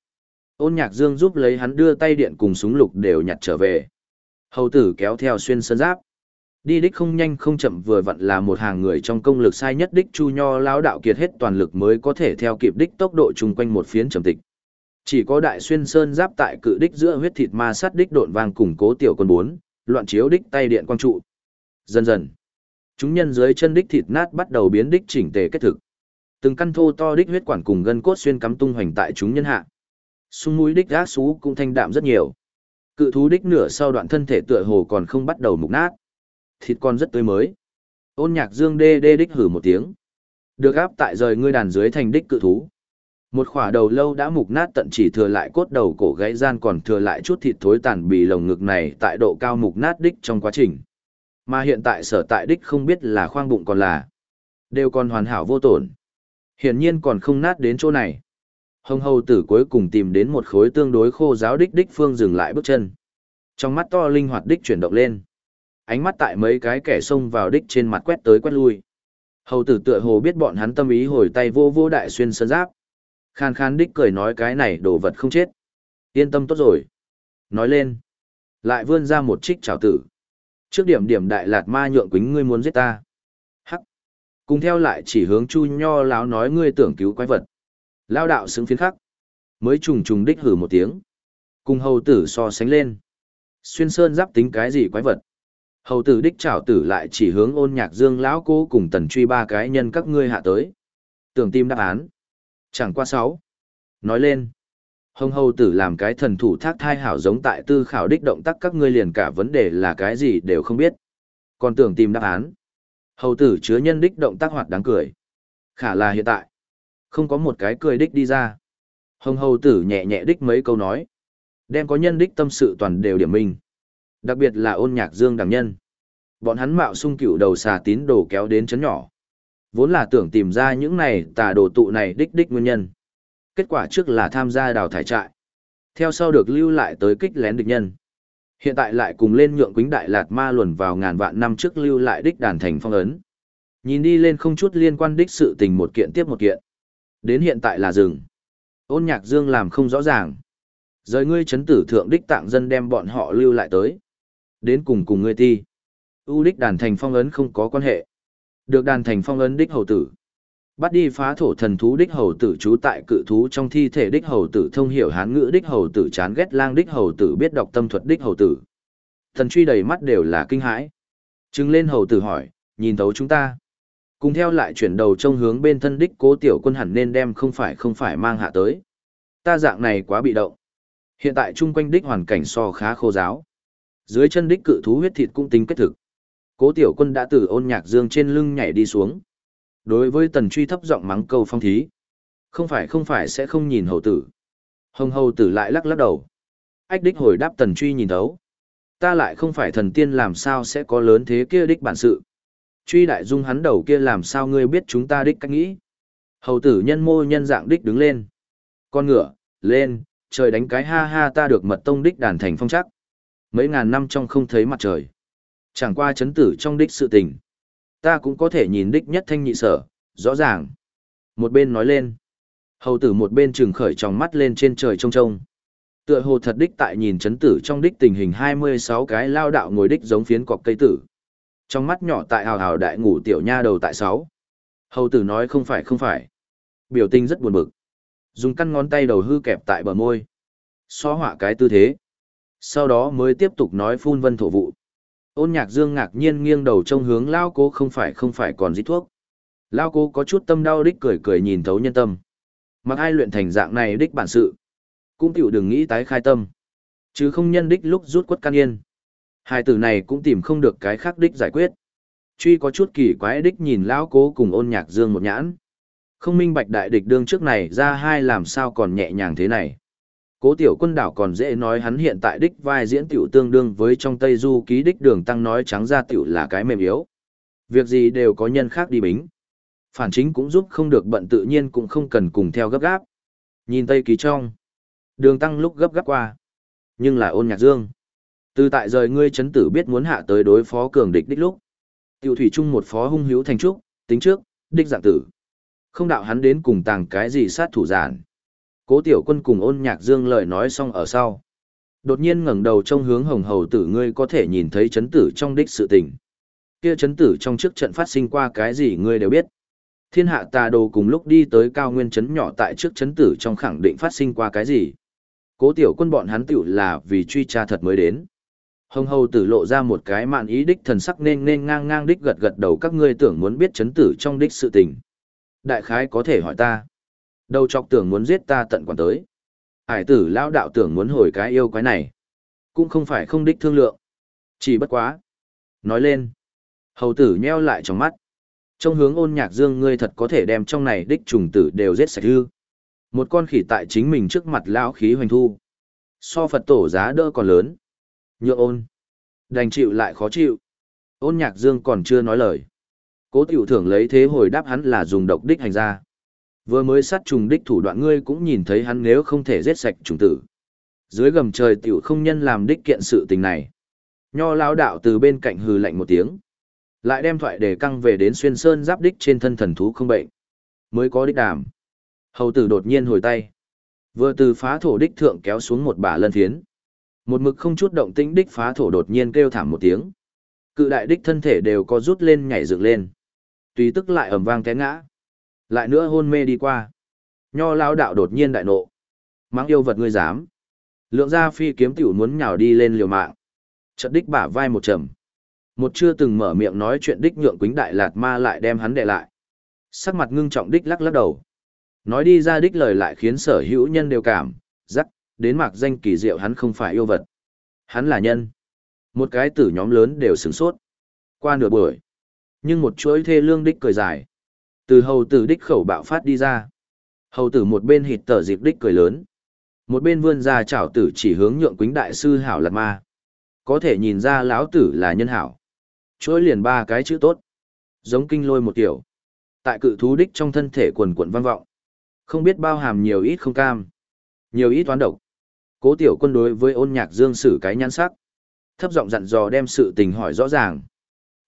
Ôn nhạc dương giúp lấy hắn đưa tay điện cùng súng lục đều nhặt trở về. Hầu tử kéo theo xuyên sơn giáp. Đi đích không nhanh không chậm vừa vặn là một hàng người trong công lực sai nhất đích chu nho lão đạo kiệt hết toàn lực mới có thể theo kịp đích tốc độ chung quanh một phiến trầm tịch. Chỉ có đại xuyên sơn giáp tại cự đích giữa huyết thịt ma sát đích độn vàng củng cố tiểu quân bốn, loạn chiếu đích tay điện quang trụ. Dần dần, chúng nhân dưới chân đích thịt nát bắt đầu biến đích chỉnh tề kết thực. Từng căn thô to đích huyết quản cùng gân cốt xuyên cắm tung hoành tại chúng nhân hạ. Sung mũi đích gác xú cũng thanh đạm rất nhiều. Cự thú đích nửa sau đoạn thân thể tựa hồ còn không bắt đầu mục nát. Thịt con rất tươi mới. Ôn nhạc dương đê đê đích hử một tiếng. Được áp tại rời ngươi đàn dưới thành đích cự thú. Một khỏa đầu lâu đã mục nát tận chỉ thừa lại cốt đầu cổ gãy gian còn thừa lại chút thịt thối tàn bì lồng ngực này tại độ cao mục nát đích trong quá trình. Mà hiện tại sở tại đích không biết là khoang bụng còn là, đều còn hoàn hảo vô tổn. Hiển nhiên còn không nát đến chỗ này. Hồng hầu tử cuối cùng tìm đến một khối tương đối khô giáo đích đích phương dừng lại bước chân. Trong mắt to linh hoạt đích chuyển động lên. Ánh mắt tại mấy cái kẻ xông vào đích trên mặt quét tới quét lui. Hầu tử tựa hồ biết bọn hắn tâm ý hồi tay vô vô đại xuyên sơn giáp. Khan khan đích cười nói cái này đồ vật không chết. Yên tâm tốt rồi. Nói lên. Lại vươn ra một trích trào tử. Trước điểm điểm đại lạt ma nhượng quính ngươi muốn giết ta. Hắc. Cùng theo lại chỉ hướng chu nho láo nói ngươi tưởng cứu quái vật. Lao đạo xứng phiến khắc. Mới trùng trùng đích hử một tiếng. Cùng hầu tử so sánh lên. Xuyên sơn giáp tính cái gì quái vật. Hầu tử đích trảo tử lại chỉ hướng ôn nhạc dương lão cố cùng tần truy ba cái nhân các ngươi hạ tới. Tưởng tim đáp án. Chẳng qua sáu. Nói lên. Hồng hầu tử làm cái thần thủ thác thai hảo giống tại tư khảo đích động tác các ngươi liền cả vấn đề là cái gì đều không biết. Còn tưởng tìm đáp án. Hầu tử chứa nhân đích động tác hoạt đáng cười. Khả là hiện tại. Không có một cái cười đích đi ra. Hồng hầu tử nhẹ nhẹ đích mấy câu nói. Đem có nhân đích tâm sự toàn đều điểm mình, Đặc biệt là ôn nhạc dương đằng nhân. Bọn hắn mạo sung cựu đầu xà tín đồ kéo đến chấn nhỏ. Vốn là tưởng tìm ra những này tà đồ tụ này đích đích nguyên nhân. Kết quả trước là tham gia đào thải trại. Theo sau được lưu lại tới kích lén địch nhân. Hiện tại lại cùng lên nhượng quính đại lạt ma luồn vào ngàn vạn năm trước lưu lại đích đàn thành phong ấn. Nhìn đi lên không chút liên quan đích sự tình một kiện tiếp một kiện. Đến hiện tại là rừng. Ôn nhạc dương làm không rõ ràng. Rời ngươi chấn tử thượng đích tạng dân đem bọn họ lưu lại tới. Đến cùng cùng ngươi ti. U đích đàn thành phong ấn không có quan hệ. Được đàn thành phong ấn đích hầu tử. Bắt đi phá thổ thần thú đích hầu tử trú tại cự thú trong thi thể đích hầu tử thông hiểu hán ngữ đích hầu tử chán ghét lang đích hầu tử biết đọc tâm thuật đích hầu tử. Thần truy đầy mắt đều là kinh hãi. chứng lên hầu tử hỏi, nhìn thấu chúng ta. Cùng theo lại chuyển đầu trông hướng bên thân đích cố tiểu quân hẳn nên đem không phải không phải mang hạ tới. Ta dạng này quá bị động. Hiện tại chung quanh đích hoàn cảnh so khá khô giáo. Dưới chân đích cự thú huyết thịt cũng tính kết thực. Cố tiểu quân đã từ ôn nhạc dương trên lưng nhảy đi xuống. Đối với tần truy thấp giọng mắng câu phong thí. Không phải không phải sẽ không nhìn hầu tử. Hồng hầu tử lại lắc lắc đầu. Ách đích hồi đáp tần truy nhìn thấu. Ta lại không phải thần tiên làm sao sẽ có lớn thế kia đích bản sự. Truy đại dung hắn đầu kia làm sao ngươi biết chúng ta đích cách nghĩ. Hầu tử nhân mô nhân dạng đích đứng lên. Con ngựa, lên, trời đánh cái ha ha ta được mật tông đích đàn thành phong chắc. Mấy ngàn năm trong không thấy mặt trời. Chẳng qua chấn tử trong đích sự tình. Ta cũng có thể nhìn đích nhất thanh nhị sở, rõ ràng. Một bên nói lên. Hầu tử một bên trừng khởi tròng mắt lên trên trời trông trông. Tựa hồ thật đích tại nhìn chấn tử trong đích tình hình 26 cái lao đạo ngồi đích giống phiến cọc cây tử. Trong mắt nhỏ tại hào hào đại ngủ tiểu nha đầu tại 6. Hầu tử nói không phải không phải. Biểu tình rất buồn bực. Dùng căn ngón tay đầu hư kẹp tại bờ môi. Xóa họa cái tư thế. Sau đó mới tiếp tục nói phun vân thổ vụ. Ôn nhạc dương ngạc nhiên nghiêng đầu trông hướng lao cố, không phải không phải còn dít thuốc. Lao cố có chút tâm đau đích cười cười nhìn thấu nhân tâm. Mặc ai luyện thành dạng này đích bản sự. Cũng tiểu đừng nghĩ tái khai tâm. Chứ không nhân đích lúc rút quất can yên. Hai tử này cũng tìm không được cái khác đích giải quyết. Truy có chút kỳ quái đích nhìn lão cố cùng ôn nhạc dương một nhãn. Không minh bạch đại địch đương trước này ra hai làm sao còn nhẹ nhàng thế này. Cố tiểu quân đảo còn dễ nói hắn hiện tại đích vai diễn tiểu tương đương với trong Tây Du ký đích đường tăng nói trắng ra tiểu là cái mềm yếu. Việc gì đều có nhân khác đi bính. Phản chính cũng giúp không được bận tự nhiên cũng không cần cùng theo gấp gáp. Nhìn Tây ký trong. Đường tăng lúc gấp gáp qua. Nhưng là ôn nhạc dương. Từ tại rời ngươi chấn tử biết muốn hạ tới đối phó cường địch đích lúc. Tiểu thủy chung một phó hung hữu thành trúc, tính trước, đích dạng tử. Không đạo hắn đến cùng tàng cái gì sát thủ giản. Cố tiểu quân cùng ôn nhạc dương lời nói xong ở sau. Đột nhiên ngẩng đầu trong hướng hồng hầu tử, ngươi có thể nhìn thấy chấn tử trong đích sự tình. Kia chấn tử trong trước trận phát sinh qua cái gì ngươi đều biết. Thiên hạ tà đồ cùng lúc đi tới cao nguyên chấn nhỏ tại trước chấn tử trong khẳng định phát sinh qua cái gì. Cố tiểu quân bọn hắn tiểu là vì truy tra thật mới đến. Hồng hầu tử lộ ra một cái mạn ý đích thần sắc nên nên ngang ngang đích gật gật đầu, các ngươi tưởng muốn biết chấn tử trong đích sự tình. Đại khái có thể hỏi ta. Đầu chọc tưởng muốn giết ta tận quản tới. Hải tử lão đạo tưởng muốn hồi cái yêu quái này. Cũng không phải không đích thương lượng. Chỉ bất quá. Nói lên. Hầu tử nheo lại trong mắt. Trong hướng ôn nhạc dương ngươi thật có thể đem trong này đích trùng tử đều giết sạch hư. Một con khỉ tại chính mình trước mặt lão khí hoành thu. So Phật tổ giá đỡ còn lớn. Nhượng ôn. Đành chịu lại khó chịu. Ôn nhạc dương còn chưa nói lời. Cố tiểu thưởng lấy thế hồi đáp hắn là dùng độc đích hành ra. Vừa mới sát trùng đích thủ đoạn ngươi cũng nhìn thấy hắn nếu không thể giết sạch trùng tử. Dưới gầm trời tiểu không nhân làm đích kiện sự tình này. Nho lão đạo từ bên cạnh hừ lạnh một tiếng. Lại đem thoại để căng về đến xuyên sơn giáp đích trên thân thần thú không bệnh. Mới có đích đàm. Hầu tử đột nhiên hồi tay. Vừa từ phá thổ đích thượng kéo xuống một bả lân thiến. Một mực không chút động tĩnh đích phá thổ đột nhiên kêu thảm một tiếng. Cự đại đích thân thể đều có rút lên nhảy dựng lên. Tùy tức lại ầm vang té ngã. Lại nữa hôn mê đi qua. Nho lao đạo đột nhiên đại nộ. Mắng yêu vật ngươi dám. Lượng gia phi kiếm tiểu muốn nhào đi lên liều mạng. chợt đích bả vai một trầm. Một chưa từng mở miệng nói chuyện đích nhượng quính đại lạt ma lại đem hắn đệ lại. Sắc mặt ngưng trọng đích lắc lắc đầu. Nói đi ra đích lời lại khiến sở hữu nhân đều cảm, rắc, đến mạc danh kỳ diệu hắn không phải yêu vật. Hắn là nhân. Một cái tử nhóm lớn đều sửng sốt. Qua nửa buổi. Nhưng một chuỗi thê lương đích cười dài. Từ hầu tử đích khẩu bạo phát đi ra. Hầu tử một bên hịt tờ dịp đích cười lớn. Một bên vươn ra chảo tử chỉ hướng nhượng quính đại sư hảo lạt ma. Có thể nhìn ra lão tử là nhân hảo. Chuỗi liền ba cái chữ tốt. Giống kinh lôi một kiểu. Tại cự thú đích trong thân thể quần quận vang vọng. Không biết bao hàm nhiều ít không cam. Nhiều ít toán độc. Cố tiểu quân đối với ôn nhạc dương sử cái nhãn sắc. Thấp giọng dặn dò đem sự tình hỏi rõ ràng.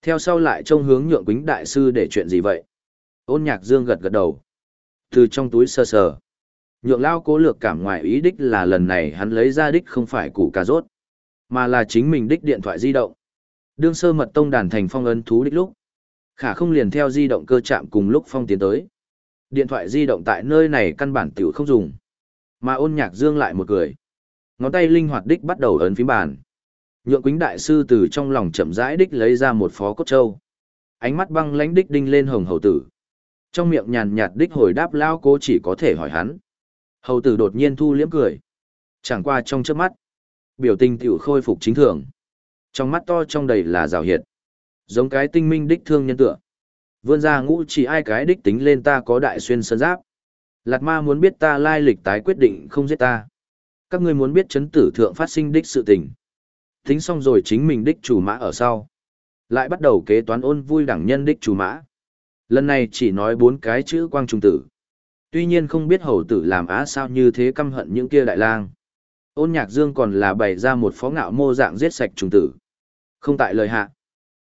Theo sau lại trông hướng nhượng quính đại sư để chuyện gì vậy? Ôn nhạc dương gật gật đầu. Từ trong túi sơ sờ. Nhượng lao cố lược cảm ngoài ý đích là lần này hắn lấy ra đích không phải củ cà rốt, mà là chính mình đích điện thoại di động. Đương sơ mật tông đàn thành phong ấn thú đích lúc. Khả không liền theo di động cơ chạm cùng lúc phong tiến tới. Điện thoại di động tại nơi này căn bản tiểu không dùng. Mà ôn nhạc dương lại một cười. Ngón tay linh hoạt đích bắt đầu ấn phím bàn. Nhượng quính đại sư từ trong lòng chậm rãi đích lấy ra một phó cốt châu. Ánh mắt băng lánh đích đinh lên hồng hầu tử. Trong miệng nhàn nhạt đích hồi đáp lao cố chỉ có thể hỏi hắn. Hầu tử đột nhiên thu liếm cười. Chẳng qua trong trước mắt. Biểu tình tiểu khôi phục chính thường. Trong mắt to trong đầy là rào hiệt. Giống cái tinh minh đích thương nhân tựa. Vươn ra ngũ chỉ ai cái đích tính lên ta có đại xuyên sơn giáp. Lạt ma muốn biết ta lai lịch tái quyết định không giết ta. Các ngươi muốn biết chấn tử thượng phát sinh đích sự tình. Tính xong rồi chính mình đích chủ mã ở sau. Lại bắt đầu kế toán ôn vui đẳng nhân đích chủ mã. Lần này chỉ nói bốn cái chữ quang trung tử. Tuy nhiên không biết hầu tử làm á sao như thế căm hận những kia đại lang. Ôn nhạc dương còn là bày ra một phó ngạo mô dạng giết sạch trùng tử. Không tại lời hạ.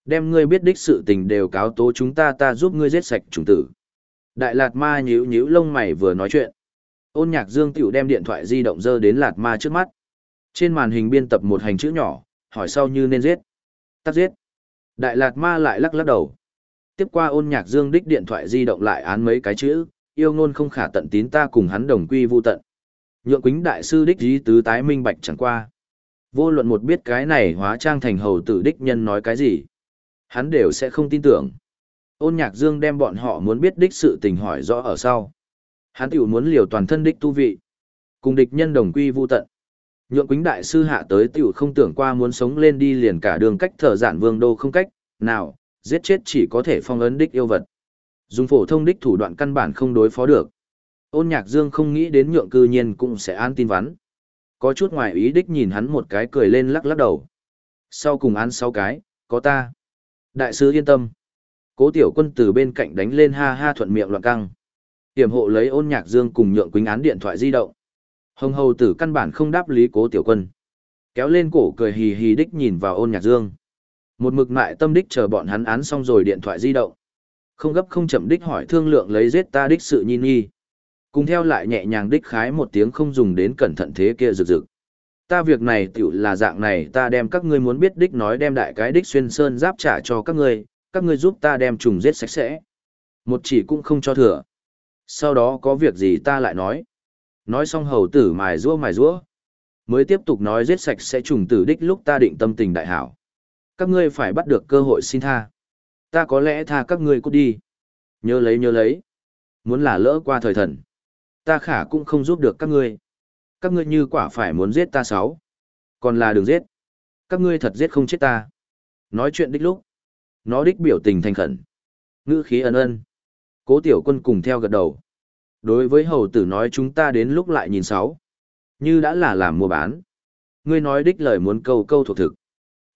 Đem ngươi biết đích sự tình đều cáo tố chúng ta ta giúp ngươi giết sạch trùng tử. Đại lạt ma nhíu nhíu lông mày vừa nói chuyện. Ôn nhạc dương tiểu đem điện thoại di động dơ đến lạt ma trước mắt. Trên màn hình biên tập một hành chữ nhỏ, hỏi sau như nên giết. Tắt giết. Đại lạt ma lại lắc lắc đầu. Tiếp qua ôn nhạc dương đích điện thoại di động lại án mấy cái chữ, yêu ngôn không khả tận tín ta cùng hắn đồng quy vu tận. Nhượng quính đại sư đích dí tứ tái minh bạch chẳng qua. Vô luận một biết cái này hóa trang thành hầu tử đích nhân nói cái gì. Hắn đều sẽ không tin tưởng. Ôn nhạc dương đem bọn họ muốn biết đích sự tình hỏi rõ ở sau. Hắn tiểu muốn liều toàn thân đích tu vị. Cùng địch nhân đồng quy vu tận. Nhượng quính đại sư hạ tới tiểu không tưởng qua muốn sống lên đi liền cả đường cách thở giản vương đô không cách, nào, giết chết chỉ có thể phong ấn đích yêu vật. Dùng phổ thông đích thủ đoạn căn bản không đối phó được. Ôn nhạc dương không nghĩ đến nhượng cư nhiên cũng sẽ an tin vắn. Có chút ngoài ý đích nhìn hắn một cái cười lên lắc lắc đầu. Sau cùng án sáu cái, có ta. Đại sứ yên tâm. Cố tiểu quân từ bên cạnh đánh lên ha ha thuận miệng loạn căng. Tiểm hộ lấy ôn nhạc dương cùng nhượng quính án điện thoại di động. Hồng hầu tử căn bản không đáp lý cố tiểu quân. Kéo lên cổ cười hì hì đích nhìn vào ôn nhạc dương. Một mực mại tâm đích chờ bọn hắn án xong rồi điện thoại di động. Không gấp không chậm đích hỏi thương lượng lấy giết ta đích sự nhi nghi. Cùng theo lại nhẹ nhàng đích khái một tiếng không dùng đến cẩn thận thế kia rực rực. Ta việc này tiểu là dạng này ta đem các ngươi muốn biết đích nói đem đại cái đích xuyên sơn giáp trả cho các ngươi, các ngươi giúp ta đem trùng giết sạch sẽ. Một chỉ cũng không cho thừa. Sau đó có việc gì ta lại nói. Nói xong hầu tử mài rua mài rua. Mới tiếp tục nói giết sạch sẽ trùng tử đích lúc ta định tâm tình đại hảo. Các ngươi phải bắt được cơ hội xin tha. Ta có lẽ tha các ngươi cút đi. Nhớ lấy nhớ lấy. Muốn là lỡ qua thời thần. Ta khả cũng không giúp được các ngươi. Các ngươi như quả phải muốn giết ta sáu. Còn là đừng giết. Các ngươi thật giết không chết ta. Nói chuyện đích lúc. Nó đích biểu tình thành khẩn. Ngữ khí ân ân. Cố tiểu quân cùng theo gật đầu. Đối với hầu tử nói chúng ta đến lúc lại nhìn sáu. Như đã là làm mua bán. Ngươi nói đích lời muốn câu câu thuộc thực.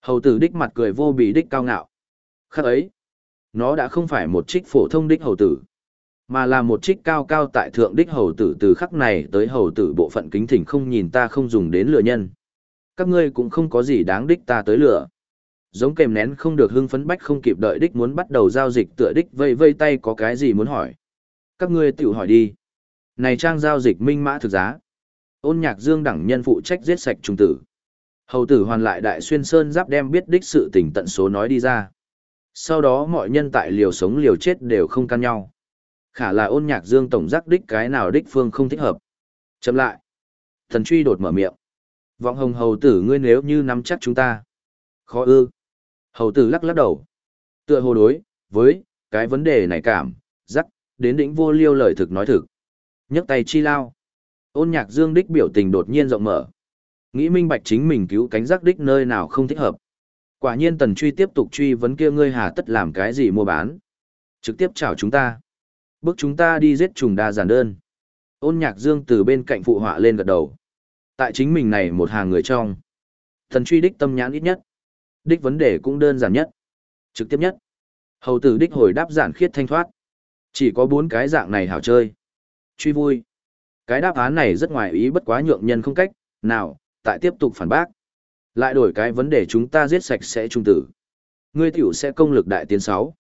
Hầu tử đích mặt cười vô bị đích cao ngạo. Khắc ấy. Nó đã không phải một trích phổ thông đích hầu tử, mà là một trích cao cao tại thượng đích hầu tử từ khắc này tới hầu tử bộ phận kính thỉnh không nhìn ta không dùng đến lựa nhân. Các ngươi cũng không có gì đáng đích ta tới lựa. Giống kèm nén không được hưng phấn bách không kịp đợi đích muốn bắt đầu giao dịch tựa đích vây vây tay có cái gì muốn hỏi. Các ngươi tự hỏi đi. Này trang giao dịch minh mã thực giá. Ôn nhạc dương đẳng nhân phụ trách giết sạch trung tử. Hầu tử hoàn lại đại xuyên sơn giáp đem biết đích sự tình tận số nói đi ra. Sau đó mọi nhân tại liều sống liều chết đều không can nhau khả là ôn nhạc dương tổng giác đích cái nào đích phương không thích hợp. Chậm lại. Thần truy đột mở miệng. Vọng hồng hầu tử ngươi nếu như nắm chắc chúng ta. Khó ư. Hầu tử lắc lắc đầu. Tựa hồ đối, với, cái vấn đề này cảm, rắc, đến đỉnh vô liêu lời thực nói thực. nhấc tay chi lao. Ôn nhạc dương đích biểu tình đột nhiên rộng mở. Nghĩ minh bạch chính mình cứu cánh rắc đích nơi nào không thích hợp. Quả nhiên tần truy tiếp tục truy vấn kia ngươi hà tất làm cái gì mua bán. Trực tiếp chào chúng ta. Bước chúng ta đi giết trùng đa giản đơn. Ôn nhạc dương từ bên cạnh phụ họa lên gật đầu. Tại chính mình này một hàng người trong. Tần truy đích tâm nhãn ít nhất. Đích vấn đề cũng đơn giản nhất. Trực tiếp nhất. Hầu tử đích hồi đáp giản khiết thanh thoát. Chỉ có bốn cái dạng này hảo chơi. Truy vui. Cái đáp án này rất ngoài ý bất quá nhượng nhân không cách, nào, tại tiếp tục phản bác. Lại đổi cái vấn đề chúng ta giết sạch sẽ trung tử. Ngươi tiểu sẽ công lực đại tiến sáu.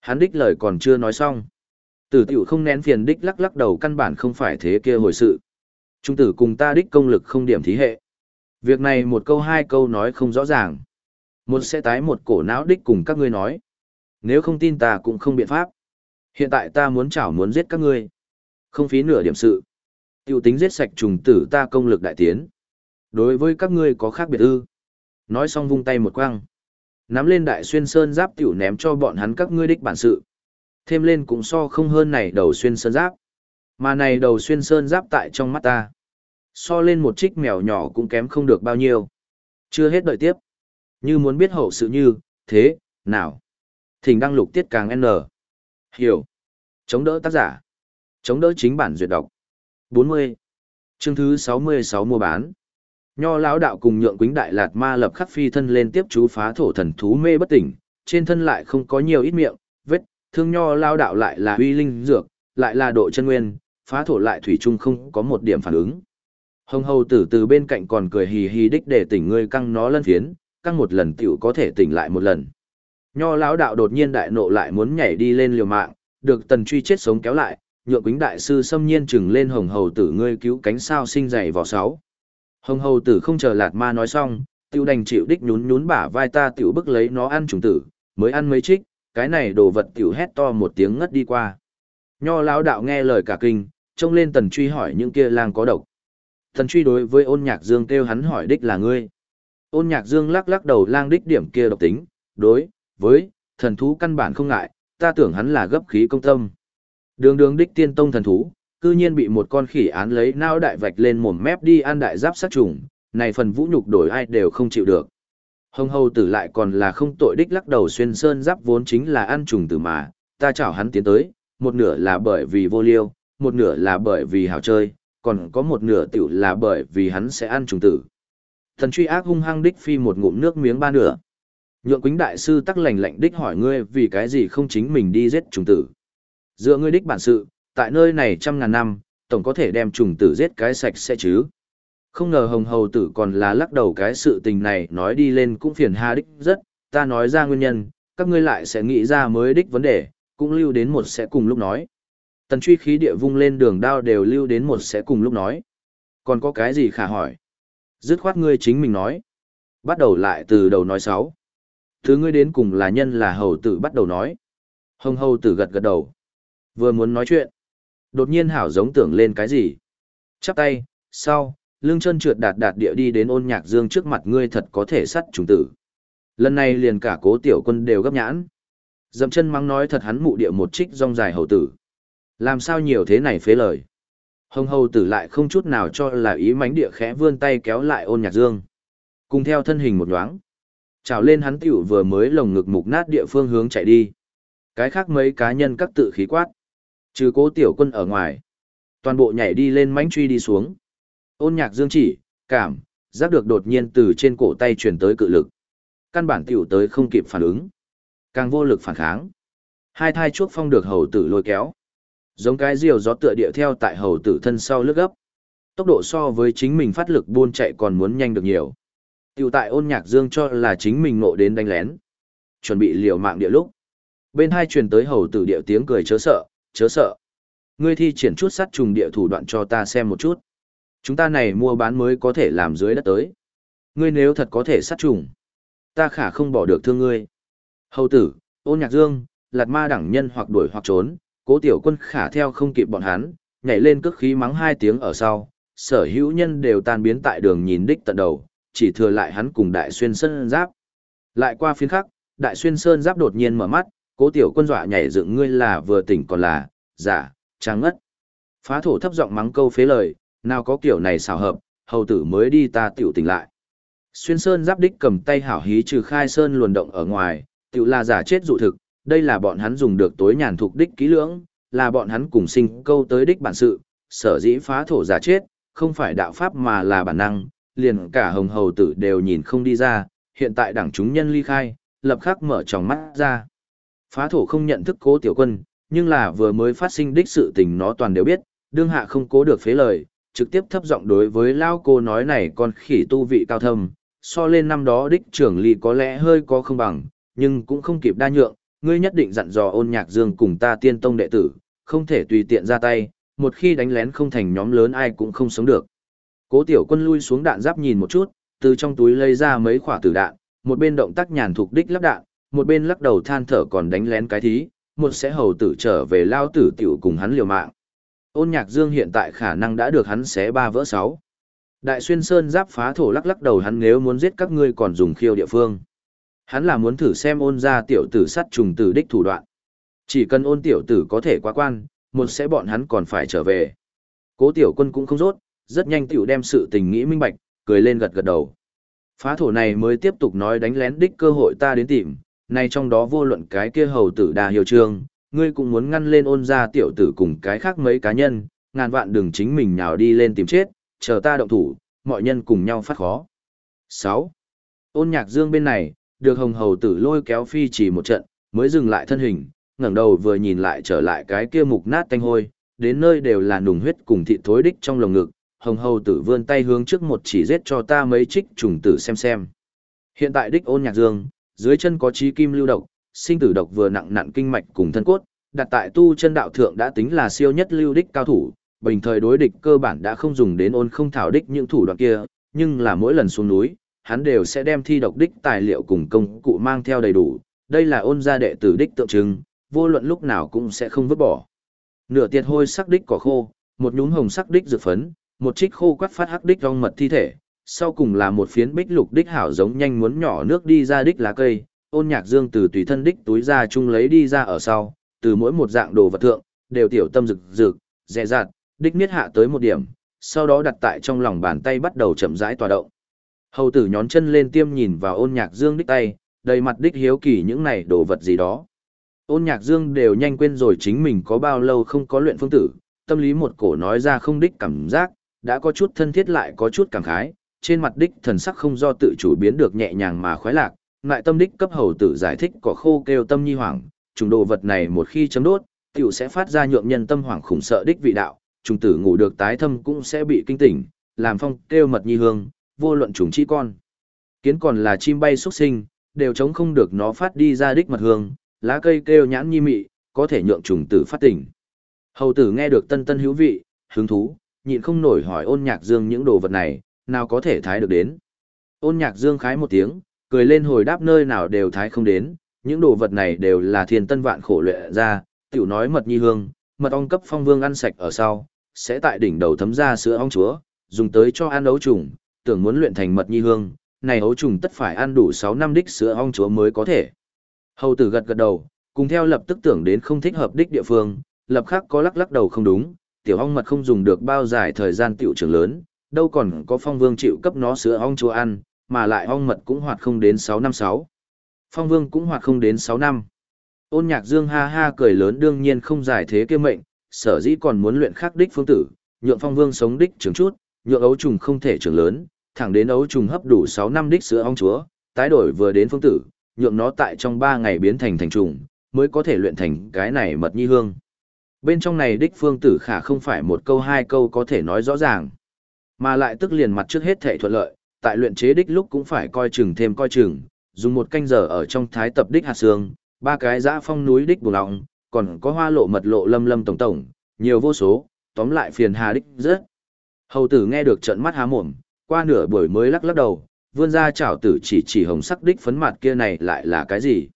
Hắn đích lời còn chưa nói xong. Tử tiểu không nén phiền đích lắc lắc đầu căn bản không phải thế kia hồi sự. Trung tử cùng ta đích công lực không điểm thí hệ. Việc này một câu hai câu nói không rõ ràng. Một sẽ tái một cổ não đích cùng các ngươi nói. Nếu không tin ta cũng không biện pháp. Hiện tại ta muốn chảo muốn giết các ngươi. Không phí nửa điểm sự. Tiểu tính giết sạch trùng tử ta công lực đại tiến. Đối với các ngươi có khác biệt ư. Nói xong vung tay một quăng. Nắm lên đại xuyên sơn giáp tiểu ném cho bọn hắn các ngươi đích bản sự. Thêm lên cũng so không hơn này đầu xuyên sơn giáp. Mà này đầu xuyên sơn giáp tại trong mắt ta. So lên một trích mèo nhỏ cũng kém không được bao nhiêu. Chưa hết đợi tiếp. Như muốn biết hậu sự như, thế, nào. Thỉnh đăng lục tiết càng N. Hiểu. Chống đỡ tác giả. Chống đỡ chính bản duyệt đọc. 40. Chương thứ 66 mua bán. Nho lão đạo cùng nhượng quính đại lạt ma lập khắc phi thân lên tiếp chú phá thổ thần thú mê bất tỉnh, trên thân lại không có nhiều ít miệng, vết, thương nho lão đạo lại là uy linh dược, lại là độ chân nguyên, phá thổ lại thủy chung không có một điểm phản ứng. Hồng hầu tử từ bên cạnh còn cười hì hì đích để tỉnh ngươi căng nó lân phiến, căng một lần tiểu có thể tỉnh lại một lần. Nho lão đạo đột nhiên đại nộ lại muốn nhảy đi lên liều mạng, được tần truy chết sống kéo lại, nhượng quính đại sư xâm nhiên chừng lên hồng hầu tử ngươi cứu cánh sao sinh dày vào sáu. Hồng hầu tử không chờ lạt ma nói xong, tiêu đành chịu đích nhún nhún bả vai ta tiểu bức lấy nó ăn trùng tử, mới ăn mấy trích, cái này đồ vật tiểu hét to một tiếng ngất đi qua. Nho lão đạo nghe lời cả kinh, trông lên tần truy hỏi những kia lang có độc. Tần truy đối với ôn nhạc dương kêu hắn hỏi đích là ngươi. Ôn nhạc dương lắc lắc đầu lang đích điểm kia độc tính, đối, với, thần thú căn bản không ngại, ta tưởng hắn là gấp khí công tâm. Đường đường đích tiên tông thần thú, cư nhiên bị một con khỉ án lấy nao đại vạch lên mồm mép đi ăn đại giáp sát trùng, này phần vũ nhục đổi ai đều không chịu được. Hồng hầu tử lại còn là không tội đích lắc đầu xuyên sơn giáp vốn chính là ăn trùng tử mà, ta chảo hắn tiến tới, một nửa là bởi vì vô liêu, một nửa là bởi vì hào chơi, còn có một nửa tiểu là bởi vì hắn sẽ ăn trùng tử. Thần truy ác hung hăng đích phi một ngụm nước miếng ba nửa. Nhượng quính đại sư tắc lành lạnh đích hỏi ngươi vì cái gì không chính mình đi giết trùng tử. Dựa ngươi đích bản sự, tại nơi này trăm ngàn năm, tổng có thể đem trùng tử giết cái sạch sẽ chứ. Không ngờ hồng hầu tử còn là lắc đầu cái sự tình này nói đi lên cũng phiền hà đích rất, ta nói ra nguyên nhân, các ngươi lại sẽ nghĩ ra mới đích vấn đề, cũng lưu đến một sẽ cùng lúc nói. Tần truy khí địa vung lên đường đao đều lưu đến một sẽ cùng lúc nói. Còn có cái gì khả hỏi? Dứt khoát ngươi chính mình nói. Bắt đầu lại từ đầu nói sáu. Thứ ngươi đến cùng là nhân là hầu tử bắt đầu nói. Hồng hầu tử gật gật đầu. Vừa muốn nói chuyện. Đột nhiên hảo giống tưởng lên cái gì. Chắp tay, sau, lưng chân trượt đạt đạt địa đi đến ôn nhạc dương trước mặt ngươi thật có thể sắt trùng tử. Lần này liền cả cố tiểu quân đều gấp nhãn. Dậm chân mắng nói thật hắn mụ địa một trích rong dài hầu tử. Làm sao nhiều thế này phế lời. Hồng hầu tử lại không chút nào cho là ý mánh địa khẽ vươn tay kéo lại ôn nhạc dương. Cùng theo thân hình một nhoáng. Trào lên hắn tiểu vừa mới lồng ngực mục nát địa phương hướng chạy đi. Cái khác mấy cá nhân các tự khí quát. Trừ cố tiểu quân ở ngoài. Toàn bộ nhảy đi lên mánh truy đi xuống. Ôn nhạc dương chỉ, cảm, giác được đột nhiên từ trên cổ tay truyền tới cự lực. Căn bản tiểu tới không kịp phản ứng. Càng vô lực phản kháng. Hai thai chuốc phong được hầu tử lôi kéo. Giống cái diều gió tựa địa theo tại hầu tử thân sau lướt gấp. Tốc độ so với chính mình phát lực buôn chạy còn muốn nhanh được nhiều. Tiểu tại ôn nhạc dương cho là chính mình nộ đến đánh lén. Chuẩn bị liều mạng địa lúc. Bên hai truyền tới hầu tử địa tiếng cười chớ sợ, chớ sợ. Ngươi thi triển chút sát trùng địa thủ đoạn cho ta xem một chút. Chúng ta này mua bán mới có thể làm dưới đất tới. Ngươi nếu thật có thể sát trùng, ta khả không bỏ được thương ngươi. Hầu tử, ôn nhạc dương, lạt ma đẳng nhân hoặc đuổi hoặc trốn, cố tiểu quân khả theo không kịp bọn hắn, nhảy lên cước khí mắng hai tiếng ở sau, sở hữu nhân đều tan biến tại đường nhìn đích tận đầu, chỉ thừa lại hắn cùng đại xuyên sơn giáp. Lại qua phiên khắc, đại xuyên sơn giáp đột nhiên mở mắt, cố tiểu quân dọa nhảy dựng ngươi là vừa tỉnh còn là, giả, tráng ngất. Phá thổ thấp giọng mắng câu phế lời, nào có kiểu này xào hợp, hầu tử mới đi ta tiểu tỉnh lại. Xuyên sơn giáp đích cầm tay hảo hí trừ khai sơn luồn động ở ngoài, tiểu là giả chết dụ thực, đây là bọn hắn dùng được tối nhàn thuộc đích kỹ lưỡng, là bọn hắn cùng sinh câu tới đích bản sự, sở dĩ phá thổ giả chết, không phải đạo pháp mà là bản năng, liền cả hồng hầu tử đều nhìn không đi ra, hiện tại đảng chúng nhân ly khai, lập khắc mở tròng mắt ra. Phá thổ không nhận thức cố tiểu quân, nhưng là vừa mới phát sinh đích sự tình nó toàn đều biết, đương hạ không cố được phế lời, trực tiếp thấp giọng đối với lao cô nói này con khỉ tu vị cao thâm, so lên năm đó đích trưởng ly có lẽ hơi có không bằng, nhưng cũng không kịp đa nhượng, ngươi nhất định dặn dò ôn nhạc dương cùng ta tiên tông đệ tử, không thể tùy tiện ra tay, một khi đánh lén không thành nhóm lớn ai cũng không sống được. Cố tiểu quân lui xuống đạn giáp nhìn một chút, từ trong túi lấy ra mấy quả tử đạn, một bên động tác nhàn thục đích lắp đạn, một bên lắc đầu than thở còn đánh lén cái thí, một sẽ hầu tử trở về lao tử tiểu cùng hắn liều mạng. Ôn nhạc dương hiện tại khả năng đã được hắn xé ba vỡ sáu. Đại xuyên sơn giáp phá thổ lắc lắc đầu hắn nếu muốn giết các ngươi còn dùng khiêu địa phương. Hắn là muốn thử xem ôn ra tiểu tử sắt trùng tử đích thủ đoạn. Chỉ cần ôn tiểu tử có thể qua quan, một sẽ bọn hắn còn phải trở về. Cố tiểu quân cũng không rốt, rất nhanh tiểu đem sự tình nghĩ minh bạch, cười lên gật gật đầu. Phá thổ này mới tiếp tục nói đánh lén đích cơ hội ta đến tìm, nay trong đó vô luận cái kia hầu tử đà hiệu trương, ngươi cũng muốn ngăn lên ôn ra tiểu tử cùng cái khác mấy cá nhân, ngàn vạn đừng chính mình nhào đi lên tìm chết, chờ ta động thủ, mọi nhân cùng nhau phát khó. 6. Ôn nhạc dương bên này, được hồng hầu tử lôi kéo phi chỉ một trận, mới dừng lại thân hình, ngẩng đầu vừa nhìn lại trở lại cái kia mục nát tanh hôi, đến nơi đều là nùng huyết cùng thị thối đích trong lồng ngực, hồng hầu tử vươn tay hướng trước một chỉ giết cho ta mấy trích trùng tử xem xem. Hiện tại đích ôn nhạc dương, dưới chân có trí kim lưu độc, sinh tử độc vừa nặng nặng kinh mạch cùng thân cốt, đặt tại tu chân đạo thượng đã tính là siêu nhất lưu đích cao thủ, bình thời đối địch cơ bản đã không dùng đến ôn không thảo đích những thủ đoạn kia, nhưng là mỗi lần xuống núi, hắn đều sẽ đem thi độc đích tài liệu cùng công cụ mang theo đầy đủ, đây là ôn gia đệ tử đích tượng trưng, vô luận lúc nào cũng sẽ không vứt bỏ. Nửa tiệt hôi sắc đích cỏ khô, một nhúm hồng sắc đích dược phấn, một trích khô quắt phát hắc đích rong mật thi thể, sau cùng là một phiến bích lục đích hảo giống nhanh muốn nhỏ nước đi ra đích lá cây, ôn nhạc dương từ tùy thân đích túi ra chung lấy đi ra ở sau, từ mỗi một dạng đồ vật thượng, đều tiểu tâm rực rực, dè dạt, đích miết hạ tới một điểm, sau đó đặt tại trong lòng bàn tay bắt đầu chậm rãi tòa động. Hầu tử nhón chân lên tiêm nhìn vào ôn nhạc dương đích tay, đầy mặt đích hiếu kỳ những này đồ vật gì đó. Ôn nhạc dương đều nhanh quên rồi chính mình có bao lâu không có luyện phương tử, tâm lý một cổ nói ra không đích cảm giác, đã có chút thân thiết lại có chút cảm khái, trên mặt đích thần sắc không do tự chủ biến được nhẹ nhàng mà khoái lạc, ngại tâm đích cấp hầu tử giải thích cỏ khô kêu tâm nhi hoảng, trùng đồ vật này một khi chấm đốt, tiểu sẽ phát ra nhượng nhân tâm hoảng khủng sợ đích vị đạo, trùng tử ngủ được tái thâm cũng sẽ bị kinh tỉnh, làm phong kêu mật nhi hương, vô luận trùng chi con. Kiến còn là chim bay xuất sinh, đều chống không được nó phát đi ra đích mật hương, lá cây kêu nhãn nhi mị, có thể nhượng trùng tử phát tỉnh. Hầu tử nghe được tân tân hữu vị, hứng thú, nhịn không nổi hỏi ôn nhạc dương những đồ vật này, nào có thể thái được đến. Ôn nhạc dương khái một tiếng, cười lên hồi đáp nơi nào đều thái không đến, những đồ vật này đều là thiên tân vạn khổ luyện ra, tiểu nói mật nhi hương, mật ong cấp phong vương ăn sạch ở sau, sẽ tại đỉnh đầu thấm ra sữa ong chúa, dùng tới cho ăn ấu trùng, tưởng muốn luyện thành mật nhi hương, này ấu trùng tất phải ăn đủ 6 năm đích sữa ong chúa mới có thể. Hầu tử gật gật đầu, cùng theo lập tức tưởng đến không thích hợp đích địa phương, lập khắc có lắc lắc đầu không đúng, tiểu ong mật không dùng được bao dài thời gian tiểu trưởng lớn, đâu còn có phong vương chịu cấp nó sữa ong chúa ăn, mà lại ong mật cũng hoạt không đến 6 năm 6. Phong vương cũng hoạt không đến 6 năm. Ôn nhạc dương ha ha cười lớn đương nhiên không giải thế kia mệnh, sở dĩ còn muốn luyện khắc đích phương tử, nhượng phong vương sống đích trưởng chút, nhượng ấu trùng không thể trưởng lớn, thẳng đến ấu trùng hấp đủ 6 năm đích sữa ong chúa, tái đổi vừa đến phương tử, nhượng nó tại trong 3 ngày biến thành thành trùng, mới có thể luyện thành cái này mật nhi hương. Bên trong này đích phương tử khả không phải một câu hai câu có thể nói rõ ràng, mà lại tức liền mặt trước hết thể thuận lợi, tại luyện chế đích lúc cũng phải coi chừng thêm coi chừng, dùng một canh giờ ở trong thái tập đích hạt xương, ba cái dã phong núi đích bùng lòng, còn có hoa lộ mật lộ lâm lâm tổng tổng, nhiều vô số, tóm lại phiền hà đích rất. Hầu tử nghe được trận mắt há mồm, qua nửa buổi mới lắc lắc đầu, vươn ra chảo tử chỉ chỉ hồng sắc đích phấn mặt kia này lại là cái gì.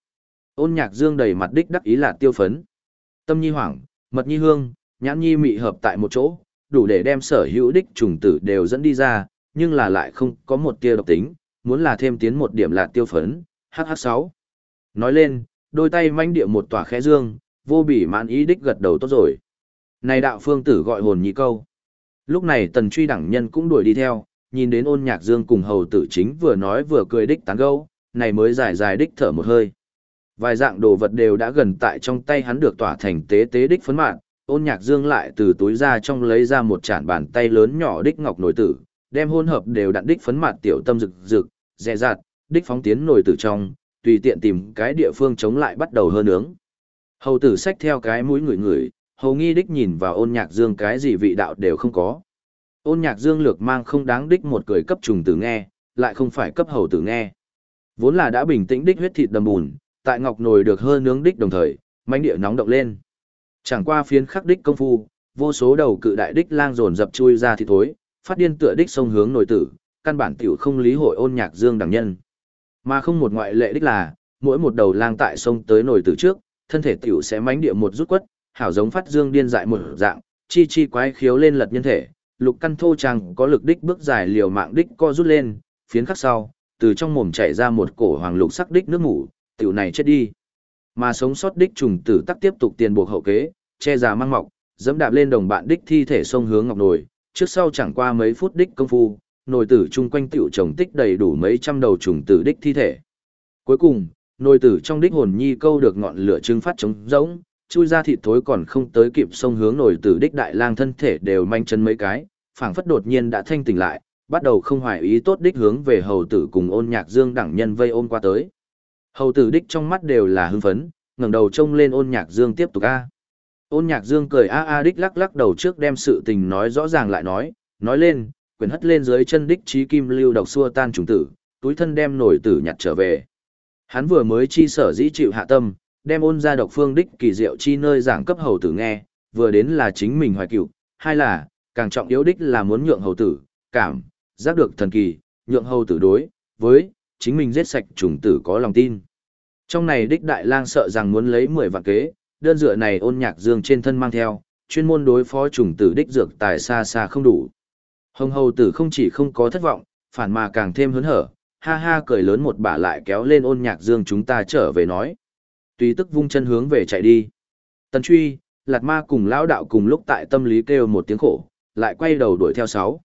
Ôn nhạc dương đầy mặt đích đắc ý là tiêu phấn. Tâm nhi hoảng, mật nhi hương, nhãn nhi mị hợp tại một chỗ, đủ để đem sở hữu đích trùng tử đều dẫn đi ra, nhưng là lại không có một tia độc tính, muốn là thêm tiến một điểm là tiêu phấn, HH6. Nói lên, đôi tay manh địa một tòa khẽ dương, vô bỉ mãn ý đích gật đầu tốt rồi. Này đạo phương tử gọi hồn nhị câu. Lúc này tần truy đẳng nhân cũng đuổi đi theo, nhìn đến ôn nhạc dương cùng hầu tử chính vừa nói vừa cười đích tán gâu, này mới dài dài đích thở một hơi. Vài dạng đồ vật đều đã gần tại trong tay hắn được tỏa thành tế tế đích phấn mạng, ôn nhạc dương lại từ túi ra trong lấy ra một chản bàn tay lớn nhỏ đích ngọc nổi tử, đem hôn hợp đều đặn đích phấn mạt tiểu tâm rực rực, dè dạt, đích phóng tiến nổi tử trong, tùy tiện tìm cái địa phương chống lại bắt đầu hơn nướng. Hầu tử xách theo cái mũi người người, hầu nghi đích nhìn vào ôn nhạc dương cái gì vị đạo đều không có. Ôn nhạc dương lược mang không đáng đích một cười cấp trùng tử nghe, lại không phải cấp hầu tử nghe. Vốn là đã bình tĩnh đích huyết thịt đầm bùn, tại ngọc nồi được hơn nướng đích đồng thời, manh địa nóng động lên. Chẳng qua phiến khắc đích công phu, vô số đầu cự đại đích lang dồn dập chui ra thì thối, phát điên tựa đích sông hướng nội tử, căn bản tiểu không lý hội ôn nhạc dương đẳng nhân. Mà không một ngoại lệ đích là, mỗi một đầu lang tại sông tới nội tử trước, thân thể tiểu sẽ mánh địa một rút quất, hảo giống phát dương điên dại một dạng, chi chi quái khiếu lên lật nhân thể, lục căn thô trang có lực đích bước dài liều mạng đích co rút lên, phiến khắc sau, từ trong mồm chảy ra một cổ hoàng lục sắc đích nước ngủ, tiểu này chết đi. Mà sống sót đích trùng tử tắc tiếp tục tiền buộc hậu kế, che già mang mọc, dẫm đạp lên đồng bạn đích thi thể sông hướng ngọc nồi, trước sau chẳng qua mấy phút đích công phu, nồi tử chung quanh tiểu trồng tích đầy đủ mấy trăm đầu trùng tử đích thi thể. Cuối cùng, nồi tử trong đích hồn nhi câu được ngọn lửa trưng phát trống rỗng, chui ra thịt thối còn không tới kịp sông hướng nồi tử đích đại lang thân thể đều manh chân mấy cái, phảng phất đột nhiên đã thanh tỉnh lại, bắt đầu không hoài ý tốt đích hướng về hầu tử cùng ôn nhạc dương đẳng nhân vây ôm qua tới. Hầu tử đích trong mắt đều là hưng phấn, ngẩng đầu trông lên ôn nhạc dương tiếp tục a. Ôn nhạc dương cười a a đích lắc lắc đầu trước đem sự tình nói rõ ràng lại nói, nói lên, quyền hất lên dưới chân đích trí kim lưu độc xua tan trùng tử, túi thân đem nổi tử nhặt trở về. Hắn vừa mới chi sở dĩ chịu hạ tâm, đem ôn ra độc phương đích kỳ diệu chi nơi giảng cấp hầu tử nghe, vừa đến là chính mình hoài cựu, hai là, càng trọng yếu đích là muốn nhượng hầu tử, cảm, giác được thần kỳ, nhượng hầu tử đối, với, chính mình giết sạch trùng tử có lòng tin. Trong này đích đại lang sợ rằng muốn lấy 10 vạn kế, đơn dựa này ôn nhạc dương trên thân mang theo, chuyên môn đối phó trùng tử đích dược tài xa xa không đủ. Hồng hầu tử không chỉ không có thất vọng, phản mà càng thêm hớn hở, ha ha cười lớn một bả lại kéo lên ôn nhạc dương chúng ta trở về nói. Tùy tức vung chân hướng về chạy đi. Tần truy, lạt ma cùng lão đạo cùng lúc tại tâm lý kêu một tiếng khổ, lại quay đầu đuổi theo sáu.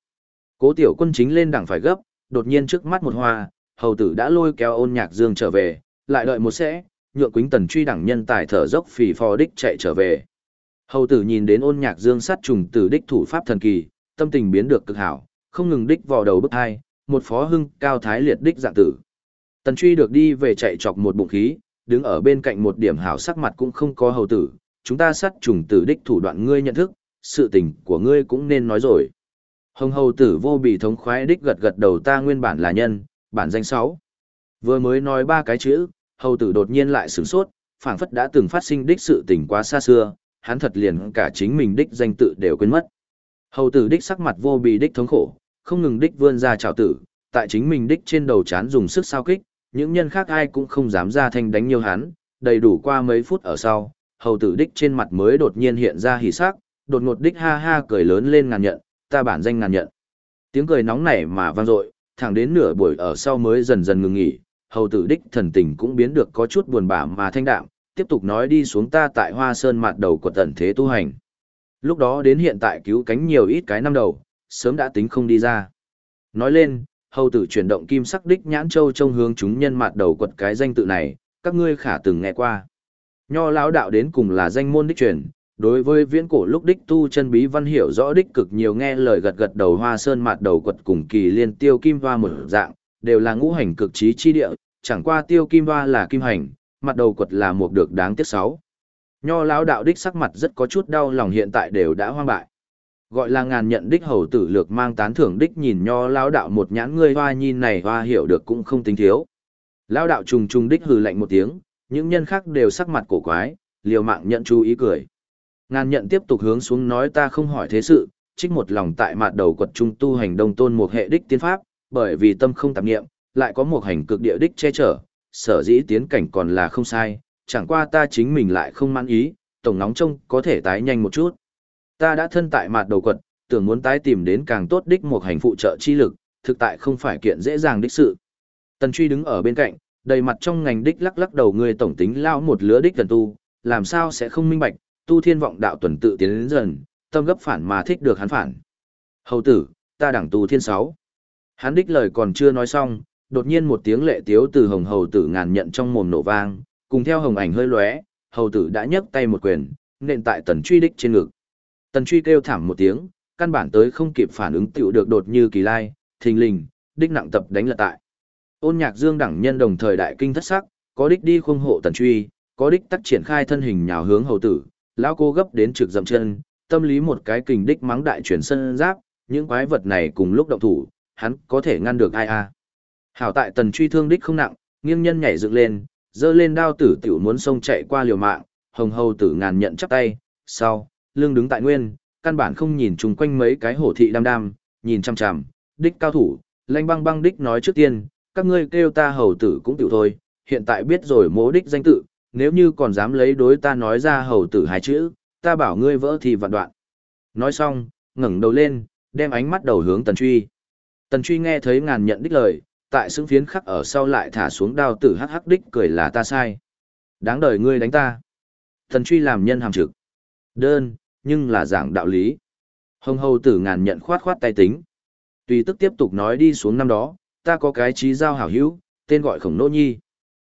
Cố tiểu quân chính lên đẳng phải gấp, đột nhiên trước mắt một hoa, hầu tử đã lôi kéo ôn nhạc dương trở về, lại đợi một sẽ, nhượng quính tần truy đẳng nhân tài thở dốc phì phò đích chạy trở về. Hầu tử nhìn đến ôn nhạc dương sát trùng tử đích thủ pháp thần kỳ, tâm tình biến được cực hảo, không ngừng đích vò đầu bức hai, một phó hưng cao thái liệt đích dạng tử. Tần truy được đi về chạy chọc một bụng khí, đứng ở bên cạnh một điểm hảo sắc mặt cũng không có hầu tử, chúng ta sát trùng tử đích thủ đoạn ngươi nhận thức, sự tình của ngươi cũng nên nói rồi. Hồng hầu tử vô bị thống khoái đích gật gật đầu ta nguyên bản là nhân, bản danh sáu. Vừa mới nói ba cái chữ, hầu tử đột nhiên lại sửng sốt, phảng phất đã từng phát sinh đích sự tình quá xa xưa, hắn thật liền cả chính mình đích danh tự đều quên mất. Hầu tử đích sắc mặt vô bì đích thống khổ, không ngừng đích vươn ra chào tử, tại chính mình đích trên đầu chán dùng sức sao kích, những nhân khác ai cũng không dám ra thanh đánh nhiều hắn, đầy đủ qua mấy phút ở sau, hầu tử đích trên mặt mới đột nhiên hiện ra hỉ sắc, đột ngột đích ha ha cười lớn lên ngàn nhận, ta bản danh ngàn nhận. Tiếng cười nóng nảy mà vang dội, thẳng đến nửa buổi ở sau mới dần dần ngừng nghỉ, hầu tử đích thần tình cũng biến được có chút buồn bã mà thanh đạm, tiếp tục nói đi xuống ta tại Hoa Sơn mặt đầu của tận thế tu hành. Lúc đó đến hiện tại cứu cánh nhiều ít cái năm đầu, sớm đã tính không đi ra. Nói lên, hầu tử chuyển động kim sắc đích nhãn châu trông hướng chúng nhân mặt đầu quật cái danh tự này, các ngươi khả từng nghe qua. Nho lão đạo đến cùng là danh môn đích truyền, đối với viễn cổ lúc đích tu chân bí văn hiểu rõ đích cực nhiều nghe lời gật gật đầu hoa sơn mạt đầu quật cùng kỳ liên tiêu kim hoa một dạng, đều là ngũ hành cực trí chi địa, chẳng qua tiêu kim hoa là kim hành, mặt đầu quật là một được đáng tiếc sáu. Nho lão đạo đích sắc mặt rất có chút đau lòng hiện tại đều đã hoang bại. Gọi là ngàn nhận đích hầu tử lược mang tán thưởng đích nhìn nho lão đạo một nhãn ngươi hoa nhìn này hoa hiểu được cũng không tính thiếu. Lão đạo trùng trùng đích hừ lạnh một tiếng, những nhân khác đều sắc mặt cổ quái, liều mạng nhận chú ý cười. Ngàn nhận tiếp tục hướng xuống nói ta không hỏi thế sự, trích một lòng tại mặt đầu quật trung tu hành đông tôn một hệ đích tiến pháp, bởi vì tâm không tạp nghiệm, lại có một hành cực địa đích che chở, sở dĩ tiến cảnh còn là không sai, chẳng qua ta chính mình lại không mãn ý, tổng nóng trông có thể tái nhanh một chút. Ta đã thân tại mặt đầu quật, tưởng muốn tái tìm đến càng tốt đích một hành phụ trợ chi lực, thực tại không phải kiện dễ dàng đích sự. Tần truy đứng ở bên cạnh, đầy mặt trong ngành đích lắc lắc đầu người tổng tính lao một lứa đích thần tu, làm sao sẽ không minh bạch, tu thiên vọng đạo tuần tự tiến đến dần, tâm gấp phản mà thích được hắn phản. Hầu tử, ta đẳng tu thiên sáu. Hắn đích lời còn chưa nói xong, đột nhiên một tiếng lệ tiếu từ hồng hầu tử ngàn nhận trong mồm nổ vang, cùng theo hồng ảnh hơi lóe, hầu tử đã nhấc tay một quyền, nện tại tần truy đích trên ngực. Tần truy kêu thảm một tiếng, căn bản tới không kịp phản ứng tiểu được đột như kỳ lai, thình lình, đích nặng tập đánh lật tại. Ôn nhạc dương đẳng nhân đồng thời đại kinh thất sắc, có đích đi khung hộ tần truy, có đích tắt triển khai thân hình nhào hướng hầu tử, lão cô gấp đến trực dậm chân, tâm lý một cái kình đích mắng đại chuyển sân giáp, những quái vật này cùng lúc động thủ, hắn có thể ngăn được ai a? Hảo tại tần truy thương đích không nặng, nghiêng nhân nhảy dựng lên, dơ lên đao tử tiểu muốn xông chạy qua liều mạng, hồng hầu tử ngàn nhận chắp tay, sau, lưng đứng tại nguyên, căn bản không nhìn chung quanh mấy cái hổ thị đam đam, nhìn chằm chằm, đích cao thủ, lanh băng băng đích nói trước tiên, các ngươi kêu ta hầu tử cũng tiểu thôi, hiện tại biết rồi mố đích danh tự, nếu như còn dám lấy đối ta nói ra hầu tử hai chữ, ta bảo ngươi vỡ thì vạn đoạn. Nói xong, ngẩng đầu lên, đem ánh mắt đầu hướng tần truy. Tần truy nghe thấy ngàn nhận đích lời, tại xứng phiến khắc ở sau lại thả xuống đao tử hắc hắc đích cười là ta sai. Đáng đời ngươi đánh ta. Tần truy làm nhân hàm trực. Đơn, nhưng là giảng đạo lý. Hồng hầu tử ngàn nhận khoát khoát tay tính. Tùy tức tiếp tục nói đi xuống năm đó, ta có cái trí giao hảo hữu, tên gọi khổng nô nhi.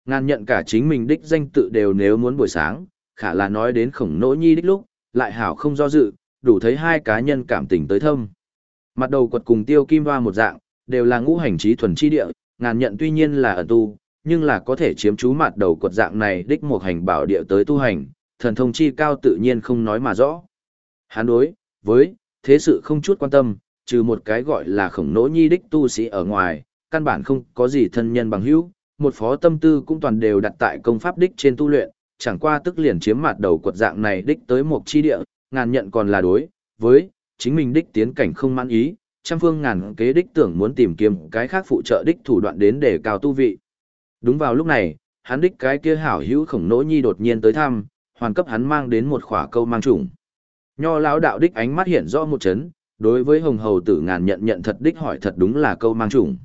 Ngàn nhận cả chính mình đích danh tự đều nếu muốn buổi sáng, khả là nói đến khổng nỗ nhi đích lúc, lại hảo không do dự, đủ thấy hai cá nhân cảm tình tới thâm. Mặt đầu quật cùng tiêu kim hoa một dạng, đều là ngũ hành trí thuần chi địa, ngàn nhận tuy nhiên là ẩn tu, nhưng là có thể chiếm chú mặt đầu quật dạng này đích một hành bảo địa tới tu hành, thần thông chi cao tự nhiên không nói mà rõ. Hán đối, với, thế sự không chút quan tâm, trừ một cái gọi là khổng nỗ nhi đích tu sĩ ở ngoài, căn bản không có gì thân nhân bằng hữu, một phó tâm tư cũng toàn đều đặt tại công pháp đích trên tu luyện, chẳng qua tức liền chiếm mặt đầu quật dạng này đích tới một chi địa, ngàn nhận còn là đối, với, chính mình đích tiến cảnh không mãn ý, trăm phương ngàn kế đích tưởng muốn tìm kiếm cái khác phụ trợ đích thủ đoạn đến để cao tu vị. Đúng vào lúc này, hắn đích cái kia hảo hữu khổng nỗ nhi đột nhiên tới thăm, hoàn cấp hắn mang đến một khỏa câu mang trùng. Nho lão đạo đích ánh mắt hiện rõ một chấn, đối với hồng hầu tử ngàn nhận nhận thật đích hỏi thật đúng là câu mang trùng.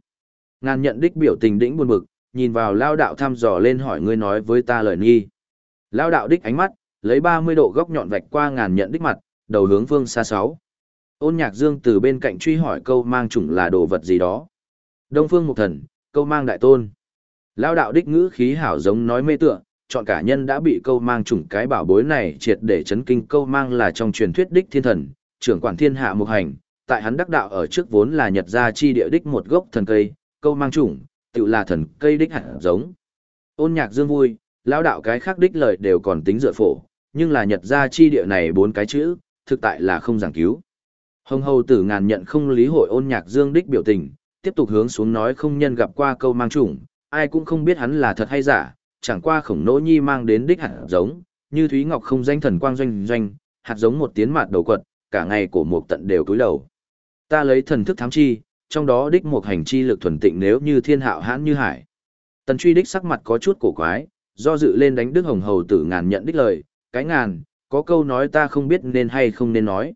Ngàn nhận đích biểu tình đĩnh buồn bực, nhìn vào lao đạo thăm dò lên hỏi ngươi nói với ta lời nghi. Lao đạo đích ánh mắt, lấy 30 độ góc nhọn vạch qua ngàn nhận đích mặt, đầu hướng phương xa sáu. Ôn nhạc dương từ bên cạnh truy hỏi câu mang chủng là đồ vật gì đó. Đông phương mục thần, câu mang đại tôn. Lao đạo đích ngữ khí hảo giống nói mê tựa, chọn cả nhân đã bị câu mang chủng cái bảo bối này triệt để chấn kinh câu mang là trong truyền thuyết đích thiên thần, trưởng quản thiên hạ mục hành, tại hắn đắc đạo ở trước vốn là nhật gia chi địa đích một gốc thần cây, câu mang chủng, tự là thần cây đích hạt giống. Ôn nhạc dương vui, lão đạo cái khác đích lời đều còn tính dựa phổ, nhưng là nhật ra chi địa này bốn cái chữ, thực tại là không giảng cứu. Hồng hầu tử ngàn nhận không lý hội ôn nhạc dương đích biểu tình, tiếp tục hướng xuống nói không nhân gặp qua câu mang chủng, ai cũng không biết hắn là thật hay giả, chẳng qua khổng nỗ nhi mang đến đích hạt giống, như Thúy Ngọc không danh thần quang doanh doanh, hạt giống một tiếng mạt đầu quật, cả ngày cổ mục tận đều cúi đầu. Ta lấy thần thức thám chi, trong đó đích một hành chi lực thuần tịnh nếu như thiên hạo hãn như hải. Tần truy đích sắc mặt có chút cổ quái, do dự lên đánh đức hồng hầu tử ngàn nhận đích lời, cái ngàn, có câu nói ta không biết nên hay không nên nói.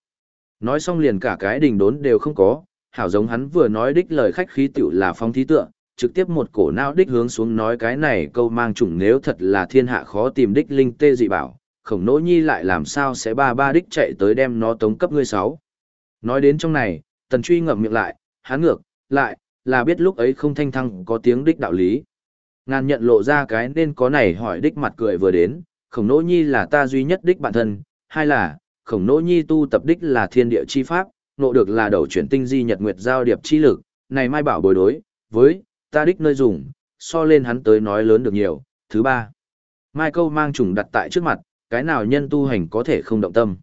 Nói xong liền cả cái đình đốn đều không có, hảo giống hắn vừa nói đích lời khách khí tiểu là phong thí tượng, trực tiếp một cổ não đích hướng xuống nói cái này câu mang chủng nếu thật là thiên hạ khó tìm đích linh tê dị bảo, khổng nỗ nhi lại làm sao sẽ ba ba đích chạy tới đem nó tống cấp ngươi sáu. Nói đến trong này, tần truy ngậm miệng lại, hắn ngược, lại, là biết lúc ấy không thanh thăng có tiếng đích đạo lý. Ngàn nhận lộ ra cái nên có này hỏi đích mặt cười vừa đến, khổng nỗ nhi là ta duy nhất đích bản thân, hay là, khổng nỗ nhi tu tập đích là thiên địa chi pháp, nộ được là đầu chuyển tinh di nhật nguyệt giao điệp chi lực, này mai bảo bồi đối, với, ta đích nơi dùng, so lên hắn tới nói lớn được nhiều. Thứ ba, mai câu mang trùng đặt tại trước mặt, cái nào nhân tu hành có thể không động tâm.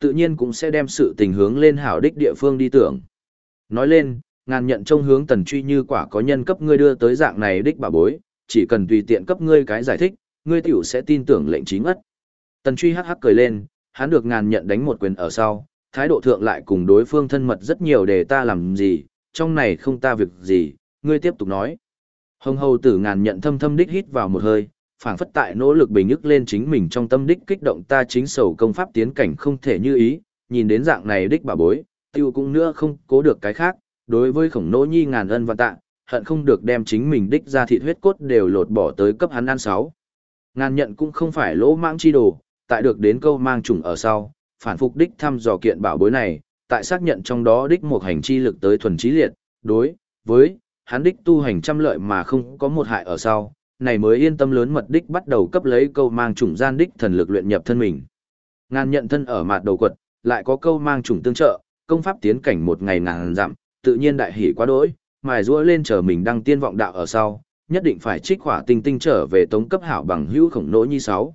Tự nhiên cũng sẽ đem sự tình hướng lên hảo đích địa phương đi tưởng. Nói lên, ngàn nhận trông hướng tần truy như quả có nhân cấp ngươi đưa tới dạng này đích bà bối, chỉ cần tùy tiện cấp ngươi cái giải thích, ngươi tiểu sẽ tin tưởng lệnh chính ất. Tần truy hắc hắc cười lên, hắn được ngàn nhận đánh một quyền ở sau, thái độ thượng lại cùng đối phương thân mật rất nhiều để ta làm gì, trong này không ta việc gì, ngươi tiếp tục nói. Hồng hầu tử ngàn nhận thâm thâm đích hít vào một hơi, phảng phất tại nỗ lực bình ức lên chính mình trong tâm đích kích động ta chính sầu công pháp tiến cảnh không thể như ý, nhìn đến dạng này đích bà bối, tiêu cũng nữa không cố được cái khác, đối với khổng nỗ nhi ngàn ân và tạ, hận không được đem chính mình đích ra thịt huyết cốt đều lột bỏ tới cấp hắn ăn sáu. Ngàn nhận cũng không phải lỗ mãng chi đồ, tại được đến câu mang trùng ở sau, phản phục đích thăm dò kiện bảo bối này, tại xác nhận trong đó đích một hành chi lực tới thuần trí liệt, đối, với, hắn đích tu hành trăm lợi mà không có một hại ở sau, này mới yên tâm lớn mật đích bắt đầu cấp lấy câu mang trùng gian đích thần lực luyện nhập thân mình. Ngàn nhận thân ở mặt đầu quật, lại có câu mang trùng tương trợ, công pháp tiến cảnh một ngày ngàn dặm, tự nhiên đại hỉ quá đỗi, mài rũa lên chờ mình đăng tiên vọng đạo ở sau, nhất định phải trích hỏa tinh tinh trở về tống cấp hảo bằng hữu khổng nỗ nhi sáu.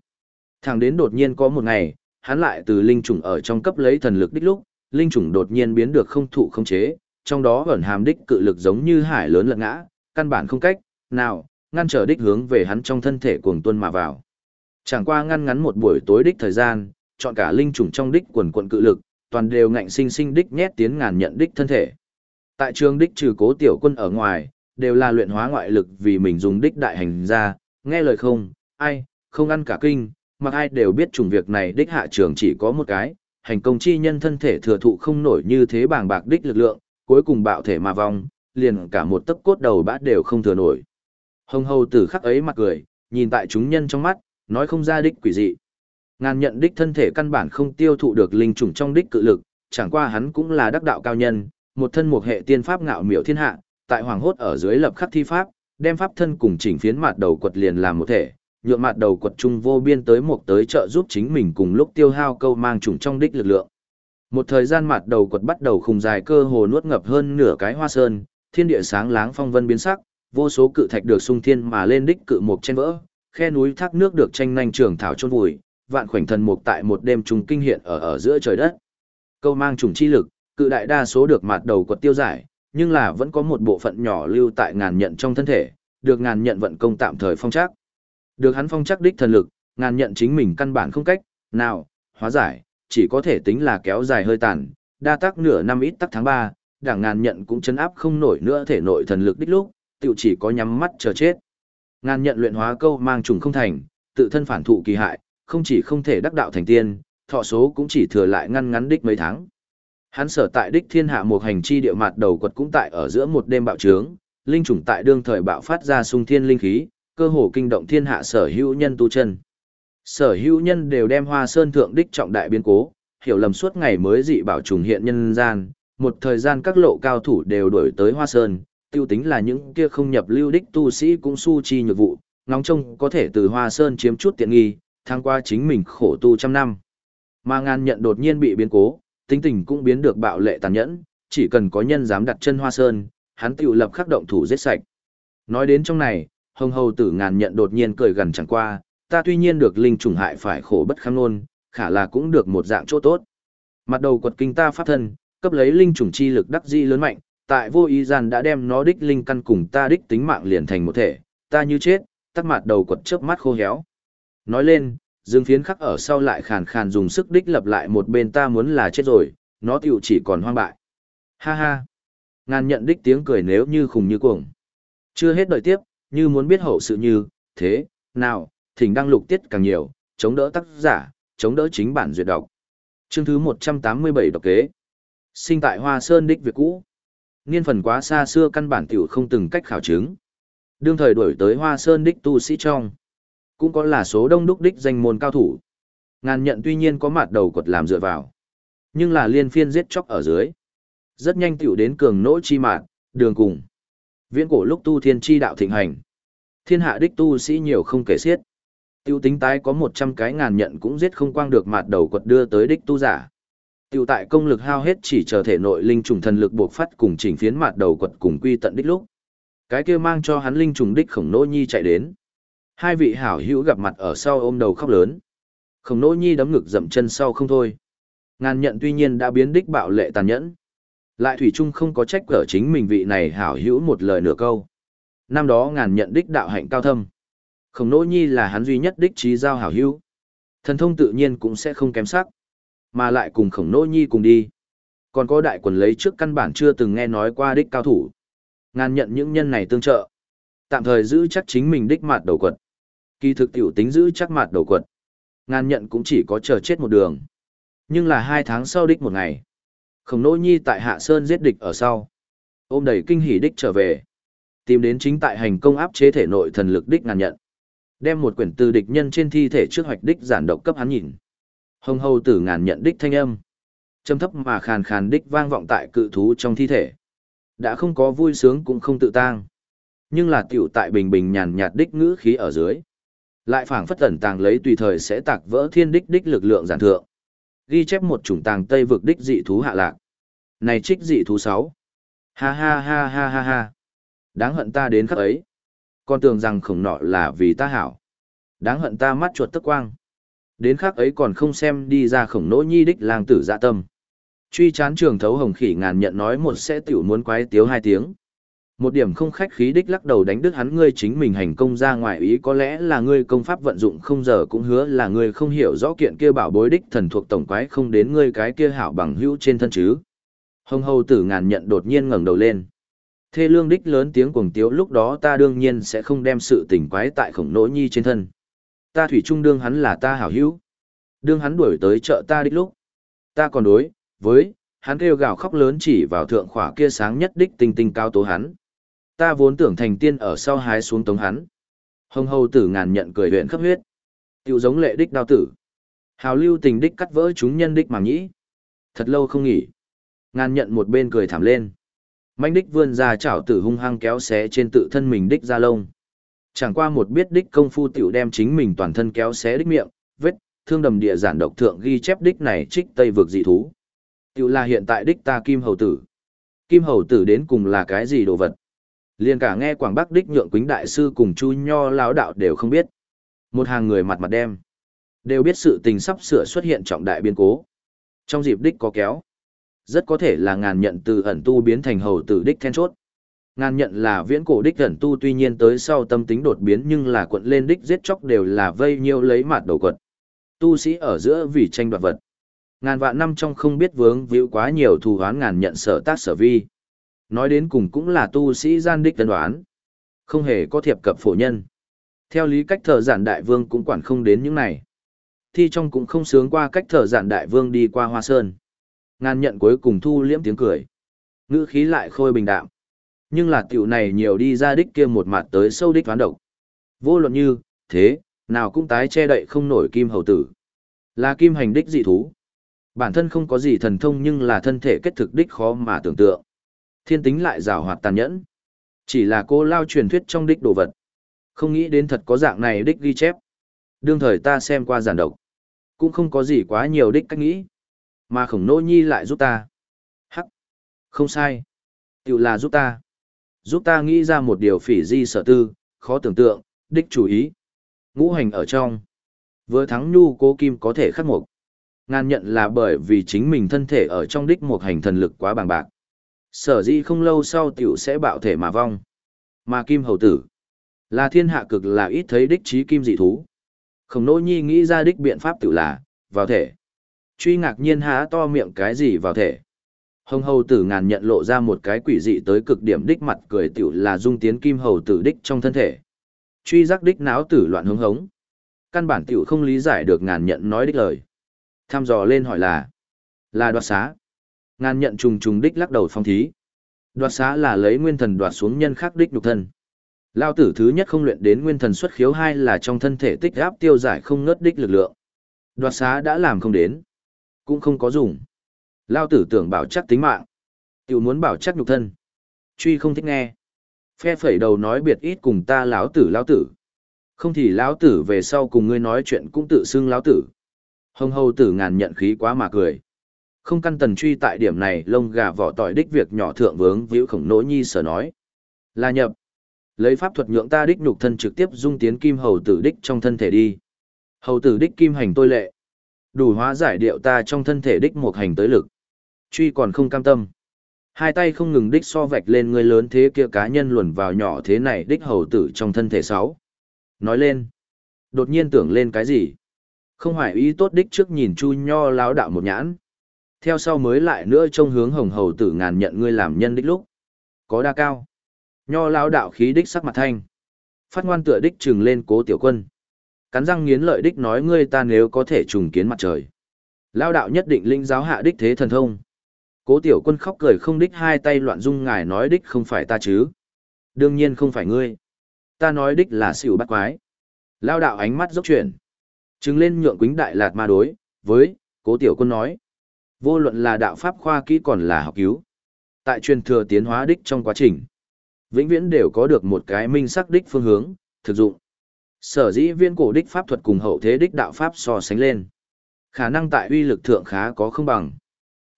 Thẳng đến đột nhiên có một ngày, hắn lại từ linh trùng ở trong cấp lấy thần lực đích lúc, linh trùng đột nhiên biến được không thụ không chế, trong đó ẩn hàm đích cự lực giống như hải lớn lật ngã, căn bản không cách, nào, ngăn trở đích hướng về hắn trong thân thể cuồng tuân mà vào. Chẳng qua ngăn ngắn một buổi tối đích thời gian, chọn cả linh trùng trong đích quần quận cự lực, toàn đều ngạnh sinh sinh đích nhét tiến ngàn nhận đích thân thể, Tại trường đích trừ cố tiểu quân ở ngoài, đều là luyện hóa ngoại lực vì mình dùng đích đại hành ra, nghe lời không, ai, không ăn cả kinh, mặc ai đều biết trùng việc này đích hạ trường chỉ có một cái, hành công chi nhân thân thể thừa thụ không nổi như thế bàng bạc đích lực lượng, cuối cùng bạo thể mà vong, liền cả một tấc cốt đầu bát đều không thừa nổi. Hồng hầu tử khắc ấy mặt cười, nhìn tại chúng nhân trong mắt, nói không ra đích quỷ dị. Ngàn nhận đích thân thể căn bản không tiêu thụ được linh trùng trong đích cự lực, chẳng qua hắn cũng là đắc đạo cao nhân, một thân một hệ tiên pháp ngạo miểu thiên hạ, tại hoàng hốt ở dưới lập khắc thi pháp, đem pháp thân cùng chỉnh phiến mặt đầu quật liền làm một thể, nhượng mặt đầu quật trung vô biên tới một tới trợ giúp chính mình cùng lúc tiêu hao câu mang trùng trong đích lực lượng. Một thời gian mặt đầu quật bắt đầu khùng dài cơ hồ nuốt ngập hơn nửa cái hoa sơn, thiên địa sáng láng phong vân biến sắc, vô số cự thạch được sung thiên mà lên đích cự mục trên vỡ, khe núi thác nước được tranh nhanh trường thảo chôn vùi, vạn khoảnh thần mục tại một đêm trùng kinh hiện ở ở giữa trời đất. Câu mang trùng chi lực, cự đại đa số được mặt đầu quật tiêu giải, nhưng là vẫn có một bộ phận nhỏ lưu tại ngàn nhận trong thân thể, được ngàn nhận vận công tạm thời phong chắc. Được hắn phong chắc đích thần lực, ngàn nhận chính mình căn bản không cách, nào, hóa giải, chỉ có thể tính là kéo dài hơi tàn, đa tác nửa năm ít tắc tháng 3, đảng ngàn nhận cũng chấn áp không nổi nữa thể nội thần lực đích lúc, tiểu chỉ có nhắm mắt chờ chết. Ngàn nhận luyện hóa câu mang trùng không thành, tự thân phản thụ kỳ hại, không chỉ không thể đắc đạo thành tiên, thọ số cũng chỉ thừa lại ngăn ngắn đích mấy tháng. Hắn sở tại đích thiên hạ một hành chi địa mặt đầu quật cũng tại ở giữa một đêm bạo trướng, linh trùng tại đương thời bạo phát ra sung thiên linh khí, cơ hồ kinh động thiên hạ sở hữu nhân tu chân. Sở hữu nhân đều đem hoa sơn thượng đích trọng đại biến cố, hiểu lầm suốt ngày mới dị bảo trùng hiện nhân gian, một thời gian các lộ cao thủ đều đổi tới hoa sơn, tiêu tính là những kia không nhập lưu đích tu sĩ cũng su chi nhược vụ, ngóng trông có thể từ hoa sơn chiếm chút tiện nghi, thăng qua chính mình khổ tu trăm năm. Mà ngàn nhận đột nhiên bị biến cố, tính tình cũng biến được bạo lệ tàn nhẫn, chỉ cần có nhân dám đặt chân hoa sơn, hắn tự lập khắc động thủ giết sạch. Nói đến trong này, hồng hầu tử ngàn nhận đột nhiên cười gần chẳng qua, ta tuy nhiên được linh trùng hại phải khổ bất kham nôn, khả là cũng được một dạng chỗ tốt. Mặt đầu quật kinh ta pháp thân, cấp lấy linh trùng chi lực đắc di lớn mạnh, tại vô ý gian đã đem nó đích linh căn cùng ta đích tính mạng liền thành một thể, ta như chết, tắt mặt đầu quật chớp mắt khô héo. Nói lên, dương phiến khắc ở sau lại khàn khàn dùng sức đích lập lại một bên ta muốn là chết rồi, nó tiểu chỉ còn hoang bại. Ha ha. Ngàn nhận đích tiếng cười nếu như khùng như cuồng. Chưa hết đợi tiếp, như muốn biết hậu sự như, thế, nào, thỉnh đăng lục tiết càng nhiều, chống đỡ tác giả, chống đỡ chính bản duyệt đọc. Chương thứ 187 đọc kế. Sinh tại Hoa Sơn đích việc cũ. Niên phần quá xa xưa căn bản tiểu không từng cách khảo chứng. Đương thời đuổi tới Hoa Sơn đích tu sĩ trong. Cũng có là số đông đúc đích danh môn cao thủ. Ngàn nhận tuy nhiên có mặt đầu quật làm dựa vào. Nhưng là liên phiên giết chóc ở dưới. Rất nhanh tiểu đến cường nỗ chi mạt, đường cùng. Viễn cổ lúc tu thiên chi đạo thịnh hành. Thiên hạ đích tu sĩ nhiều không kể xiết. Tiêu tính tái có 100 cái ngàn nhận cũng giết không quang được mặt đầu quật đưa tới đích tu giả. Tiêu tại công lực hao hết chỉ chờ thể nội linh trùng thần lực buộc phát cùng chỉnh phiến mặt đầu quật cùng quy tận đích lúc. Cái kia mang cho hắn linh trùng đích khổng nỗ nhi chạy đến. Hai vị hảo hữu gặp mặt ở sau ôm đầu khóc lớn. Khổng nỗ nhi đấm ngực dậm chân sau không thôi. Ngàn nhận tuy nhiên đã biến đích bạo lệ tàn nhẫn. Lại Thủy Trung không có trách cỡ chính mình vị này hảo hữu một lời nửa câu. Năm đó ngàn nhận đích đạo hạnh cao thâm. Khổng nỗ nhi là hắn duy nhất đích trí giao hảo hữu. Thần thông tự nhiên cũng sẽ không kém sắc. Mà lại cùng khổng nỗ nhi cùng đi. Còn có đại quần lấy trước căn bản chưa từng nghe nói qua đích cao thủ. Ngàn nhận những nhân này tương trợ. Tạm thời giữ chắc chính mình đích mặt đầu quật. Kỳ thực tiểu tính giữ chắc mặt đầu quật. Ngàn nhận cũng chỉ có chờ chết một đường. Nhưng là hai tháng sau đích một ngày. Khổng nỗ nhi tại Hạ Sơn giết địch ở sau. Ôm đầy kinh hỉ đích trở về. Tìm đến chính tại hành công áp chế thể nội thần lực đích ngàn nhận. Đem một quyển từ địch nhân trên thi thể trước hoạch đích giản độc cấp hắn nhìn. Hồng hầu tử ngàn nhận đích thanh âm. Trầm thấp mà khàn khàn đích vang vọng tại cự thú trong thi thể. Đã không có vui sướng cũng không tự tang. Nhưng là tiểu tại bình bình nhàn nhạt đích ngữ khí ở dưới. Lại phảng phất tẩn tàng lấy tùy thời sẽ tạc vỡ thiên đích đích lực lượng giản thượng ghi chép một chủng tàng tây vực đích dị thú hạ lạc. Này trích dị thú sáu Ha ha ha ha ha ha. Đáng hận ta đến khắc ấy. Con tưởng rằng khổng nọ là vì ta hảo. Đáng hận ta mắt chuột tức quang. Đến khắc ấy còn không xem đi ra khổng nỗ nhi đích lang tử dạ tâm. Truy chán trường thấu hồng khỉ ngàn nhận nói một sẽ tiểu muốn quái tiếu hai tiếng. Một điểm không khách khí đích lắc đầu đánh đứt hắn ngươi chính mình hành công ra ngoài ý có lẽ là ngươi công pháp vận dụng không giờ cũng hứa là ngươi không hiểu rõ kiện kia bảo bối đích thần thuộc tổng quái không đến ngươi cái kia hảo bằng hữu trên thân chứ. Hồng hầu tử ngàn nhận đột nhiên ngẩng đầu lên. Thê lương đích lớn tiếng cuồng tiếu lúc đó ta đương nhiên sẽ không đem sự tình quái tại khổng nỗ nhi trên thân. Ta thủy trung đương hắn là ta hảo hữu. Đương hắn đuổi tới chợ ta đích lúc. Ta còn đối, với, hắn kêu gào khóc lớn chỉ vào thượng khỏa kia sáng nhất đích tinh tinh cao tố hắn. Ta vốn tưởng thành tiên ở sau hái xuống tống hắn. Hồng hầu tử ngàn nhận cười huyện khắp huyết. Tiểu giống lệ đích đao tử. Hào lưu tình đích cắt vỡ chúng nhân đích màng nhĩ. Thật lâu không nghỉ. Ngàn nhận một bên cười thảm lên. manh đích vươn ra chảo tử hung hăng kéo xé trên tự thân mình đích ra lông. Chẳng qua một biết đích công phu tiểu đem chính mình toàn thân kéo xé đích miệng, vết, thương đầm địa giản độc thượng ghi chép đích này trích tây vực dị thú. Tiểu là hiện tại đích ta kim hầu tử. Kim hầu tử đến cùng là cái gì đồ vật? Liền cả nghe Quảng Bắc đích nhượng quýnh đại sư cùng chu nho lão đạo đều không biết. Một hàng người mặt mặt đem. Đều biết sự tình sắp sửa xuất hiện trọng đại biến cố. Trong dịp đích có kéo. Rất có thể là ngàn nhận từ ẩn tu biến thành hầu tử đích then chốt. Ngàn nhận là viễn cổ đích ẩn tu tuy nhiên tới sau tâm tính đột biến nhưng là quận lên đích giết chóc đều là vây nhiêu lấy mặt đầu quật. Tu sĩ ở giữa vì tranh đoạt vật. Ngàn vạn năm trong không biết vướng víu quá nhiều thù hoán ngàn nhận sở tác sở vi. Nói đến cùng cũng là tu sĩ gian đích tân đoán. Không hề có thiệp cập phổ nhân. Theo lý cách thờ giản đại vương cũng quản không đến những này. Thi trong cũng không sướng qua cách thờ giản đại vương đi qua hoa sơn. Ngàn nhận cuối cùng thu liễm tiếng cười. Ngữ khí lại khôi bình đạm. Nhưng là tiểu này nhiều đi ra đích kia một mặt tới sâu đích toán độc. Vô luận như, thế, nào cũng tái che đậy không nổi kim hầu tử. Là kim hành đích dị thú. Bản thân không có gì thần thông nhưng là thân thể kết thực đích khó mà tưởng tượng. Thiên tính lại rào hoạt tàn nhẫn. Chỉ là cô lao truyền thuyết trong đích đồ vật. Không nghĩ đến thật có dạng này đích ghi chép. Đương thời ta xem qua giản độc. Cũng không có gì quá nhiều đích cách nghĩ. Mà khổng nô nhi lại giúp ta. Hắc. Không sai. Tiểu là giúp ta. Giúp ta nghĩ ra một điều phỉ di sở tư, khó tưởng tượng, đích chủ ý. Ngũ hành ở trong. Vừa thắng nhu cố kim có thể khắc mục. Ngàn nhận là bởi vì chính mình thân thể ở trong đích một hành thần lực quá bằng bạc. Sở di không lâu sau tiểu sẽ bạo thể mà vong. Mà kim hầu tử. Là thiên hạ cực là ít thấy đích trí kim dị thú. Khổng nỗ nhi nghĩ ra đích biện pháp tiểu là, vào thể. Truy ngạc nhiên há to miệng cái gì vào thể. Hồng hầu tử ngàn nhận lộ ra một cái quỷ dị tới cực điểm đích mặt cười tiểu là dung tiến kim hầu tử đích trong thân thể. Truy giác đích náo tử loạn hứng hống. Căn bản tiểu không lý giải được ngàn nhận nói đích lời. Tham dò lên hỏi là, là đoạt xá. Ngàn nhận trùng trùng đích lắc đầu phong thí. Đoạt xá là lấy nguyên thần đoạt xuống nhân khắc đích nhục thân. Lao tử thứ nhất không luyện đến nguyên thần xuất khiếu hai là trong thân thể tích áp tiêu giải không ngớt đích lực lượng. Đoạt xá đã làm không đến. Cũng không có dùng. Lao tử tưởng bảo chắc tính mạng. Tiểu muốn bảo chắc nhục thân. Truy không thích nghe. Phe phẩy đầu nói biệt ít cùng ta lão tử lão tử. Không thì lão tử về sau cùng ngươi nói chuyện cũng tự xưng lão tử. Hồng hầu tử ngàn nhận khí quá mà cười. Không căn tần truy tại điểm này, lông gà vỏ tỏi đích việc nhỏ thượng vướng víu khổng nỗ nhi sở nói. Là nhập. Lấy pháp thuật nhượng ta đích nhục thân trực tiếp dung tiến kim hầu tử đích trong thân thể đi. Hầu tử đích kim hành tôi lệ. Đủ hóa giải điệu ta trong thân thể đích một hành tới lực. Truy còn không cam tâm. Hai tay không ngừng đích so vạch lên người lớn thế kia cá nhân luồn vào nhỏ thế này đích hầu tử trong thân thể sáu. Nói lên. Đột nhiên tưởng lên cái gì. Không hoài ý tốt đích trước nhìn chu nho láo đạo một nhãn. Theo sau mới lại nữa trông hướng hồng hầu tử ngàn nhận ngươi làm nhân đích lúc. Có đa cao. Nho lao đạo khí đích sắc mặt thanh. Phát ngoan tựa đích trừng lên cố tiểu quân. Cắn răng nghiến lợi đích nói ngươi ta nếu có thể trùng kiến mặt trời. Lao đạo nhất định linh giáo hạ đích thế thần thông. Cố tiểu quân khóc cười không đích hai tay loạn dung ngài nói đích không phải ta chứ. Đương nhiên không phải ngươi. Ta nói đích là xỉu bắt quái. Lao đạo ánh mắt dốc chuyển. Trừng lên nhượng quính đại lạt ma đối, với, cố tiểu quân nói. Vô luận là đạo pháp khoa kỹ còn là học cứu. Tại truyền thừa tiến hóa đích trong quá trình vĩnh viễn đều có được một cái minh sắc đích phương hướng, thực dụng. Sở dĩ viên cổ đích pháp thuật cùng hậu thế đích đạo pháp so sánh lên. Khả năng tại uy lực thượng khá có không bằng.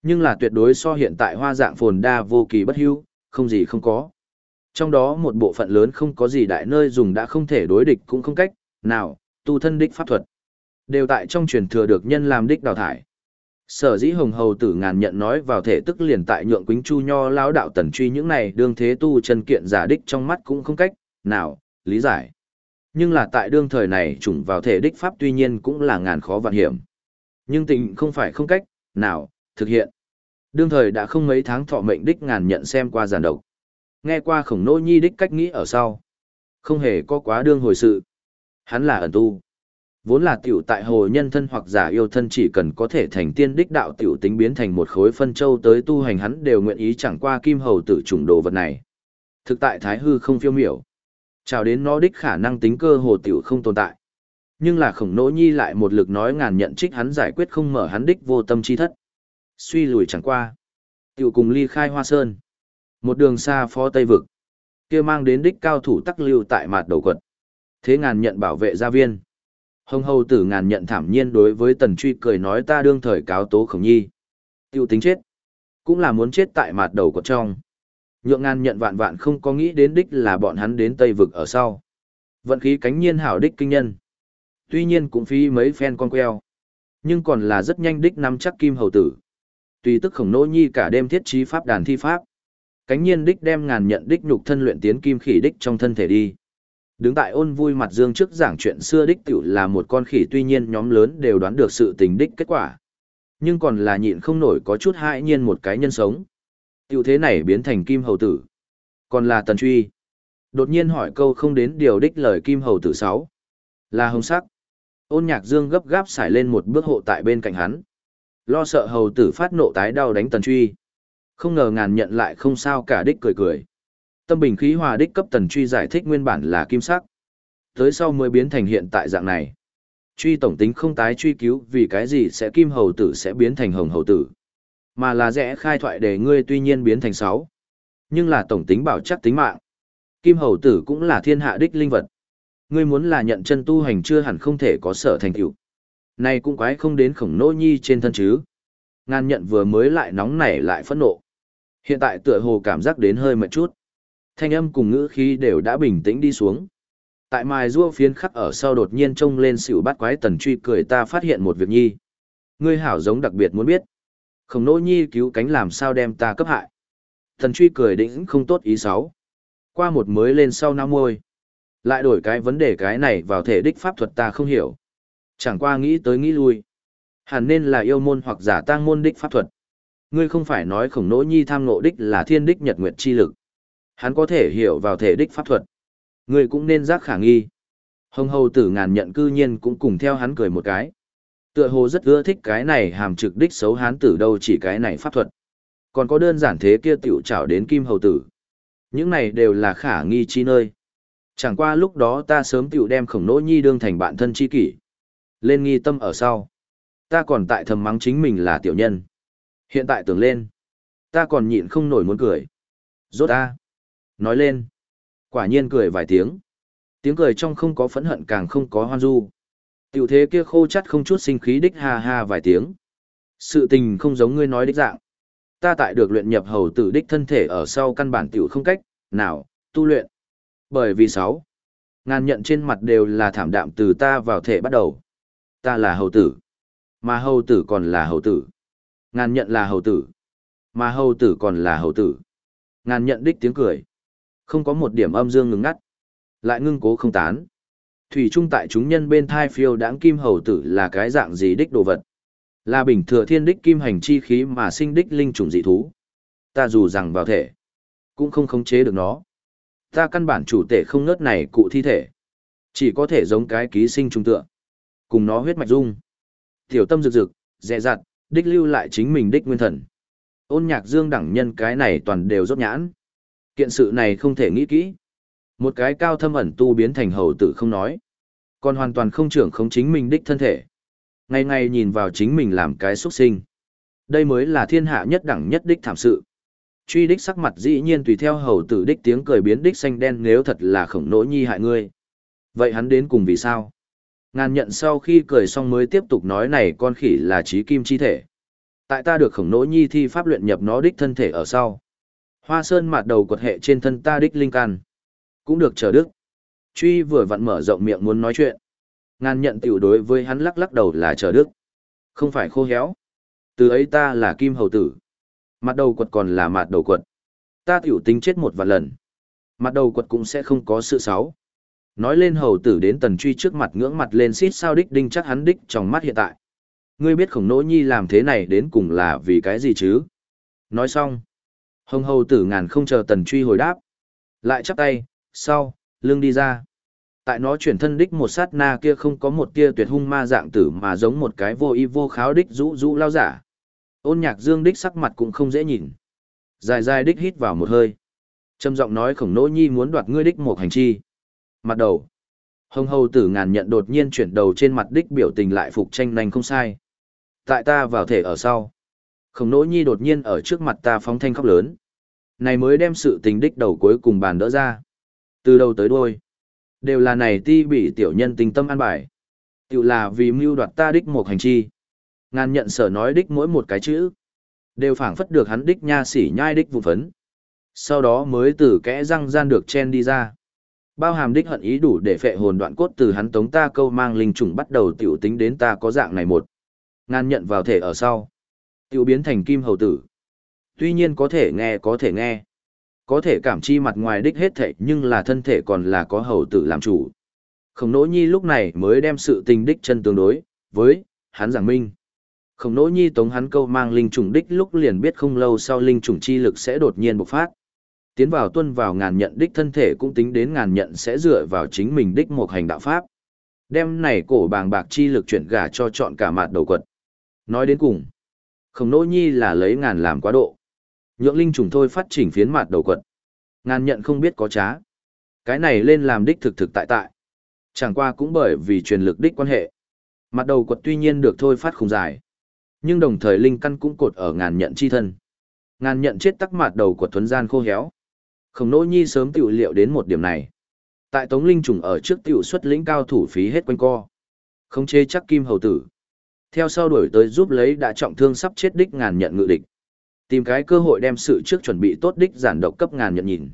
Nhưng là tuyệt đối so hiện tại hoa dạng phồn đa vô kỳ bất hưu, không gì không có. Trong đó một bộ phận lớn không có gì đại nơi dùng đã không thể đối địch cũng không cách, nào, tu thân đích pháp thuật. Đều tại trong truyền thừa được nhân làm đích đào thải. Sở dĩ hồng hầu tử ngàn nhận nói vào thể tức liền tại nhượng quính chu nho lão đạo tần truy những này đương thế tu chân kiện giả đích trong mắt cũng không cách, nào, lý giải. Nhưng là tại đương thời này trùng vào thể đích pháp tuy nhiên cũng là ngàn khó vạn hiểm. Nhưng tình không phải không cách, nào, thực hiện. Đương thời đã không mấy tháng thọ mệnh đích ngàn nhận xem qua giàn độc. Nghe qua khổng nô nhi đích cách nghĩ ở sau. Không hề có quá đương hồi sự. Hắn là ẩn tu. Vốn là tiểu tại hồ nhân thân hoặc giả yêu thân chỉ cần có thể thành tiên đích đạo tiểu tính biến thành một khối phân châu tới tu hành hắn đều nguyện ý chẳng qua kim hầu tử trùng đồ vật này. Thực tại thái hư không phiêu miểu. Chào đến nó đích khả năng tính cơ hồ tiểu không tồn tại. Nhưng là khổng nỗ nhi lại một lực nói ngàn nhận trích hắn giải quyết không mở hắn đích vô tâm chi thất. Suy lùi chẳng qua. Tiểu cùng ly khai hoa sơn. Một đường xa phó Tây Vực. kia mang đến đích cao thủ tắc lưu tại mặt đầu quật. Thế ngàn nhận bảo vệ gia viên. Hồng hầu tử ngàn nhận thảm nhiên đối với tần truy cười nói ta đương thời cáo tố khổng nhi. Tiêu tính chết. Cũng là muốn chết tại mặt đầu của trong. Nhượng ngàn nhận vạn vạn không có nghĩ đến đích là bọn hắn đến Tây Vực ở sau. Vận khí cánh nhiên hảo đích kinh nhân. Tuy nhiên cũng phí mấy phen con queo. Nhưng còn là rất nhanh đích nắm chắc kim hầu tử. Tùy tức khổng nỗ nhi cả đêm thiết trí pháp đàn thi pháp. Cánh nhiên đích đem ngàn nhận đích nhục thân luyện tiến kim khỉ đích trong thân thể đi. Đứng tại ôn vui mặt dương trước giảng chuyện xưa đích tiểu là một con khỉ tuy nhiên nhóm lớn đều đoán được sự tình đích kết quả. Nhưng còn là nhịn không nổi có chút hại nhiên một cái nhân sống. Tiểu thế này biến thành kim hầu tử. Còn là tần truy. Đột nhiên hỏi câu không đến điều đích lời kim hầu tử sáu Là hồng sắc. Ôn nhạc dương gấp gáp xài lên một bước hộ tại bên cạnh hắn. Lo sợ hầu tử phát nộ tái đau đánh tần truy. Không ngờ ngàn nhận lại không sao cả đích cười cười. Tâm bình khí hòa đích cấp tần truy giải thích nguyên bản là kim sắc. Tới sau mới biến thành hiện tại dạng này. Truy tổng tính không tái truy cứu, vì cái gì sẽ kim hầu tử sẽ biến thành hồng hầu tử. Mà là rẽ khai thoại để ngươi tuy nhiên biến thành sáu. Nhưng là tổng tính bảo chắc tính mạng. Kim hầu tử cũng là thiên hạ đích linh vật. Ngươi muốn là nhận chân tu hành chưa hẳn không thể có sở thành tựu. Này cũng quái không đến khổng nô nhi trên thân chứ. Ngan nhận vừa mới lại nóng nảy lại phẫn nộ. Hiện tại tựa hồ cảm giác đến hơi mệt chút. Thanh âm cùng ngữ khí đều đã bình tĩnh đi xuống. Tại mài rua phiến khắc ở sau đột nhiên trông lên xỉu bắt quái tần truy cười ta phát hiện một việc nhi. Ngươi hảo giống đặc biệt muốn biết. Khổng nỗ nhi cứu cánh làm sao đem ta cấp hại. Tần truy cười đĩnh không tốt ý sáu. Qua một mới lên sau năm môi. Lại đổi cái vấn đề cái này vào thể đích pháp thuật ta không hiểu. Chẳng qua nghĩ tới nghĩ lui. Hẳn nên là yêu môn hoặc giả tang môn đích pháp thuật. Ngươi không phải nói khổng nỗ nhi tham ngộ đích là thiên đích nhật nguyệt chi lực. Hắn có thể hiểu vào thể đích pháp thuật. Ngươi cũng nên giác khả nghi. Hồng hầu tử ngàn nhận cư nhiên cũng cùng theo hắn cười một cái. Tựa hồ rất ưa thích cái này hàm trực đích xấu hán tử đâu chỉ cái này pháp thuật. Còn có đơn giản thế kia tiểu trảo đến kim hầu tử. Những này đều là khả nghi chi nơi. Chẳng qua lúc đó ta sớm tiểu đem khổng nỗ nhi đương thành bạn thân chi kỷ. Lên nghi tâm ở sau. Ta còn tại thầm mắng chính mình là tiểu nhân. Hiện tại tưởng lên. Ta còn nhịn không nổi muốn cười. Rốt ta. Nói lên. Quả nhiên cười vài tiếng. Tiếng cười trong không có phẫn hận càng không có hoan du. Tiểu thế kia khô chắt không chút sinh khí đích ha ha vài tiếng. Sự tình không giống ngươi nói đích dạng. Ta tại được luyện nhập hầu tử đích thân thể ở sau căn bản tiểu không cách, nào, tu luyện. Bởi vì sáu, ngàn nhận trên mặt đều là thảm đạm từ ta vào thể bắt đầu. Ta là hầu tử. Mà hầu tử còn là hầu tử. Ngàn nhận là hầu tử. Mà hầu tử còn là hầu tử. Ngàn nhận đích tiếng cười. Không có một điểm âm dương ngừng ngắt. Lại ngưng cố không tán. Thủy trung tại chúng nhân bên thai phiêu đãng kim hầu tử là cái dạng gì đích đồ vật. Là bình thừa thiên đích kim hành chi khí mà sinh đích linh trùng dị thú. Ta dù rằng vào thể, cũng không khống chế được nó. Ta căn bản chủ tể không ngớt này cụ thi thể. Chỉ có thể giống cái ký sinh trùng tựa. Cùng nó huyết mạch dung. Tiểu tâm rực rực, dẹ dặt, đích lưu lại chính mình đích nguyên thần. Ôn nhạc dương đẳng nhân cái này toàn đều rốt nhãn. Kiện sự này không thể nghĩ kỹ. Một cái cao thâm ẩn tu biến thành hầu tử không nói. Còn hoàn toàn không trưởng không chính mình đích thân thể. Ngày ngày nhìn vào chính mình làm cái xuất sinh. Đây mới là thiên hạ nhất đẳng nhất đích thảm sự. Truy đích sắc mặt dĩ nhiên tùy theo hầu tử đích tiếng cười biến đích xanh đen nếu thật là khổng nỗ nhi hại ngươi. Vậy hắn đến cùng vì sao? Ngàn nhận sau khi cười xong mới tiếp tục nói này con khỉ là trí kim chi thể. Tại ta được khổng nỗ nhi thi pháp luyện nhập nó đích thân thể ở sau. Hoa sơn mặt đầu quật hệ trên thân ta đích linh can. Cũng được chờ đức. Truy vừa vặn mở rộng miệng muốn nói chuyện. Ngàn nhận tiểu đối với hắn lắc lắc đầu là chờ đức. Không phải khô héo. Từ ấy ta là kim hầu tử. Mặt đầu quật còn là mặt đầu quật. Ta tiểu tính chết một vạn lần. Mặt đầu quật cũng sẽ không có sự sáu Nói lên hầu tử đến tần truy trước mặt ngưỡng mặt lên xít sao đích đinh chắc hắn đích trong mắt hiện tại. Ngươi biết khổng nỗ nhi làm thế này đến cùng là vì cái gì chứ? Nói xong. Hồng hầu tử ngàn không chờ tần truy hồi đáp. Lại chắp tay, sau, lưng đi ra. Tại nó chuyển thân đích một sát na kia không có một tia tuyệt hung ma dạng tử mà giống một cái vô y vô kháo đích rũ rũ lao giả. Ôn nhạc dương đích sắc mặt cũng không dễ nhìn. Dài dài đích hít vào một hơi. Trầm giọng nói khổng nỗ nhi muốn đoạt ngươi đích một hành chi. Mặt đầu. Hồng hầu tử ngàn nhận đột nhiên chuyển đầu trên mặt đích biểu tình lại phục tranh nành không sai. Tại ta vào thể ở sau. Khổng nỗ nhi đột nhiên ở trước mặt ta phóng thanh khóc lớn. Này mới đem sự tình đích đầu cuối cùng bàn đỡ ra. Từ đầu tới đuôi. Đều là này ti bị tiểu nhân tình tâm an bài. Tiểu là vì mưu đoạt ta đích một hành chi. Ngàn nhận sở nói đích mỗi một cái chữ. Đều phảng phất được hắn đích nha sỉ nhai đích vụ phấn. Sau đó mới từ kẽ răng gian được chen đi ra. Bao hàm đích hận ý đủ để phệ hồn đoạn cốt từ hắn tống ta câu mang linh trùng bắt đầu tiểu tính đến ta có dạng này một. Ngàn nhận vào thể ở sau. Tiểu biến thành kim hầu tử. Tuy nhiên có thể nghe có thể nghe. Có thể cảm chi mặt ngoài đích hết thảy nhưng là thân thể còn là có hầu tử làm chủ. Khổng nỗ nhi lúc này mới đem sự tình đích chân tương đối, với, hắn giảng minh. Khổng nỗ nhi tống hắn câu mang linh trùng đích lúc liền biết không lâu sau linh trùng chi lực sẽ đột nhiên bộc phát. Tiến vào tuân vào ngàn nhận đích thân thể cũng tính đến ngàn nhận sẽ dựa vào chính mình đích một hành đạo pháp. Đem này cổ bàng bạc chi lực chuyển gà cho chọn cả mặt đầu quật. Nói đến cùng, khổng nỗ nhi là lấy ngàn làm quá độ. Nhượng linh trùng thôi phát chỉnh phiến mặt đầu quật. Ngàn nhận không biết có trá. Cái này lên làm đích thực thực tại tại. Chẳng qua cũng bởi vì truyền lực đích quan hệ. Mặt đầu quật tuy nhiên được thôi phát không dài. Nhưng đồng thời linh căn cũng cột ở ngàn nhận chi thân. Ngàn nhận chết tắc mặt đầu quật thuấn gian khô héo. Khổng nỗ nhi sớm tiểu liệu đến một điểm này. Tại Tống Linh trùng ở trước tiểu xuất lĩnh cao thủ phí hết quanh co. Không chê chắc kim hầu tử. Theo sau đuổi tới giúp lấy đã trọng thương sắp chết đích ngàn nhận ngự địch. Tìm cái cơ hội đem sự trước chuẩn bị tốt đích giản độc cấp ngàn nhận nhìn.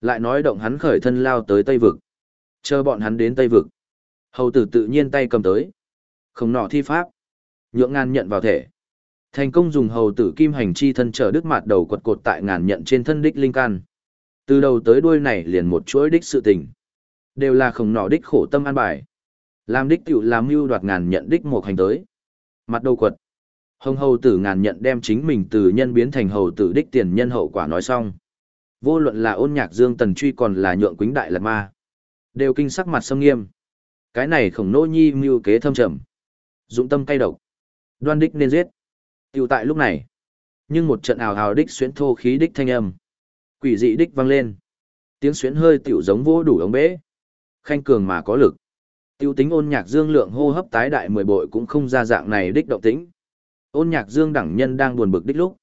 Lại nói động hắn khởi thân lao tới Tây Vực. Chờ bọn hắn đến Tây Vực. Hầu tử tự nhiên tay cầm tới. Không nọ thi pháp. Nhượng ngàn nhận vào thể. Thành công dùng hầu tử kim hành chi thân trở đứt mặt đầu quật cột tại ngàn nhận trên thân đích linh can. Từ đầu tới đuôi này liền một chuỗi đích sự tình. Đều là không nọ đích khổ tâm an bài. Làm đích tiểu làm mưu đoạt ngàn nhận đích một hành tới. Mặt đầu quật. Hồng hầu tử ngàn nhận đem chính mình từ nhân biến thành hầu tử đích tiền nhân hậu quả nói xong. Vô luận là ôn nhạc dương tần truy còn là nhượng quính đại lật ma. Đều kinh sắc mặt sâm nghiêm. Cái này khổng nô nhi mưu kế thâm trầm. Dụng tâm cay độc. Đoan đích nên giết. Tiểu tại lúc này. Nhưng một trận ảo hào đích xuyến thô khí đích thanh âm. Quỷ dị đích vang lên. Tiếng xuyến hơi tiểu giống vô đủ ống bế. Khanh cường mà có lực. Tiêu tính ôn nhạc dương lượng hô hấp tái đại mười bội cũng không ra dạng này đích động tĩnh. Ôn nhạc dương đẳng nhân đang buồn bực đích lúc.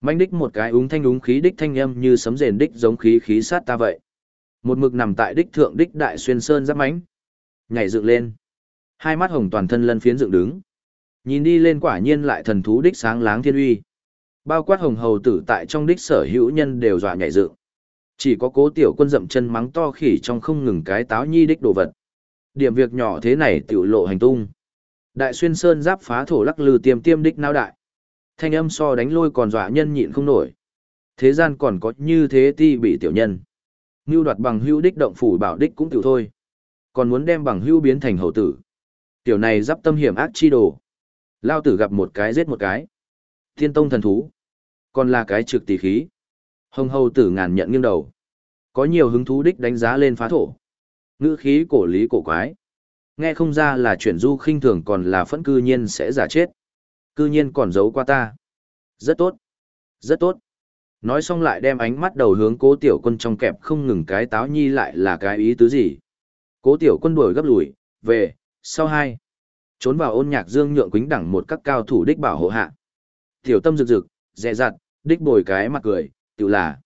Manh đích một cái úng thanh úng khí đích thanh âm như sấm rền đích giống khí khí sát ta vậy. Một mực nằm tại đích thượng đích đại xuyên sơn giáp mánh. Nhảy dựng lên. Hai mắt hồng toàn thân lân phiến dựng đứng. Nhìn đi lên quả nhiên lại thần thú đích sáng láng thiên uy. Bao quát hồng hầu tử tại trong đích sở hữu nhân đều dọa nhảy dựng. Chỉ có cố tiểu quân dậm chân mắng to khỉ trong không ngừng cái táo nhi đích đồ vật. Điểm việc nhỏ thế này tiểu lộ hành tung. Đại xuyên sơn giáp phá thổ lắc lư tiêm tiêm đích não đại. Thanh âm so đánh lôi còn dọa nhân nhịn không nổi. Thế gian còn có như thế ti bị tiểu nhân. Ngưu đoạt bằng hưu đích động phủ bảo đích cũng tiểu thôi. Còn muốn đem bằng hưu biến thành hầu tử. Tiểu này giáp tâm hiểm ác chi đồ. Lao tử gặp một cái giết một cái. Thiên tông thần thú. Còn là cái trực tỷ khí. Hồng hầu tử ngàn nhận nghiêng đầu. Có nhiều hứng thú đích đánh giá lên phá thổ. Ngữ khí cổ lý cổ quái. Nghe không ra là chuyển du khinh thường còn là phẫn cư nhiên sẽ giả chết. Cư nhiên còn giấu qua ta. Rất tốt. Rất tốt. Nói xong lại đem ánh mắt đầu hướng cố tiểu quân trong kẹp không ngừng cái táo nhi lại là cái ý tứ gì. Cố tiểu quân đuổi gấp lùi, về, sau hai. Trốn vào ôn nhạc dương nhượng quính đẳng một các cao thủ đích bảo hộ hạ. Tiểu tâm rực rực, dẹ dặt, đích bồi cái mặt cười, tiểu là.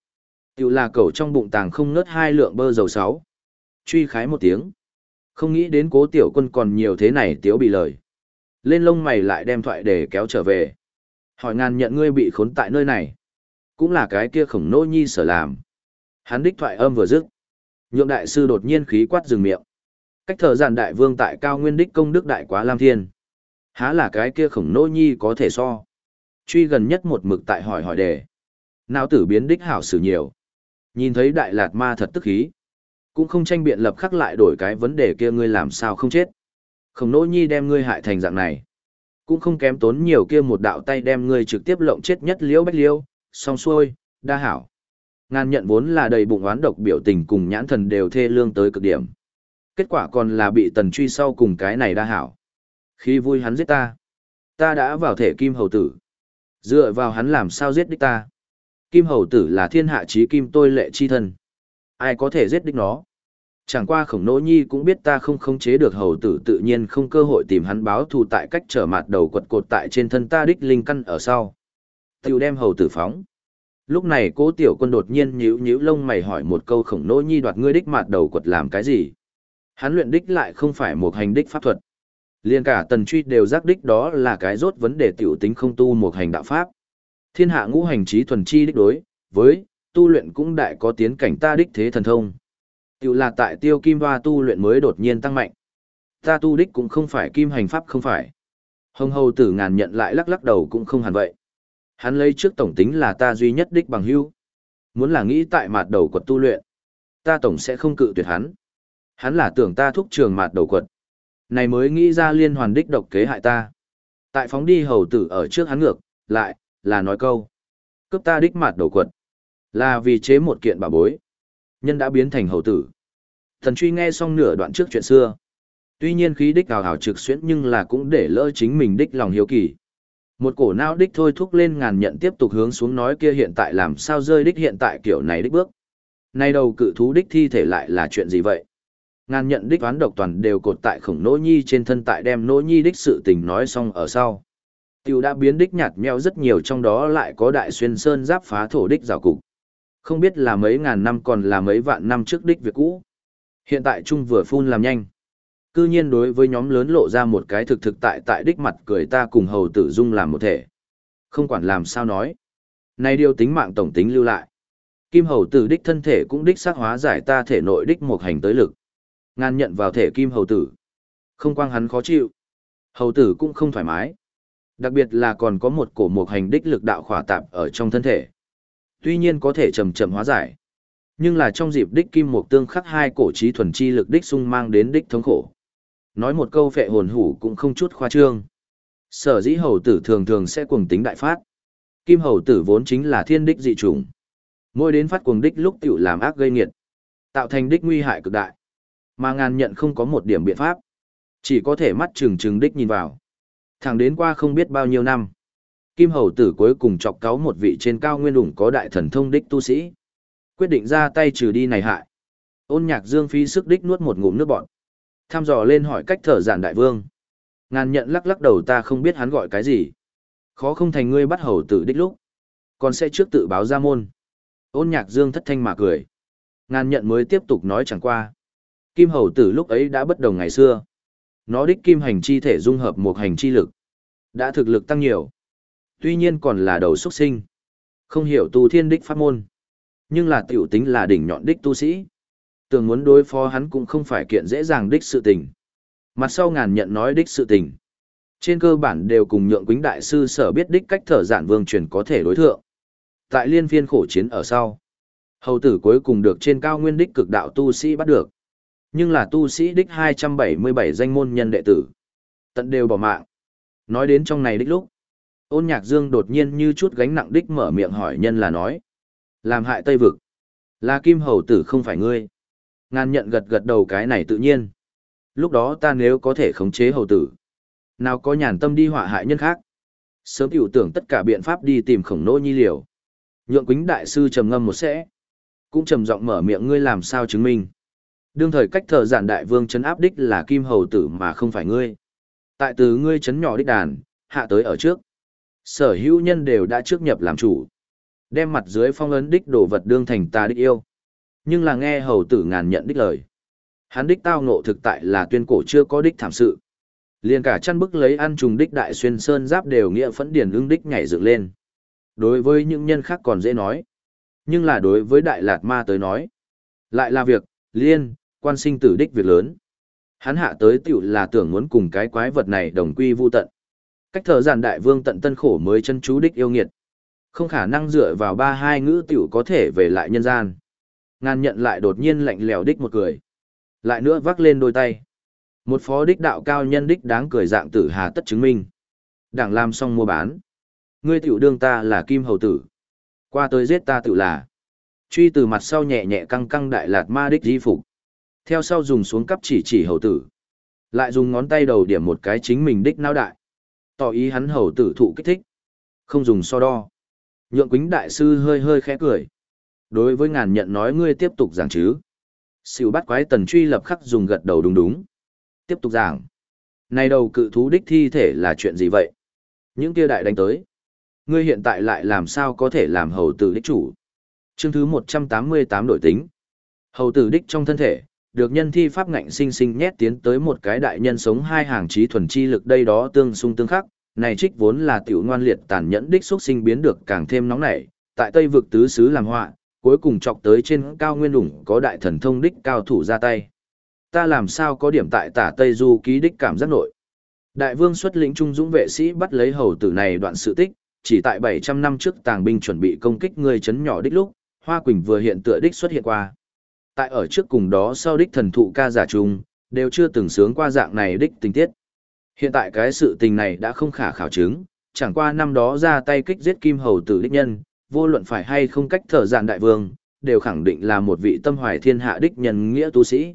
Tiểu là cẩu trong bụng tàng không ngớt hai lượng bơ dầu sáu. Truy khái một tiếng. Không nghĩ đến cố tiểu quân còn nhiều thế này tiếu bị lời. Lên lông mày lại đem thoại để kéo trở về. Hỏi ngàn nhận ngươi bị khốn tại nơi này. Cũng là cái kia khổng nô nhi sở làm. Hắn đích thoại âm vừa dứt. Nhượng đại sư đột nhiên khí quát dừng miệng. Cách thờ giản đại vương tại cao nguyên đích công đức đại quá lam thiên. Há là cái kia khổng nô nhi có thể so. Truy gần nhất một mực tại hỏi hỏi đề. Nào tử biến đích hảo xử nhiều. Nhìn thấy đại lạt ma thật tức khí cũng không tranh biện lập khắc lại đổi cái vấn đề kia ngươi làm sao không chết. Khổng nỗ nhi đem ngươi hại thành dạng này. Cũng không kém tốn nhiều kia một đạo tay đem ngươi trực tiếp lộng chết nhất liễu bách liễu, Xong xuôi, đa hảo. Ngàn nhận vốn là đầy bụng oán độc biểu tình cùng nhãn thần đều thê lương tới cực điểm. Kết quả còn là bị tần truy sau cùng cái này đa hảo. Khi vui hắn giết ta, ta đã vào thể kim hầu tử. Dựa vào hắn làm sao giết đích ta. Kim hầu tử là thiên hạ trí kim tôi lệ chi thân. Ai có thể giết đích nó. Chẳng qua khổng nỗ nhi cũng biết ta không khống chế được hầu tử tự nhiên không cơ hội tìm hắn báo thù tại cách trở mặt đầu quật cột tại trên thân ta đích linh căn ở sau. Tiểu đem hầu tử phóng. Lúc này cố tiểu quân đột nhiên nhíu nhíu lông mày hỏi một câu khổng nỗ nhi đoạt ngươi đích mặt đầu quật làm cái gì. Hắn luyện đích lại không phải một hành đích pháp thuật. Liên cả tần truy đều giác đích đó là cái rốt vấn đề tiểu tính không tu một hành đạo pháp. Thiên hạ ngũ hành trí thuần chi đích đối, với, tu luyện cũng đại có tiến cảnh ta đích thế thần thông. Tiểu là tại tiêu kim hoa tu luyện mới đột nhiên tăng mạnh. Ta tu đích cũng không phải kim hành pháp không phải. Hồng hầu tử ngàn nhận lại lắc lắc đầu cũng không hẳn vậy. Hắn lấy trước tổng tính là ta duy nhất đích bằng hưu. Muốn là nghĩ tại mạt đầu quật tu luyện. Ta tổng sẽ không cự tuyệt hắn. Hắn là tưởng ta thúc trường mạt đầu quật. Này mới nghĩ ra liên hoàn đích độc kế hại ta. Tại phóng đi hầu tử ở trước hắn ngược, lại, là nói câu. Cướp ta đích mạt đầu quật. Là vì chế một kiện bảo bối. Nhân đã biến thành hầu tử. Thần truy nghe xong nửa đoạn trước chuyện xưa. Tuy nhiên khí đích hào hào trực xuyễn nhưng là cũng để lỡ chính mình đích lòng hiếu kỳ. Một cổ não đích thôi thúc lên ngàn nhận tiếp tục hướng xuống nói kia hiện tại làm sao rơi đích hiện tại kiểu này đích bước. Nay đầu cự thú đích thi thể lại là chuyện gì vậy? Ngàn nhận đích toán độc toàn đều cột tại khổng nỗ nhi trên thân tại đem nỗ nhi đích sự tình nói xong ở sau. Tiêu đã biến đích nhạt nhẽo rất nhiều trong đó lại có đại xuyên sơn giáp phá thổ đích rào cục. Không biết là mấy ngàn năm còn là mấy vạn năm trước đích việc cũ. Hiện tại Trung vừa phun làm nhanh. Cư nhiên đối với nhóm lớn lộ ra một cái thực thực tại tại đích mặt cười ta cùng hầu tử dung làm một thể. Không quản làm sao nói. Này điều tính mạng tổng tính lưu lại. Kim hầu tử đích thân thể cũng đích xác hóa giải ta thể nội đích một hành tới lực. Ngàn nhận vào thể kim hầu tử. Không quang hắn khó chịu. Hầu tử cũng không thoải mái. Đặc biệt là còn có một cổ một hành đích lực đạo khỏa tạp ở trong thân thể. Tuy nhiên có thể chậm chậm hóa giải. Nhưng là trong dịp đích kim một tương khắc hai cổ trí thuần chi lực đích sung mang đến đích thống khổ. Nói một câu phệ hồn hủ cũng không chút khoa trương. Sở dĩ hầu tử thường thường sẽ cuồng tính đại phát. Kim hầu tử vốn chính là thiên đích dị trùng. Mỗi đến phát cuồng đích lúc tiểu làm ác gây nghiệt. Tạo thành đích nguy hại cực đại. Mà ngàn nhận không có một điểm biện pháp. Chỉ có thể mắt trừng trừng đích nhìn vào. Thẳng đến qua không biết bao nhiêu năm. Kim hầu tử cuối cùng chọc cáo một vị trên cao nguyên ủng có đại thần thông đích tu sĩ. Quyết định ra tay trừ đi này hại. Ôn nhạc dương phi sức đích nuốt một ngụm nước bọn. Tham dò lên hỏi cách thở giản đại vương. Ngàn nhận lắc lắc đầu ta không biết hắn gọi cái gì. Khó không thành ngươi bắt hầu tử đích lúc. Còn sẽ trước tự báo ra môn. Ôn nhạc dương thất thanh mà cười. Ngàn nhận mới tiếp tục nói chẳng qua. Kim hầu tử lúc ấy đã bất đồng ngày xưa. Nó đích kim hành chi thể dung hợp một hành chi lực. Đã thực lực tăng nhiều. Tuy nhiên còn là đầu xuất sinh. Không hiểu tu thiên đích pháp môn. Nhưng là tiểu tính là đỉnh nhọn đích tu sĩ. Tưởng muốn đối phó hắn cũng không phải kiện dễ dàng đích sự tình. Mặt sau ngàn nhận nói đích sự tình. Trên cơ bản đều cùng nhượng quính đại sư sở biết đích cách thở giản vương truyền có thể đối thượng. Tại liên phiên khổ chiến ở sau. Hầu tử cuối cùng được trên cao nguyên đích cực đạo tu sĩ bắt được. Nhưng là tu sĩ đích 277 danh môn nhân đệ tử. Tận đều bỏ mạng. Nói đến trong này đích lúc. Ôn nhạc dương đột nhiên như chút gánh nặng đích mở miệng hỏi nhân là nói. Làm hại Tây Vực. Là kim hầu tử không phải ngươi. Ngàn nhận gật gật đầu cái này tự nhiên. Lúc đó ta nếu có thể khống chế hầu tử. Nào có nhàn tâm đi họa hại nhân khác. Sớm hiểu tưởng tất cả biện pháp đi tìm khổng nô nhi liều. Nhượng quính đại sư trầm ngâm một sẽ. Cũng trầm giọng mở miệng ngươi làm sao chứng minh. Đương thời cách thờ giản đại vương chấn áp đích là kim hầu tử mà không phải ngươi. Tại từ ngươi chấn nhỏ đích đàn, hạ tới ở trước. Sở hữu nhân đều đã trước nhập làm chủ. Đem mặt dưới phong ấn đích đồ vật đương thành ta đích yêu. Nhưng là nghe hầu tử ngàn nhận đích lời. Hắn đích tao nộ thực tại là tuyên cổ chưa có đích thảm sự. Liền cả chăn bức lấy ăn trùng đích đại xuyên sơn giáp đều nghĩa phẫn điển ưng đích nhảy dựng lên. Đối với những nhân khác còn dễ nói. Nhưng là đối với đại lạt ma tới nói. Lại là việc, liên, quan sinh tử đích việc lớn. Hắn hạ tới tựu là tưởng muốn cùng cái quái vật này đồng quy vu tận. Cách thở giản đại vương tận tân khổ mới chân chú đích yêu nghiệt. Không khả năng dựa vào ba hai ngữ tiểu có thể về lại nhân gian. Ngàn nhận lại đột nhiên lạnh lèo đích một cười. Lại nữa vác lên đôi tay. Một phó đích đạo cao nhân đích đáng cười dạng tử hà tất chứng minh. Đảng làm xong mua bán. Ngươi tiểu đương ta là kim hầu tử. Qua tới giết ta tự là. Truy từ mặt sau nhẹ nhẹ căng căng đại lạt ma đích di phục. Theo sau dùng xuống cắp chỉ chỉ hầu tử. Lại dùng ngón tay đầu điểm một cái chính mình đích não đại. Tỏ ý hắn hầu tử thụ kích thích. Không dùng so đo. Nhượng quính đại sư hơi hơi khẽ cười. Đối với ngàn nhận nói ngươi tiếp tục giảng chứ. Siêu bắt quái tần truy lập khắc dùng gật đầu đúng đúng. Tiếp tục giảng. Này đầu cự thú đích thi thể là chuyện gì vậy? Những kia đại đánh tới. Ngươi hiện tại lại làm sao có thể làm hầu tử đích chủ? Chương thứ 188 đổi tính. Hầu tử đích trong thân thể, được nhân thi pháp ngạnh sinh sinh nhét tiến tới một cái đại nhân sống hai hàng trí thuần chi lực đây đó tương xung tương khắc, này trích vốn là tiểu ngoan liệt tàn nhẫn đích xuất sinh biến được càng thêm nóng nảy, tại Tây vực tứ xứ làm họa, cuối cùng chọc tới trên cao nguyên đủng có đại thần thông đích cao thủ ra tay. Ta làm sao có điểm tại tả Tây Du ký đích cảm giác nội. Đại vương xuất lĩnh trung dũng vệ sĩ bắt lấy hầu tử này đoạn sự tích, chỉ tại 700 năm trước tàng binh chuẩn bị công kích người chấn nhỏ đích lúc, Hoa Quỳnh vừa hiện tựa đích xuất hiện qua. Tại ở trước cùng đó sau đích thần thụ ca giả trung, đều chưa từng sướng qua dạng này đích tình tiết. Hiện tại cái sự tình này đã không khả khảo chứng, chẳng qua năm đó ra tay kích giết kim hầu tử đích nhân, vô luận phải hay không cách thở dạn đại vương, đều khẳng định là một vị tâm hoài thiên hạ đích nhân nghĩa tu sĩ.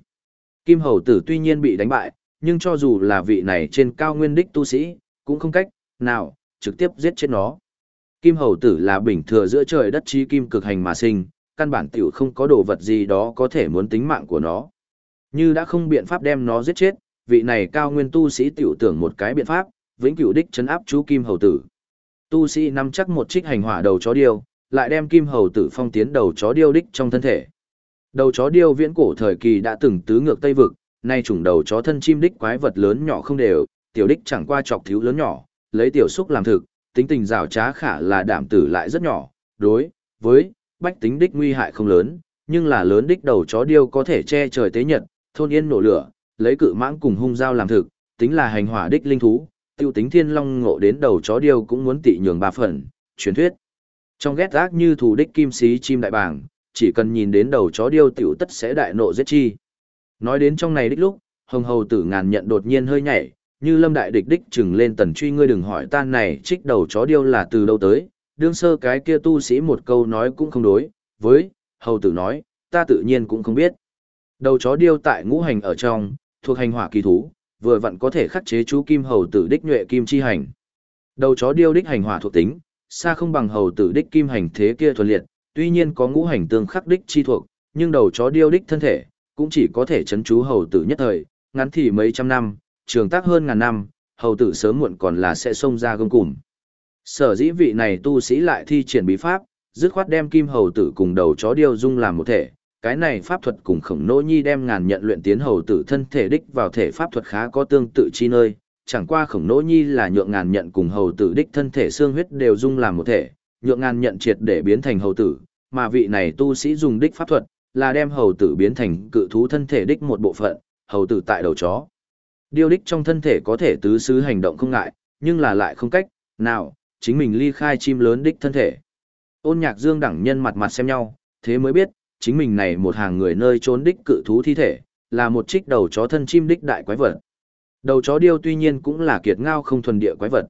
Kim hầu tử tuy nhiên bị đánh bại, nhưng cho dù là vị này trên cao nguyên đích tu sĩ, cũng không cách, nào, trực tiếp giết chết nó. Kim hầu tử là bình thừa giữa trời đất chi kim cực hành mà sinh, căn bản tiểu không có đồ vật gì đó có thể muốn tính mạng của nó. Như đã không biện pháp đem nó giết chết, vị này cao nguyên tu sĩ tiểu tưởng một cái biện pháp, vĩnh cửu đích chấn áp chú kim hầu tử. Tu sĩ nắm chắc một trích hành hỏa đầu chó điêu, lại đem kim hầu tử phong tiến đầu chó điêu đích trong thân thể. Đầu chó điêu viễn cổ thời kỳ đã từng tứ ngược Tây vực, nay chủng đầu chó thân chim đích quái vật lớn nhỏ không đều, tiểu đích chẳng qua chọc thiếu lớn nhỏ, lấy tiểu xúc làm thực, tính tình rào trá khả là đảm tử lại rất nhỏ, đối với bách tính đích nguy hại không lớn, nhưng là lớn đích đầu chó điêu có thể che trời tế nhật, thôn yên nổ lửa, lấy cự mãng cùng hung dao làm thực, tính là hành hỏa đích linh thú, tiêu tính thiên long ngộ đến đầu chó điêu cũng muốn tị nhường ba phần, truyền thuyết. Trong ghét ác như thù đích kim sĩ chim đại bảng, chỉ cần nhìn đến đầu chó điêu tiểu tất sẽ đại nộ giết chi. Nói đến trong này đích lúc, hồng hầu tử ngàn nhận đột nhiên hơi nhảy, như lâm đại địch đích chừng lên tần truy ngươi đừng hỏi tan này trích đầu chó điêu là từ đâu tới, đương sơ cái kia tu sĩ một câu nói cũng không đối, với, hầu tử nói, ta tự nhiên cũng không biết. Đầu chó điêu tại ngũ hành ở trong, thuộc hành hỏa kỳ thú, vừa vặn có thể khắc chế chú kim hầu tử đích nhuệ kim chi hành. Đầu chó điêu đích hành hỏa thuộc tính, xa không bằng hầu tử đích kim hành thế kia thuần liệt, tuy nhiên có ngũ hành tương khắc đích chi thuộc, nhưng đầu chó điêu đích thân thể, cũng chỉ có thể chấn chú hầu tử nhất thời, ngắn thì mấy trăm năm, trường tác hơn ngàn năm, hầu tử sớm muộn còn là sẽ xông ra gông cùm. Sở dĩ vị này tu sĩ lại thi triển bí pháp, dứt khoát đem kim hầu tử cùng đầu chó điêu dung làm một thể. Cái này pháp thuật cùng khổng nỗ nhi đem ngàn nhận luyện tiến hầu tử thân thể đích vào thể pháp thuật khá có tương tự chi nơi, chẳng qua khổng nỗ nhi là nhượng ngàn nhận cùng hầu tử đích thân thể xương huyết đều dung làm một thể, nhượng ngàn nhận triệt để biến thành hầu tử, mà vị này tu sĩ dùng đích pháp thuật, là đem hầu tử biến thành cự thú thân thể đích một bộ phận, hầu tử tại đầu chó. Điêu đích trong thân thể có thể tứ xứ hành động không ngại, nhưng là lại không cách, nào, chính mình ly khai chim lớn đích thân thể. Ôn nhạc dương đẳng nhân mặt mặt xem nhau, thế mới biết, chính mình này một hàng người nơi trốn đích cự thú thi thể, là một trích đầu chó thân chim đích đại quái vật. Đầu chó điêu tuy nhiên cũng là kiệt ngao không thuần địa quái vật.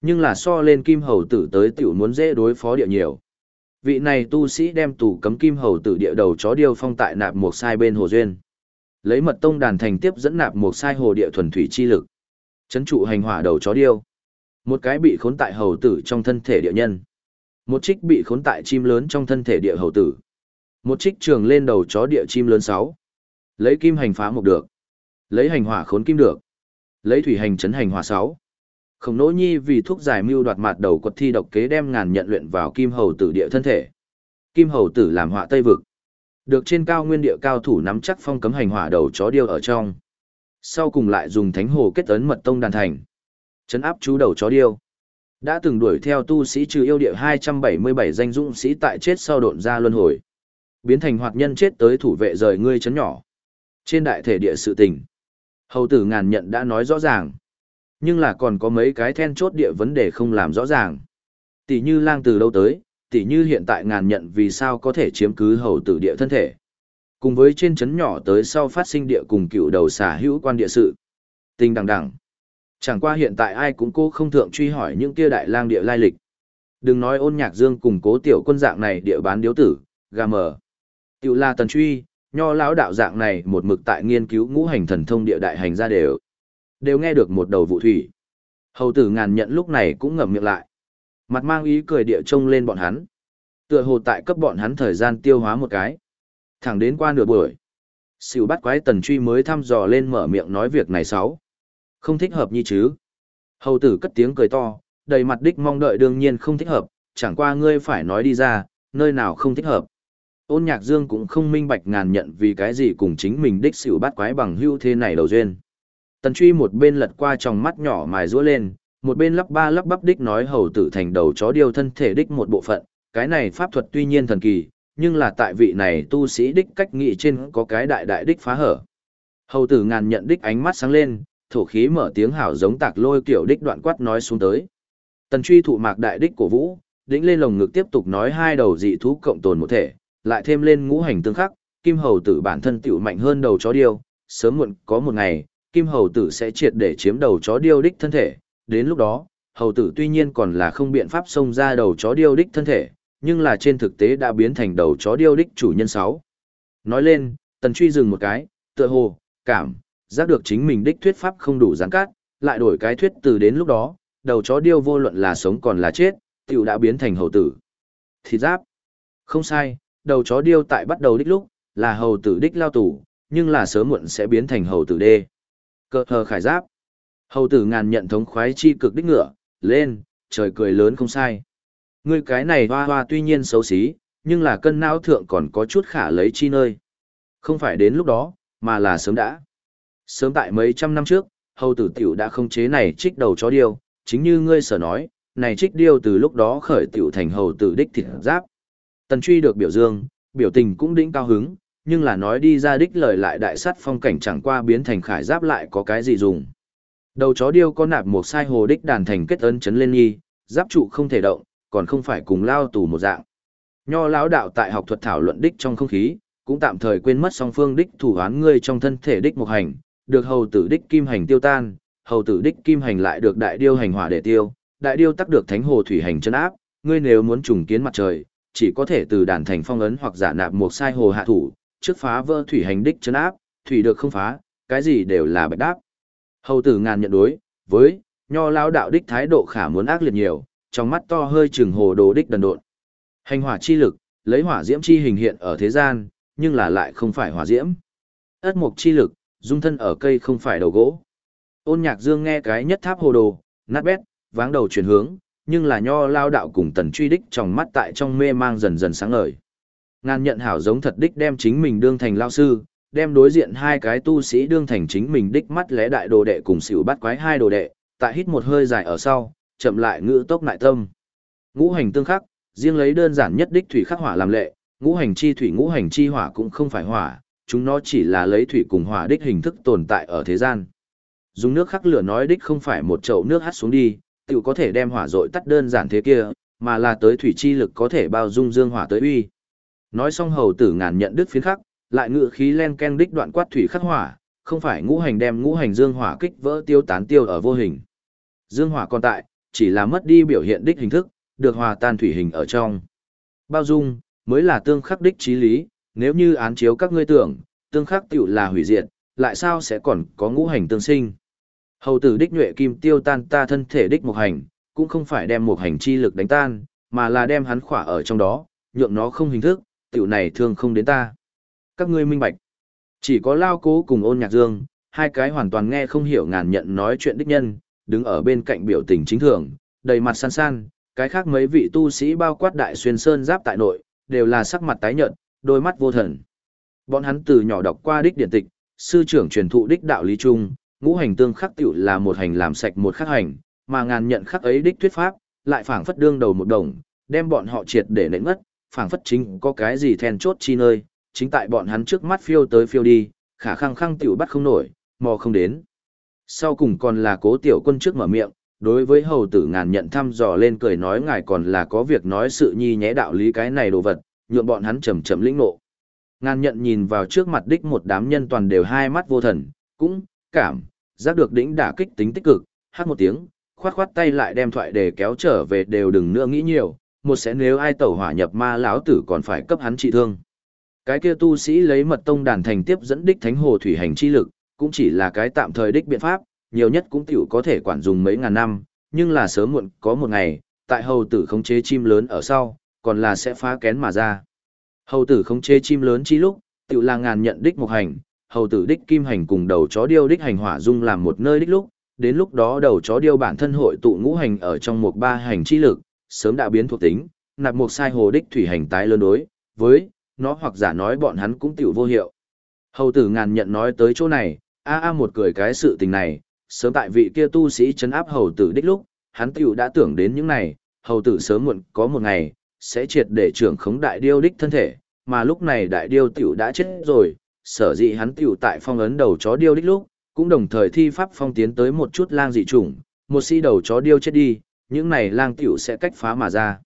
Nhưng là so lên kim hầu tử tới tiểu muốn dễ đối phó địa nhiều. Vị này tu sĩ đem tù cấm kim hầu tử địa đầu chó điêu phong tại nạp một sai bên hồ duyên. Lấy mật tông đàn thành tiếp dẫn nạp một sai hồ địa thuần thủy chi lực. Chấn trụ hành hỏa đầu chó điêu. Một cái bị khốn tại hầu tử trong thân thể địa nhân. Một trích bị khốn tại chim lớn trong thân thể địa hầu tử. Một trích trường lên đầu chó địa chim lớn sáu. Lấy kim hành phá một được. Lấy hành hỏa khốn kim được. Lấy thủy hành chấn hành hỏa sáu. Khổng nỗ nhi vì thuốc giải mưu đoạt mặt đầu quật thi độc kế đem ngàn nhận luyện vào kim hầu tử địa thân thể. Kim hầu tử làm họa tây vực. Được trên cao nguyên địa cao thủ nắm chắc phong cấm hành hỏa đầu chó điêu ở trong. Sau cùng lại dùng thánh hồ kết ấn mật tông đàn thành. Chấn áp chú đầu chó điêu. Đã từng đuổi theo tu sĩ trừ yêu địa 277 danh dũng sĩ tại chết sau độn ra luân hồi. Biến thành hoạt nhân chết tới thủ vệ rời ngươi chấn nhỏ. Trên đại thể địa sự tình. Hầu tử ngàn nhận đã nói rõ ràng. Nhưng là còn có mấy cái then chốt địa vấn đề không làm rõ ràng. Tỷ như lang từ đâu tới, tỷ như hiện tại ngàn nhận vì sao có thể chiếm cứ hầu tử địa thân thể. Cùng với trên chấn nhỏ tới sau phát sinh địa cùng cựu đầu xả hữu quan địa sự. Tình đằng đằng. Chẳng qua hiện tại ai cũng cố không thượng truy hỏi những kia đại lang địa lai lịch. Đừng nói ôn nhạc dương cùng cố tiểu quân dạng này địa bán điếu tử, gà mờ. Tiểu la tần truy, nho lão đạo dạng này một mực tại nghiên cứu ngũ hành thần thông địa đại hành ra đều. Đều nghe được một đầu vụ thủy. Hầu tử ngàn nhận lúc này cũng ngậm miệng lại. Mặt mang ý cười địa trông lên bọn hắn. Tựa hồ tại cấp bọn hắn thời gian tiêu hóa một cái. Thẳng đến qua nửa buổi. Sỉu bắt quái tần truy mới thăm dò lên mở miệng nói việc này xấu. Không thích hợp như chứ. Hầu tử cất tiếng cười to, đầy mặt đích mong đợi đương nhiên không thích hợp, chẳng qua ngươi phải nói đi ra, nơi nào không thích hợp. Ôn nhạc dương cũng không minh bạch ngàn nhận vì cái gì cùng chính mình đích xỉu bắt quái bằng hưu thế này đầu duyên. Tần truy một bên lật qua trong mắt nhỏ mài rũa lên, một bên lắp ba lắp bắp đích nói hầu tử thành đầu chó điều thân thể đích một bộ phận, cái này pháp thuật tuy nhiên thần kỳ, nhưng là tại vị này tu sĩ đích cách nghị trên có cái đại đại đích phá hở. Hầu tử ngàn nhận đích ánh mắt sáng lên, thổ khí mở tiếng hảo giống tạc lôi kiểu đích đoạn quát nói xuống tới. Tần truy thụ mạc đại đích cổ vũ, đĩnh lên lồng ngực tiếp tục nói hai đầu dị thú cộng tồn một thể, lại thêm lên ngũ hành tương khắc, kim hầu tử bản thân tiểu mạnh hơn đầu chó điêu, sớm muộn có một ngày, kim hầu tử sẽ triệt để chiếm đầu chó điêu đích thân thể, đến lúc đó, hầu tử tuy nhiên còn là không biện pháp xông ra đầu chó điêu đích thân thể, nhưng là trên thực tế đã biến thành đầu chó điêu đích chủ nhân sáu. Nói lên, tần truy dừng một cái, tựa hồ, cảm, giác được chính mình đích thuyết pháp không đủ gián cát, lại đổi cái thuyết từ đến lúc đó, đầu chó điêu vô luận là sống còn là chết, tiểu đã biến thành hầu tử. Thịt giáp. Không sai, đầu chó điêu tại bắt đầu đích lúc, là hầu tử đích lao tủ, nhưng là sớm muộn sẽ biến thành hầu tử đê. Cơ hờ khải giáp. Hầu tử ngàn nhận thống khoái chi cực đích ngựa, lên, trời cười lớn không sai. Ngươi cái này hoa hoa tuy nhiên xấu xí, nhưng là cân não thượng còn có chút khả lấy chi nơi. Không phải đến lúc đó, mà là sớm đã. Sớm tại mấy trăm năm trước, hầu tử tiểu đã không chế này trích đầu chó điêu, chính như ngươi sở nói, này trích điêu từ lúc đó khởi tiểu thành hầu tử đích thịt giáp. Tần truy được biểu dương, biểu tình cũng đĩnh cao hứng, nhưng là nói đi ra đích lời lại đại sắt phong cảnh chẳng qua biến thành khải giáp lại có cái gì dùng. Đầu chó điêu có nạp một sai hồ đích đàn thành kết ấn chấn lên nghi, giáp trụ không thể động, còn không phải cùng lao tù một dạng. Nho lão đạo tại học thuật thảo luận đích trong không khí, cũng tạm thời quên mất song phương đích thủ án ngươi trong thân thể đích một hành, được hầu tử đích kim hành tiêu tan, hầu tử đích kim hành lại được đại điêu hành hỏa để tiêu, đại điêu tắc được thánh hồ thủy hành chân áp, ngươi nếu muốn trùng kiến mặt trời, chỉ có thể từ đàn thành phong ấn hoặc giả nạp một sai hồ hạ thủ, trước phá vỡ thủy hành đích chân áp, thủy được không phá, cái gì đều là bạch đáp. Hầu tử ngàn nhận đối, với, nho lao đạo đích thái độ khả muốn ác liệt nhiều, trong mắt to hơi chừng hồ đồ đích đần độn. Hành hỏa chi lực, lấy hỏa diễm chi hình hiện ở thế gian, nhưng là lại không phải hỏa diễm. Ất mục chi lực, dung thân ở cây không phải đầu gỗ. Ôn nhạc dương nghe cái nhất tháp hồ đồ, nát bét, váng đầu chuyển hướng, nhưng là nho lao đạo cùng tần truy đích trong mắt tại trong mê mang dần dần sáng ngời. Ngàn nhận hảo giống thật đích đem chính mình đương thành lao sư, đem đối diện hai cái tu sĩ đương thành chính mình đích mắt lẽ đại đồ đệ cùng xỉu bắt quái hai đồ đệ, tại hít một hơi dài ở sau, chậm lại ngữ tốc lại tâm. Ngũ hành tương khắc, riêng lấy đơn giản nhất đích thủy khắc hỏa làm lệ, ngũ hành chi thủy ngũ hành chi hỏa cũng không phải hỏa, chúng nó chỉ là lấy thủy cùng hỏa đích hình thức tồn tại ở thế gian. Dùng nước khắc lửa nói đích không phải một chậu nước hắt xuống đi, tự có thể đem hỏa dội tắt đơn giản thế kia, mà là tới thủy chi lực có thể bao dung dương hỏa tới uy. Nói xong hầu tử ngàn nhận đức phiến khắc, lại ngự khí len ken đích đoạn quát thủy khắc hỏa, không phải ngũ hành đem ngũ hành dương hỏa kích vỡ tiêu tán tiêu ở vô hình. Dương hỏa còn tại, chỉ là mất đi biểu hiện đích hình thức, được hòa tan thủy hình ở trong. Bao dung, mới là tương khắc đích trí lý, nếu như án chiếu các ngươi tưởng, tương khắc tiểu là hủy diệt, lại sao sẽ còn có ngũ hành tương sinh. Hầu tử đích nhuệ kim tiêu tan ta thân thể đích một hành, cũng không phải đem một hành chi lực đánh tan, mà là đem hắn khỏa ở trong đó, nhượng nó không hình thức, tiểu này thương không đến ta. Các ngươi minh bạch. Chỉ có lao cố cùng ôn nhạc dương, hai cái hoàn toàn nghe không hiểu ngàn nhận nói chuyện đích nhân, đứng ở bên cạnh biểu tình chính thường, đầy mặt san san, cái khác mấy vị tu sĩ bao quát đại xuyên sơn giáp tại nội, đều là sắc mặt tái nhợt, đôi mắt vô thần. Bọn hắn từ nhỏ đọc qua đích điển tịch, sư trưởng truyền thụ đích đạo lý trung, ngũ hành tương khắc tiểu là một hành làm sạch một khắc hành, mà ngàn nhận khắc ấy đích thuyết pháp, lại phảng phất đương đầu một đồng, đem bọn họ triệt để nện ngất, phảng phất chính có cái gì then chốt chi nơi, chính tại bọn hắn trước mắt phiêu tới phiêu đi, khả khăng khăng tiểu bắt không nổi, mò không đến. Sau cùng còn là cố tiểu quân trước mở miệng, đối với hầu tử ngàn nhận thăm dò lên cười nói ngài còn là có việc nói sự nhi nhé đạo lý cái này đồ vật, nhượng bọn hắn chầm chậm lĩnh nộ. Ngàn nhận nhìn vào trước mặt đích một đám nhân toàn đều hai mắt vô thần, cũng, cảm, giác được đỉnh đả kích tính tích cực, hát một tiếng, khoát khoát tay lại đem thoại để kéo trở về đều đừng nữa nghĩ nhiều, một sẽ nếu ai tẩu hỏa nhập ma lão tử còn phải cấp hắn trị thương. Cái kia tu sĩ lấy mật tông đàn thành tiếp dẫn đích thánh hồ thủy hành chi lực, cũng chỉ là cái tạm thời đích biện pháp, nhiều nhất cũng tiểu có thể quản dùng mấy ngàn năm, nhưng là sớm muộn có một ngày, tại hầu tử khống chế chim lớn ở sau, còn là sẽ phá kén mà ra. Hầu tử không chế chim lớn chi lúc, tiểu là ngàn nhận đích một hành, hầu tử đích kim hành cùng đầu chó điêu đích hành hỏa dung làm một nơi đích lúc, đến lúc đó đầu chó điêu bản thân hội tụ ngũ hành ở trong một ba hành chi lực, sớm đã biến thuộc tính, nạp một sai hồ đích thủy hành tái lớn đối, với, nó hoặc giả nói bọn hắn cũng tiểu vô hiệu. Hầu tử ngàn nhận nói tới chỗ này, a a một cười cái sự tình này, sớm tại vị kia tu sĩ chấn áp hầu tử đích lúc, hắn tiểu đã tưởng đến những này, hầu tử sớm muộn có một ngày, sẽ triệt để trưởng khống đại điêu đích thân thể, mà lúc này đại điêu tiểu đã chết rồi, sở dĩ hắn tiểu tại phong ấn đầu chó điêu đích lúc, cũng đồng thời thi pháp phong tiến tới một chút lang dị chủng, một si đầu chó điêu chết đi, những này lang tiểu sẽ cách phá mà ra.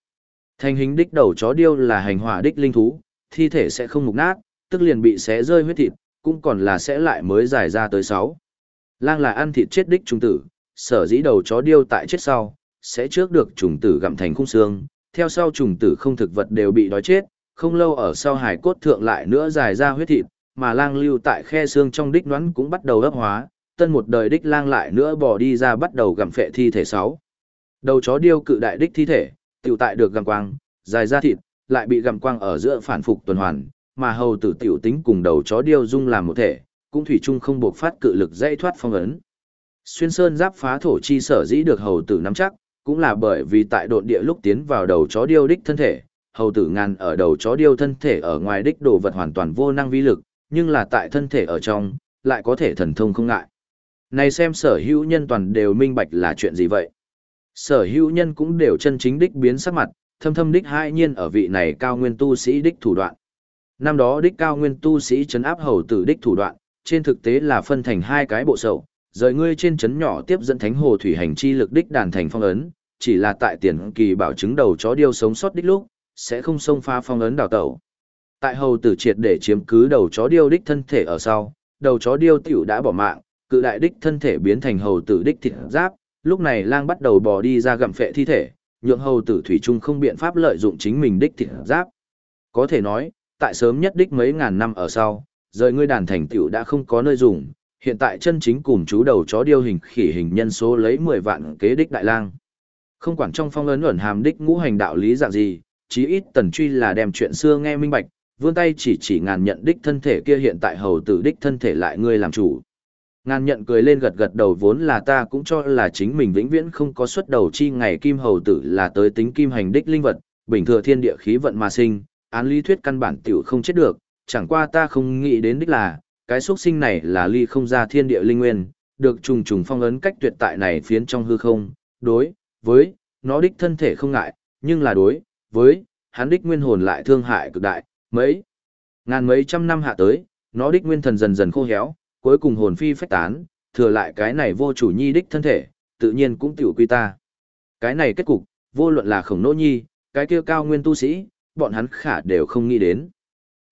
Thành hình đích đầu chó điêu là hành hỏa đích linh thú, thi thể sẽ không mục nát, tức liền bị xé rơi huyết thịt, cũng còn là sẽ lại mới giải ra tới 6. Lang là ăn thịt chết đích trùng tử, sở dĩ đầu chó điêu tại chết sau, sẽ trước được trùng tử gặm thành khung xương, theo sau trùng tử không thực vật đều bị đói chết, không lâu ở sau hải cốt thượng lại nữa dài ra huyết thịt, mà lang lưu tại khe xương trong đích đoán cũng bắt đầu ấp hóa, tân một đời đích lang lại nữa bỏ đi ra bắt đầu gặm phệ thi thể 6. Đầu chó điêu cự đại đích thi thể, tiểu tại được gặm quang, dài ra thịt, lại bị gặm quang ở giữa phản phục tuần hoàn, mà hầu tử tiểu tính cùng đầu chó điêu dung làm một thể, cũng thủy chung không buộc phát cự lực dây thoát phong ấn. Xuyên sơn giáp phá thổ chi sở dĩ được hầu tử nắm chắc, cũng là bởi vì tại độn địa lúc tiến vào đầu chó điêu đích thân thể, hầu tử ngàn ở đầu chó điêu thân thể ở ngoài đích đồ vật hoàn toàn vô năng vi lực, nhưng là tại thân thể ở trong, lại có thể thần thông không ngại. Này xem sở hữu nhân toàn đều minh bạch là chuyện gì vậy? Sở hữu nhân cũng đều chân chính đích biến sắc mặt, thâm thâm đích hai nhiên ở vị này cao nguyên tu sĩ đích thủ đoạn. Năm đó đích cao nguyên tu sĩ chấn áp hầu tử đích thủ đoạn, trên thực tế là phân thành hai cái bộ sậu, rời ngươi trên chấn nhỏ tiếp dẫn thánh hồ thủy hành chi lực đích đàn thành phong ấn, chỉ là tại tiền kỳ bảo chứng đầu chó điêu sống sót đích lúc, sẽ không xông pha phong ấn đào tẩu. Tại hầu tử triệt để chiếm cứ đầu chó điêu đích thân thể ở sau, đầu chó điêu tiểu đã bỏ mạng, cự đại đích thân thể biến thành hầu tử đích thịt giáp, lúc này lang bắt đầu bò đi ra gặm phệ thi thể, nhượng hầu tử thủy trung không biện pháp lợi dụng chính mình đích thịt giáp. Có thể nói, tại sớm nhất đích mấy ngàn năm ở sau, rời ngươi đàn thành tiểu đã không có nơi dùng, hiện tại chân chính cùng chú đầu chó điêu hình khỉ hình nhân số lấy 10 vạn kế đích đại lang. Không quản trong phong ấn ẩn hàm đích ngũ hành đạo lý dạng gì, chí ít tần truy là đem chuyện xưa nghe minh bạch, vươn tay chỉ chỉ ngàn nhận đích thân thể kia hiện tại hầu tử đích thân thể lại ngươi làm chủ. Ngàn nhận cười lên gật gật đầu vốn là ta cũng cho là chính mình vĩnh viễn không có xuất đầu chi ngày kim hầu tử là tới tính kim hành đích linh vật, bình thừa thiên địa khí vận mà sinh, án lý thuyết căn bản tiểu không chết được, chẳng qua ta không nghĩ đến đích là, cái xuất sinh này là ly không ra thiên địa linh nguyên, được trùng trùng phong ấn cách tuyệt tại này phiến trong hư không, đối, với, nó đích thân thể không ngại, nhưng là đối, với, hắn đích nguyên hồn lại thương hại cực đại, mấy, ngàn mấy trăm năm hạ tới, nó đích nguyên thần dần dần khô héo, cuối cùng hồn phi phách tán, thừa lại cái này vô chủ nhi đích thân thể, tự nhiên cũng tiểu quy ta. Cái này kết cục, vô luận là khổng nỗ nhi, cái kia cao nguyên tu sĩ, bọn hắn khả đều không nghĩ đến.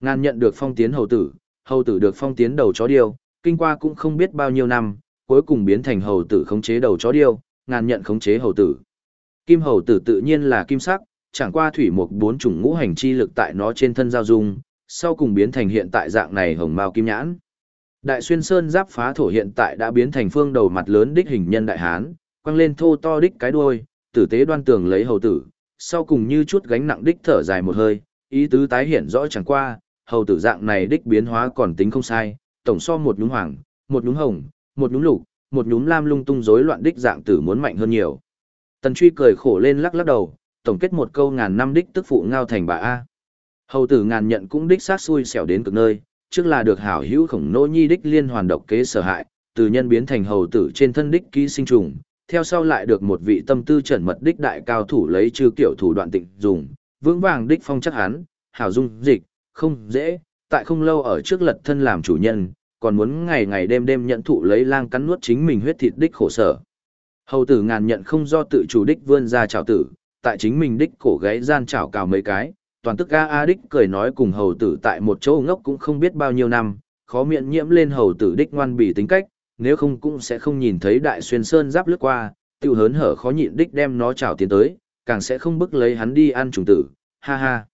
Ngàn nhận được phong tiến hầu tử, hầu tử được phong tiến đầu chó điêu, kinh qua cũng không biết bao nhiêu năm, cuối cùng biến thành hầu tử khống chế đầu chó điêu, ngàn nhận khống chế hầu tử. Kim hầu tử tự nhiên là kim sắc, chẳng qua thủy mục bốn chủng ngũ hành chi lực tại nó trên thân giao dung, sau cùng biến thành hiện tại dạng này hồng mao kim nhãn. Đại xuyên sơn giáp phá thổ hiện tại đã biến thành phương đầu mặt lớn đích hình nhân đại hán, quăng lên thô to đích cái đuôi, tử tế đoan tường lấy hầu tử, sau cùng như chút gánh nặng đích thở dài một hơi, ý tứ tái hiện rõ chẳng qua, hầu tử dạng này đích biến hóa còn tính không sai, tổng so một nhúng hoàng, một nhúng hồng, một nhúng lục, một nhúm lam lung tung rối loạn đích dạng tử muốn mạnh hơn nhiều. Tần truy cười khổ lên lắc lắc đầu, tổng kết một câu ngàn năm đích tức phụ ngao thành bà A. Hầu tử ngàn nhận cũng đích sát xui xẻo đến cực nơi, trước là được hảo hữu khổng nô nhi đích liên hoàn độc kế sở hại, từ nhân biến thành hầu tử trên thân đích ký sinh trùng, theo sau lại được một vị tâm tư trần mật đích đại cao thủ lấy trừ kiểu thủ đoạn tịnh dùng, vững vàng đích phong chắc hắn, hảo dung dịch, không dễ, tại không lâu ở trước lật thân làm chủ nhân, còn muốn ngày ngày đêm đêm nhận thụ lấy lang cắn nuốt chính mình huyết thịt đích khổ sở. Hầu tử ngàn nhận không do tự chủ đích vươn ra chảo tử, tại chính mình đích cổ gáy gian chảo cào mấy cái, toàn tức A A đích cười nói cùng hầu tử tại một chỗ ngốc cũng không biết bao nhiêu năm, khó miệng nhiễm lên hầu tử đích ngoan bỉ tính cách, nếu không cũng sẽ không nhìn thấy đại xuyên sơn giáp lướt qua, tiêu hớn hở khó nhịn đích đem nó chảo tiến tới, càng sẽ không bức lấy hắn đi ăn trùng tử, ha ha.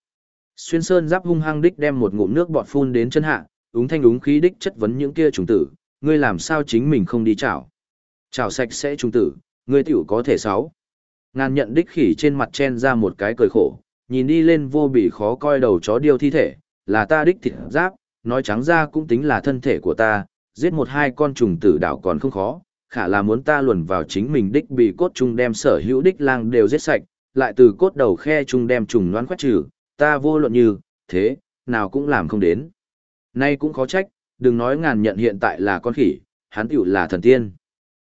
Xuyên sơn giáp hung hăng đích đem một ngụm nước bọt phun đến chân hạ, úng thanh úng khí đích chất vấn những kia trùng tử, ngươi làm sao chính mình không đi chảo. Chảo sạch sẽ trùng tử, ngươi tiểu có thể sáu. Ngàn nhận đích khỉ trên mặt chen ra một cái cười khổ, nhìn đi lên vô bị khó coi đầu chó điêu thi thể, là ta đích thịt giáp, nói trắng ra cũng tính là thân thể của ta, giết một hai con trùng tử đảo còn không khó, khả là muốn ta luồn vào chính mình đích bị cốt trùng đem sở hữu đích lang đều giết sạch, lại từ cốt đầu khe trùng đem trùng noan quét trừ, ta vô luận như, thế, nào cũng làm không đến. Nay cũng khó trách, đừng nói ngàn nhận hiện tại là con khỉ, hắn tiểu là thần tiên.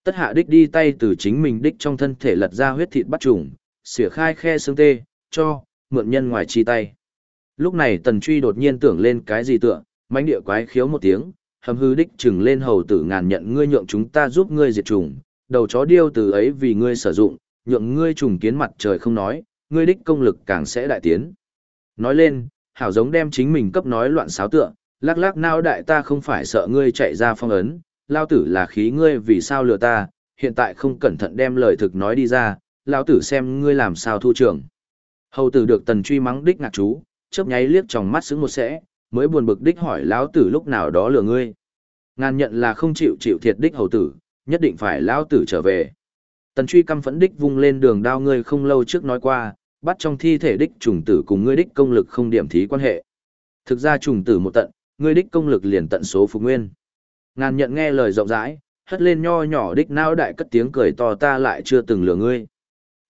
Tất hạ đích đi tay từ chính mình đích trong thân thể lật ra huyết thịt bắt trùng, xỉa khai khe xương tê, cho, mượn nhân ngoài chi tay. Lúc này tần truy đột nhiên tưởng lên cái gì tựa, mãnh địa quái khiếu một tiếng, hầm hư đích chừng lên hầu tử ngàn nhận ngươi nhượng chúng ta giúp ngươi diệt trùng, đầu chó điêu từ ấy vì ngươi sử dụng, nhượng ngươi trùng kiến mặt trời không nói, ngươi đích công lực càng sẽ đại tiến. Nói lên, hảo giống đem chính mình cấp nói loạn xáo tựa, lắc lắc nao đại ta không phải sợ ngươi chạy ra phong ấn, lao tử là khí ngươi vì sao lừa ta, hiện tại không cẩn thận đem lời thực nói đi ra, lao tử xem ngươi làm sao thu trưởng. Hầu tử được tần truy mắng đích ngạc chú, chớp nháy liếc trong mắt sững một sẽ, mới buồn bực đích hỏi lão tử lúc nào đó lừa ngươi. Ngàn nhận là không chịu chịu thiệt đích hầu tử, nhất định phải lão tử trở về. Tần truy căm phẫn đích vung lên đường đao ngươi không lâu trước nói qua, bắt trong thi thể đích trùng tử cùng ngươi đích công lực không điểm thí quan hệ. Thực ra trùng tử một tận, ngươi đích công lực liền tận số phục nguyên. Ngàn nhận nghe lời rộng rãi, hất lên nho nhỏ đích nao đại cất tiếng cười to ta lại chưa từng lừa ngươi.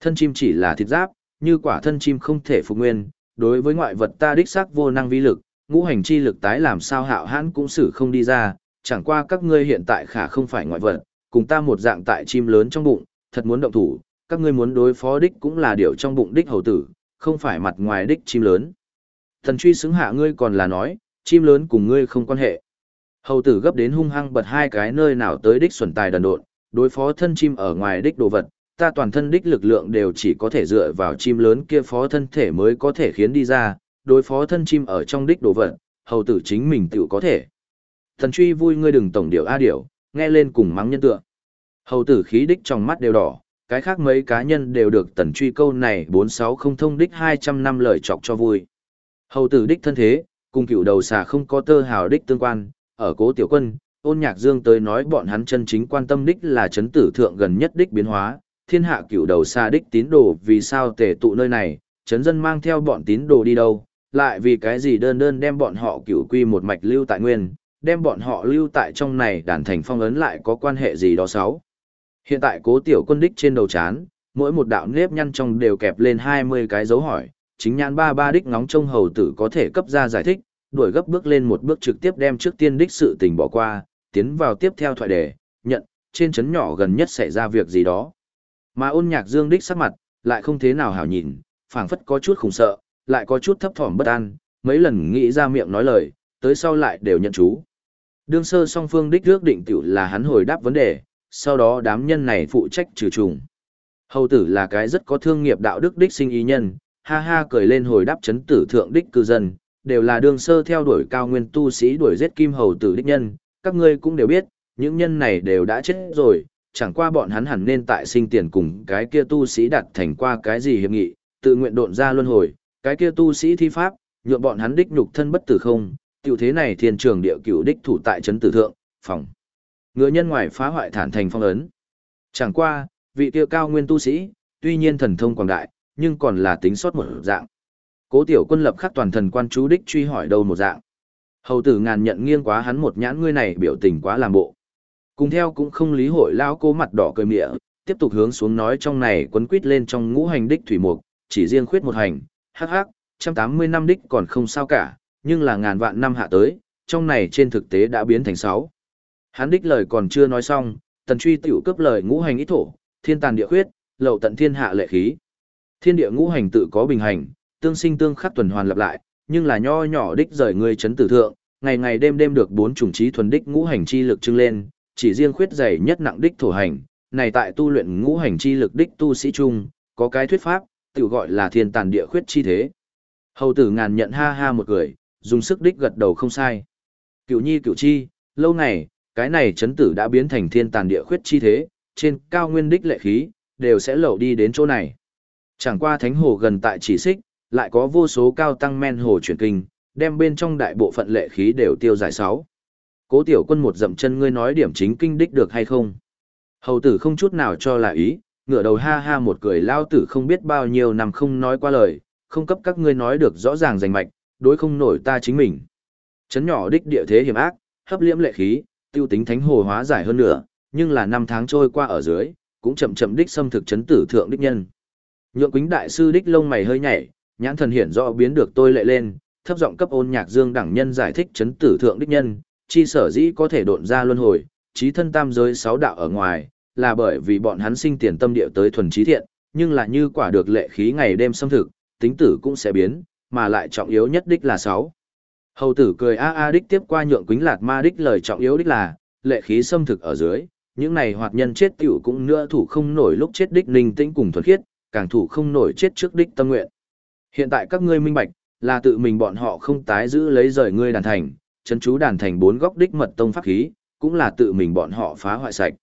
Thân chim chỉ là thịt giáp, như quả thân chim không thể phục nguyên, đối với ngoại vật ta đích xác vô năng vi lực, ngũ hành chi lực tái làm sao hạo hãn cũng xử không đi ra, chẳng qua các ngươi hiện tại khả không phải ngoại vật, cùng ta một dạng tại chim lớn trong bụng, thật muốn động thủ, các ngươi muốn đối phó đích cũng là điều trong bụng đích hầu tử, không phải mặt ngoài đích chim lớn. Thần truy xứng hạ ngươi còn là nói, chim lớn cùng ngươi không quan hệ. Hầu tử gấp đến hung hăng bật hai cái nơi nào tới đích xuẩn tài đần độn, đối phó thân chim ở ngoài đích đồ vật, ta toàn thân đích lực lượng đều chỉ có thể dựa vào chim lớn kia phó thân thể mới có thể khiến đi ra, đối phó thân chim ở trong đích đồ vật, hầu tử chính mình tự có thể. Thần truy vui ngươi đừng tổng điệu a điệu, nghe lên cùng mắng nhân tượng. Hầu tử khí đích trong mắt đều đỏ, cái khác mấy cá nhân đều được tần truy câu này bốn sáu không thông đích hai trăm năm lời chọc cho vui. Hầu tử đích thân thế, cùng cựu đầu xà không có tơ hào đích tương quan, ở cố tiểu quân, ôn nhạc dương tới nói bọn hắn chân chính quan tâm đích là chấn tử thượng gần nhất đích biến hóa, thiên hạ cựu đầu xà đích tín đồ vì sao tề tụ nơi này, chấn dân mang theo bọn tín đồ đi đâu, lại vì cái gì đơn đơn đem bọn họ cựu quy một mạch lưu tại nguyên, đem bọn họ lưu tại trong này đàn thành phong ấn lại có quan hệ gì đó sáu. Hiện tại cố tiểu quân đích trên đầu chán, mỗi một đạo nếp nhăn trong đều kẹp lên 20 cái dấu hỏi, chính nhãn ba ba đích ngóng trông hầu tử có thể cấp ra giải thích, đuổi gấp bước lên một bước trực tiếp đem trước tiên đích sự tình bỏ qua, tiến vào tiếp theo thoại đề, nhận, trên chấn nhỏ gần nhất xảy ra việc gì đó. Mà ôn nhạc dương đích sắc mặt, lại không thế nào hảo nhìn, phảng phất có chút khủng sợ, lại có chút thấp thỏm bất an, mấy lần nghĩ ra miệng nói lời, tới sau lại đều nhận chú. Đương sơ song phương đích ước định tiểu là hắn hồi đáp vấn đề, sau đó đám nhân này phụ trách trừ trùng. Hầu tử là cái rất có thương nghiệp đạo đức đích sinh ý nhân, ha ha cười lên hồi đáp chấn tử thượng đích cư dân, đều là đường sơ theo đuổi cao nguyên tu sĩ đuổi giết kim hầu tử đích nhân, các ngươi cũng đều biết, những nhân này đều đã chết rồi, chẳng qua bọn hắn hẳn nên tại sinh tiền cùng cái kia tu sĩ đặt thành qua cái gì hiệp nghị, tự nguyện độn ra luân hồi, cái kia tu sĩ thi pháp, nhượng bọn hắn đích nhục thân bất tử không, tiểu thế này thiên trường địa cửu đích thủ tại chấn tử thượng, phòng. Ngựa nhân ngoài phá hoại thản thành phong ấn. Chẳng qua, vị kia cao nguyên tu sĩ, tuy nhiên thần thông quảng đại, nhưng còn là tính sót một dạng. Cố tiểu quân lập khắc toàn thần quan chú đích truy hỏi đâu một dạng. Hầu tử ngàn nhận nghiêng quá hắn một nhãn ngươi này biểu tình quá làm bộ. Cùng theo cũng không lý hội lao cố mặt đỏ cười mịa, tiếp tục hướng xuống nói trong này quấn quít lên trong ngũ hành đích thủy mục, chỉ riêng khuyết một hành, hắc hắc, trăm tám mươi năm đích còn không sao cả, nhưng là ngàn vạn năm hạ tới, trong này trên thực tế đã biến thành sáu. Hắn đích lời còn chưa nói xong, tần truy tiểu cấp lời ngũ hành ít thổ, thiên tàn địa khuyết, lậu tận thiên hạ lệ khí. Thiên địa ngũ hành tự có bình hành, tương sinh tương khắc tuần hoàn lặp lại, nhưng là nho nhỏ đích rời người chấn tử thượng, ngày ngày đêm đêm được bốn chủng trí thuần đích ngũ hành chi lực trưng lên, chỉ riêng khuyết dày nhất nặng đích thổ hành, này tại tu luyện ngũ hành chi lực đích tu sĩ trung, có cái thuyết pháp, tự gọi là thiên tàn địa khuyết chi thế. Hầu tử ngàn nhận ha ha một cười, dùng sức đích gật đầu không sai. Cửu nhi cửu chi, lâu ngày, cái này chấn tử đã biến thành thiên tàn địa khuyết chi thế, trên cao nguyên đích lệ khí, đều sẽ lẩu đi đến chỗ này. Chẳng qua thánh hồ gần tại chỉ xích, lại có vô số cao tăng men hồ chuyển kinh, đem bên trong đại bộ phận lệ khí đều tiêu giải sáu. Cố tiểu quân một dậm chân ngươi nói điểm chính kinh đích được hay không? Hầu tử không chút nào cho là ý, ngửa đầu ha ha một cười lao tử không biết bao nhiêu năm không nói qua lời, không cấp các ngươi nói được rõ ràng rành mạch, đối không nổi ta chính mình. Chấn nhỏ đích địa thế hiểm ác, hấp liễm lệ khí, tiêu tính thánh hồ hóa giải hơn nữa, nhưng là năm tháng trôi qua ở dưới, cũng chậm chậm đích xâm thực chấn tử thượng đích nhân. Nhượng quính đại sư đích lông mày hơi nhảy, nhãn thần hiển rõ biến được tôi lệ lên, thấp giọng cấp ôn nhạc dương đẳng nhân giải thích chấn tử thượng đích nhân, chi sở dĩ có thể độn ra luân hồi, trí thân tam giới sáu đạo ở ngoài, là bởi vì bọn hắn sinh tiền tâm địa tới thuần trí thiện, nhưng là như quả được lệ khí ngày đêm xâm thực, tính tử cũng sẽ biến, mà lại trọng yếu nhất đích là sáu. Hầu tử cười a a đích tiếp qua nhượng quính lạt ma đích lời trọng yếu đích là, lệ khí xâm thực ở dưới, những này hoạt nhân chết tiểu cũng nữa thủ không nổi lúc chết đích ninh tĩnh cùng thuần khiết, càng thủ không nổi chết trước đích tâm nguyện. Hiện tại các ngươi minh bạch, là tự mình bọn họ không tái giữ lấy rời ngươi đàn thành, chấn chú đàn thành bốn góc đích mật tông pháp khí, cũng là tự mình bọn họ phá hoại sạch.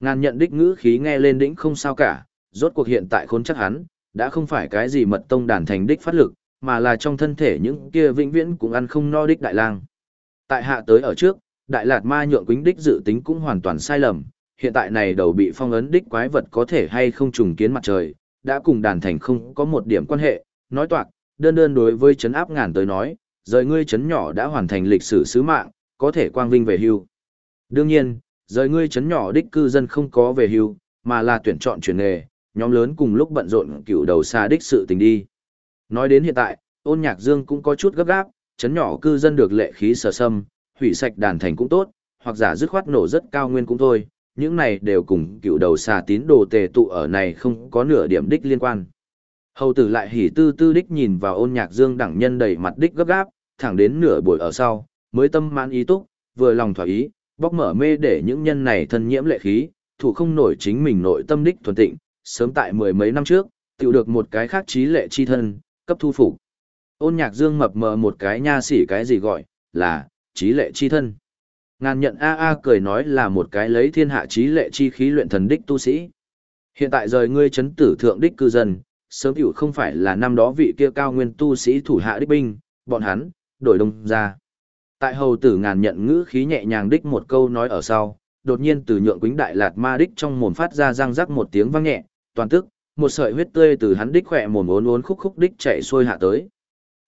Ngàn nhận đích ngữ khí nghe lên đỉnh không sao cả, rốt cuộc hiện tại khốn chắc hắn, đã không phải cái gì mật tông đàn thành đích phát lực, mà là trong thân thể những kia vĩnh viễn cũng ăn không no đích đại lang. Tại hạ tới ở trước, đại lạt ma nhượng quính đích dự tính cũng hoàn toàn sai lầm, hiện tại này đầu bị phong ấn đích quái vật có thể hay không trùng kiến mặt trời, đã cùng đàn thành không có một điểm quan hệ, nói toạc, đơn đơn đối với chấn áp ngàn tới nói, rời ngươi chấn nhỏ đã hoàn thành lịch sử sứ mạng, có thể quang vinh về hưu. Đương nhiên, rời ngươi chấn nhỏ đích cư dân không có về hưu, mà là tuyển chọn chuyển nghề, nhóm lớn cùng lúc bận rộn cựu đầu xa đích sự tình đi. Nói đến hiện tại, ôn nhạc dương cũng có chút gấp gáp, chấn nhỏ cư dân được lệ khí sở sâm, hủy sạch đàn thành cũng tốt, hoặc giả dứt khoát nổ rất cao nguyên cũng thôi, những này đều cùng cựu đầu xà tín đồ tề tụ ở này không có nửa điểm đích liên quan. Hầu tử lại hỉ tư tư đích nhìn vào ôn nhạc dương đẳng nhân đầy mặt đích gấp gáp, thẳng đến nửa buổi ở sau, mới tâm mãn ý túc, vừa lòng thỏa ý, bóc mở mê để những nhân này thân nhiễm lệ khí, thủ không nổi chính mình nội tâm đích thuần tịnh, sớm tại mười mấy năm trước, tiểu được một cái khác trí lệ chi thân, cấp thu phục. Ôn nhạc dương mập mờ một cái nha sỉ cái gì gọi, là, trí lệ chi thân. Ngàn nhận A A cười nói là một cái lấy thiên hạ trí lệ chi khí luyện thần đích tu sĩ. Hiện tại rời ngươi chấn tử thượng đích cư dân, sớm tiểu không phải là năm đó vị kia cao nguyên tu sĩ thủ hạ đích binh, bọn hắn, đổi đông ra. Tại hầu tử ngàn nhận ngữ khí nhẹ nhàng đích một câu nói ở sau, đột nhiên từ nhượng quính đại lạt ma đích trong mồm phát ra răng rắc một tiếng vang nhẹ, toàn tức, một sợi huyết tươi từ hắn đích khỏe mồm uốn uốn khúc khúc đích chạy xuôi hạ tới.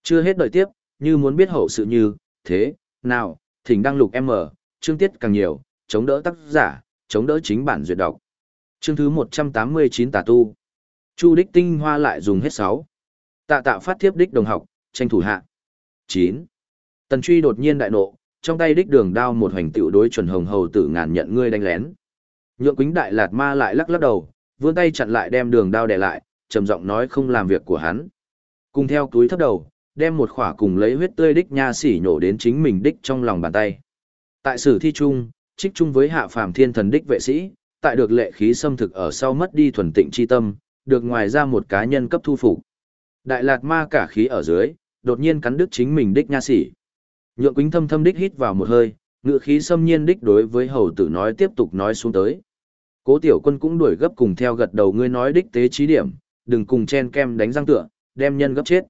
Chưa hết đợi tiếp, như muốn biết hậu sự như, thế, nào, thỉnh đăng lục M, chương tiết càng nhiều, chống đỡ tác giả, chống đỡ chính bản duyệt đọc. Chương thứ 189 tà tu. Chu đích tinh hoa lại dùng hết sáu, Tạ tạo phát thiếp đích đồng học, tranh thủ hạ. chín. Tần truy đột nhiên đại nộ, trong tay đích đường đao một hoành tiểu đối chuẩn hồng hầu tử ngàn nhận ngươi đánh lén. Nhượng quýnh đại lạt ma lại lắc lắc đầu, vươn tay chặn lại đem đường đao đè lại, trầm giọng nói không làm việc của hắn. Cùng theo túi thấp đầu, đem một khỏa cùng lấy huyết tươi đích nha sỉ nhổ đến chính mình đích trong lòng bàn tay. Tại sử thi trung, trích chung với hạ phàm thiên thần đích vệ sĩ, tại được lệ khí xâm thực ở sau mất đi thuần tịnh chi tâm, được ngoài ra một cá nhân cấp thu phục. Đại lạt ma cả khí ở dưới, đột nhiên cắn đứt chính mình đích nha sĩ Nhượng Quýnh thâm thâm đích hít vào một hơi, ngựa khí xâm nhiên đích đối với hầu tử nói tiếp tục nói xuống tới. Cố tiểu quân cũng đuổi gấp cùng theo gật đầu ngươi nói đích tế trí điểm, đừng cùng chen kem đánh răng tựa, đem nhân gấp chết.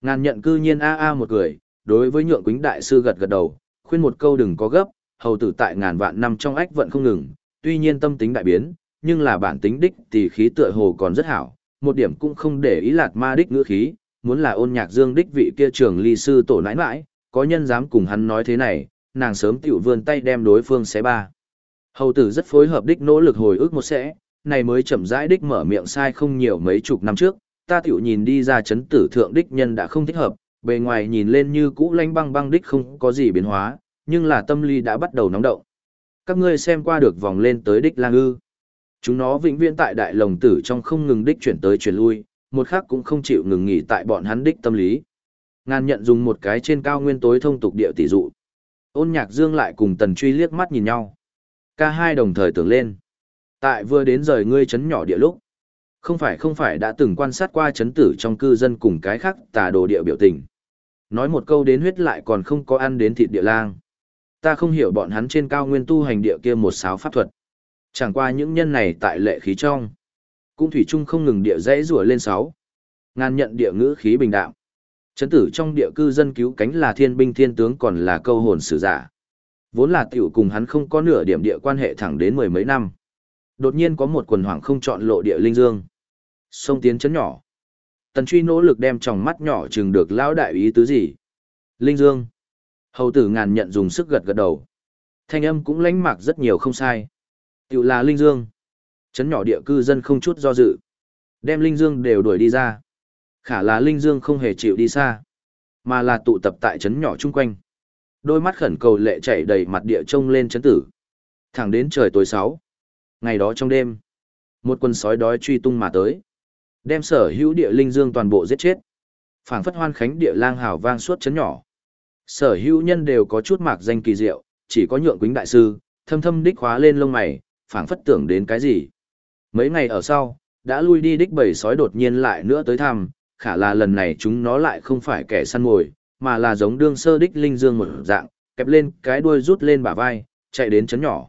Ngàn nhận cư nhiên a a một cười, đối với nhượng quýnh đại sư gật gật đầu, khuyên một câu đừng có gấp, hầu tử tại ngàn vạn năm trong ách vận không ngừng, tuy nhiên tâm tính đại biến, nhưng là bản tính đích thì khí tựa hồ còn rất hảo, một điểm cũng không để ý lạt ma đích ngữ khí, muốn là ôn nhạc dương đích vị kia trưởng ly sư tổ nãi nãi, có nhân dám cùng hắn nói thế này, nàng sớm tiểu vươn tay đem đối phương xé ba. Hầu tử rất phối hợp đích nỗ lực hồi ức một sẽ, này mới chậm rãi đích mở miệng sai không nhiều mấy chục năm trước, ta tiểu nhìn đi ra chấn tử thượng đích nhân đã không thích hợp, bề ngoài nhìn lên như cũ lanh băng băng đích không có gì biến hóa, nhưng là tâm lý đã bắt đầu nóng động. Các ngươi xem qua được vòng lên tới đích lang ư. Chúng nó vĩnh viễn tại đại lồng tử trong không ngừng đích chuyển tới chuyển lui, một khắc cũng không chịu ngừng nghỉ tại bọn hắn đích tâm lý. Ngàn nhận dùng một cái trên cao nguyên tối thông tục địa tỷ dụ. Ôn nhạc dương lại cùng tần truy liếc mắt nhìn nhau. Ca hai đồng thời tưởng lên. Tại vừa đến rời ngươi chấn nhỏ địa lúc. Không phải không phải đã từng quan sát qua chấn tử trong cư dân cùng cái khác tà đồ địa biểu tình. Nói một câu đến huyết lại còn không có ăn đến thịt địa lang. Ta không hiểu bọn hắn trên cao nguyên tu hành địa kia một sáo pháp thuật. Chẳng qua những nhân này tại lệ khí trong. Cũng thủy chung không ngừng địa dãy rủa lên sáu. Ngàn nhận địa ngữ khí bình đạm. Chấn tử trong địa cư dân cứu cánh là thiên binh thiên tướng còn là câu hồn sử giả. Vốn là tiểu cùng hắn không có nửa điểm địa quan hệ thẳng đến mười mấy năm. Đột nhiên có một quần hoàng không chọn lộ địa linh dương. Sông tiến chấn nhỏ. Tần truy nỗ lực đem tròng mắt nhỏ chừng được lão đại ý tứ gì. Linh dương. Hầu tử ngàn nhận dùng sức gật gật đầu. Thanh âm cũng lánh mạc rất nhiều không sai. Tiểu là linh dương. Chấn nhỏ địa cư dân không chút do dự. Đem linh dương đều đuổi đi ra. Khả là linh dương không hề chịu đi xa. Mà là tụ tập tại chấn nhỏ chung quanh. Đôi mắt khẩn cầu lệ chảy đầy mặt địa trông lên chấn tử. Thẳng đến trời tối sáu. Ngày đó trong đêm, một quân sói đói truy tung mà tới. Đem sở hữu địa linh dương toàn bộ giết chết. phảng phất hoan khánh địa lang hào vang suốt chấn nhỏ. Sở hữu nhân đều có chút mạc danh kỳ diệu, chỉ có nhượng quýnh đại sư, thâm thâm đích khóa lên lông mày, phảng phất tưởng đến cái gì. Mấy ngày ở sau, đã lui đi đích bầy sói đột nhiên lại nữa tới thăm, khả là lần này chúng nó lại không phải kẻ săn mồi, mà là giống đương sơ đích linh dương một dạng, kẹp lên cái đuôi rút lên bả vai, chạy đến chấn nhỏ.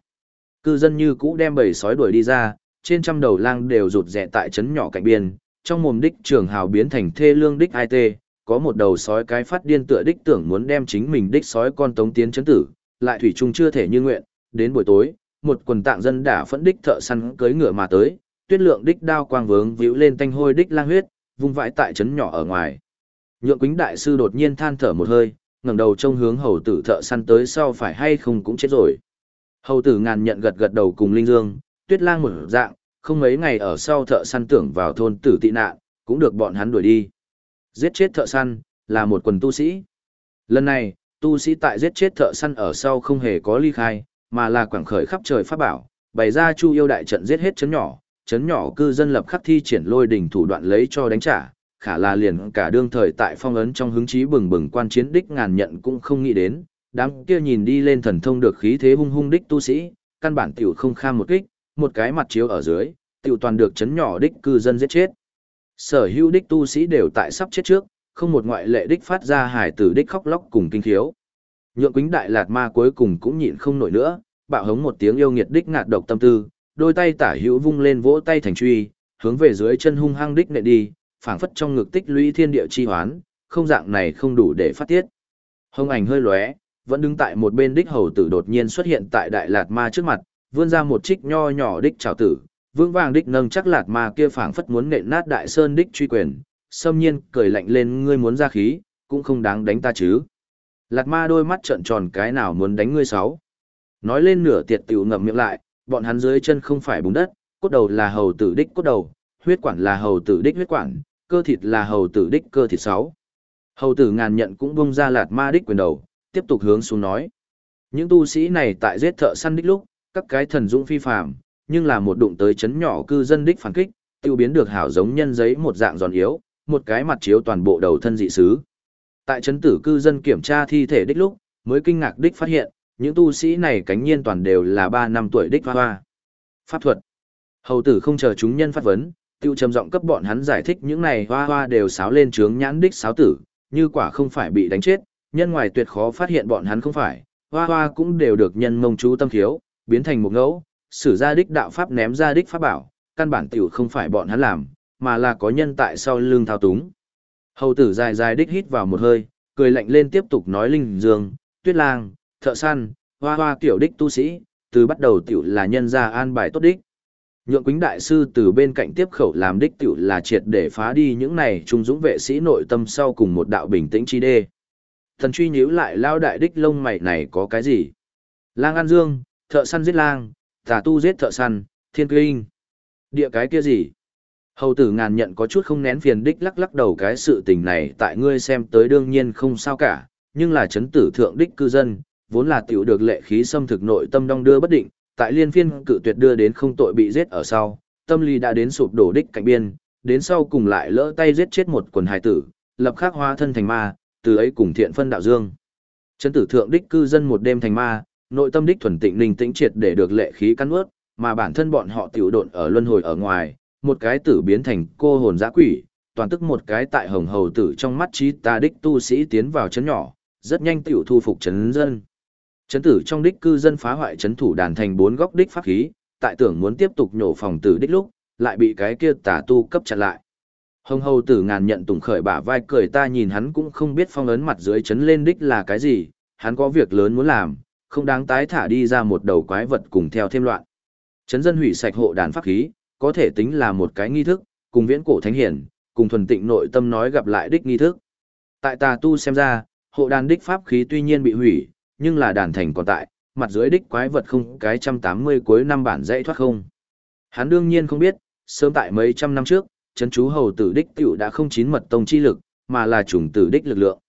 Cư dân như cũ đem bầy sói đuổi đi ra, trên trăm đầu lang đều rụt rẹ tại chấn nhỏ cạnh biên, trong mồm đích trường hào biến thành thê lương đích ai tê, có một đầu sói cái phát điên tựa đích tưởng muốn đem chính mình đích sói con tống tiến chấn tử, lại thủy chung chưa thể như nguyện, đến buổi tối, một quần tạng dân đả phẫn đích thợ săn cưới ngựa mà tới, tuyết lượng đích đao quang vướng víu lên tanh hôi đích lang huyết, vung vãi tại trấn nhỏ ở ngoài. Nhượng Quýnh đại sư đột nhiên than thở một hơi, ngẩng đầu trông hướng hầu tử thợ săn tới sau phải hay không cũng chết rồi. Hầu tử ngàn nhận gật gật đầu cùng Linh Dương, tuyết lang một dạng, không mấy ngày ở sau thợ săn tưởng vào thôn tử tị nạn, cũng được bọn hắn đuổi đi. Giết chết thợ săn, là một quần tu sĩ. Lần này, tu sĩ tại giết chết thợ săn ở sau không hề có ly khai, mà là quảng khởi khắp trời pháp bảo, bày ra chu yêu đại trận giết hết chấn nhỏ, chấn nhỏ cư dân lập khắc thi triển lôi đỉnh thủ đoạn lấy cho đánh trả, khả là liền cả đương thời tại phong ấn trong hứng chí bừng bừng quan chiến đích ngàn nhận cũng không nghĩ đến, đám kia nhìn đi lên thần thông được khí thế hung hung đích tu sĩ, căn bản tiểu không kham một kích, một cái mặt chiếu ở dưới, tiểu toàn được chấn nhỏ đích cư dân giết chết. Sở hữu đích tu sĩ đều tại sắp chết trước, không một ngoại lệ đích phát ra hải tử đích khóc lóc cùng kinh thiếu. Nhượng quýnh đại lạt ma cuối cùng cũng nhịn không nổi nữa, bạo hống một tiếng yêu nghiệt đích ngạt độc tâm tư, đôi tay tả hữu vung lên vỗ tay thành truy, hướng về dưới chân hung hăng đích nện đi, phảng phất trong ngực tích lũy thiên địa chi hoán, không dạng này không đủ để phát tiết. Hồng ảnh hơi lóe, vẫn đứng tại một bên đích hầu tử đột nhiên xuất hiện tại đại lạt ma trước mặt, vươn ra một trích nho nhỏ đích chào tử, vương vàng đích nâng chắc lạt ma kia phảng phất muốn nện nát đại sơn đích truy quyền, xâm nhiên cười lạnh lên ngươi muốn ra khí, cũng không đáng đánh ta chứ. Lạt ma đôi mắt trợn tròn cái nào muốn đánh ngươi sáu. Nói lên nửa tiệt tiểu ngậm miệng lại, bọn hắn dưới chân không phải bùn đất, cốt đầu là hầu tử đích cốt đầu, huyết quản là hầu tử đích huyết quản, cơ thịt là hầu tử đích cơ thịt sáu. Hầu tử ngàn nhận cũng bung ra lạt ma đích quyền đầu, tiếp tục hướng xuống nói. Những tu sĩ này tại giết thợ săn đích lúc, các cái thần dũng phi phàm, nhưng là một đụng tới chấn nhỏ cư dân đích phản kích, tiêu biến được hảo giống nhân giấy một dạng giòn yếu, một cái mặt chiếu toàn bộ đầu thân dị sứ. Tại trấn tử cư dân kiểm tra thi thể đích lúc, mới kinh ngạc đích phát hiện, những tu sĩ này cánh nhiên toàn đều là ba năm tuổi đích hoa hoa. Pháp thuật. Hầu tử không chờ chúng nhân phát vấn, tiêu trầm giọng cấp bọn hắn giải thích những này hoa hoa đều sáo lên trướng nhãn đích sáo tử, như quả không phải bị đánh chết, nhân ngoài tuyệt khó phát hiện bọn hắn không phải, hoa hoa cũng đều được nhân mông chú tâm thiếu, biến thành một ngẫu, sử ra đích đạo pháp ném ra đích pháp bảo, căn bản tiểu không phải bọn hắn làm, mà là có nhân tại sau lưng thao túng. Hầu tử dài dài đích hít vào một hơi, cười lạnh lên tiếp tục nói linh dương, tuyết lang, thợ săn, hoa hoa kiểu đích tu sĩ, từ bắt đầu tiểu là nhân gia an bài tốt đích. Nhượng quính đại sư từ bên cạnh tiếp khẩu làm đích tiểu là triệt để phá đi những này trung dũng vệ sĩ nội tâm sau cùng một đạo bình tĩnh chi đê. Thần truy nhíu lại lao đại đích lông mày này có cái gì? Lang An Dương, thợ săn giết lang, tà tu giết thợ săn, thiên kinh. Địa cái kia gì? Hầu tử ngàn nhận có chút không nén phiền đích lắc lắc đầu cái sự tình này tại ngươi xem tới đương nhiên không sao cả, nhưng là chấn tử thượng đích cư dân, vốn là tiểu được lệ khí xâm thực nội tâm đong đưa bất định, tại liên phiên cự tuyệt đưa đến không tội bị giết ở sau, tâm lý đã đến sụp đổ đích cạnh biên, đến sau cùng lại lỡ tay giết chết một quần hài tử, lập khắc hóa thân thành ma, từ ấy cùng thiện phân đạo dương. Chấn tử thượng đích cư dân một đêm thành ma, nội tâm đích thuần tịnh ninh tĩnh triệt để được lệ khí cắn ướt, mà bản thân bọn họ tiểu độn ở luân hồi ở ngoài, một cái tử biến thành cô hồn giã quỷ, toàn tức một cái tại hồng hầu tử trong mắt trí ta đích tu sĩ tiến vào chấn nhỏ, rất nhanh tiểu thu phục chấn dân. Chấn tử trong đích cư dân phá hoại chấn thủ đàn thành bốn góc đích pháp khí, tại tưởng muốn tiếp tục nhổ phòng tử đích lúc, lại bị cái kia tà tu cấp chặn lại. Hồng hầu tử ngàn nhận tùng khởi bả vai cười ta nhìn hắn cũng không biết phong ấn mặt dưới chấn lên đích là cái gì, hắn có việc lớn muốn làm, không đáng tái thả đi ra một đầu quái vật cùng theo thêm loạn. Chấn dân hủy sạch hộ đàn pháp khí, có thể tính là một cái nghi thức, cùng viễn cổ thánh hiển, cùng thuần tịnh nội tâm nói gặp lại đích nghi thức. Tại tà tu xem ra, hộ đàn đích pháp khí tuy nhiên bị hủy, nhưng là đàn thành còn tại, mặt dưới đích quái vật không cái trăm tám mươi cuối năm bản dãy thoát không. Hắn đương nhiên không biết, sớm tại mấy trăm năm trước, chấn chú hầu tử đích tiểu đã không chín mật tông chi lực, mà là chủng tử đích lực lượng.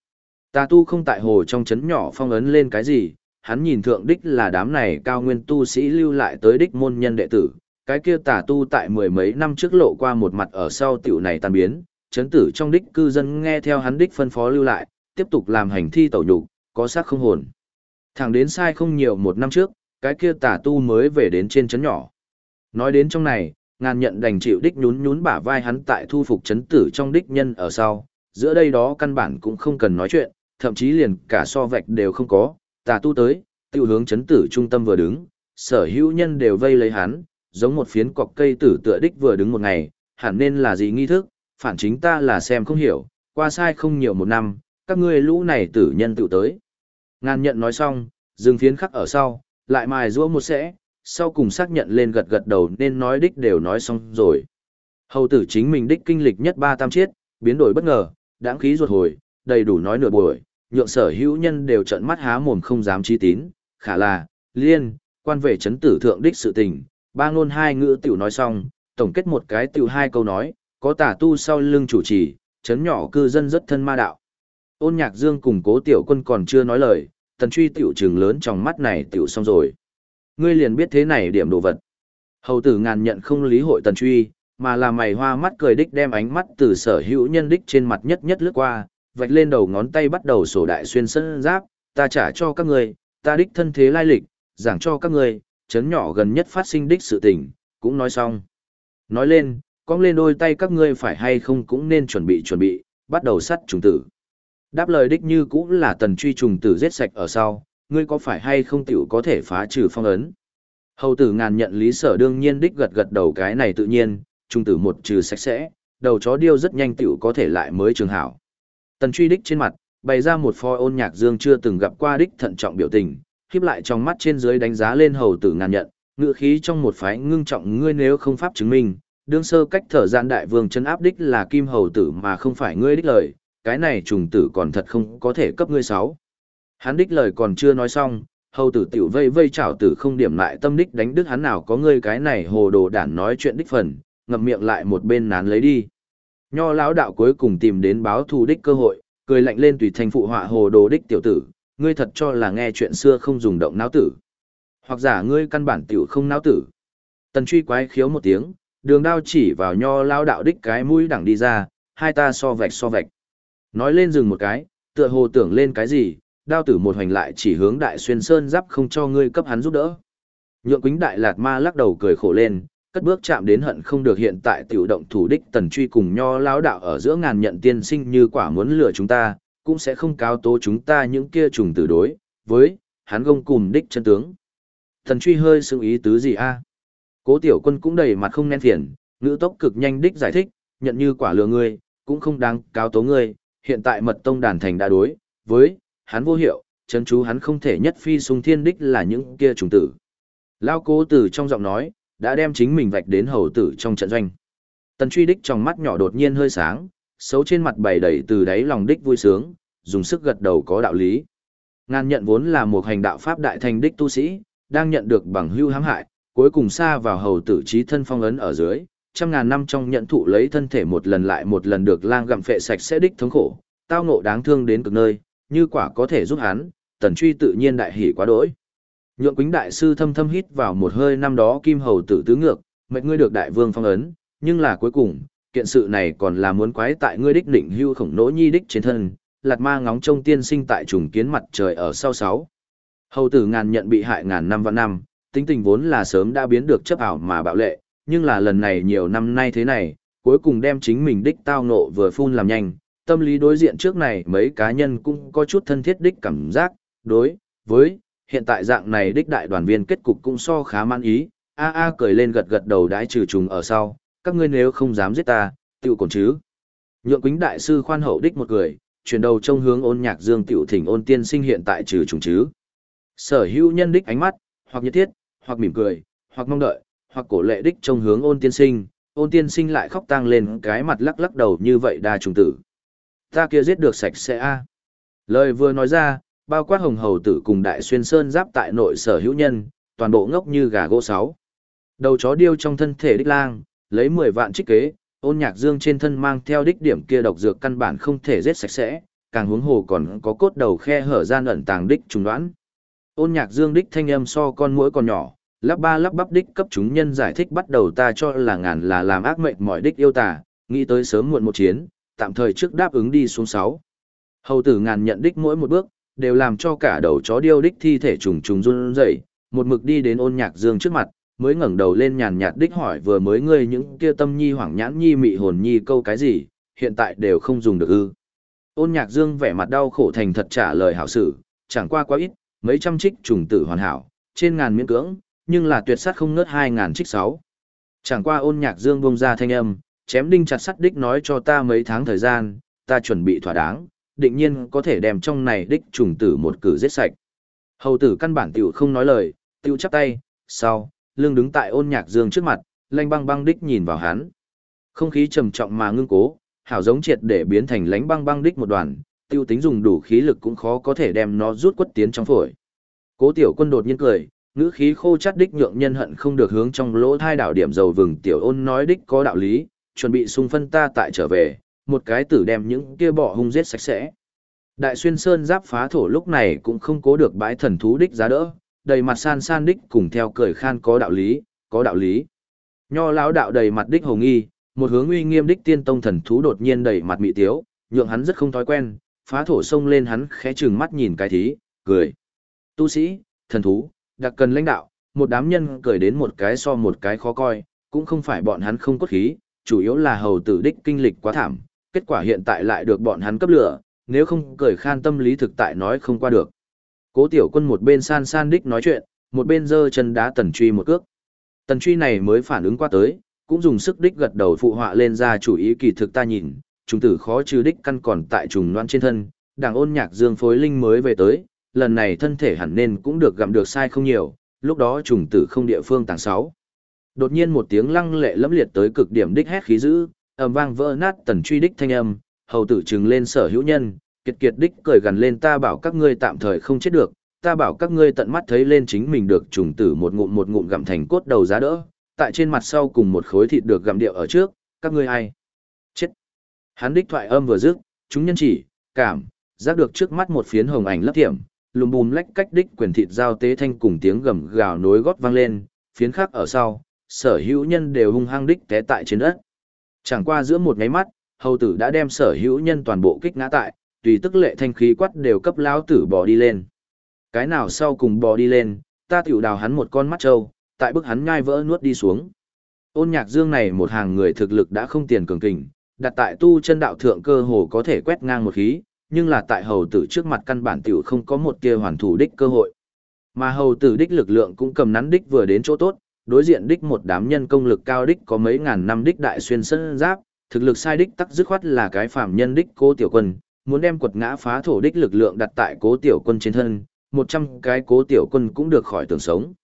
Tà tu không tại hồ trong chấn nhỏ phong ấn lên cái gì, hắn nhìn thượng đích là đám này cao nguyên tu sĩ lưu lại tới đích môn nhân đệ tử, cái kia tà tu tại mười mấy năm trước lộ qua một mặt ở sau tiểu này tan biến, chấn tử trong đích cư dân nghe theo hắn đích phân phó lưu lại, tiếp tục làm hành thi tẩu nhục, có xác không hồn. Thẳng đến sai không nhiều một năm trước, cái kia tà tu mới về đến trên chấn nhỏ. Nói đến trong này, ngàn nhận đành chịu đích nhún nhún bả vai hắn tại thu phục chấn tử trong đích nhân ở sau, giữa đây đó căn bản cũng không cần nói chuyện, thậm chí liền cả so vạch đều không có, tà tu tới, tiêu hướng chấn tử trung tâm vừa đứng, sở hữu nhân đều vây lấy hắn, giống một phiến cọc cây tử tựa đích vừa đứng một ngày, hẳn nên là gì nghi thức, phản chính ta là xem không hiểu, qua sai không nhiều một năm, các ngươi lũ này tử nhân tự tới. Ngàn nhận nói xong, dừng phiến khắc ở sau, lại mài rũa một sẽ, sau cùng xác nhận lên gật gật đầu nên nói đích đều nói xong rồi. Hầu tử chính mình đích kinh lịch nhất ba tam chiết, biến đổi bất ngờ, đáng khí ruột hồi, đầy đủ nói nửa buổi, nhượng sở hữu nhân đều trợn mắt há mồm không dám chi tín, khả là, liên, quan về chấn tử thượng đích sự tình, ba ngôn hai ngữ tiểu nói xong, tổng kết một cái tiểu hai câu nói, có tả tu sau lưng chủ trì, chấn nhỏ cư dân rất thân ma đạo. Ôn nhạc dương cùng cố tiểu quân còn chưa nói lời, tần truy tiểu trừng lớn trong mắt này tiểu xong rồi. Ngươi liền biết thế này điểm đồ vật. Hầu tử ngàn nhận không lý hội tần truy, mà là mày hoa mắt cười đích đem ánh mắt từ sở hữu nhân đích trên mặt nhất nhất lướt qua, vạch lên đầu ngón tay bắt đầu sổ đại xuyên sân giáp, ta trả cho các người, ta đích thân thế lai lịch, giảng cho các người chấn nhỏ gần nhất phát sinh đích sự tình, cũng nói xong. Nói lên, cong lên đôi tay các ngươi phải hay không cũng nên chuẩn bị chuẩn bị, bắt đầu sắt trùng tử. Đáp lời đích như cũng là tần truy trùng tử giết sạch ở sau, ngươi có phải hay không tiểu có thể phá trừ phong ấn. Hầu tử ngàn nhận lý sở đương nhiên đích gật gật đầu cái này tự nhiên, trùng tử một trừ sạch sẽ, đầu chó điêu rất nhanh tiểu có thể lại mới trường hảo. Tần truy đích trên mặt, bày ra một pho ôn nhạc dương chưa từng gặp qua đích thận trọng biểu tình, khiếp lại trong mắt trên dưới đánh giá lên hầu tử ngàn nhận, ngự khí trong một phái ngưng trọng ngươi nếu không pháp chứng minh, đương sơ cách thở gian đại vương chân áp đích là kim hầu tử mà không phải ngươi đích lời, cái này trùng tử còn thật không có thể cấp ngươi sáu. Hắn đích lời còn chưa nói xong, hầu tử tiểu vây vây chảo tử không điểm lại tâm đích đánh đứt hắn nào có ngươi cái này hồ đồ đản nói chuyện đích phần, ngậm miệng lại một bên nán lấy đi. Nho lão đạo cuối cùng tìm đến báo thù đích cơ hội, cười lạnh lên tùy thành phụ họa hồ đồ đích tiểu tử, ngươi thật cho là nghe chuyện xưa không dùng động não tử. Hoặc giả ngươi căn bản tiểu không não tử. Tần truy quái khiếu một tiếng, đường đao chỉ vào nho lão đạo đích cái mũi đẳng đi ra, hai ta so vạch so vạch. Nói lên dừng một cái, tựa hồ tưởng lên cái gì, đao tử một hoành lại chỉ hướng đại xuyên sơn giáp không cho ngươi cấp hắn giúp đỡ. Nhượng quính đại lạt ma lắc đầu cười khổ lên, cất bước chạm đến hận không được hiện tại tiểu động thủ đích tần truy cùng nho lão đạo ở giữa ngàn nhận tiên sinh như quả muốn lừa chúng ta, cũng sẽ không cáo tố chúng ta những kia trùng tử đối, với, hắn gông cùm đích chân tướng. thần truy hơi sự ý tứ gì a? Cố tiểu quân cũng đầy mặt không nên phiền, ngữ tốc cực nhanh đích giải thích, nhận như quả lừa ngươi, cũng không đáng cáo tố ngươi, hiện tại mật tông đàn thành đã đối, với, hắn vô hiệu, chân chú hắn không thể nhất phi sung thiên đích là những kia trùng tử. Lao cố tử trong giọng nói, đã đem chính mình vạch đến hầu tử trong trận doanh. Tần truy đích trong mắt nhỏ đột nhiên hơi sáng, xấu trên mặt bày đầy từ đáy lòng đích vui sướng, dùng sức gật đầu có đạo lý. Ngàn nhận vốn là một hành đạo pháp đại thành đích tu sĩ, đang nhận được bằng hưu hãm hại, cuối cùng xa vào hầu tử trí thân phong ấn ở dưới, trăm ngàn năm trong nhận thụ lấy thân thể một lần lại một lần được lang gặm phệ sạch sẽ đích thống khổ, tao ngộ đáng thương đến cực nơi, như quả có thể giúp hắn, tần truy tự nhiên đại hỉ quá đỗi. Nhượng Quýnh đại sư thâm thâm hít vào một hơi năm đó kim hầu tử tứ ngược, mệnh ngươi được đại vương phong ấn, nhưng là cuối cùng, kiện sự này còn là muốn quái tại ngươi đích định hưu khổng nỗ nhi đích trên thân, lạt ma ngóng trông tiên sinh tại trùng kiến mặt trời ở sau sáu. Hầu tử ngàn nhận bị hại ngàn năm vạn năm, tính tình vốn là sớm đã biến được chấp ảo mà bạo lệ, nhưng là lần này nhiều năm nay thế này, cuối cùng đem chính mình đích tao nộ vừa phun làm nhanh, tâm lý đối diện trước này mấy cá nhân cũng có chút thân thiết đích cảm giác, đối, với, hiện tại dạng này đích đại đoàn viên kết cục cũng so khá man ý, a a cười lên gật gật đầu đái trừ trùng ở sau, các ngươi nếu không dám giết ta, tiểu còn chứ. Nhượng quính đại sư khoan hậu đích một người, chuyển đầu trông hướng ôn nhạc dương tiểu thỉnh ôn tiên sinh hiện tại trừ trùng chứ. Sở hữu nhân đích ánh mắt, hoặc nhiệt thiết, hoặc mỉm cười, hoặc mong đợi, hoặc cổ lệ đích trông hướng ôn tiên sinh, ôn tiên sinh lại khóc tang lên cái mặt lắc lắc đầu như vậy đa trùng tử. Ta kia giết được sạch sẽ a. Lời vừa nói ra, bao quát hồng hầu tử cùng đại xuyên sơn giáp tại nội sở hữu nhân, toàn bộ ngốc như gà gỗ sáu. Đầu chó điêu trong thân thể đích lang, lấy 10 vạn trích kế, ôn nhạc dương trên thân mang theo đích điểm kia độc dược căn bản không thể giết sạch sẽ, càng huống hồ còn có cốt đầu khe hở gian ẩn tàng đích trùng đoán. Ôn nhạc dương đích thanh âm so con mũi còn nhỏ, lắp ba lắp bắp đích cấp chúng nhân giải thích bắt đầu ta cho là ngàn là làm ác mệnh mọi đích yêu tà, nghĩ tới sớm muộn một chiến, tạm thời trước đáp ứng đi xuống 6. Hầu tử ngàn nhận đích mỗi một bước, đều làm cho cả đầu chó điêu đích thi thể trùng trùng run rẩy, một mực đi đến ôn nhạc dương trước mặt, mới ngẩng đầu lên nhàn nhạt đích hỏi vừa mới ngươi những kia tâm nhi hoảng nhãn nhi mị hồn nhi câu cái gì, hiện tại đều không dùng được ư. Ôn nhạc dương vẻ mặt đau khổ thành thật trả lời hảo sử, chẳng qua quá ít, mấy trăm trích trùng tử hoàn hảo, trên ngàn miễn cưỡng, nhưng là tuyệt sát không ngớt hai ngàn trích sáu. Chẳng qua ôn nhạc dương bông ra thanh âm, chém đinh chặt sắt đích nói cho ta mấy tháng thời gian, ta chuẩn bị thỏa đáng, định nhiên có thể đem trong này đích trùng tử một cử giết sạch. Hầu tử căn bản tiểu không nói lời, tiểu chắp tay, sau, lưng đứng tại ôn nhạc dương trước mặt, lanh băng băng đích nhìn vào hắn. Không khí trầm trọng mà ngưng cố, hảo giống triệt để biến thành lánh băng băng đích một đoàn, tiêu tính dùng đủ khí lực cũng khó có thể đem nó rút quất tiến trong phổi. Cố tiểu quân đột nhiên cười, ngữ khí khô chát đích nhượng nhân hận không được hướng trong lỗ thai đảo điểm dầu vừng tiểu ôn nói đích có đạo lý, chuẩn bị xung phân ta tại trở về, một cái tử đem những kia bỏ hung giết sạch sẽ. Đại xuyên sơn giáp phá thổ lúc này cũng không cố được bãi thần thú đích giá đỡ, đầy mặt san san đích cùng theo cười khan có đạo lý, có đạo lý. Nho lão đạo đầy mặt đích hồng nghi, một hướng uy nghiêm đích tiên tông thần thú đột nhiên đầy mặt mị tiếu, nhượng hắn rất không thói quen, phá thổ sông lên hắn khẽ trừng mắt nhìn cái thí, cười. Tu sĩ, thần thú, đặc cần lãnh đạo, một đám nhân cười đến một cái so một cái khó coi, cũng không phải bọn hắn không cốt khí, chủ yếu là hầu tử đích kinh lịch quá thảm, kết quả hiện tại lại được bọn hắn cấp lửa, nếu không cười khan tâm lý thực tại nói không qua được. Cố tiểu quân một bên san san đích nói chuyện, một bên giơ chân đá tần truy một cước. Tần truy này mới phản ứng qua tới, cũng dùng sức đích gật đầu phụ họa lên ra chủ ý kỳ thực ta nhìn, trùng tử khó trừ đích căn còn tại trùng loan trên thân, đảng ôn nhạc dương phối linh mới về tới, lần này thân thể hẳn nên cũng được gặm được sai không nhiều, lúc đó trùng tử không địa phương tàng sáu. Đột nhiên một tiếng lăng lệ lẫm liệt tới cực điểm đích hét khí dữ, ầm vang vỡ nát tần truy đích thanh âm, hầu tử trừng lên sở hữu nhân, kiệt kiệt đích cười gần lên ta bảo các ngươi tạm thời không chết được, ta bảo các ngươi tận mắt thấy lên chính mình được trùng tử một ngụm một ngụm gặm thành cốt đầu giá đỡ, tại trên mặt sau cùng một khối thịt được gặm điệu ở trước, các ngươi ai? Chết! Hắn đích thoại âm vừa dứt, chúng nhân chỉ, cảm, giác được trước mắt một phiến hồng ảnh lấp thiểm, lùm bùm lách cách đích quyền thịt giao tế thanh cùng tiếng gầm gào nối gót vang lên, phiến khác ở sau, sở hữu nhân đều hung hăng đích té tại trên đất. Chẳng qua giữa một nháy mắt, hầu tử đã đem sở hữu nhân toàn bộ kích ngã tại, tùy tức lệ thanh khí quát đều cấp lão tử bò đi lên. Cái nào sau cùng bò đi lên, ta tiểu đào hắn một con mắt trâu, tại bức hắn ngai vỡ nuốt đi xuống. Ôn nhạc dương này một hàng người thực lực đã không tiền cường kình, đặt tại tu chân đạo thượng cơ hồ có thể quét ngang một khí, nhưng là tại hầu tử trước mặt căn bản tiểu không có một kia hoàn thủ đích cơ hội. Mà hầu tử đích lực lượng cũng cầm nắn đích vừa đến chỗ tốt, đối diện đích một đám nhân công lực cao đích có mấy ngàn năm đích đại xuyên sân giáp, thực lực sai đích tắc dứt khoát là cái phạm nhân đích cô tiểu quân, muốn đem quật ngã phá thổ đích lực lượng đặt tại cố tiểu quân trên thân, một trăm cái cố tiểu quân cũng được khỏi tưởng sống.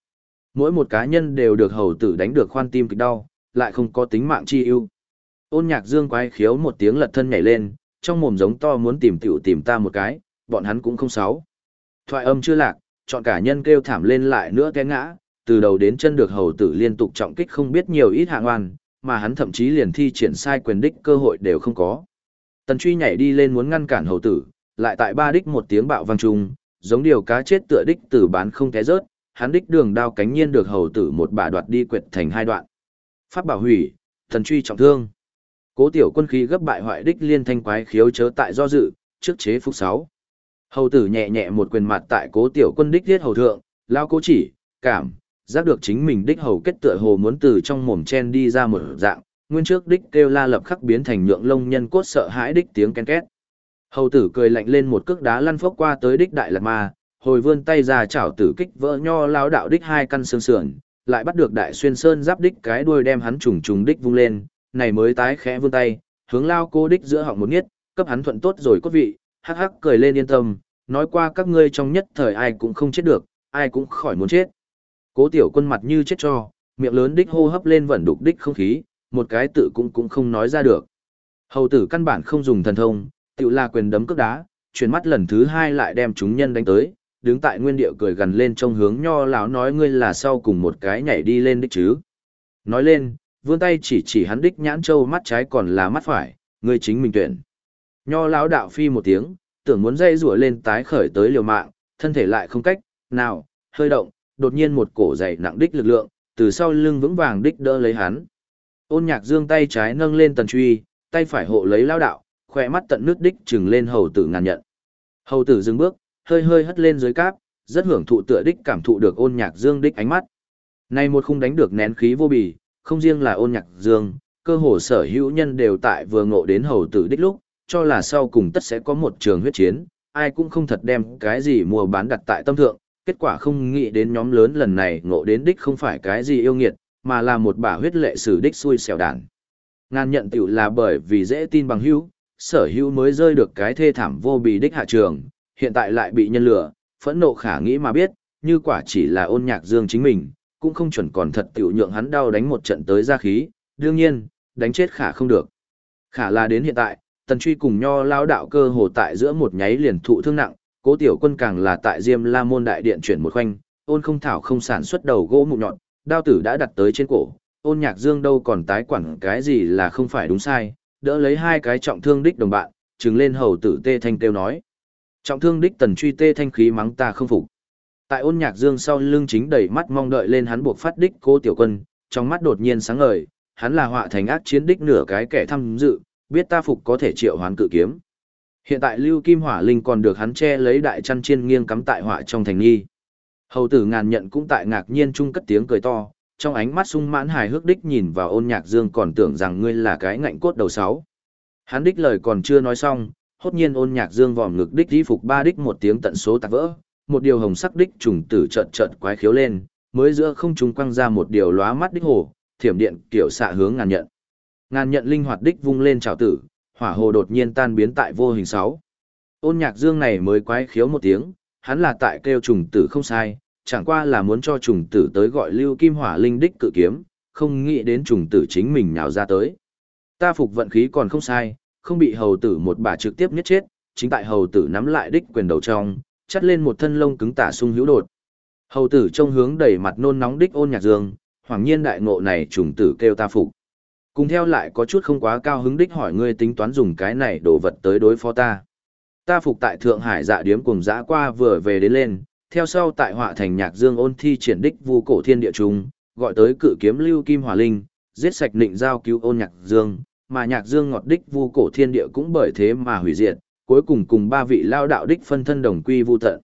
Mỗi một cá nhân đều được hầu tử đánh được khoan tim kịch đau, lại không có tính mạng chi ưu. Ôn nhạc dương quái khiếu một tiếng lật thân nhảy lên, trong mồm giống to muốn tìm tiểu tìm ta một cái, bọn hắn cũng không sáu. Thoại âm chưa lạc, chọn cả nhân kêu thảm lên lại nữa té ngã, từ đầu đến chân được hầu tử liên tục trọng kích không biết nhiều ít hạng oan, mà hắn thậm chí liền thi triển sai quyền đích cơ hội đều không có. Tần truy nhảy đi lên muốn ngăn cản hầu tử, lại tại ba đích một tiếng bạo vang trùng, giống điều cá chết tựa đích tử bán không té rớt, hắn đích đường đao cánh nhiên được hầu tử một bà đoạt đi quyệt thành hai đoạn. Pháp bảo hủy, thần truy trọng thương. Cố tiểu quân khí gấp bại hoại đích liên thanh quái khiếu chớ tại do dự, trước chế phúc sáu. Hầu tử nhẹ nhẹ một quyền mặt tại cố tiểu quân đích thiết hầu thượng, lao cố chỉ, cảm, giác được chính mình đích hầu kết tựa hồ muốn từ trong mồm chen đi ra một dạng, nguyên trước đích kêu la lập khắc biến thành nhượng lông nhân cốt sợ hãi đích tiếng ken két. Hầu tử cười lạnh lên một cước đá lăn phốc qua tới đích đại lạt ma, hồi vươn tay ra chảo tử kích vỡ nho lao đạo đích hai căn xương sườn, lại bắt được đại xuyên sơn giáp đích cái đuôi đem hắn trùng trùng đích vung lên, này mới tái khẽ vươn tay, hướng lao cô đích giữa họng một nghiết, cấp hắn thuận tốt rồi cốt vị, hắc hắc cười lên yên tâm, nói qua các ngươi trong nhất thời ai cũng không chết được, ai cũng khỏi muốn chết. Cố tiểu quân mặt như chết cho, miệng lớn đích hô hấp lên vẫn đục đích không khí, một cái tự cũng cũng không nói ra được. Hầu tử căn bản không dùng thần thông, tự là quyền đấm cước đá, chuyển mắt lần thứ hai lại đem chúng nhân đánh tới, đứng tại nguyên địa cười gần lên trong hướng nho lão nói ngươi là sau cùng một cái nhảy đi lên đích chứ. Nói lên, vươn tay chỉ chỉ hắn đích nhãn châu mắt trái còn là mắt phải, ngươi chính mình tuyển. Nho lão đạo phi một tiếng, tưởng muốn dây rủa lên tái khởi tới liều mạng, thân thể lại không cách, nào, hơi động, đột nhiên một cổ dày nặng đích lực lượng, từ sau lưng vững vàng đích đỡ lấy hắn. Ôn nhạc dương tay trái nâng lên tần truy, tay phải hộ lấy lao đạo, khỏe mắt tận nước đích trừng lên hầu tử ngàn nhận. Hầu tử dừng bước, hơi hơi hất lên dưới cáp, rất hưởng thụ tựa đích cảm thụ được ôn nhạc dương đích ánh mắt. Này một khung đánh được nén khí vô bì, không riêng là ôn nhạc dương, cơ hồ sở hữu nhân đều tại vừa ngộ đến hầu tử đích lúc, cho là sau cùng tất sẽ có một trường huyết chiến, ai cũng không thật đem cái gì mua bán đặt tại tâm thượng, kết quả không nghĩ đến nhóm lớn lần này ngộ đến đích không phải cái gì yêu nghiệt, mà là một bả huyết lệ sử đích xui xẻo đản. Ngàn nhận tiểu là bởi vì dễ tin bằng hữu, sở hữu mới rơi được cái thê thảm vô bì đích hạ trường, hiện tại lại bị nhân lửa, phẫn nộ khả nghĩ mà biết, như quả chỉ là ôn nhạc dương chính mình, cũng không chuẩn còn thật tiểu nhượng hắn đau đánh một trận tới ra khí, đương nhiên, đánh chết khả không được. Khả là đến hiện tại, tần truy cùng nho lao đạo cơ hồ tại giữa một nháy liền thụ thương nặng, cố tiểu quân càng là tại diêm la môn đại điện chuyển một khoanh, ôn không thảo không sản xuất đầu gỗ mụ nhọn, đao tử đã đặt tới trên cổ, ôn nhạc dương đâu còn tái quản cái gì là không phải đúng sai, đỡ lấy hai cái trọng thương đích đồng bạn, trừng lên hầu tử tê thanh kêu nói. Trọng thương đích tần truy tê thanh khí mắng ta không phục. Tại ôn nhạc dương sau lưng chính đẩy mắt mong đợi lên hắn buộc phát đích cô tiểu quân, trong mắt đột nhiên sáng ngời, hắn là họa thành ác chiến đích nửa cái kẻ tham dự, biết ta phục có thể triệu hoán cự kiếm. Hiện tại Lưu Kim Hỏa Linh còn được hắn che lấy đại chăn chiên nghiêng cắm tại họa trong thành nghi. Hầu tử ngàn nhận cũng tại ngạc nhiên chung cất tiếng cười to, trong ánh mắt sung mãn hài hước đích nhìn vào ôn nhạc dương còn tưởng rằng ngươi là cái ngạnh cốt đầu sáu. Hắn đích lời còn chưa nói xong, hốt nhiên ôn nhạc dương vòm ngực đích đi phục ba đích một tiếng tận số tạc vỡ, một điều hồng sắc đích trùng tử chợt chợt quái khiếu lên, mới giữa không trung quăng ra một điều lóa mắt đích hồ, thiểm điện kiểu xạ hướng ngàn nhận. Ngàn nhận linh hoạt đích vung lên chào tử, hỏa hồ đột nhiên tan biến tại vô hình sáu. Ôn nhạc dương này mới quái khiếu một tiếng, hắn là tại kêu trùng tử không sai, chẳng qua là muốn cho trùng tử tới gọi lưu kim hỏa linh đích cự kiếm, không nghĩ đến trùng tử chính mình nhào ra tới. Ta phục vận khí còn không sai, không bị hầu tử một bà trực tiếp nhất chết, chính tại hầu tử nắm lại đích quyền đầu trong, chắt lên một thân lông cứng tả sung hữu đột. Hầu tử trông hướng đẩy mặt nôn nóng đích ôn nhạc dương, hoàng nhiên đại ngộ này trùng tử kêu ta phục. Cùng theo lại có chút không quá cao hứng đích hỏi ngươi tính toán dùng cái này đồ vật tới đối phó ta. Ta phục tại Thượng Hải dạ điếm cùng dã qua vừa về đến lên, theo sau tại họa thành nhạc dương ôn thi triển đích vu cổ thiên địa trung, gọi tới cự kiếm lưu kim hỏa linh, giết sạch định giao cứu ôn nhạc dương, mà nhạc dương ngọt đích vu cổ thiên địa cũng bởi thế mà hủy diệt, cuối cùng cùng ba vị lao đạo đích phân thân đồng quy vu tận.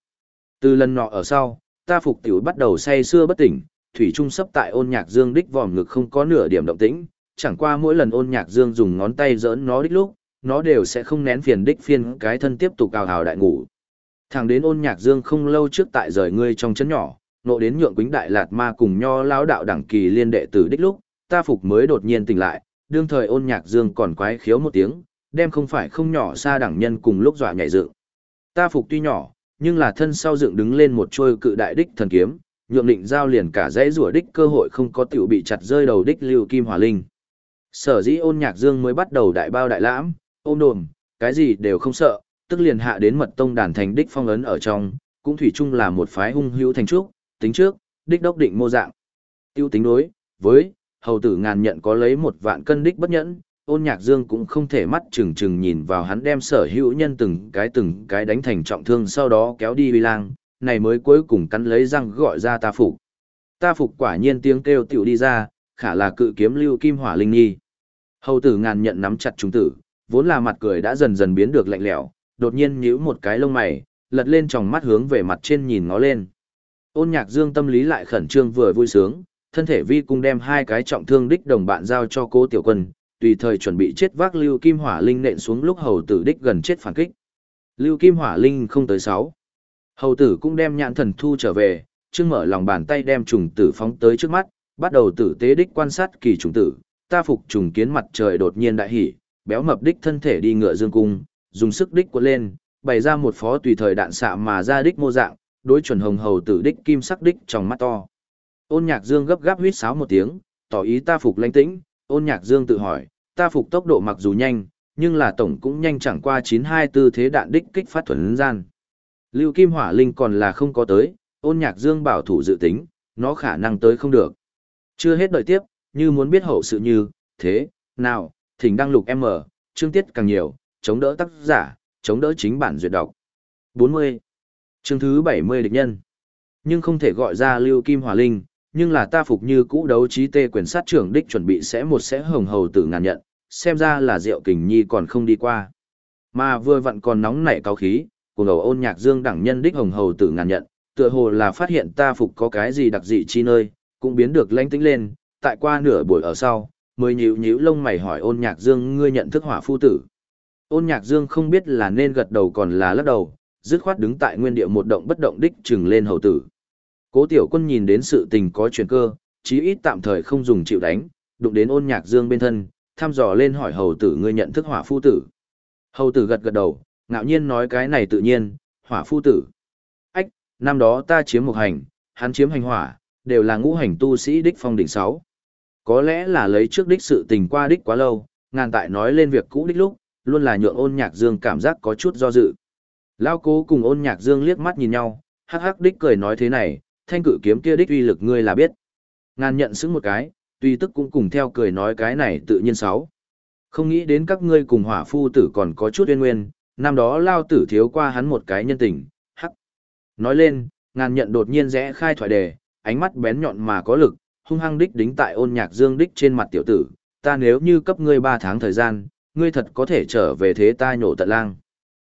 Từ lần nọ ở sau, ta phục tiểu bắt đầu say xưa bất tỉnh, thủy trung sắp tại ôn nhạc dương đích vòm ngực không có nửa điểm động tĩnh, chẳng qua mỗi lần ôn nhạc dương dùng ngón tay giỡn nó đích lúc, nó đều sẽ không nén phiền đích phiên cái thân tiếp tục cào hào đại ngủ. Thẳng đến ôn nhạc dương không lâu trước tại rời ngươi trong chấn nhỏ, nộ đến nhượng quính đại lạt ma cùng nho lão đạo đẳng kỳ liên đệ tử đích lúc, ta phục mới đột nhiên tỉnh lại, đương thời ôn nhạc dương còn quái khiếu một tiếng, đem không phải không nhỏ xa đẳng nhân cùng lúc dọa nhảy dựng. Ta phục tuy nhỏ, nhưng là thân sau dựng đứng lên một trôi cự đại đích thần kiếm, nhượng định giao liền cả dãy rủa đích cơ hội không có tiểu bị chặt rơi đầu đích lưu kim hỏa linh. Sở dĩ ôn nhạc dương mới bắt đầu đại bao đại lãm, ôm đồm, cái gì đều không sợ, tức liền hạ đến mật tông đàn thành đích phong ấn ở trong, cũng thủy chung là một phái hung hữu thành trúc, tính trước, đích đốc định mô dạng. Tiêu tính đối, với, hầu tử ngàn nhận có lấy một vạn cân đích bất nhẫn, ôn nhạc dương cũng không thể mắt chừng chừng nhìn vào hắn đem sở hữu nhân từng cái từng cái đánh thành trọng thương sau đó kéo đi vi lang, này mới cuối cùng cắn lấy răng gọi ra ta phục. Ta phục quả nhiên tiếng kêu tiểu đi ra, khả là cự kiếm lưu kim hỏa linh nhi. Hầu tử ngàn nhận nắm chặt trung tử, vốn là mặt cười đã dần dần biến được lạnh lẽo, đột nhiên nhíu một cái lông mày, lật lên tròng mắt hướng về mặt trên nhìn ngó lên. Ôn nhạc dương tâm lý lại khẩn trương vừa vui sướng, thân thể vi cung đem hai cái trọng thương đích đồng bạn giao cho cố tiểu quân, tùy thời chuẩn bị chết vác lưu kim hỏa linh nện xuống lúc hầu tử đích gần chết phản kích. Lưu kim hỏa linh không tới sáu. Hầu tử cũng đem nhãn thần thu trở về, trương mở lòng bàn tay đem trùng tử phóng tới trước mắt, bắt đầu tử tế đích quan sát kỳ trùng tử, ta phục trùng kiến mặt trời đột nhiên đại hỉ, béo mập đích thân thể đi ngựa dương cung, dùng sức đích quật lên, bày ra một phó tùy thời đạn xạ mà ra đích mô dạng, đối chuẩn hồng hầu tử đích kim sắc đích trong mắt to. Ôn Nhạc Dương gấp gáp huýt sáo một tiếng, tỏ ý ta phục lãnh tĩnh, Ôn Nhạc Dương tự hỏi, ta phục tốc độ mặc dù nhanh, nhưng là tổng cũng nhanh chẳng qua 924 thế đạn đích kích phát thuần gian. Lưu Kim Hỏa Linh còn là không có tới, Ôn Nhạc Dương bảo thủ dự tính, nó khả năng tới không được. Chưa hết đợi tiếp, như muốn biết hậu sự như, thế, nào, thỉnh đăng lục M, chương tiết càng nhiều, chống đỡ tác giả, chống đỡ chính bản duyệt đọc. 40. Chương thứ 70 địch nhân. Nhưng không thể gọi ra Lưu Kim Hòa Linh, nhưng là ta phục như cũ đấu trí tê quyền sát trưởng đích chuẩn bị sẽ một sẽ hồng hầu tử ngàn nhận, xem ra là Diệu Kình Nhi còn không đi qua. Mà vừa vặn còn nóng nảy cao khí, của ngầu ôn nhạc dương đẳng nhân đích hồng hầu tử ngàn nhận, tựa hồ là phát hiện ta phục có cái gì đặc dị chi nơi, cũng biến được lãnh tĩnh lên, tại qua nửa buổi ở sau, mới nhíu nhíu lông mày hỏi ôn nhạc dương ngươi nhận thức hỏa phu tử. Ôn nhạc dương không biết là nên gật đầu còn là lắc đầu, dứt khoát đứng tại nguyên địa một động bất động đích trừng lên hầu tử. Cố tiểu quân nhìn đến sự tình có chuyển cơ, chí ít tạm thời không dùng chịu đánh, đụng đến ôn nhạc dương bên thân, thăm dò lên hỏi hầu tử ngươi nhận thức hỏa phu tử. Hầu tử gật gật đầu, ngạo nhiên nói cái này tự nhiên, hỏa phu tử. Ách, năm đó ta chiếm một hành, hắn chiếm hành hỏa, đều là ngũ hành tu sĩ đích phong đỉnh sáu. Có lẽ là lấy trước đích sự tình qua đích quá lâu, ngàn tại nói lên việc cũ đích lúc, luôn là nhượng ôn nhạc dương cảm giác có chút do dự. Lao cố cùng ôn nhạc dương liếc mắt nhìn nhau, hắc hắc đích cười nói thế này, thanh cử kiếm kia đích uy lực ngươi là biết. Ngàn nhận xứng một cái, tuy tức cũng cùng theo cười nói cái này tự nhiên sáu. Không nghĩ đến các ngươi cùng hỏa phu tử còn có chút uyên nguyên, năm đó lao tử thiếu qua hắn một cái nhân tình, hắc. Nói lên, ngàn nhận đột nhiên rẽ khai thoại đề, ánh mắt bén nhọn mà có lực, hung hăng đích đính tại ôn nhạc dương đích trên mặt tiểu tử, ta nếu như cấp ngươi ba tháng thời gian, ngươi thật có thể trở về thế ta nhổ tận lang.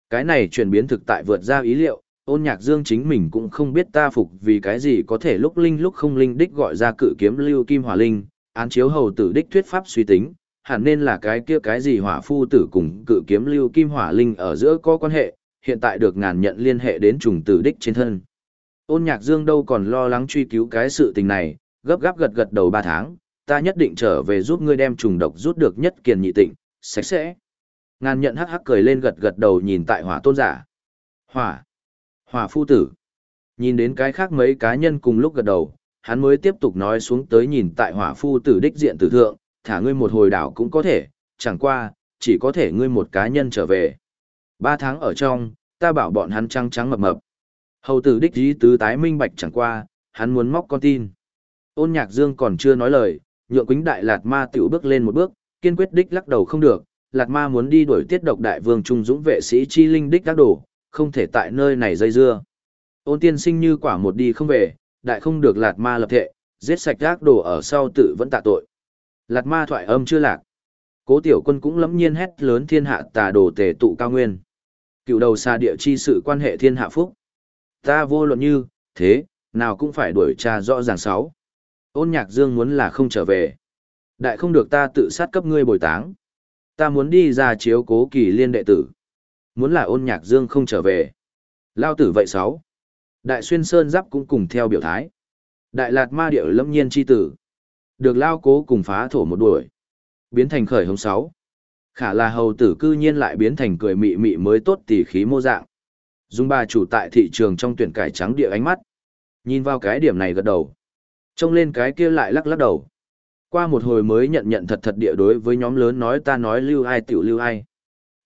Cái này chuyển biến thực tại vượt ra ý liệu, ôn nhạc dương chính mình cũng không biết ta phục vì cái gì có thể lúc linh lúc không linh đích gọi ra cự kiếm lưu kim hỏa linh, án chiếu hầu tử đích thuyết pháp suy tính, hẳn nên là cái kia cái gì hỏa phu tử cùng cự kiếm lưu kim hỏa linh ở giữa có quan hệ, hiện tại được ngàn nhận liên hệ đến trùng tử đích trên thân. Ôn nhạc dương đâu còn lo lắng truy cứu cái sự tình này, gấp gáp gật gật đầu ba tháng, ta nhất định trở về giúp ngươi đem trùng độc rút được nhất kiền nhị tịnh, sạch sẽ. Ngàn nhận hắc hắc cười lên gật gật đầu nhìn tại hỏa tôn giả. Hỏa. Hỏa phu tử. Nhìn đến cái khác mấy cá nhân cùng lúc gật đầu, hắn mới tiếp tục nói xuống tới nhìn tại hỏa phu tử đích diện tử thượng, thả ngươi một hồi đảo cũng có thể, chẳng qua, chỉ có thể ngươi một cá nhân trở về. Ba tháng ở trong, ta bảo bọn hắn trăng trắng mập mập. Hầu tử đích dí tứ tái minh bạch chẳng qua, hắn muốn móc con tin. Ôn nhạc dương còn chưa nói lời, nhượng quính đại lạt ma tiểu bước lên một bước, kiên quyết đích lắc đầu không được, lạt ma muốn đi đuổi tiết độc đại vương trung dũng vệ sĩ chi linh đích các đổ, không thể tại nơi này dây dưa. Ôn tiên sinh như quả một đi không về, đại không được lạt ma lập thệ, giết sạch gác đổ ở sau tự vẫn tạ tội. Lạt ma thoại âm chưa lạc. Cố tiểu quân cũng lẫm nhiên hét lớn thiên hạ tà đồ tề tụ cao nguyên. Cựu đầu xa địa chi sự quan hệ thiên hạ phúc. Ta vô luận như, thế, nào cũng phải đuổi tra rõ ràng sáu. Ôn nhạc dương muốn là không trở về. Đại không được ta tự sát cấp ngươi bồi táng. Ta muốn đi ra chiếu cố kỳ liên đệ tử. Muốn là ôn nhạc dương không trở về. Lao tử vậy sáu. Đại xuyên sơn giáp cũng cùng theo biểu thái. Đại lạt ma điệu lâm nhiên chi tử. Được lao cố cùng phá thổ một đuổi. Biến thành khởi hồng sáu. Khả là hầu tử cư nhiên lại biến thành cười mị mị mới tốt tỉ khí mô dạng. Dung bà chủ tại thị trường trong tuyển cải trắng địa ánh mắt. Nhìn vào cái điểm này gật đầu. Trông lên cái kia lại lắc lắc đầu. Qua một hồi mới nhận nhận thật thật địa đối với nhóm lớn nói ta nói lưu ai tiểu lưu ai.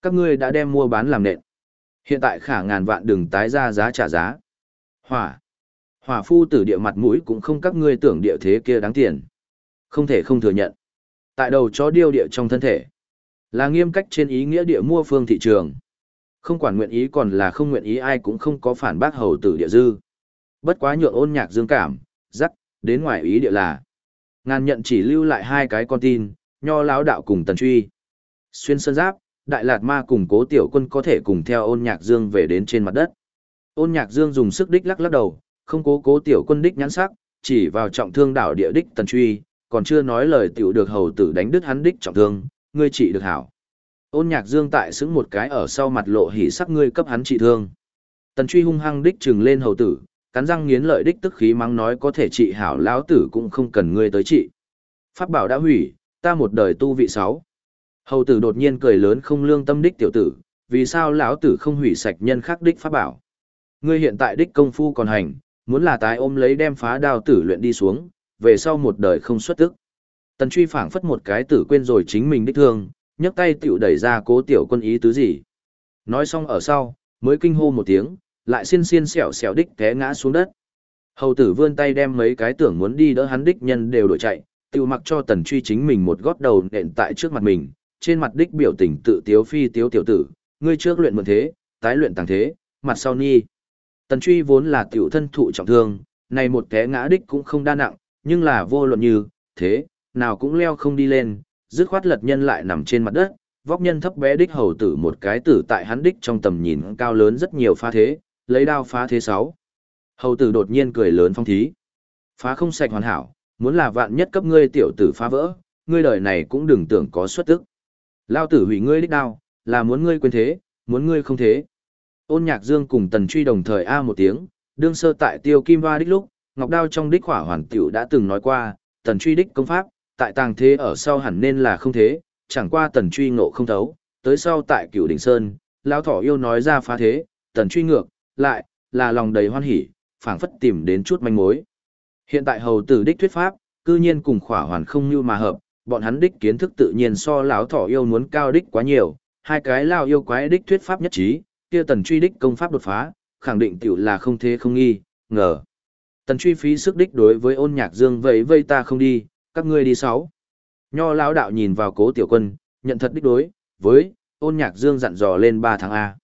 Các ngươi đã đem mua bán làm nện. Hiện tại khả ngàn vạn đừng tái ra giá trả giá. Hỏa. Hỏa phu tử địa mặt mũi cũng không các ngươi tưởng địa thế kia đáng tiền. Không thể không thừa nhận. Tại đầu chó điêu địa trong thân thể. Là nghiêm cách trên ý nghĩa địa mua phương thị trường. Không quản nguyện ý còn là không nguyện ý ai cũng không có phản bác hầu tử địa dư. Bất quá nhượng ôn nhạc dương cảm, rắc, đến ngoài ý địa là. Ngàn nhận chỉ lưu lại hai cái con tin, nho lão đạo cùng tần truy. Xuyên sơn giáp, đại lạt ma cùng cố tiểu quân có thể cùng theo ôn nhạc dương về đến trên mặt đất. Ôn nhạc dương dùng sức đích lắc lắc đầu, không cố cố tiểu quân đích nhãn sắc, chỉ vào trọng thương đảo địa đích tần truy, còn chưa nói lời tiểu được hầu tử đánh đứt hắn đích trọng thương, ngươi trị được hảo. Ôn nhạc dương tại xứng một cái ở sau mặt lộ hỉ sắc ngươi cấp hắn trị thương. Tần truy hung hăng đích trừng lên hầu tử, cắn răng nghiến lợi đích tức khí mắng nói có thể trị hảo lão tử cũng không cần ngươi tới trị. Pháp bảo đã hủy, ta một đời tu vị sáu. Hầu tử đột nhiên cười lớn không lương tâm đích tiểu tử, vì sao lão tử không hủy sạch nhân khắc đích pháp bảo? Ngươi hiện tại đích công phu còn hành, muốn là tái ôm lấy đem phá đao tử luyện đi xuống, về sau một đời không xuất tức. Tần truy phảng phất một cái tử quên rồi chính mình đích thương, nhấc tay tiểu đẩy ra cố tiểu quân ý tứ gì. Nói xong ở sau, mới kinh hô một tiếng, lại xiên xiên xẻo xẻo đích té ngã xuống đất. Hầu tử vươn tay đem mấy cái tưởng muốn đi đỡ hắn đích nhân đều đổi chạy, tiêu mặc cho tần truy chính mình một gót đầu nện tại trước mặt mình, trên mặt đích biểu tình tự tiếu phi tiếu tiểu tử, ngươi trước luyện mượn thế, tái luyện tàng thế, mặt sau ni. Tần truy vốn là tiểu thân thụ trọng thương, này một té ngã đích cũng không đa nặng, nhưng là vô luận như, thế, nào cũng leo không đi lên, dứt khoát lật nhân lại nằm trên mặt đất, vóc nhân thấp bé đích hầu tử một cái tử tại hắn đích trong tầm nhìn cao lớn rất nhiều pha thế, lấy đao phá thế sáu. Hầu tử đột nhiên cười lớn phong thí. Phá không sạch hoàn hảo, muốn là vạn nhất cấp ngươi tiểu tử phá vỡ, ngươi đời này cũng đừng tưởng có xuất tức. Lao tử hủy ngươi đích đao, là muốn ngươi quên thế, muốn ngươi không thế. Ôn nhạc dương cùng tần truy đồng thời A một tiếng, đương sơ tại tiêu kim hoa đích lúc, ngọc đao trong đích hỏa hoàn tiểu đã từng nói qua, tần truy đích công pháp, tại tàng thế ở sau hẳn nên là không thế, chẳng qua tần truy ngộ không thấu, tới sau tại cửu đỉnh sơn, lao thỏ yêu nói ra phá thế, tần truy ngược, lại, là lòng đầy hoan hỉ, phảng phất tìm đến chút manh mối. Hiện tại hầu tử đích thuyết pháp, cư nhiên cùng khỏa hoàn không như mà hợp, bọn hắn đích kiến thức tự nhiên so lão thỏ yêu muốn cao đích quá nhiều, hai cái lao yêu quái đích thuyết pháp nhất trí, kia tần truy đích công pháp đột phá, khẳng định tiểu là không thế không nghi, ngờ. Tần truy phí sức đích đối với ôn nhạc dương vậy vây ta không đi, các ngươi đi sáu. Nho lão đạo nhìn vào cố tiểu quân, nhận thật đích đối, với, ôn nhạc dương dặn dò lên 3 tháng A.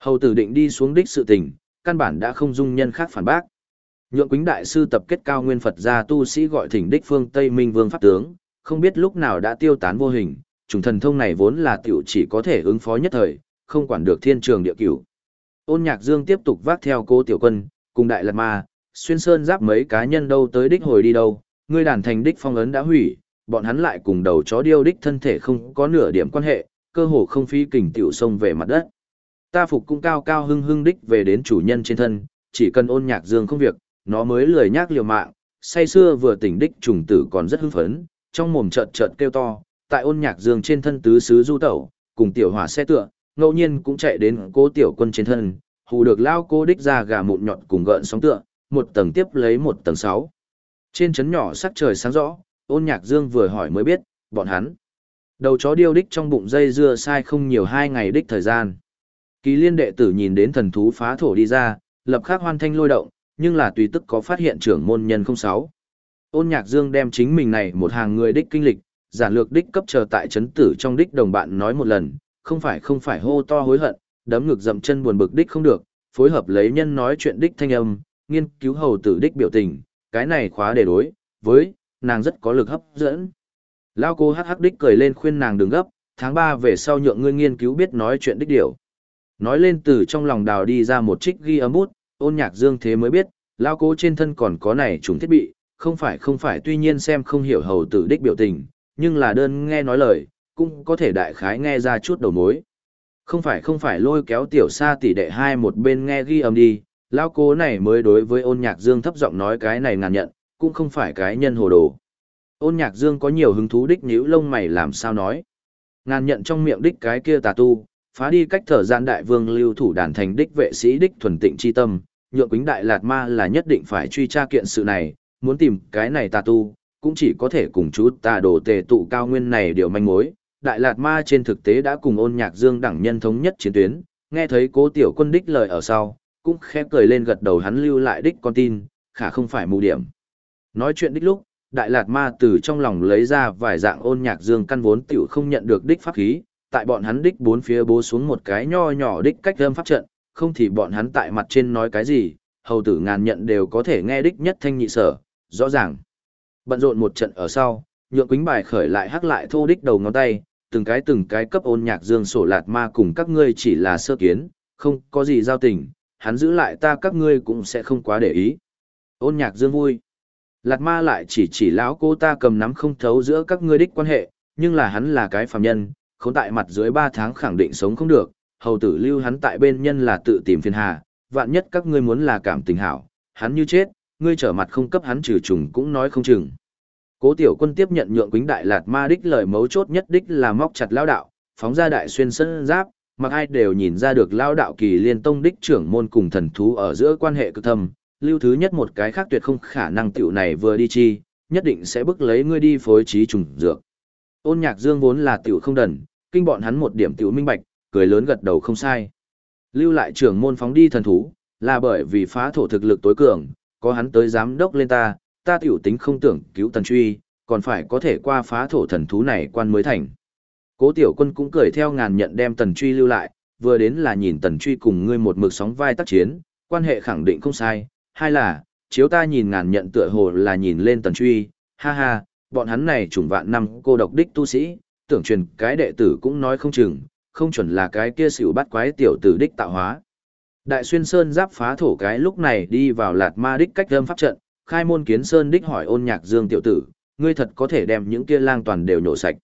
Hầu tử định đi xuống đích sự tình, căn bản đã không dung nhân khác phản bác. Nhượng Quýnh đại sư tập kết cao nguyên Phật gia tu sĩ gọi thỉnh đích phương Tây Minh Vương Pháp Tướng, không biết lúc nào đã tiêu tán vô hình, trùng thần thông này vốn là tiểu chỉ có thể ứng phó nhất thời, không quản được thiên trường địa cửu. Ôn nhạc dương tiếp tục vác theo cô tiểu quân, cùng đại lạt ma, xuyên sơn giáp mấy cá nhân đâu tới đích hồi đi đâu, ngươi đàn thành đích phong ấn đã hủy, bọn hắn lại cùng đầu chó điêu đích thân thể không có nửa điểm quan hệ, cơ hồ không phi kình tiểu sông về mặt đất. Ta phục cũng cao cao hưng hưng đích về đến chủ nhân trên thân, chỉ cần ôn nhạc dương không việc, nó mới lười nhác liều mạng, say xưa vừa tỉnh đích trùng tử còn rất hưng phấn, trong mồm chợt chợt kêu to, tại ôn nhạc dương trên thân tứ xứ du tẩu, cùng tiểu hỏa xe tựa, ngẫu nhiên cũng chạy đến cố tiểu quân trên thân, hù được lao cô đích ra gà mụn nhọn cùng gợn sóng tựa, một tầng tiếp lấy một tầng sáu. Trên chấn nhỏ sắc trời sáng rõ, ôn nhạc dương vừa hỏi mới biết, bọn hắn. Đầu chó điêu đích trong bụng dây dưa sai không nhiều hai ngày đích thời gian. Kỳ liên đệ tử nhìn đến thần thú phá thổ đi ra, lập khắc hoan thanh lôi động, nhưng là tùy tức có phát hiện trưởng môn nhân không sáu. Ôn nhạc dương đem chính mình này một hàng người đích kinh lịch, giản lược đích cấp chờ tại chấn tử trong đích đồng bạn nói một lần, không phải không phải hô to hối hận, đấm ngực dậm chân buồn bực đích không được, phối hợp lấy nhân nói chuyện đích thanh âm, nghiên cứu hầu tử đích biểu tình, cái này khóa để đối, với, nàng rất có lực hấp dẫn. Lao cô hắc hắc đích cười lên khuyên nàng đừng gấp, tháng 3 về sau nhượng ngươi nghiên cứu biết nói chuyện đích điều. Nói lên từ trong lòng đào đi ra một trích ghi âm bút, ôn nhạc dương thế mới biết, lao cố trên thân còn có này trùng thiết bị, không phải không phải tuy nhiên xem không hiểu hầu tử đích biểu tình, nhưng là đơn nghe nói lời, cũng có thể đại khái nghe ra chút đầu mối. Không phải không phải lôi kéo tiểu sa tỷ đệ hai một bên nghe ghi âm đi, lao cố này mới đối với ôn nhạc dương thấp giọng nói cái này ngàn nhận, cũng không phải cái nhân hồ đồ. Ôn nhạc dương có nhiều hứng thú đích nhíu lông mày làm sao nói. Ngàn nhận trong miệng đích cái kia tà tu, phá đi cách thở gian đại vương lưu thủ đàn thành đích vệ sĩ đích thuần tịnh chi tâm, nhượng quính đại lạt ma là nhất định phải truy tra kiện sự này, muốn tìm cái này tà tu, cũng chỉ có thể cùng chú tà đồ tề tụ cao nguyên này điều manh mối. Đại lạt ma trên thực tế đã cùng ôn nhạc dương đẳng nhân thống nhất chiến tuyến, nghe thấy cố tiểu quân đích lời ở sau, cũng khẽ cười lên gật đầu hắn lưu lại đích con tin, khả không phải mù điểm. Nói chuyện đích lúc, đại lạt ma từ trong lòng lấy ra vài dạng ôn nhạc dương căn vốn tiểu không nhận được đích pháp khí, tại bọn hắn đích bốn phía bố xuống một cái nho nhỏ đích cách âm pháp trận, không thì bọn hắn tại mặt trên nói cái gì, hầu tử ngàn nhận đều có thể nghe đích nhất thanh nhị sở, rõ ràng. Bận rộn một trận ở sau, nhượng quính bài khởi lại hắc lại thô đích đầu ngón tay, từng cái từng cái cấp ôn nhạc dương sổ lạt ma cùng các ngươi chỉ là sơ kiến, không có gì giao tình, hắn giữ lại ta các ngươi cũng sẽ không quá để ý. Ôn nhạc dương vui. Lạt ma lại chỉ chỉ lão cô ta cầm nắm không thấu giữa các ngươi đích quan hệ, nhưng là hắn là cái phàm nhân, khốn tại mặt dưới 3 tháng khẳng định sống không được, hầu tử lưu hắn tại bên nhân là tự tìm phiền hà, vạn nhất các ngươi muốn là cảm tình hảo, hắn như chết, ngươi trở mặt không cấp hắn trừ trùng cũng nói không chừng. Cố tiểu quân tiếp nhận nhượng quính đại lạt ma đích lời mấu chốt nhất đích là móc chặt lao đạo, phóng ra đại xuyên sân giáp, mặc ai đều nhìn ra được lao đạo kỳ liên tông đích trưởng môn cùng thần thú ở giữa quan hệ cực thâm, lưu thứ nhất một cái khác tuyệt không khả năng tiểu này vừa đi chi, nhất định sẽ bức lấy ngươi đi phối trí trùng dược. Ôn nhạc dương vốn là tiểu không đần, kinh bọn hắn một điểm tiểu minh bạch, cười lớn gật đầu không sai. Lưu lại trưởng môn phóng đi thần thú, là bởi vì phá thổ thực lực tối cường, có hắn tới giám đốc lên ta, ta tiểu tính không tưởng cứu tần truy, còn phải có thể qua phá thổ thần thú này quan mới thành. Cố tiểu quân cũng cười theo ngàn nhận đem tần truy lưu lại, vừa đến là nhìn tần truy cùng ngươi một mực sóng vai tác chiến, quan hệ khẳng định không sai, hai là, chiếu ta nhìn ngàn nhận tựa hồ là nhìn lên tần truy, ha ha, bọn hắn này trùng vạn năm cô độc đích tu sĩ, tưởng truyền cái đệ tử cũng nói không chừng, không chuẩn là cái kia xỉu bắt quái tiểu tử đích tạo hóa. Đại xuyên sơn giáp phá thổ cái lúc này đi vào lạt ma đích cách âm pháp trận, khai môn kiến sơn đích hỏi ôn nhạc dương tiểu tử, ngươi thật có thể đem những kia lang toàn đều nhổ sạch.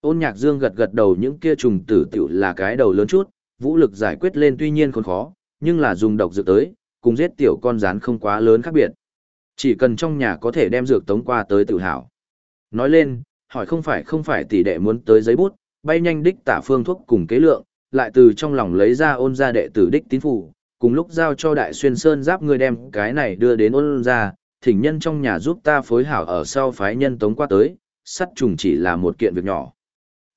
Ôn nhạc dương gật gật đầu những kia trùng tử tiểu là cái đầu lớn chút, vũ lực giải quyết lên tuy nhiên còn khó, nhưng là dùng độc dược tới, cùng giết tiểu con rán không quá lớn khác biệt. Chỉ cần trong nhà có thể đem dược tống qua tới tự hào. Nói lên, hỏi không phải không phải tỷ đệ muốn tới giấy bút, bay nhanh đích tả phương thuốc cùng kế lượng, lại từ trong lòng lấy ra ôn ra đệ tử đích tín phủ, cùng lúc giao cho đại xuyên sơn giáp ngươi đem cái này đưa đến ôn ra, thỉnh nhân trong nhà giúp ta phối hảo ở sau phái nhân tống qua tới, sắt trùng chỉ là một kiện việc nhỏ.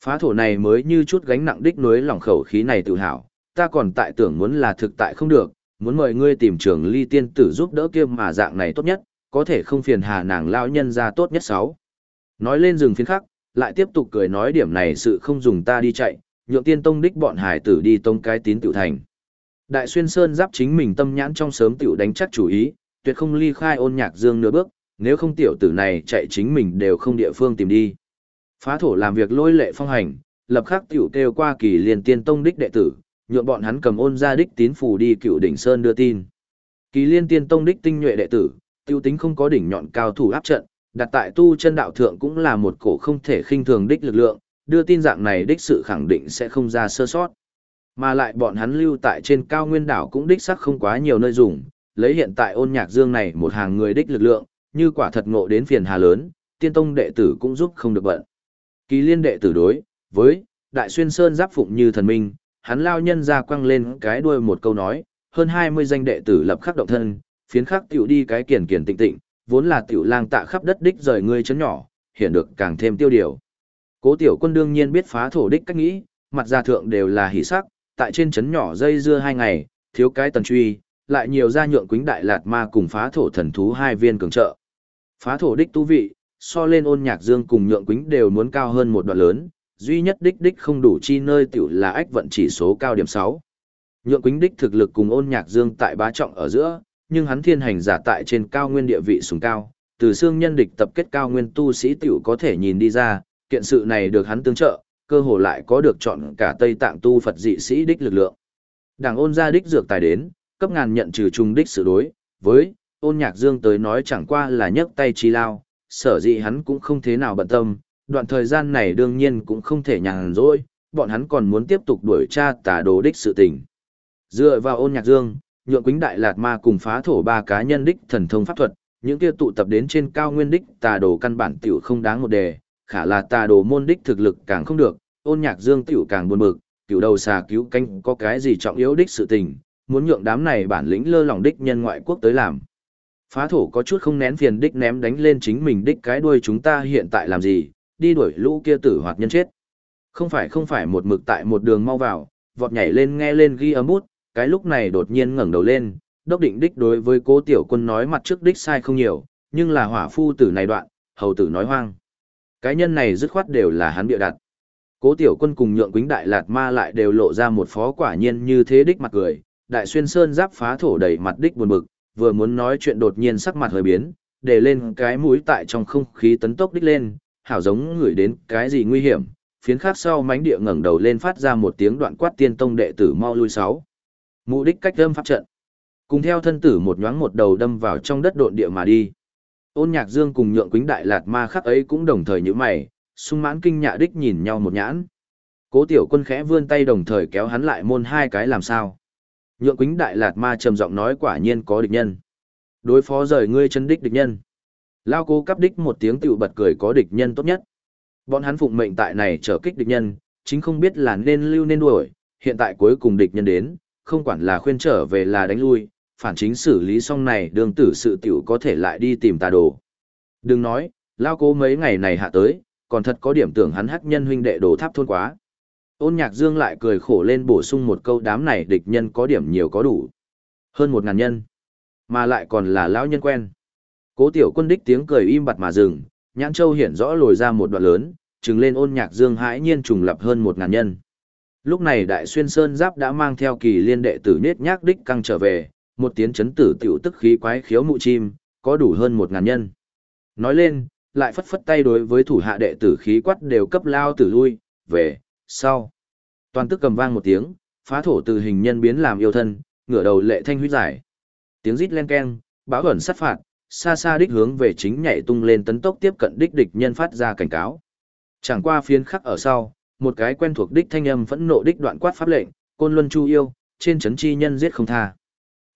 Phá thổ này mới như chút gánh nặng đích núi lòng khẩu khí này tự hào, ta còn tại tưởng muốn là thực tại không được, muốn mời ngươi tìm trường ly tiên tử giúp đỡ kia mà dạng này tốt nhất, có thể không phiền hà nàng lao nhân ra tốt nhất sáu. Nói lên rừng phiến khắc, lại tiếp tục cười nói điểm này sự không dùng ta đi chạy, nhượng tiên tông đích bọn hải tử đi tông cái tín tiểu thành. Đại xuyên sơn giáp chính mình tâm nhãn trong sớm tiểu đánh chắc chủ ý, tuyệt không ly khai ôn nhạc dương nửa bước, nếu không tiểu tử này chạy chính mình đều không địa phương tìm đi. Phá thổ làm việc lôi lệ phong hành, lập khắc tiểu kêu qua kỳ liền tiên tông đích đệ tử, nhượng bọn hắn cầm ôn ra đích tín phù đi cựu đỉnh sơn đưa tin. Kỳ liên tiên tông đích tinh nhuệ đệ tử, tiêu tính không có đỉnh nhọn cao thủ áp trận, đặt tại tu chân đạo thượng cũng là một cổ không thể khinh thường đích lực lượng, đưa tin dạng này đích sự khẳng định sẽ không ra sơ sót. Mà lại bọn hắn lưu tại trên cao nguyên đảo cũng đích sắc không quá nhiều nơi dùng, lấy hiện tại ôn nhạc dương này một hàng người đích lực lượng, như quả thật ngộ đến phiền hà lớn, tiên tông đệ tử cũng giúp không được bận. Kỳ liên đệ tử đối, với, đại xuyên sơn giáp phụng như thần minh, hắn lao nhân ra quăng lên cái đuôi một câu nói, hơn 20 danh đệ tử lập khắc động thân, phiến khắc tiểu đi cái kiển kiển tịnh tịnh, vốn là tiểu lang tạ khắp đất đích rời ngươi chấn nhỏ, hiện được càng thêm tiêu điều. Cố tiểu quân đương nhiên biết phá thổ đích cách nghĩ, mặt ra thượng đều là hỉ sắc, tại trên chấn nhỏ dây dưa hai ngày, thiếu cái tần truy, lại nhiều gia nhượng quính đại lạt ma cùng phá thổ thần thú hai viên cường trợ. Phá thổ đích tu vị, so lên ôn nhạc dương cùng nhượng quính đều muốn cao hơn một đoạn lớn, duy nhất đích đích không đủ chi nơi tiểu là ách vận chỉ số cao điểm 6. Nhượng quính đích thực lực cùng ôn nhạc dương tại bá trọng ở giữa, nhưng hắn thiên hành giả tại trên cao nguyên địa vị sùng cao, từ xương nhân địch tập kết cao nguyên tu sĩ tiểu có thể nhìn đi ra, kiện sự này được hắn tương trợ, cơ hồ lại có được chọn cả Tây Tạng tu Phật dị sĩ đích lực lượng. Đảng ôn ra đích dược tài đến, cấp ngàn nhận trừ trùng đích sự đối, với, ôn nhạc dương tới nói chẳng qua là nhấc tay chi lao, sở dĩ hắn cũng không thế nào bận tâm, đoạn thời gian này đương nhiên cũng không thể nhàn rỗi, bọn hắn còn muốn tiếp tục đuổi tra tà đồ đích sự tình. Dựa vào ôn nhạc dương, nhượng quính đại lạt ma cùng phá thổ ba cá nhân đích thần thông pháp thuật, những kia tụ tập đến trên cao nguyên đích tà đồ căn bản tiểu không đáng một đề, khả là tà đồ môn đích thực lực càng không được, ôn nhạc dương tiểu càng buồn bực, cửu đầu xà cứu canh có cái gì trọng yếu đích sự tình, muốn nhượng đám này bản lĩnh lơ lỏng đích nhân ngoại quốc tới làm. Phá thổ có chút không nén phiền đích ném đánh lên chính mình đích cái đuôi chúng ta hiện tại làm gì, đi đuổi lũ kia tử hoạt nhân chết. Không phải không phải một mực tại một đường mau vào, vọt nhảy lên nghe lên ghi ấm bút, cái lúc này đột nhiên ngẩng đầu lên, đốc định đích đối với cố tiểu quân nói mặt trước đích sai không nhiều, nhưng là hỏa phu tử này đoạn, hầu tử nói hoang. Cái nhân này dứt khoát đều là hắn bịa đặt. Cố tiểu quân cùng nhượng quính đại lạt ma lại đều lộ ra một phó quả nhiên như thế đích mặt cười, đại xuyên sơn giáp phá thổ đầy mặt đích buồn bực, vừa muốn nói chuyện đột nhiên sắc mặt hơi biến, để lên cái mũi tại trong không khí tấn tốc đích lên, hảo giống ngửi đến cái gì nguy hiểm, phiến khác sau mánh địa ngẩng đầu lên phát ra một tiếng đoạn quát tiên tông đệ tử mau lui sáu. Mục đích cách đâm pháp trận. Cùng theo thân tử một nhoáng một đầu đâm vào trong đất độn địa mà đi. Ôn Nhạc Dương cùng Nhượng Quýnh Đại Lạt Ma khắc ấy cũng đồng thời như mày, sung mãn kinh nhạ đích nhìn nhau một nhãn. Cố Tiểu Quân khẽ vươn tay đồng thời kéo hắn lại môn hai cái làm sao? Nhượng Quýnh Đại Lạt Ma trầm giọng nói quả nhiên có địch nhân. Đối phó rời ngươi chân đích địch nhân. Lao cố cắp đích một tiếng tiểu bật cười có địch nhân tốt nhất. Bọn hắn phụng mệnh tại này trở kích địch nhân, chính không biết là nên lưu nên đuổi, hiện tại cuối cùng địch nhân đến, không quản là khuyên trở về là đánh lui, phản chính xử lý xong này đường tử sự tiểu có thể lại đi tìm tà đồ. Đừng nói, lao cố mấy ngày này hạ tới, còn thật có điểm tưởng hắn hắc nhân huynh đệ đồ tháp thôn quá. Ôn nhạc dương lại cười khổ lên bổ sung một câu đám này địch nhân có điểm nhiều có đủ. Hơn một ngàn nhân. Mà lại còn là lão nhân quen. Cố tiểu quân đích tiếng cười im bặt mà dừng, nhãn châu hiển rõ lồi ra một đoạn lớn, trừng lên ôn nhạc dương hãi nhiên trùng lập hơn một ngàn nhân. Lúc này đại xuyên sơn giáp đã mang theo kỳ liên đệ tử nết nhác đích căng trở về, một tiếng chấn tử tiểu tức khí quái khiếu mụ chim, có đủ hơn một ngàn nhân. Nói lên, lại phất phất tay đối với thủ hạ đệ tử khí quát đều cấp lao tử lui, về, sau. Toàn tức cầm vang một tiếng, phá thổ từ hình nhân biến làm yêu thân, ngửa đầu lệ thanh huyết giải. Tiếng rít len keng, báo ẩn sát phạt, xa xa đích hướng về chính nhảy tung lên tấn tốc tiếp cận đích địch nhân phát ra cảnh cáo. Chẳng qua phiến khắc ở sau, một cái quen thuộc đích thanh âm phẫn nộ đích đoạn quát pháp lệnh, côn luân chu yêu, trên chấn chi nhân giết không tha.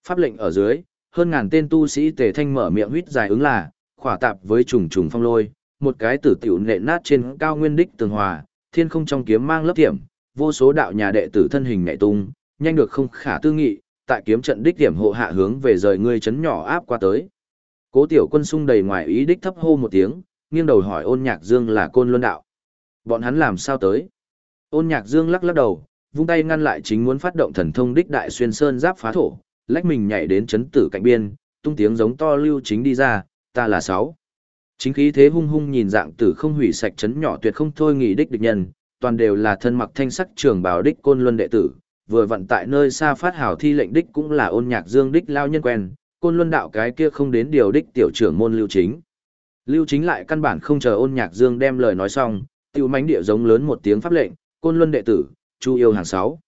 Pháp lệnh ở dưới, hơn ngàn tên tu sĩ tề thanh mở miệng huyết dài ứng là, khỏa tạp với trùng trùng phong lôi, một cái tử tiểu nệ nát trên cao nguyên đích tường hòa, thiên không trong kiếm mang lớp tiệm, vô số đạo nhà đệ tử thân hình nhẹ tung, nhanh được không khả tư nghị, tại kiếm trận đích điểm hộ hạ hướng về rời ngươi chấn nhỏ áp qua tới. Cố tiểu quân sung đầy ngoài ý đích thấp hô một tiếng, nghiêng đầu hỏi ôn nhạc dương là côn luân đạo. Bọn hắn làm sao tới? Ôn nhạc dương lắc lắc đầu, vung tay ngăn lại chính muốn phát động thần thông đích đại xuyên sơn giáp phá thổ, lách mình nhảy đến chấn tử cạnh biên, tung tiếng giống to lưu chính đi ra, ta là sáu. Chính khí thế hung hung nhìn dạng tử không hủy sạch chấn nhỏ tuyệt không thôi nghỉ đích địch nhân, toàn đều là thân mặc thanh sắc trường bào đích côn luân đệ tử, vừa vận tại nơi xa phát hảo thi lệnh đích cũng là ôn nhạc dương đích lao nhân quen, côn luân đạo cái kia không đến điều đích tiểu trưởng môn lưu chính. Lưu chính lại căn bản không chờ ôn nhạc dương đem lời nói xong, tiêu mánh địa giống lớn một tiếng pháp lệnh, côn luân đệ tử, chu yêu hàng sáu.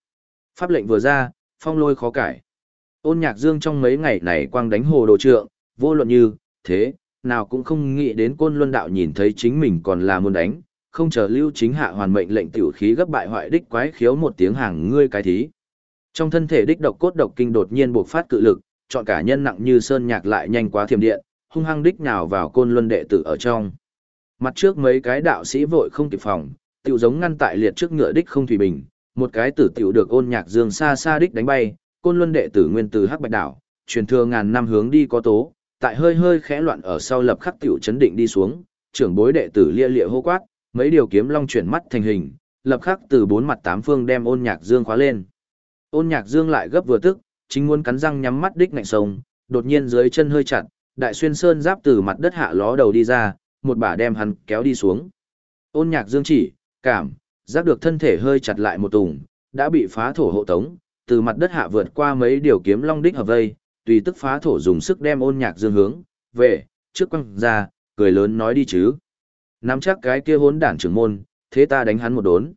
Pháp lệnh vừa ra, phong lôi khó cải. Ôn nhạc dương trong mấy ngày này quang đánh hồ đồ trượng, vô luận như, thế, nào cũng không nghĩ đến côn luân đạo nhìn thấy chính mình còn là muốn đánh, không chờ lưu chính hạ hoàn mệnh lệnh tiểu khí gấp bại hoại đích quái khiếu một tiếng hàng ngươi cái thí. Trong thân thể đích độc cốt độc kinh đột nhiên bộc phát cự lực, chọn cả nhân nặng như sơn nhạc lại nhanh quá thiểm điện, hung hăng đích nào vào côn luân đệ tử ở trong. Mặt trước mấy cái đạo sĩ vội không kịp phòng, tiểu giống ngăn tại liệt trước ngựa đích không thủy bình, một cái tử tiểu được ôn nhạc dương xa xa đích đánh bay, côn luân đệ tử nguyên từ hắc bạch đảo, truyền thừa ngàn năm hướng đi có tố, tại hơi hơi khẽ loạn ở sau lập khắc tiểu chấn định đi xuống, trưởng bối đệ tử lia lịa hô quát, mấy điều kiếm long chuyển mắt thành hình, lập khắc từ bốn mặt tám phương đem ôn nhạc dương khóa lên. Ôn nhạc dương lại gấp vừa tức, chính muốn cắn răng nhắm mắt đích ngạnh sông, đột nhiên dưới chân hơi chặt, đại xuyên sơn giáp từ mặt đất hạ ló đầu đi ra, một bà đem hắn kéo đi xuống. Ôn nhạc dương chỉ, cảm, giác được thân thể hơi chặt lại một tùng, đã bị phá thổ hộ tống, từ mặt đất hạ vượt qua mấy điều kiếm long đích hợp vây, tùy tức phá thổ dùng sức đem ôn nhạc dương hướng, về, trước quăng ra, cười lớn nói đi chứ. Nắm chắc cái kia hốn đản trưởng môn, thế ta đánh hắn một đốn.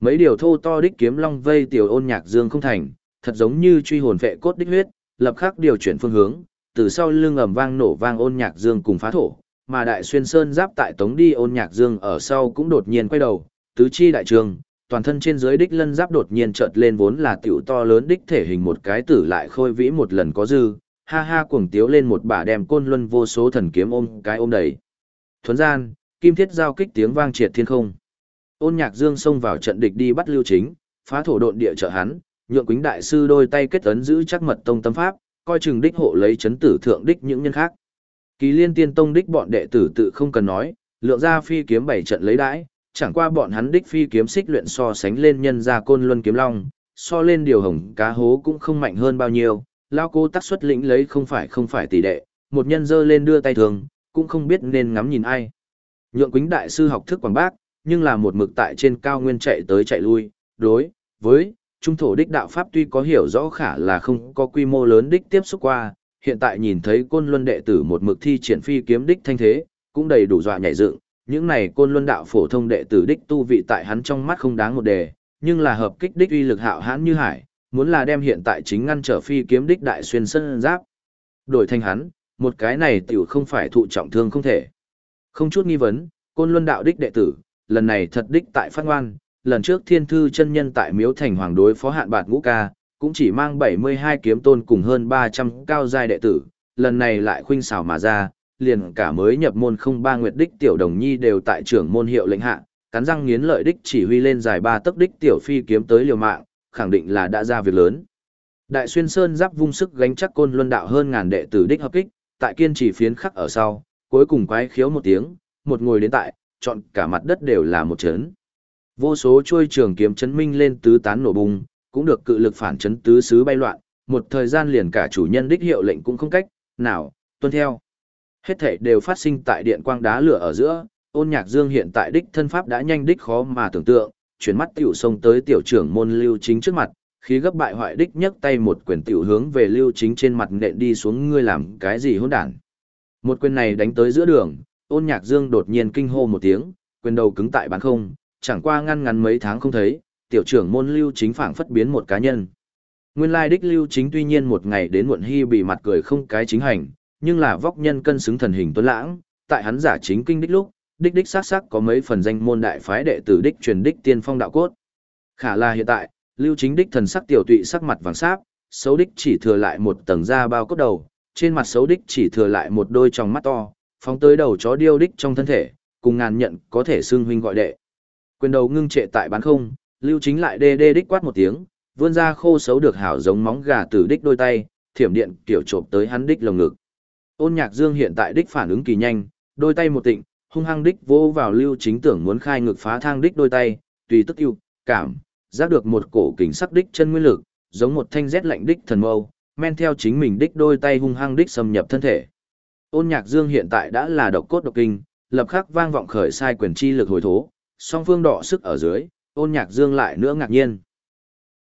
Mấy điều thô to đích kiếm long vây tiểu ôn nhạc dương không thành, thật giống như truy hồn vệ cốt đích huyết, lập khắc điều chuyển phương hướng, từ sau lưng ầm vang nổ vang ôn nhạc dương cùng phá thổ, mà đại xuyên sơn giáp tại tống đi ôn nhạc dương ở sau cũng đột nhiên quay đầu, tứ chi đại trường, toàn thân trên dưới đích lân giáp đột nhiên chợt lên vốn là tiểu to lớn đích thể hình một cái tử lại khôi vĩ một lần có dư, ha ha cuồng tiếu lên một bả đem côn luân vô số thần kiếm ôm cái ôm đầy. Thuấn gian, kim thiết giao kích tiếng vang triệt thiên không. Ôn Nhạc Dương xông vào trận địch đi bắt Lưu Chính, phá thổ độn địa trợ hắn, nhượng Quýnh đại sư đôi tay kết ấn giữ chắc mật tông tâm pháp, coi chừng đích hộ lấy chấn tử thượng đích những nhân khác. Kỳ Liên Tiên Tông đích bọn đệ tử tự không cần nói, lượng ra phi kiếm bảy trận lấy đãi, chẳng qua bọn hắn đích phi kiếm xích luyện so sánh lên nhân gia côn luân kiếm long, so lên điều hồng cá hố cũng không mạnh hơn bao nhiêu, lao cô tác xuất lĩnh lấy không phải không phải tỷ đệ, một nhân dơ lên đưa tay thường, cũng không biết nên ngắm nhìn ai. Nhượng quính đại sư học thức quảng bác, nhưng là một mực tại trên cao nguyên chạy tới chạy lui, đối với trung thổ đích đạo pháp tuy có hiểu rõ khả là không có quy mô lớn đích tiếp xúc qua, hiện tại nhìn thấy côn luân đệ tử một mực thi triển phi kiếm đích thanh thế, cũng đầy đủ dọa nhảy dựng, những này côn luân đạo phổ thông đệ tử đích tu vị tại hắn trong mắt không đáng một đề, nhưng là hợp kích đích uy lực hạo hãn như hải, muốn là đem hiện tại chính ngăn trở phi kiếm đích đại xuyên sân giáp. Đổi thành hắn, một cái này tiểu không phải thụ trọng thương không thể. Không chút nghi vấn, côn luân đạo đích đệ tử, lần này thật đích tại phát ngoan, lần trước thiên thư chân nhân tại miếu thành hoàng đối phó hạn bạt ngũ ca, cũng chỉ mang 72 kiếm tôn cùng hơn 300 cao giai đệ tử, lần này lại khuynh xảo mà ra, liền cả mới nhập môn không ba nguyệt đích tiểu đồng nhi đều tại trưởng môn hiệu lệnh hạ, cắn răng nghiến lợi đích chỉ huy lên dài ba tấc đích tiểu phi kiếm tới liều mạng, khẳng định là đã ra việc lớn. Đại xuyên sơn giáp vung sức gánh chắc côn luân đạo hơn ngàn đệ tử đích hợp kích, tại kiên trì phiến khắc ở sau, cuối cùng quái khiếu một tiếng, một ngồi đến tại, chọn cả mặt đất đều là một chấn. Vô số chuôi trường kiếm chấn minh lên tứ tán nổ bùng, cũng được cự lực phản chấn tứ xứ bay loạn, một thời gian liền cả chủ nhân đích hiệu lệnh cũng không cách, nào, tuân theo. Hết thể đều phát sinh tại điện quang đá lửa ở giữa, ôn nhạc dương hiện tại đích thân pháp đã nhanh đích khó mà tưởng tượng, chuyển mắt tiểu sông tới tiểu trưởng môn lưu chính trước mặt, khí gấp bại hoại đích nhấc tay một quyền tiểu hướng về lưu chính trên mặt nện đi xuống ngươi làm cái gì hỗn đản. Một quyền này đánh tới giữa đường, ôn nhạc dương đột nhiên kinh hô một tiếng, quyền đầu cứng tại bán không, chẳng qua ngăn ngắn mấy tháng không thấy, tiểu trưởng môn lưu chính phảng phất biến một cá nhân. Nguyên lai đích lưu chính tuy nhiên một ngày đến muộn hy bị mặt cười không cái chính hành, nhưng là vóc nhân cân xứng thần hình tuấn lãng, tại hắn giả chính kinh đích lúc, đích đích sắc sắc có mấy phần danh môn đại phái đệ tử đích truyền đích tiên phong đạo cốt. Khả là hiện tại, lưu chính đích thần sắc tiểu tụy sắc mặt vàng sáp, xấu đích chỉ thừa lại một tầng da bao cốt đầu, trên mặt xấu đích chỉ thừa lại một đôi tròng mắt to, phóng tới đầu chó điêu đích trong thân thể, cùng ngàn nhận có thể xưng huynh gọi đệ. Quyền đầu ngưng trệ tại bán không, lưu chính lại đê đê đích quát một tiếng, vươn ra khô xấu được hảo giống móng gà từ đích đôi tay, thiểm điện kiểu trộm tới hắn đích lồng ngực. Ôn nhạc dương hiện tại đích phản ứng kỳ nhanh, đôi tay một tịnh, hung hăng đích vô vào lưu chính tưởng muốn khai ngực phá thang đích đôi tay, tùy tức yêu, cảm, giác được một cổ kính sắc đích chân nguyên lực, giống một thanh rét lạnh đích thần mâu, men theo chính mình đích đôi tay hung hăng đích xâm nhập thân thể. Ôn nhạc dương hiện tại đã là độc cốt độc kinh, lập khắc vang vọng khởi sai quyền chi lực hồi thố, song phương đỏ sức ở dưới, ôn nhạc dương lại nữa ngạc nhiên.